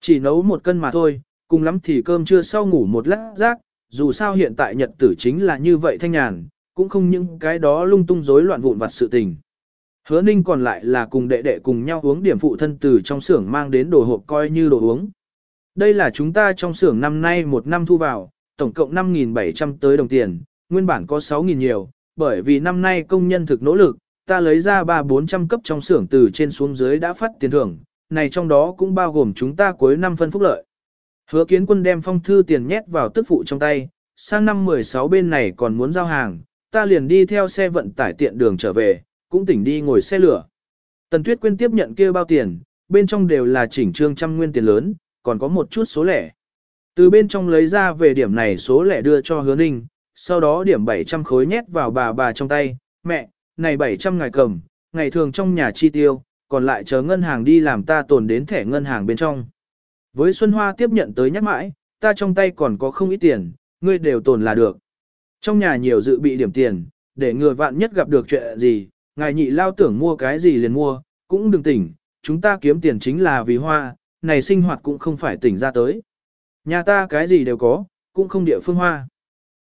Chỉ nấu một cân mà thôi, cùng lắm thì cơm trưa sau ngủ một lát rác, dù sao hiện tại nhật tử chính là như vậy thanh nhàn, cũng không những cái đó lung tung rối loạn vụn vặt sự tình. Hứa ninh còn lại là cùng đệ đệ cùng nhau uống điểm phụ thân từ trong xưởng mang đến đồ hộp coi như đồ uống. Đây là chúng ta trong xưởng năm nay một năm thu vào, tổng cộng 5.700 tới đồng tiền, nguyên bản có 6.000 nhiều, bởi vì năm nay công nhân thực nỗ lực, ta lấy ra 3-400 cấp trong xưởng từ trên xuống dưới đã phát tiền thưởng, này trong đó cũng bao gồm chúng ta cuối năm phân phúc lợi. Hứa kiến quân đem phong thư tiền nhét vào tức phụ trong tay, sang năm 16 bên này còn muốn giao hàng, ta liền đi theo xe vận tải tiện đường trở về, cũng tỉnh đi ngồi xe lửa. Tần Tuyết Quyên tiếp nhận kia bao tiền, bên trong đều là chỉnh trương trăm nguyên tiền lớn, còn có một chút số lẻ. Từ bên trong lấy ra về điểm này số lẻ đưa cho hứa ninh, sau đó điểm 700 khối nhét vào bà bà trong tay, mẹ, này 700 ngài cầm, ngày thường trong nhà chi tiêu, còn lại chờ ngân hàng đi làm ta tồn đến thẻ ngân hàng bên trong. Với Xuân Hoa tiếp nhận tới nhắc mãi, ta trong tay còn có không ít tiền, ngươi đều tồn là được. Trong nhà nhiều dự bị điểm tiền, để người vạn nhất gặp được chuyện gì, ngài nhị lao tưởng mua cái gì liền mua, cũng đừng tỉnh, chúng ta kiếm tiền chính là vì hoa, này sinh hoạt cũng không phải tỉnh ra tới. Nhà ta cái gì đều có, cũng không địa phương hoa.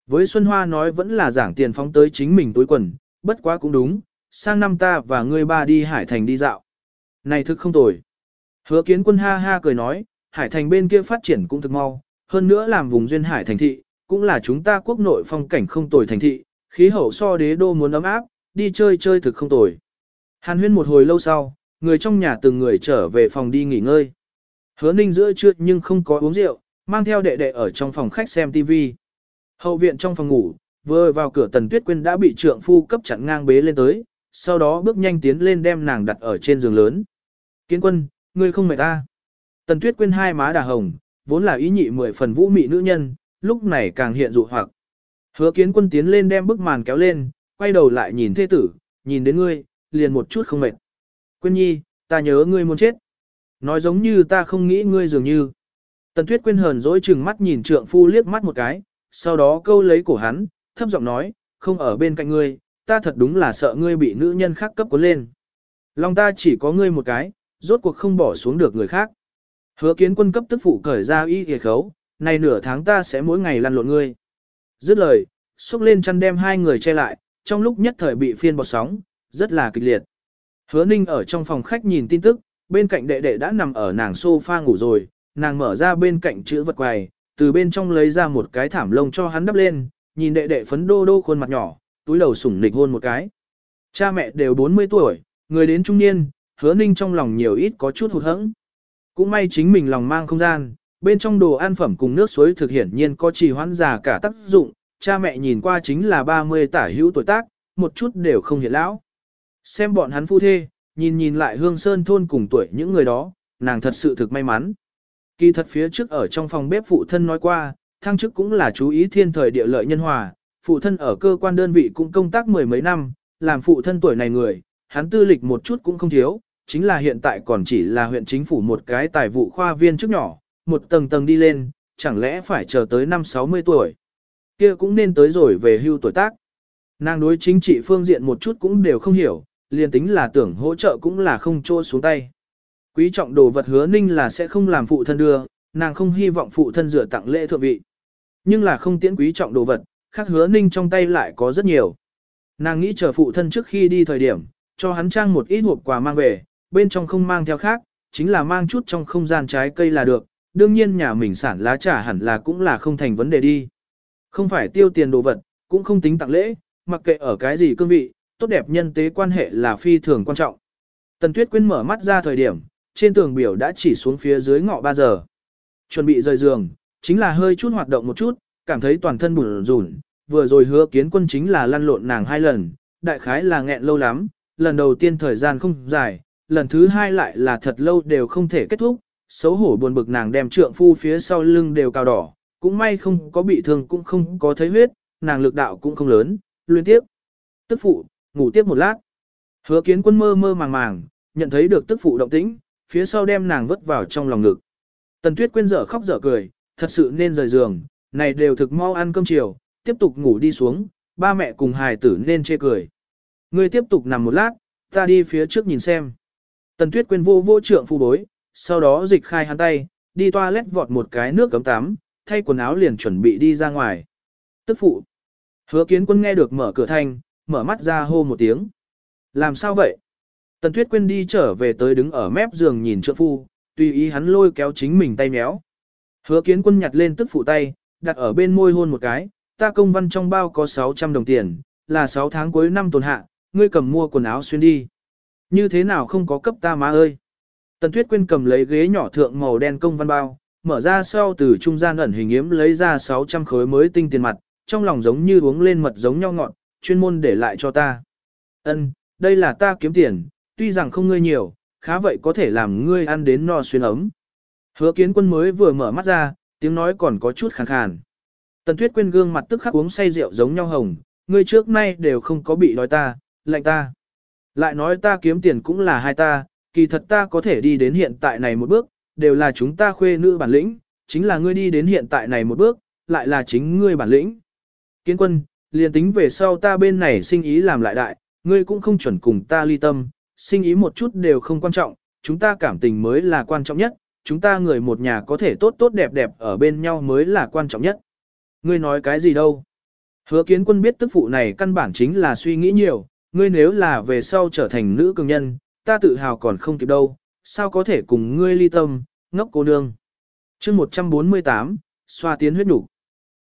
Với Xuân Hoa nói vẫn là giảng tiền phóng tới chính mình túi quần, bất quá cũng đúng, sang năm ta và ngươi ba đi Hải Thành đi dạo. Này thực không tồi. Hứa kiến quân ha ha cười nói, Hải Thành bên kia phát triển cũng thực mau, hơn nữa làm vùng duyên Hải Thành thị, cũng là chúng ta quốc nội phong cảnh không tồi thành thị, khí hậu so đế đô muốn ấm áp, đi chơi chơi thực không tồi. Hàn huyên một hồi lâu sau, người trong nhà từng người trở về phòng đi nghỉ ngơi. Hứa ninh giữa trưa nhưng không có uống rượu, mang theo đệ đệ ở trong phòng khách xem TV. Hậu viện trong phòng ngủ, vừa vào cửa tần tuyết quyên đã bị trượng phu cấp chặn ngang bế lên tới, sau đó bước nhanh tiến lên đem nàng đặt ở trên giường lớn. Kiến quân, ngươi không mệt ta. Tần tuyết quyên hai má đà hồng, vốn là ý nhị mười phần vũ mị nữ nhân, lúc này càng hiện dụ hoặc. Hứa kiến quân tiến lên đem bức màn kéo lên, quay đầu lại nhìn thê tử, nhìn đến ngươi, liền một chút không mệt. Quyên nhi, ta nhớ ngươi muốn chết. Nói giống như ta không nghĩ ngươi dường như. Tần Tuyết Quyên hờn dỗi chừng mắt nhìn trượng phu liếc mắt một cái, sau đó câu lấy cổ hắn, thấp giọng nói, không ở bên cạnh ngươi, ta thật đúng là sợ ngươi bị nữ nhân khác cấp cuốn lên. Lòng ta chỉ có ngươi một cái, rốt cuộc không bỏ xuống được người khác. Hứa kiến quân cấp tức phụ cởi ra y kìa khấu, này nửa tháng ta sẽ mỗi ngày lăn lộn ngươi. Dứt lời, xúc lên chăn đem hai người che lại, trong lúc nhất thời bị phiên bọt sóng, rất là kịch liệt. Hứa ninh ở trong phòng khách nhìn tin tức, bên cạnh đệ đệ đã nằm ở nàng sofa ngủ rồi, nàng mở ra bên cạnh chữ vật quầy, từ bên trong lấy ra một cái thảm lông cho hắn đắp lên, nhìn đệ đệ phấn đô đô khuôn mặt nhỏ, túi đầu sủng nịch hôn một cái. Cha mẹ đều 40 tuổi, người đến trung niên, hứa ninh trong lòng nhiều ít có chút hụt hẫng. Cũng may chính mình lòng mang không gian, bên trong đồ ăn phẩm cùng nước suối thực hiển nhiên có trì hoãn già cả tác dụng, cha mẹ nhìn qua chính là 30 tả hữu tuổi tác, một chút đều không hiện lão. Xem bọn hắn phu thê, nhìn nhìn lại hương sơn thôn cùng tuổi những người đó, nàng thật sự thực may mắn. Kỳ thật phía trước ở trong phòng bếp phụ thân nói qua, thăng chức cũng là chú ý thiên thời địa lợi nhân hòa, phụ thân ở cơ quan đơn vị cũng công tác mười mấy năm, làm phụ thân tuổi này người, hắn tư lịch một chút cũng không thiếu, chính là hiện tại còn chỉ là huyện chính phủ một cái tài vụ khoa viên trước nhỏ, một tầng tầng đi lên, chẳng lẽ phải chờ tới năm 60 tuổi. kia cũng nên tới rồi về hưu tuổi tác. Nàng đối chính trị phương diện một chút cũng đều không hiểu, liền tính là tưởng hỗ trợ cũng là không trô xuống tay. Quý trọng đồ vật hứa ninh là sẽ không làm phụ thân đưa, nàng không hy vọng phụ thân rửa tặng lễ thượng vị. Nhưng là không tiễn quý trọng đồ vật, khác hứa ninh trong tay lại có rất nhiều. Nàng nghĩ chờ phụ thân trước khi đi thời điểm, cho hắn trang một ít hộp quà mang về, bên trong không mang theo khác, chính là mang chút trong không gian trái cây là được, đương nhiên nhà mình sản lá trà hẳn là cũng là không thành vấn đề đi. Không phải tiêu tiền đồ vật, cũng không tính tặng lễ, mặc kệ ở cái gì cương vị, tốt đẹp nhân tế quan hệ là phi thường quan trọng. Tần Tuyết Quyên mở mắt ra thời điểm, trên tường biểu đã chỉ xuống phía dưới ngọ 3 giờ. Chuẩn bị rời giường, chính là hơi chút hoạt động một chút, cảm thấy toàn thân bùn rùn, vừa rồi hứa kiến quân chính là lăn lộn nàng hai lần, đại khái là nghẹn lâu lắm, lần đầu tiên thời gian không dài, lần thứ hai lại là thật lâu đều không thể kết thúc, xấu hổ buồn bực nàng đem trượng phu phía sau lưng đều cao đỏ, cũng may không có bị thương cũng không có thấy huyết, nàng lực đạo cũng không lớn, liên tiếp. Tức phụ, ngủ tiếp một lát. Hứa kiến quân mơ mơ màng màng, nhận thấy được tức phụ động tĩnh, phía sau đem nàng vứt vào trong lòng ngực. Tần tuyết quên dở khóc dở cười, thật sự nên rời giường, này đều thực mau ăn cơm chiều, tiếp tục ngủ đi xuống, ba mẹ cùng hài tử nên chê cười. Ngươi tiếp tục nằm một lát, ta đi phía trước nhìn xem. Tần tuyết quên vô vô trượng phu bối, sau đó dịch khai hắn tay, đi toilet vọt một cái nước cấm tắm, thay quần áo liền chuẩn bị đi ra ngoài. Tức phụ. Hứa kiến quân nghe được mở cửa thanh, mở mắt ra hô một tiếng. Làm sao vậy? Tần Tuyết Quyên đi trở về tới đứng ở mép giường nhìn trượng phu, tùy ý hắn lôi kéo chính mình tay méo. Hứa kiến quân nhặt lên tức phụ tay, đặt ở bên môi hôn một cái, ta công văn trong bao có 600 đồng tiền, là 6 tháng cuối năm tồn hạ, ngươi cầm mua quần áo xuyên đi. Như thế nào không có cấp ta má ơi? Tần Tuyết Quyên cầm lấy ghế nhỏ thượng màu đen công văn bao, mở ra sau từ trung gian ẩn hình yếm lấy ra 600 khối mới tinh tiền mặt, trong lòng giống như uống lên mật giống nhau ngọn, chuyên môn để lại cho ta. Ân, đây là ta kiếm tiền, tuy rằng không ngươi nhiều, khá vậy có thể làm ngươi ăn đến no xuyên ấm. Hứa kiến quân mới vừa mở mắt ra, tiếng nói còn có chút khàn khàn. Tần Tuyết Quyên gương mặt tức khắc uống say rượu giống nhau hồng, ngươi trước nay đều không có bị đói ta, lạnh ta. Lại nói ta kiếm tiền cũng là hai ta, kỳ thật ta có thể đi đến hiện tại này một bước, đều là chúng ta khuê nữ bản lĩnh, chính là ngươi đi đến hiện tại này một bước, lại là chính ngươi bản lĩnh. Kiến quân, liền tính về sau ta bên này sinh ý làm lại đại, ngươi cũng không chuẩn cùng ta ly tâm, sinh ý một chút đều không quan trọng, chúng ta cảm tình mới là quan trọng nhất, chúng ta người một nhà có thể tốt tốt đẹp đẹp ở bên nhau mới là quan trọng nhất. Ngươi nói cái gì đâu? Hứa kiến quân biết tức phụ này căn bản chính là suy nghĩ nhiều, ngươi nếu là về sau trở thành nữ cường nhân, ta tự hào còn không kịp đâu, sao có thể cùng ngươi ly tâm, ngốc cô nương. chương 148, xoa tiến huyết nhục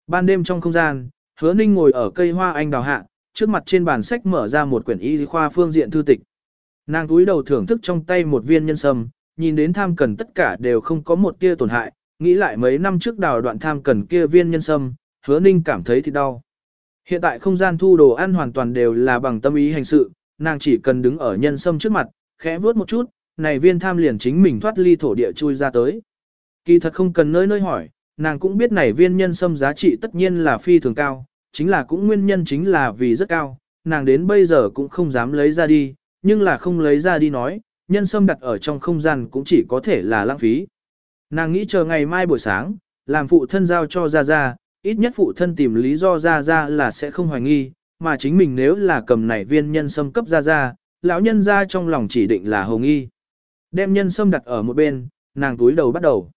Ban đêm trong không gian, hứa ninh ngồi ở cây hoa anh đào hạ, trước mặt trên bàn sách mở ra một quyển y khoa phương diện thư tịch. Nàng túi đầu thưởng thức trong tay một viên nhân sâm, nhìn đến tham cần tất cả đều không có một tia tổn hại, nghĩ lại mấy năm trước đào đoạn tham cần kia viên nhân sâm, hứa ninh cảm thấy thì đau. Hiện tại không gian thu đồ ăn hoàn toàn đều là bằng tâm ý hành sự, nàng chỉ cần đứng ở nhân sâm trước mặt, khẽ vuốt một chút, này viên tham liền chính mình thoát ly thổ địa chui ra tới. Kỳ thật không cần nơi nơi hỏi, nàng cũng biết này viên nhân sâm giá trị tất nhiên là phi thường cao, chính là cũng nguyên nhân chính là vì rất cao, nàng đến bây giờ cũng không dám lấy ra đi, nhưng là không lấy ra đi nói, nhân sâm đặt ở trong không gian cũng chỉ có thể là lãng phí. Nàng nghĩ chờ ngày mai buổi sáng, làm phụ thân giao cho Ra Ra, ít nhất phụ thân tìm lý do Ra Ra là sẽ không hoài nghi, mà chính mình nếu là cầm nảy viên nhân sâm cấp ra ra, lão nhân ra trong lòng chỉ định là hồng y. Đem nhân sâm đặt ở một bên, nàng túi đầu bắt đầu.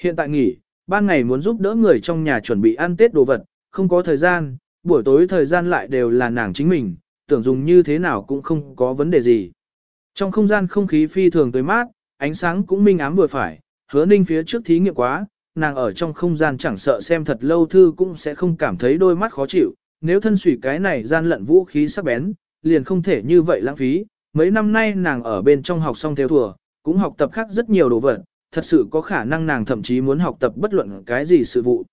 Hiện tại nghỉ, ban ngày muốn giúp đỡ người trong nhà chuẩn bị ăn Tết đồ vật, không có thời gian, buổi tối thời gian lại đều là nàng chính mình, tưởng dùng như thế nào cũng không có vấn đề gì. Trong không gian không khí phi thường tới mát, ánh sáng cũng minh ám vừa phải, hứa ninh phía trước thí nghiệm quá, nàng ở trong không gian chẳng sợ xem thật lâu thư cũng sẽ không cảm thấy đôi mắt khó chịu, nếu thân sủy cái này gian lận vũ khí sắc bén, liền không thể như vậy lãng phí. Mấy năm nay nàng ở bên trong học xong theo thùa, cũng học tập khác rất nhiều đồ vật, thật sự có khả năng nàng thậm chí muốn học tập bất luận cái gì sự vụ.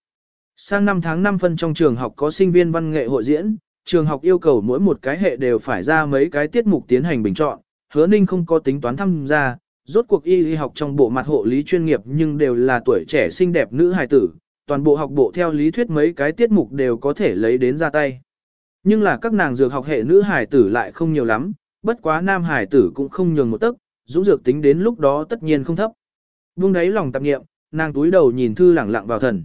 Sang năm tháng 5 phân trong trường học có sinh viên văn nghệ hội diễn, trường học yêu cầu mỗi một cái hệ đều phải ra mấy cái tiết mục tiến hành bình chọn, hứa ninh không có tính toán tham gia, rốt cuộc y y học trong bộ mặt hộ lý chuyên nghiệp nhưng đều là tuổi trẻ xinh đẹp nữ hài tử, toàn bộ học bộ theo lý thuyết mấy cái tiết mục đều có thể lấy đến ra tay. Nhưng là các nàng dược học hệ nữ hài tử lại không nhiều lắm, bất quá nam hài tử cũng không nhường một tấc, dũng dược tính đến lúc đó tất nhiên không thấp. Vung đáy lòng tạp nghiệm, nàng túi đầu nhìn thư lẳng lặng vào thần.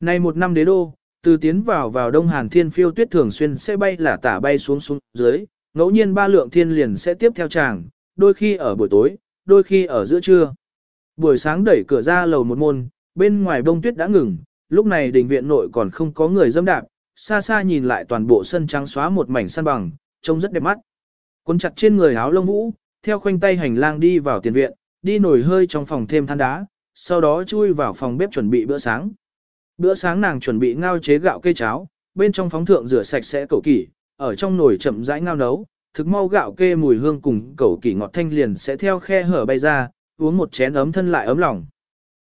Nay một năm đế đô, từ tiến vào vào đông hàn thiên phiêu tuyết thường xuyên sẽ bay là tả bay xuống xuống dưới, ngẫu nhiên ba lượng thiên liền sẽ tiếp theo chàng, đôi khi ở buổi tối, đôi khi ở giữa trưa. Buổi sáng đẩy cửa ra lầu một môn, bên ngoài bông tuyết đã ngừng, lúc này đình viện nội còn không có người dâm đạp, xa xa nhìn lại toàn bộ sân trắng xóa một mảnh săn bằng, trông rất đẹp mắt. Quân chặt trên người áo lông vũ, theo khoanh tay hành lang đi vào tiền viện, đi nổi hơi trong phòng thêm than đá, sau đó chui vào phòng bếp chuẩn bị bữa sáng. Bữa sáng nàng chuẩn bị ngao chế gạo cây cháo, bên trong phóng thượng rửa sạch sẽ cầu kỷ, ở trong nồi chậm rãi ngao nấu, thực mau gạo kê mùi hương cùng cẩu kỷ ngọt thanh liền sẽ theo khe hở bay ra, uống một chén ấm thân lại ấm lòng.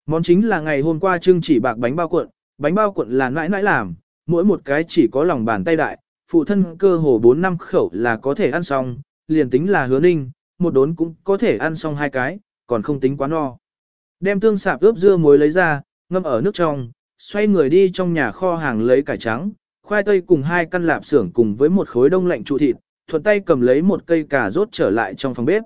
Món chính là ngày hôm qua trưng chỉ bạc bánh bao cuộn, bánh bao cuộn là nãi nãi làm, mỗi một cái chỉ có lòng bàn tay đại, phụ thân cơ hồ 4 năm khẩu là có thể ăn xong, liền tính là hứa ninh, một đốn cũng có thể ăn xong hai cái, còn không tính quá no. Đem tương sạp ướp dưa muối lấy ra, ngâm ở nước trong, xoay người đi trong nhà kho hàng lấy cải trắng, khoai tây cùng hai căn lạp xưởng cùng với một khối đông lạnh trụ thịt, thuận tay cầm lấy một cây cà rốt trở lại trong phòng bếp.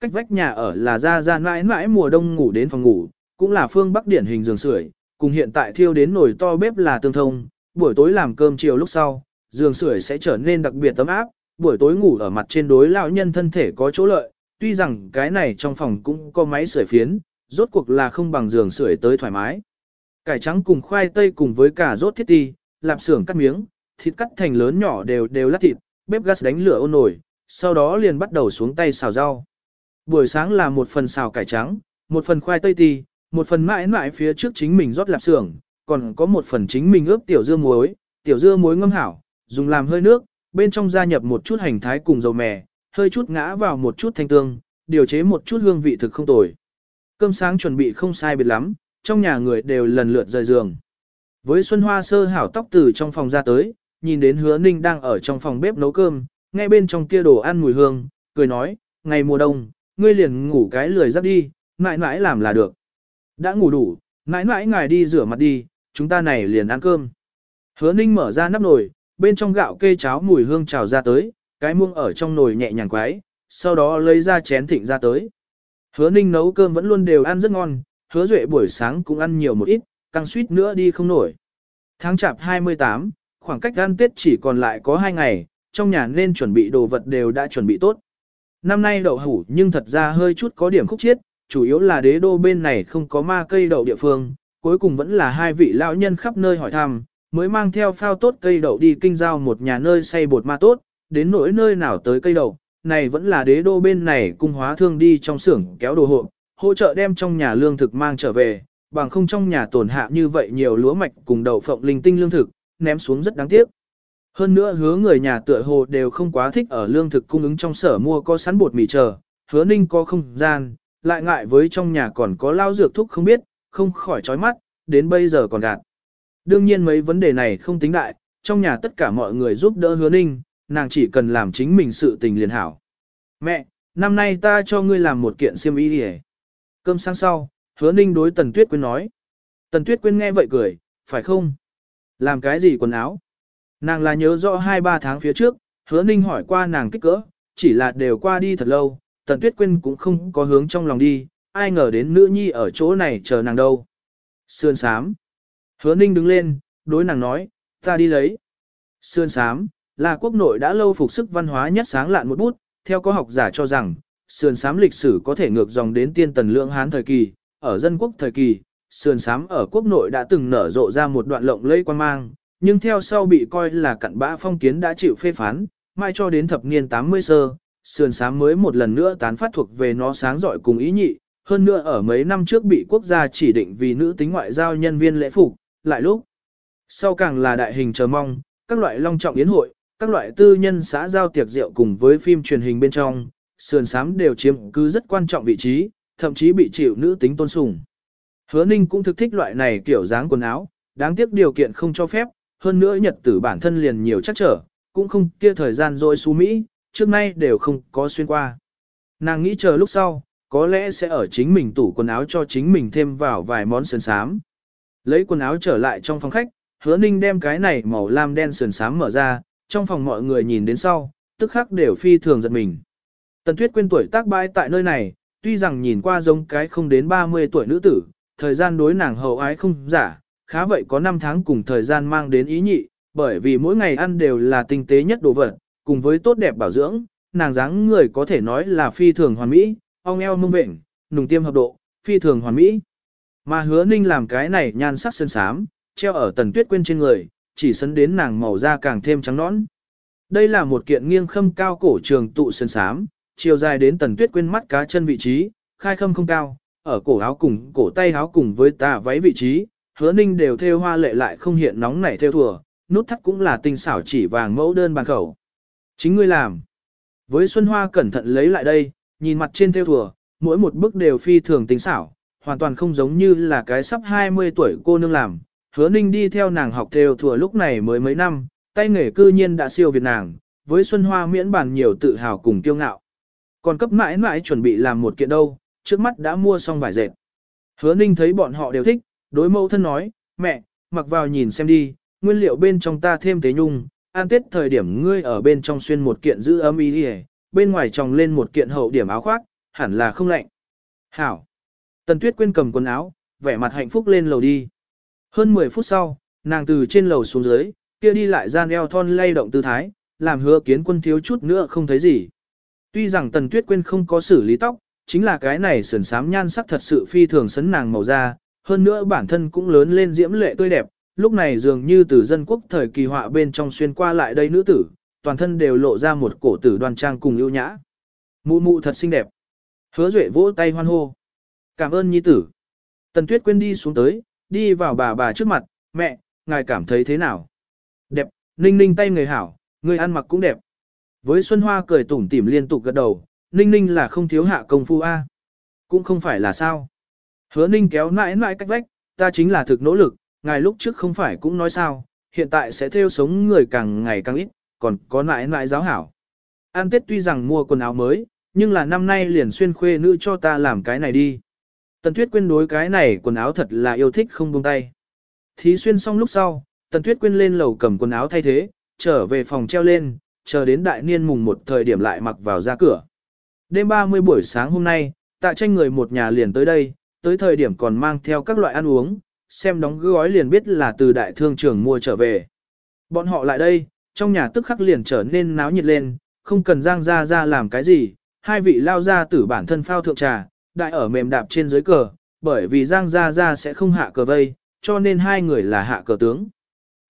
Cách vách nhà ở là ra ra mãi mãi mùa đông ngủ đến phòng ngủ, cũng là phương bắc điển hình giường sưởi, cùng hiện tại thiêu đến nồi to bếp là tương thông, buổi tối làm cơm chiều lúc sau, giường sưởi sẽ trở nên đặc biệt tấm áp, buổi tối ngủ ở mặt trên đối lão nhân thân thể có chỗ lợi, tuy rằng cái này trong phòng cũng có máy sưởi phiến, rốt cuộc là không bằng giường sưởi tới thoải mái. Cải trắng cùng khoai tây cùng với cả rốt thiết ti, lạp xưởng cắt miếng, thịt cắt thành lớn nhỏ đều đều lát thịt, bếp gas đánh lửa ôn nổi, sau đó liền bắt đầu xuống tay xào rau. Buổi sáng là một phần xào cải trắng, một phần khoai tây ti, một phần mãi mãi phía trước chính mình rót lạp xưởng, còn có một phần chính mình ướp tiểu dưa muối, tiểu dưa muối ngâm hảo, dùng làm hơi nước, bên trong gia nhập một chút hành thái cùng dầu mè, hơi chút ngã vào một chút thanh tương, điều chế một chút hương vị thực không tồi. Cơm sáng chuẩn bị không sai biệt lắm, trong nhà người đều lần lượt rời giường. Với Xuân Hoa sơ hảo tóc từ trong phòng ra tới, nhìn đến hứa ninh đang ở trong phòng bếp nấu cơm, nghe bên trong kia đồ ăn mùi hương, cười nói, ngày mùa đông, ngươi liền ngủ cái lười giáp đi, mãi mãi làm là được. Đã ngủ đủ, mãi mãi ngài đi rửa mặt đi, chúng ta này liền ăn cơm. Hứa ninh mở ra nắp nồi, bên trong gạo kê cháo mùi hương trào ra tới, cái muông ở trong nồi nhẹ nhàng quái, sau đó lấy ra chén thịnh ra tới. Hứa ninh nấu cơm vẫn luôn đều ăn rất ngon, hứa duệ buổi sáng cũng ăn nhiều một ít, căng suýt nữa đi không nổi. Tháng chạp 28, khoảng cách ăn Tết chỉ còn lại có 2 ngày, trong nhà nên chuẩn bị đồ vật đều đã chuẩn bị tốt. Năm nay đậu hủ nhưng thật ra hơi chút có điểm khúc chiết, chủ yếu là đế đô bên này không có ma cây đậu địa phương, cuối cùng vẫn là hai vị lão nhân khắp nơi hỏi thăm, mới mang theo phao tốt cây đậu đi kinh giao một nhà nơi xây bột ma tốt, đến nỗi nơi nào tới cây đậu, này vẫn là đế đô bên này cung hóa thương đi trong xưởng kéo đồ hộ, hỗ trợ đem trong nhà lương thực mang trở về, bằng không trong nhà tổn hạ như vậy nhiều lúa mạch cùng đậu phộng linh tinh lương thực, ném xuống rất đáng tiếc. Hơn nữa hứa người nhà tựa hồ đều không quá thích ở lương thực cung ứng trong sở mua có sẵn bột mì chờ, hứa ninh có không gian, lại ngại với trong nhà còn có lao dược thúc không biết, không khỏi chói mắt, đến bây giờ còn gạt. Đương nhiên mấy vấn đề này không tính đại, trong nhà tất cả mọi người giúp đỡ hứa ninh, nàng chỉ cần làm chính mình sự tình liền hảo. Mẹ, năm nay ta cho ngươi làm một kiện xiêm y đi Cơm sáng sau, hứa ninh đối Tần Tuyết Quyên nói. Tần Tuyết Quyên nghe vậy cười, phải không? Làm cái gì quần áo? Nàng là nhớ rõ 2-3 tháng phía trước, hứa ninh hỏi qua nàng kích cỡ, chỉ là đều qua đi thật lâu, Tần Tuyết Quyên cũng không có hướng trong lòng đi, ai ngờ đến nữ nhi ở chỗ này chờ nàng đâu. Sườn sám. Hứa ninh đứng lên, đối nàng nói, ta đi lấy. Sườn sám, là quốc nội đã lâu phục sức văn hóa nhất sáng lạn một bút, theo có học giả cho rằng, sườn sám lịch sử có thể ngược dòng đến tiên tần lượng hán thời kỳ, ở dân quốc thời kỳ, sườn sám ở quốc nội đã từng nở rộ ra một đoạn lộng lây quan mang, nhưng theo sau bị coi là cặn bã phong kiến đã chịu phê phán, mai cho đến thập niên 80 sơ, sườn sám mới một lần nữa tán phát thuộc về nó sáng giỏi cùng ý nhị, hơn nữa ở mấy năm trước bị quốc gia chỉ định vì nữ tính ngoại giao nhân viên lễ phục, lại lúc sau càng là đại hình chờ mong, các loại long trọng yến hội, các loại tư nhân xã giao tiệc rượu cùng với phim truyền hình bên trong, sườn sám đều chiếm cứ rất quan trọng vị trí, thậm chí bị chịu nữ tính tôn sùng. Hứa Ninh cũng thực thích loại này kiểu dáng quần áo, đáng tiếc điều kiện không cho phép, hơn nữa nhật tử bản thân liền nhiều chắc trở, cũng không kia thời gian rồi xu Mỹ, trước nay đều không có xuyên qua. Nàng nghĩ chờ lúc sau, có lẽ sẽ ở chính mình tủ quần áo cho chính mình thêm vào vài món sườn sám. Lấy quần áo trở lại trong phòng khách, hứa ninh đem cái này màu lam đen sườn sám mở ra, trong phòng mọi người nhìn đến sau, tức khắc đều phi thường giật mình. Tần Tuyết quên tuổi tác bãi tại nơi này, tuy rằng nhìn qua giống cái không đến 30 tuổi nữ tử, thời gian đối nàng hậu ái không giả, khá vậy có 5 tháng cùng thời gian mang đến ý nhị, bởi vì mỗi ngày ăn đều là tinh tế nhất đồ vật, cùng với tốt đẹp bảo dưỡng, nàng dáng người có thể nói là phi thường hoàn mỹ, ong eo mông vệnh, nùng tiêm hợp độ, phi thường hoàn mỹ. Mà hứa ninh làm cái này nhan sắc sơn sám, treo ở tần tuyết quên trên người, chỉ sấn đến nàng màu da càng thêm trắng nõn. Đây là một kiện nghiêng khâm cao cổ trường tụ sơn sám, chiều dài đến tần tuyết quên mắt cá chân vị trí, khai khâm không cao, ở cổ áo cùng cổ tay áo cùng với tà váy vị trí, hứa ninh đều theo hoa lệ lại không hiện nóng nảy theo thùa, nút thắt cũng là tinh xảo chỉ vàng mẫu đơn bàn khẩu. Chính ngươi làm. Với Xuân Hoa cẩn thận lấy lại đây, nhìn mặt trên theo thùa, mỗi một bức đều phi thường tinh xảo, hoàn toàn không giống như là cái sắp 20 tuổi cô nương làm. Hứa Ninh đi theo nàng học theo thùa lúc này mới mấy năm, tay nghề cư nhiên đã siêu việt nàng, với Xuân Hoa miễn bàn nhiều tự hào cùng kiêu ngạo. Còn cấp mãi mãi chuẩn bị làm một kiện đâu, trước mắt đã mua xong vải dệt. Hứa Ninh thấy bọn họ đều thích, đối mẫu thân nói, mẹ, mặc vào nhìn xem đi, nguyên liệu bên trong ta thêm tế nhung, an tết thời điểm ngươi ở bên trong xuyên một kiện giữ ấm y đi bên ngoài tròng lên một kiện hậu điểm áo khoác, hẳn là không lạnh. Hảo. Tần Tuyết Quyên cầm quần áo, vẻ mặt hạnh phúc lên lầu đi. Hơn 10 phút sau, nàng từ trên lầu xuống dưới, kia đi lại gian eo thon lay động tư thái, làm hứa kiến quân thiếu chút nữa không thấy gì. Tuy rằng Tần Tuyết Quyên không có xử lý tóc, chính là cái này sườn sám nhan sắc thật sự phi thường sấn nàng màu da, hơn nữa bản thân cũng lớn lên diễm lệ tươi đẹp, lúc này dường như từ dân quốc thời kỳ họa bên trong xuyên qua lại đây nữ tử, toàn thân đều lộ ra một cổ tử đoan trang cùng ưu nhã. Mụ mụ thật xinh đẹp. Hứa Duệ vỗ tay hoan hô. Cảm ơn nhi tử. Tần Tuyết quên đi xuống tới, đi vào bà bà trước mặt, mẹ, ngài cảm thấy thế nào? Đẹp, ninh ninh tay người hảo, người ăn mặc cũng đẹp. Với Xuân Hoa cười tủm tỉm liên tục gật đầu, ninh ninh là không thiếu hạ công phu A. Cũng không phải là sao. Hứa ninh kéo mãi mãi cách vách, ta chính là thực nỗ lực, ngài lúc trước không phải cũng nói sao, hiện tại sẽ theo sống người càng ngày càng ít, còn có mãi mãi giáo hảo. An Tết tuy rằng mua quần áo mới, nhưng là năm nay liền xuyên khuê nữ cho ta làm cái này đi. Tần Tuyết Quyên đối cái này quần áo thật là yêu thích không buông tay. Thí xuyên xong lúc sau, Tần Tuyết Quyên lên lầu cầm quần áo thay thế, trở về phòng treo lên, chờ đến đại niên mùng một thời điểm lại mặc vào ra cửa. Đêm 30 buổi sáng hôm nay, tạ tranh người một nhà liền tới đây, tới thời điểm còn mang theo các loại ăn uống, xem đóng gói liền biết là từ đại thương trường mua trở về. Bọn họ lại đây, trong nhà tức khắc liền trở nên náo nhiệt lên, không cần giang ra ra làm cái gì, hai vị lao ra tử bản thân phao thượng trà, đại ở mềm đạp trên dưới cờ, bởi vì giang ra ra sẽ không hạ cờ vây, cho nên hai người là hạ cờ tướng.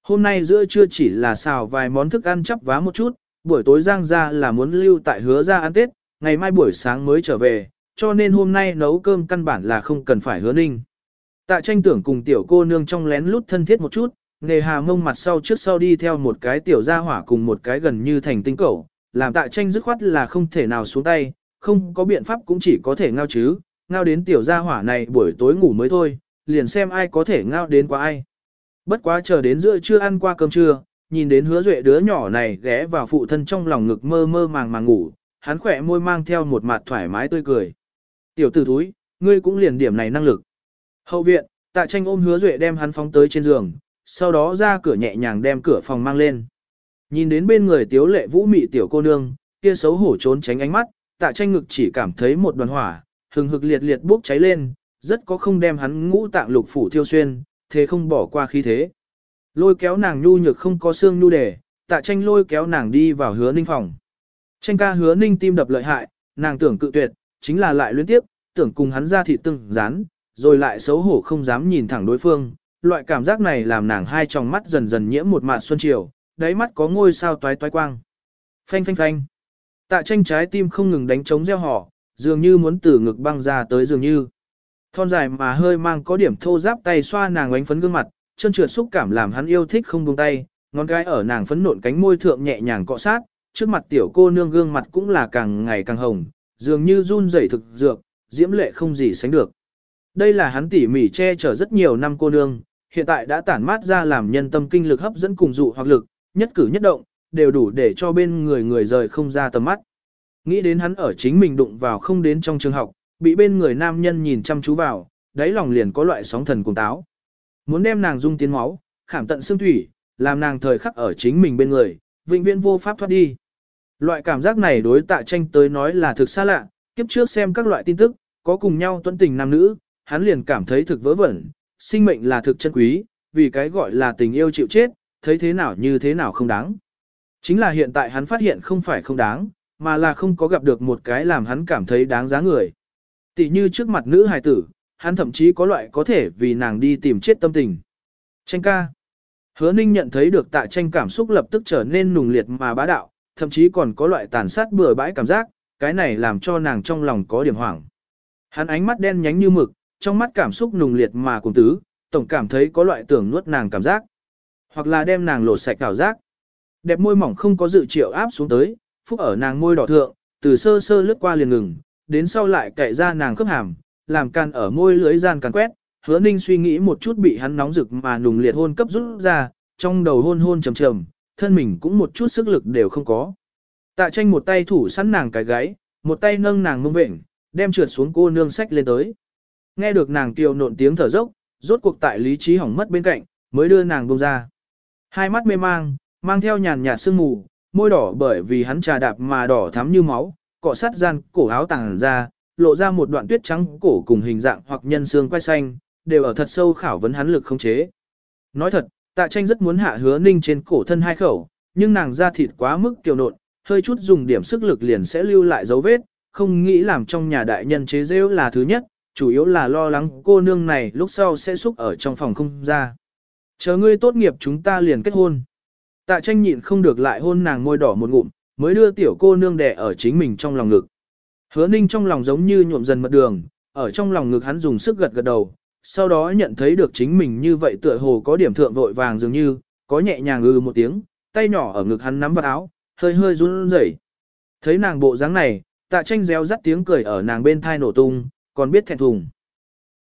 Hôm nay giữa trưa chỉ là xào vài món thức ăn chắp vá một chút, buổi tối giang ra là muốn lưu tại hứa ra ăn Tết, ngày mai buổi sáng mới trở về, cho nên hôm nay nấu cơm căn bản là không cần phải hứa ninh. Tạ tranh tưởng cùng tiểu cô nương trong lén lút thân thiết một chút, nề hà mông mặt sau trước sau đi theo một cái tiểu gia hỏa cùng một cái gần như thành tinh cẩu, làm tạ tranh dứt khoát là không thể nào xuống tay, không có biện pháp cũng chỉ có thể ngao chứ, ngao đến tiểu gia hỏa này buổi tối ngủ mới thôi, liền xem ai có thể ngao đến qua ai. Bất quá chờ đến giữa trưa ăn qua cơm trưa, nhìn đến hứa duệ đứa nhỏ này ghé vào phụ thân trong lòng ngực mơ mơ màng màng ngủ, hắn khỏe môi mang theo một mặt thoải mái tươi cười. Tiểu tử thúi, ngươi cũng liền điểm này năng lực. Hậu viện, tạ tranh ôm hứa duệ đem hắn phóng tới trên giường, sau đó ra cửa nhẹ nhàng đem cửa phòng mang lên. Nhìn đến bên người tiếu lệ vũ mị tiểu cô nương, kia xấu hổ trốn tránh ánh mắt, tạ tranh ngực chỉ cảm thấy một đoàn hỏa, hừng hực liệt liệt bốc cháy lên, rất có không đem hắn ngũ tạng lục phủ thiêu xuyên, thế không bỏ qua khí thế. Lôi kéo nàng nhu nhược không có xương nhu đề, tạ tranh lôi kéo nàng đi vào hứa ninh phòng. Tranh ca hứa ninh tim đập lợi hại, nàng tưởng cự tuyệt, chính là lại luyến tiếp, tưởng cùng hắn ra thịt từng rán, rồi lại xấu hổ không dám nhìn thẳng đối phương. Loại cảm giác này làm nàng hai tròng mắt dần dần nhiễm một mạt xuân chiều, đáy mắt có ngôi sao toái toái quang. Phanh phanh phanh. Tạ tranh trái tim không ngừng đánh trống reo hò, dường như muốn từ ngực băng ra tới dường như. Thon dài mà hơi mang có điểm thô giáp tay xoa nàng ánh phấn gương mặt, chân trượt xúc cảm làm hắn yêu thích không buông tay, ngón cái ở nàng phấn nộn cánh môi thượng nhẹ nhàng cọ sát, trước mặt tiểu cô nương gương mặt cũng là càng ngày càng hồng, dường như run rẩy thực dược, diễm lệ không gì sánh được. Đây là hắn tỉ mỉ che chở rất nhiều năm cô nương, hiện tại đã tản mát ra làm nhân tâm kinh lực hấp dẫn cùng dụ hoặc lực, nhất cử nhất động, đều đủ để cho bên người người rời không ra tầm mắt. Nghĩ đến hắn ở chính mình đụng vào không đến trong trường học, bị bên người nam nhân nhìn chăm chú vào, đáy lòng liền có loại sóng thần cùng táo. Muốn đem nàng dung tiến máu, khảm tận xương thủy, làm nàng thời khắc ở chính mình bên người, vĩnh viễn vô pháp thoát đi. Loại cảm giác này đối tạ tranh tới nói là thực xa lạ, kiếp trước xem các loại tin tức, có cùng nhau tuân tình nam nữ, hắn liền cảm thấy thực vớ vẩn, sinh mệnh là thực chân quý, vì cái gọi là tình yêu chịu chết, thấy thế nào như thế nào không đáng. Chính là hiện tại hắn phát hiện không phải không đáng, mà là không có gặp được một cái làm hắn cảm thấy đáng giá người. Tỷ như trước mặt nữ hài tử, hắn thậm chí có loại có thể vì nàng đi tìm chết tâm tình. Tranh ca. Hứa ninh nhận thấy được tạ tranh cảm xúc lập tức trở nên nùng liệt mà bá đạo, thậm chí còn có loại tàn sát bừa bãi cảm giác, cái này làm cho nàng trong lòng có điểm hoảng. Hắn ánh mắt đen nhánh như mực, trong mắt cảm xúc nùng liệt mà cùng tứ, tổng cảm thấy có loại tưởng nuốt nàng cảm giác. Hoặc là đem nàng lột sạch cảm giác. Đẹp môi mỏng không có dự triệu áp xuống tới, phúc ở nàng môi đỏ thượng, từ sơ sơ lướt qua liền ngừng, đến sau lại cậy ra nàng khớp hàm, làm can ở môi lưới gian càn quét, hứa ninh suy nghĩ một chút bị hắn nóng rực mà nùng liệt hôn cấp rút ra, trong đầu hôn hôn trầm trầm, thân mình cũng một chút sức lực đều không có. Tạ tranh một tay thủ sẵn nàng cái gáy, một tay nâng nàng mông vệnh, đem trượt xuống cô nương sách lên tới. Nghe được nàng kiều nộn tiếng thở dốc, rốt cuộc tại lý trí hỏng mất bên cạnh, mới đưa nàng bông ra. Hai mắt mê mang, mang theo nhàn nhạt sương mù, môi đỏ bởi vì hắn trà đạp mà đỏ thắm như máu, cọ sát gian cổ áo tàng ra, lộ ra một đoạn tuyết trắng cổ cùng hình dạng hoặc nhân xương quay xanh, đều ở thật sâu khảo vấn hắn lực không chế. Nói thật, tạ tranh rất muốn hạ hứa ninh trên cổ thân hai khẩu, nhưng nàng da thịt quá mức kiều nộn, hơi chút dùng điểm sức lực liền sẽ lưu lại dấu vết, không nghĩ làm trong nhà đại nhân chế rêu là thứ nhất, chủ yếu là lo lắng cô nương này lúc sau sẽ xúc ở trong phòng không ra. Chờ ngươi tốt nghiệp chúng ta liền kết hôn. Tạ tranh nhịn không được lại hôn nàng môi đỏ một ngụm, mới đưa tiểu cô nương đẻ ở chính mình trong lòng ngực. Hứa ninh trong lòng giống như nhuộm dần mật đường, ở trong lòng ngực hắn dùng sức gật gật đầu, sau đó nhận thấy được chính mình như vậy tựa hồ có điểm thượng vội vàng dường như, có nhẹ nhàng ư một tiếng, tay nhỏ ở ngực hắn nắm vào áo, hơi hơi run rẩy. Thấy nàng bộ dáng này, tạ tranh réo rắt tiếng cười ở nàng bên thai nổ tung, còn biết thẹn thùng.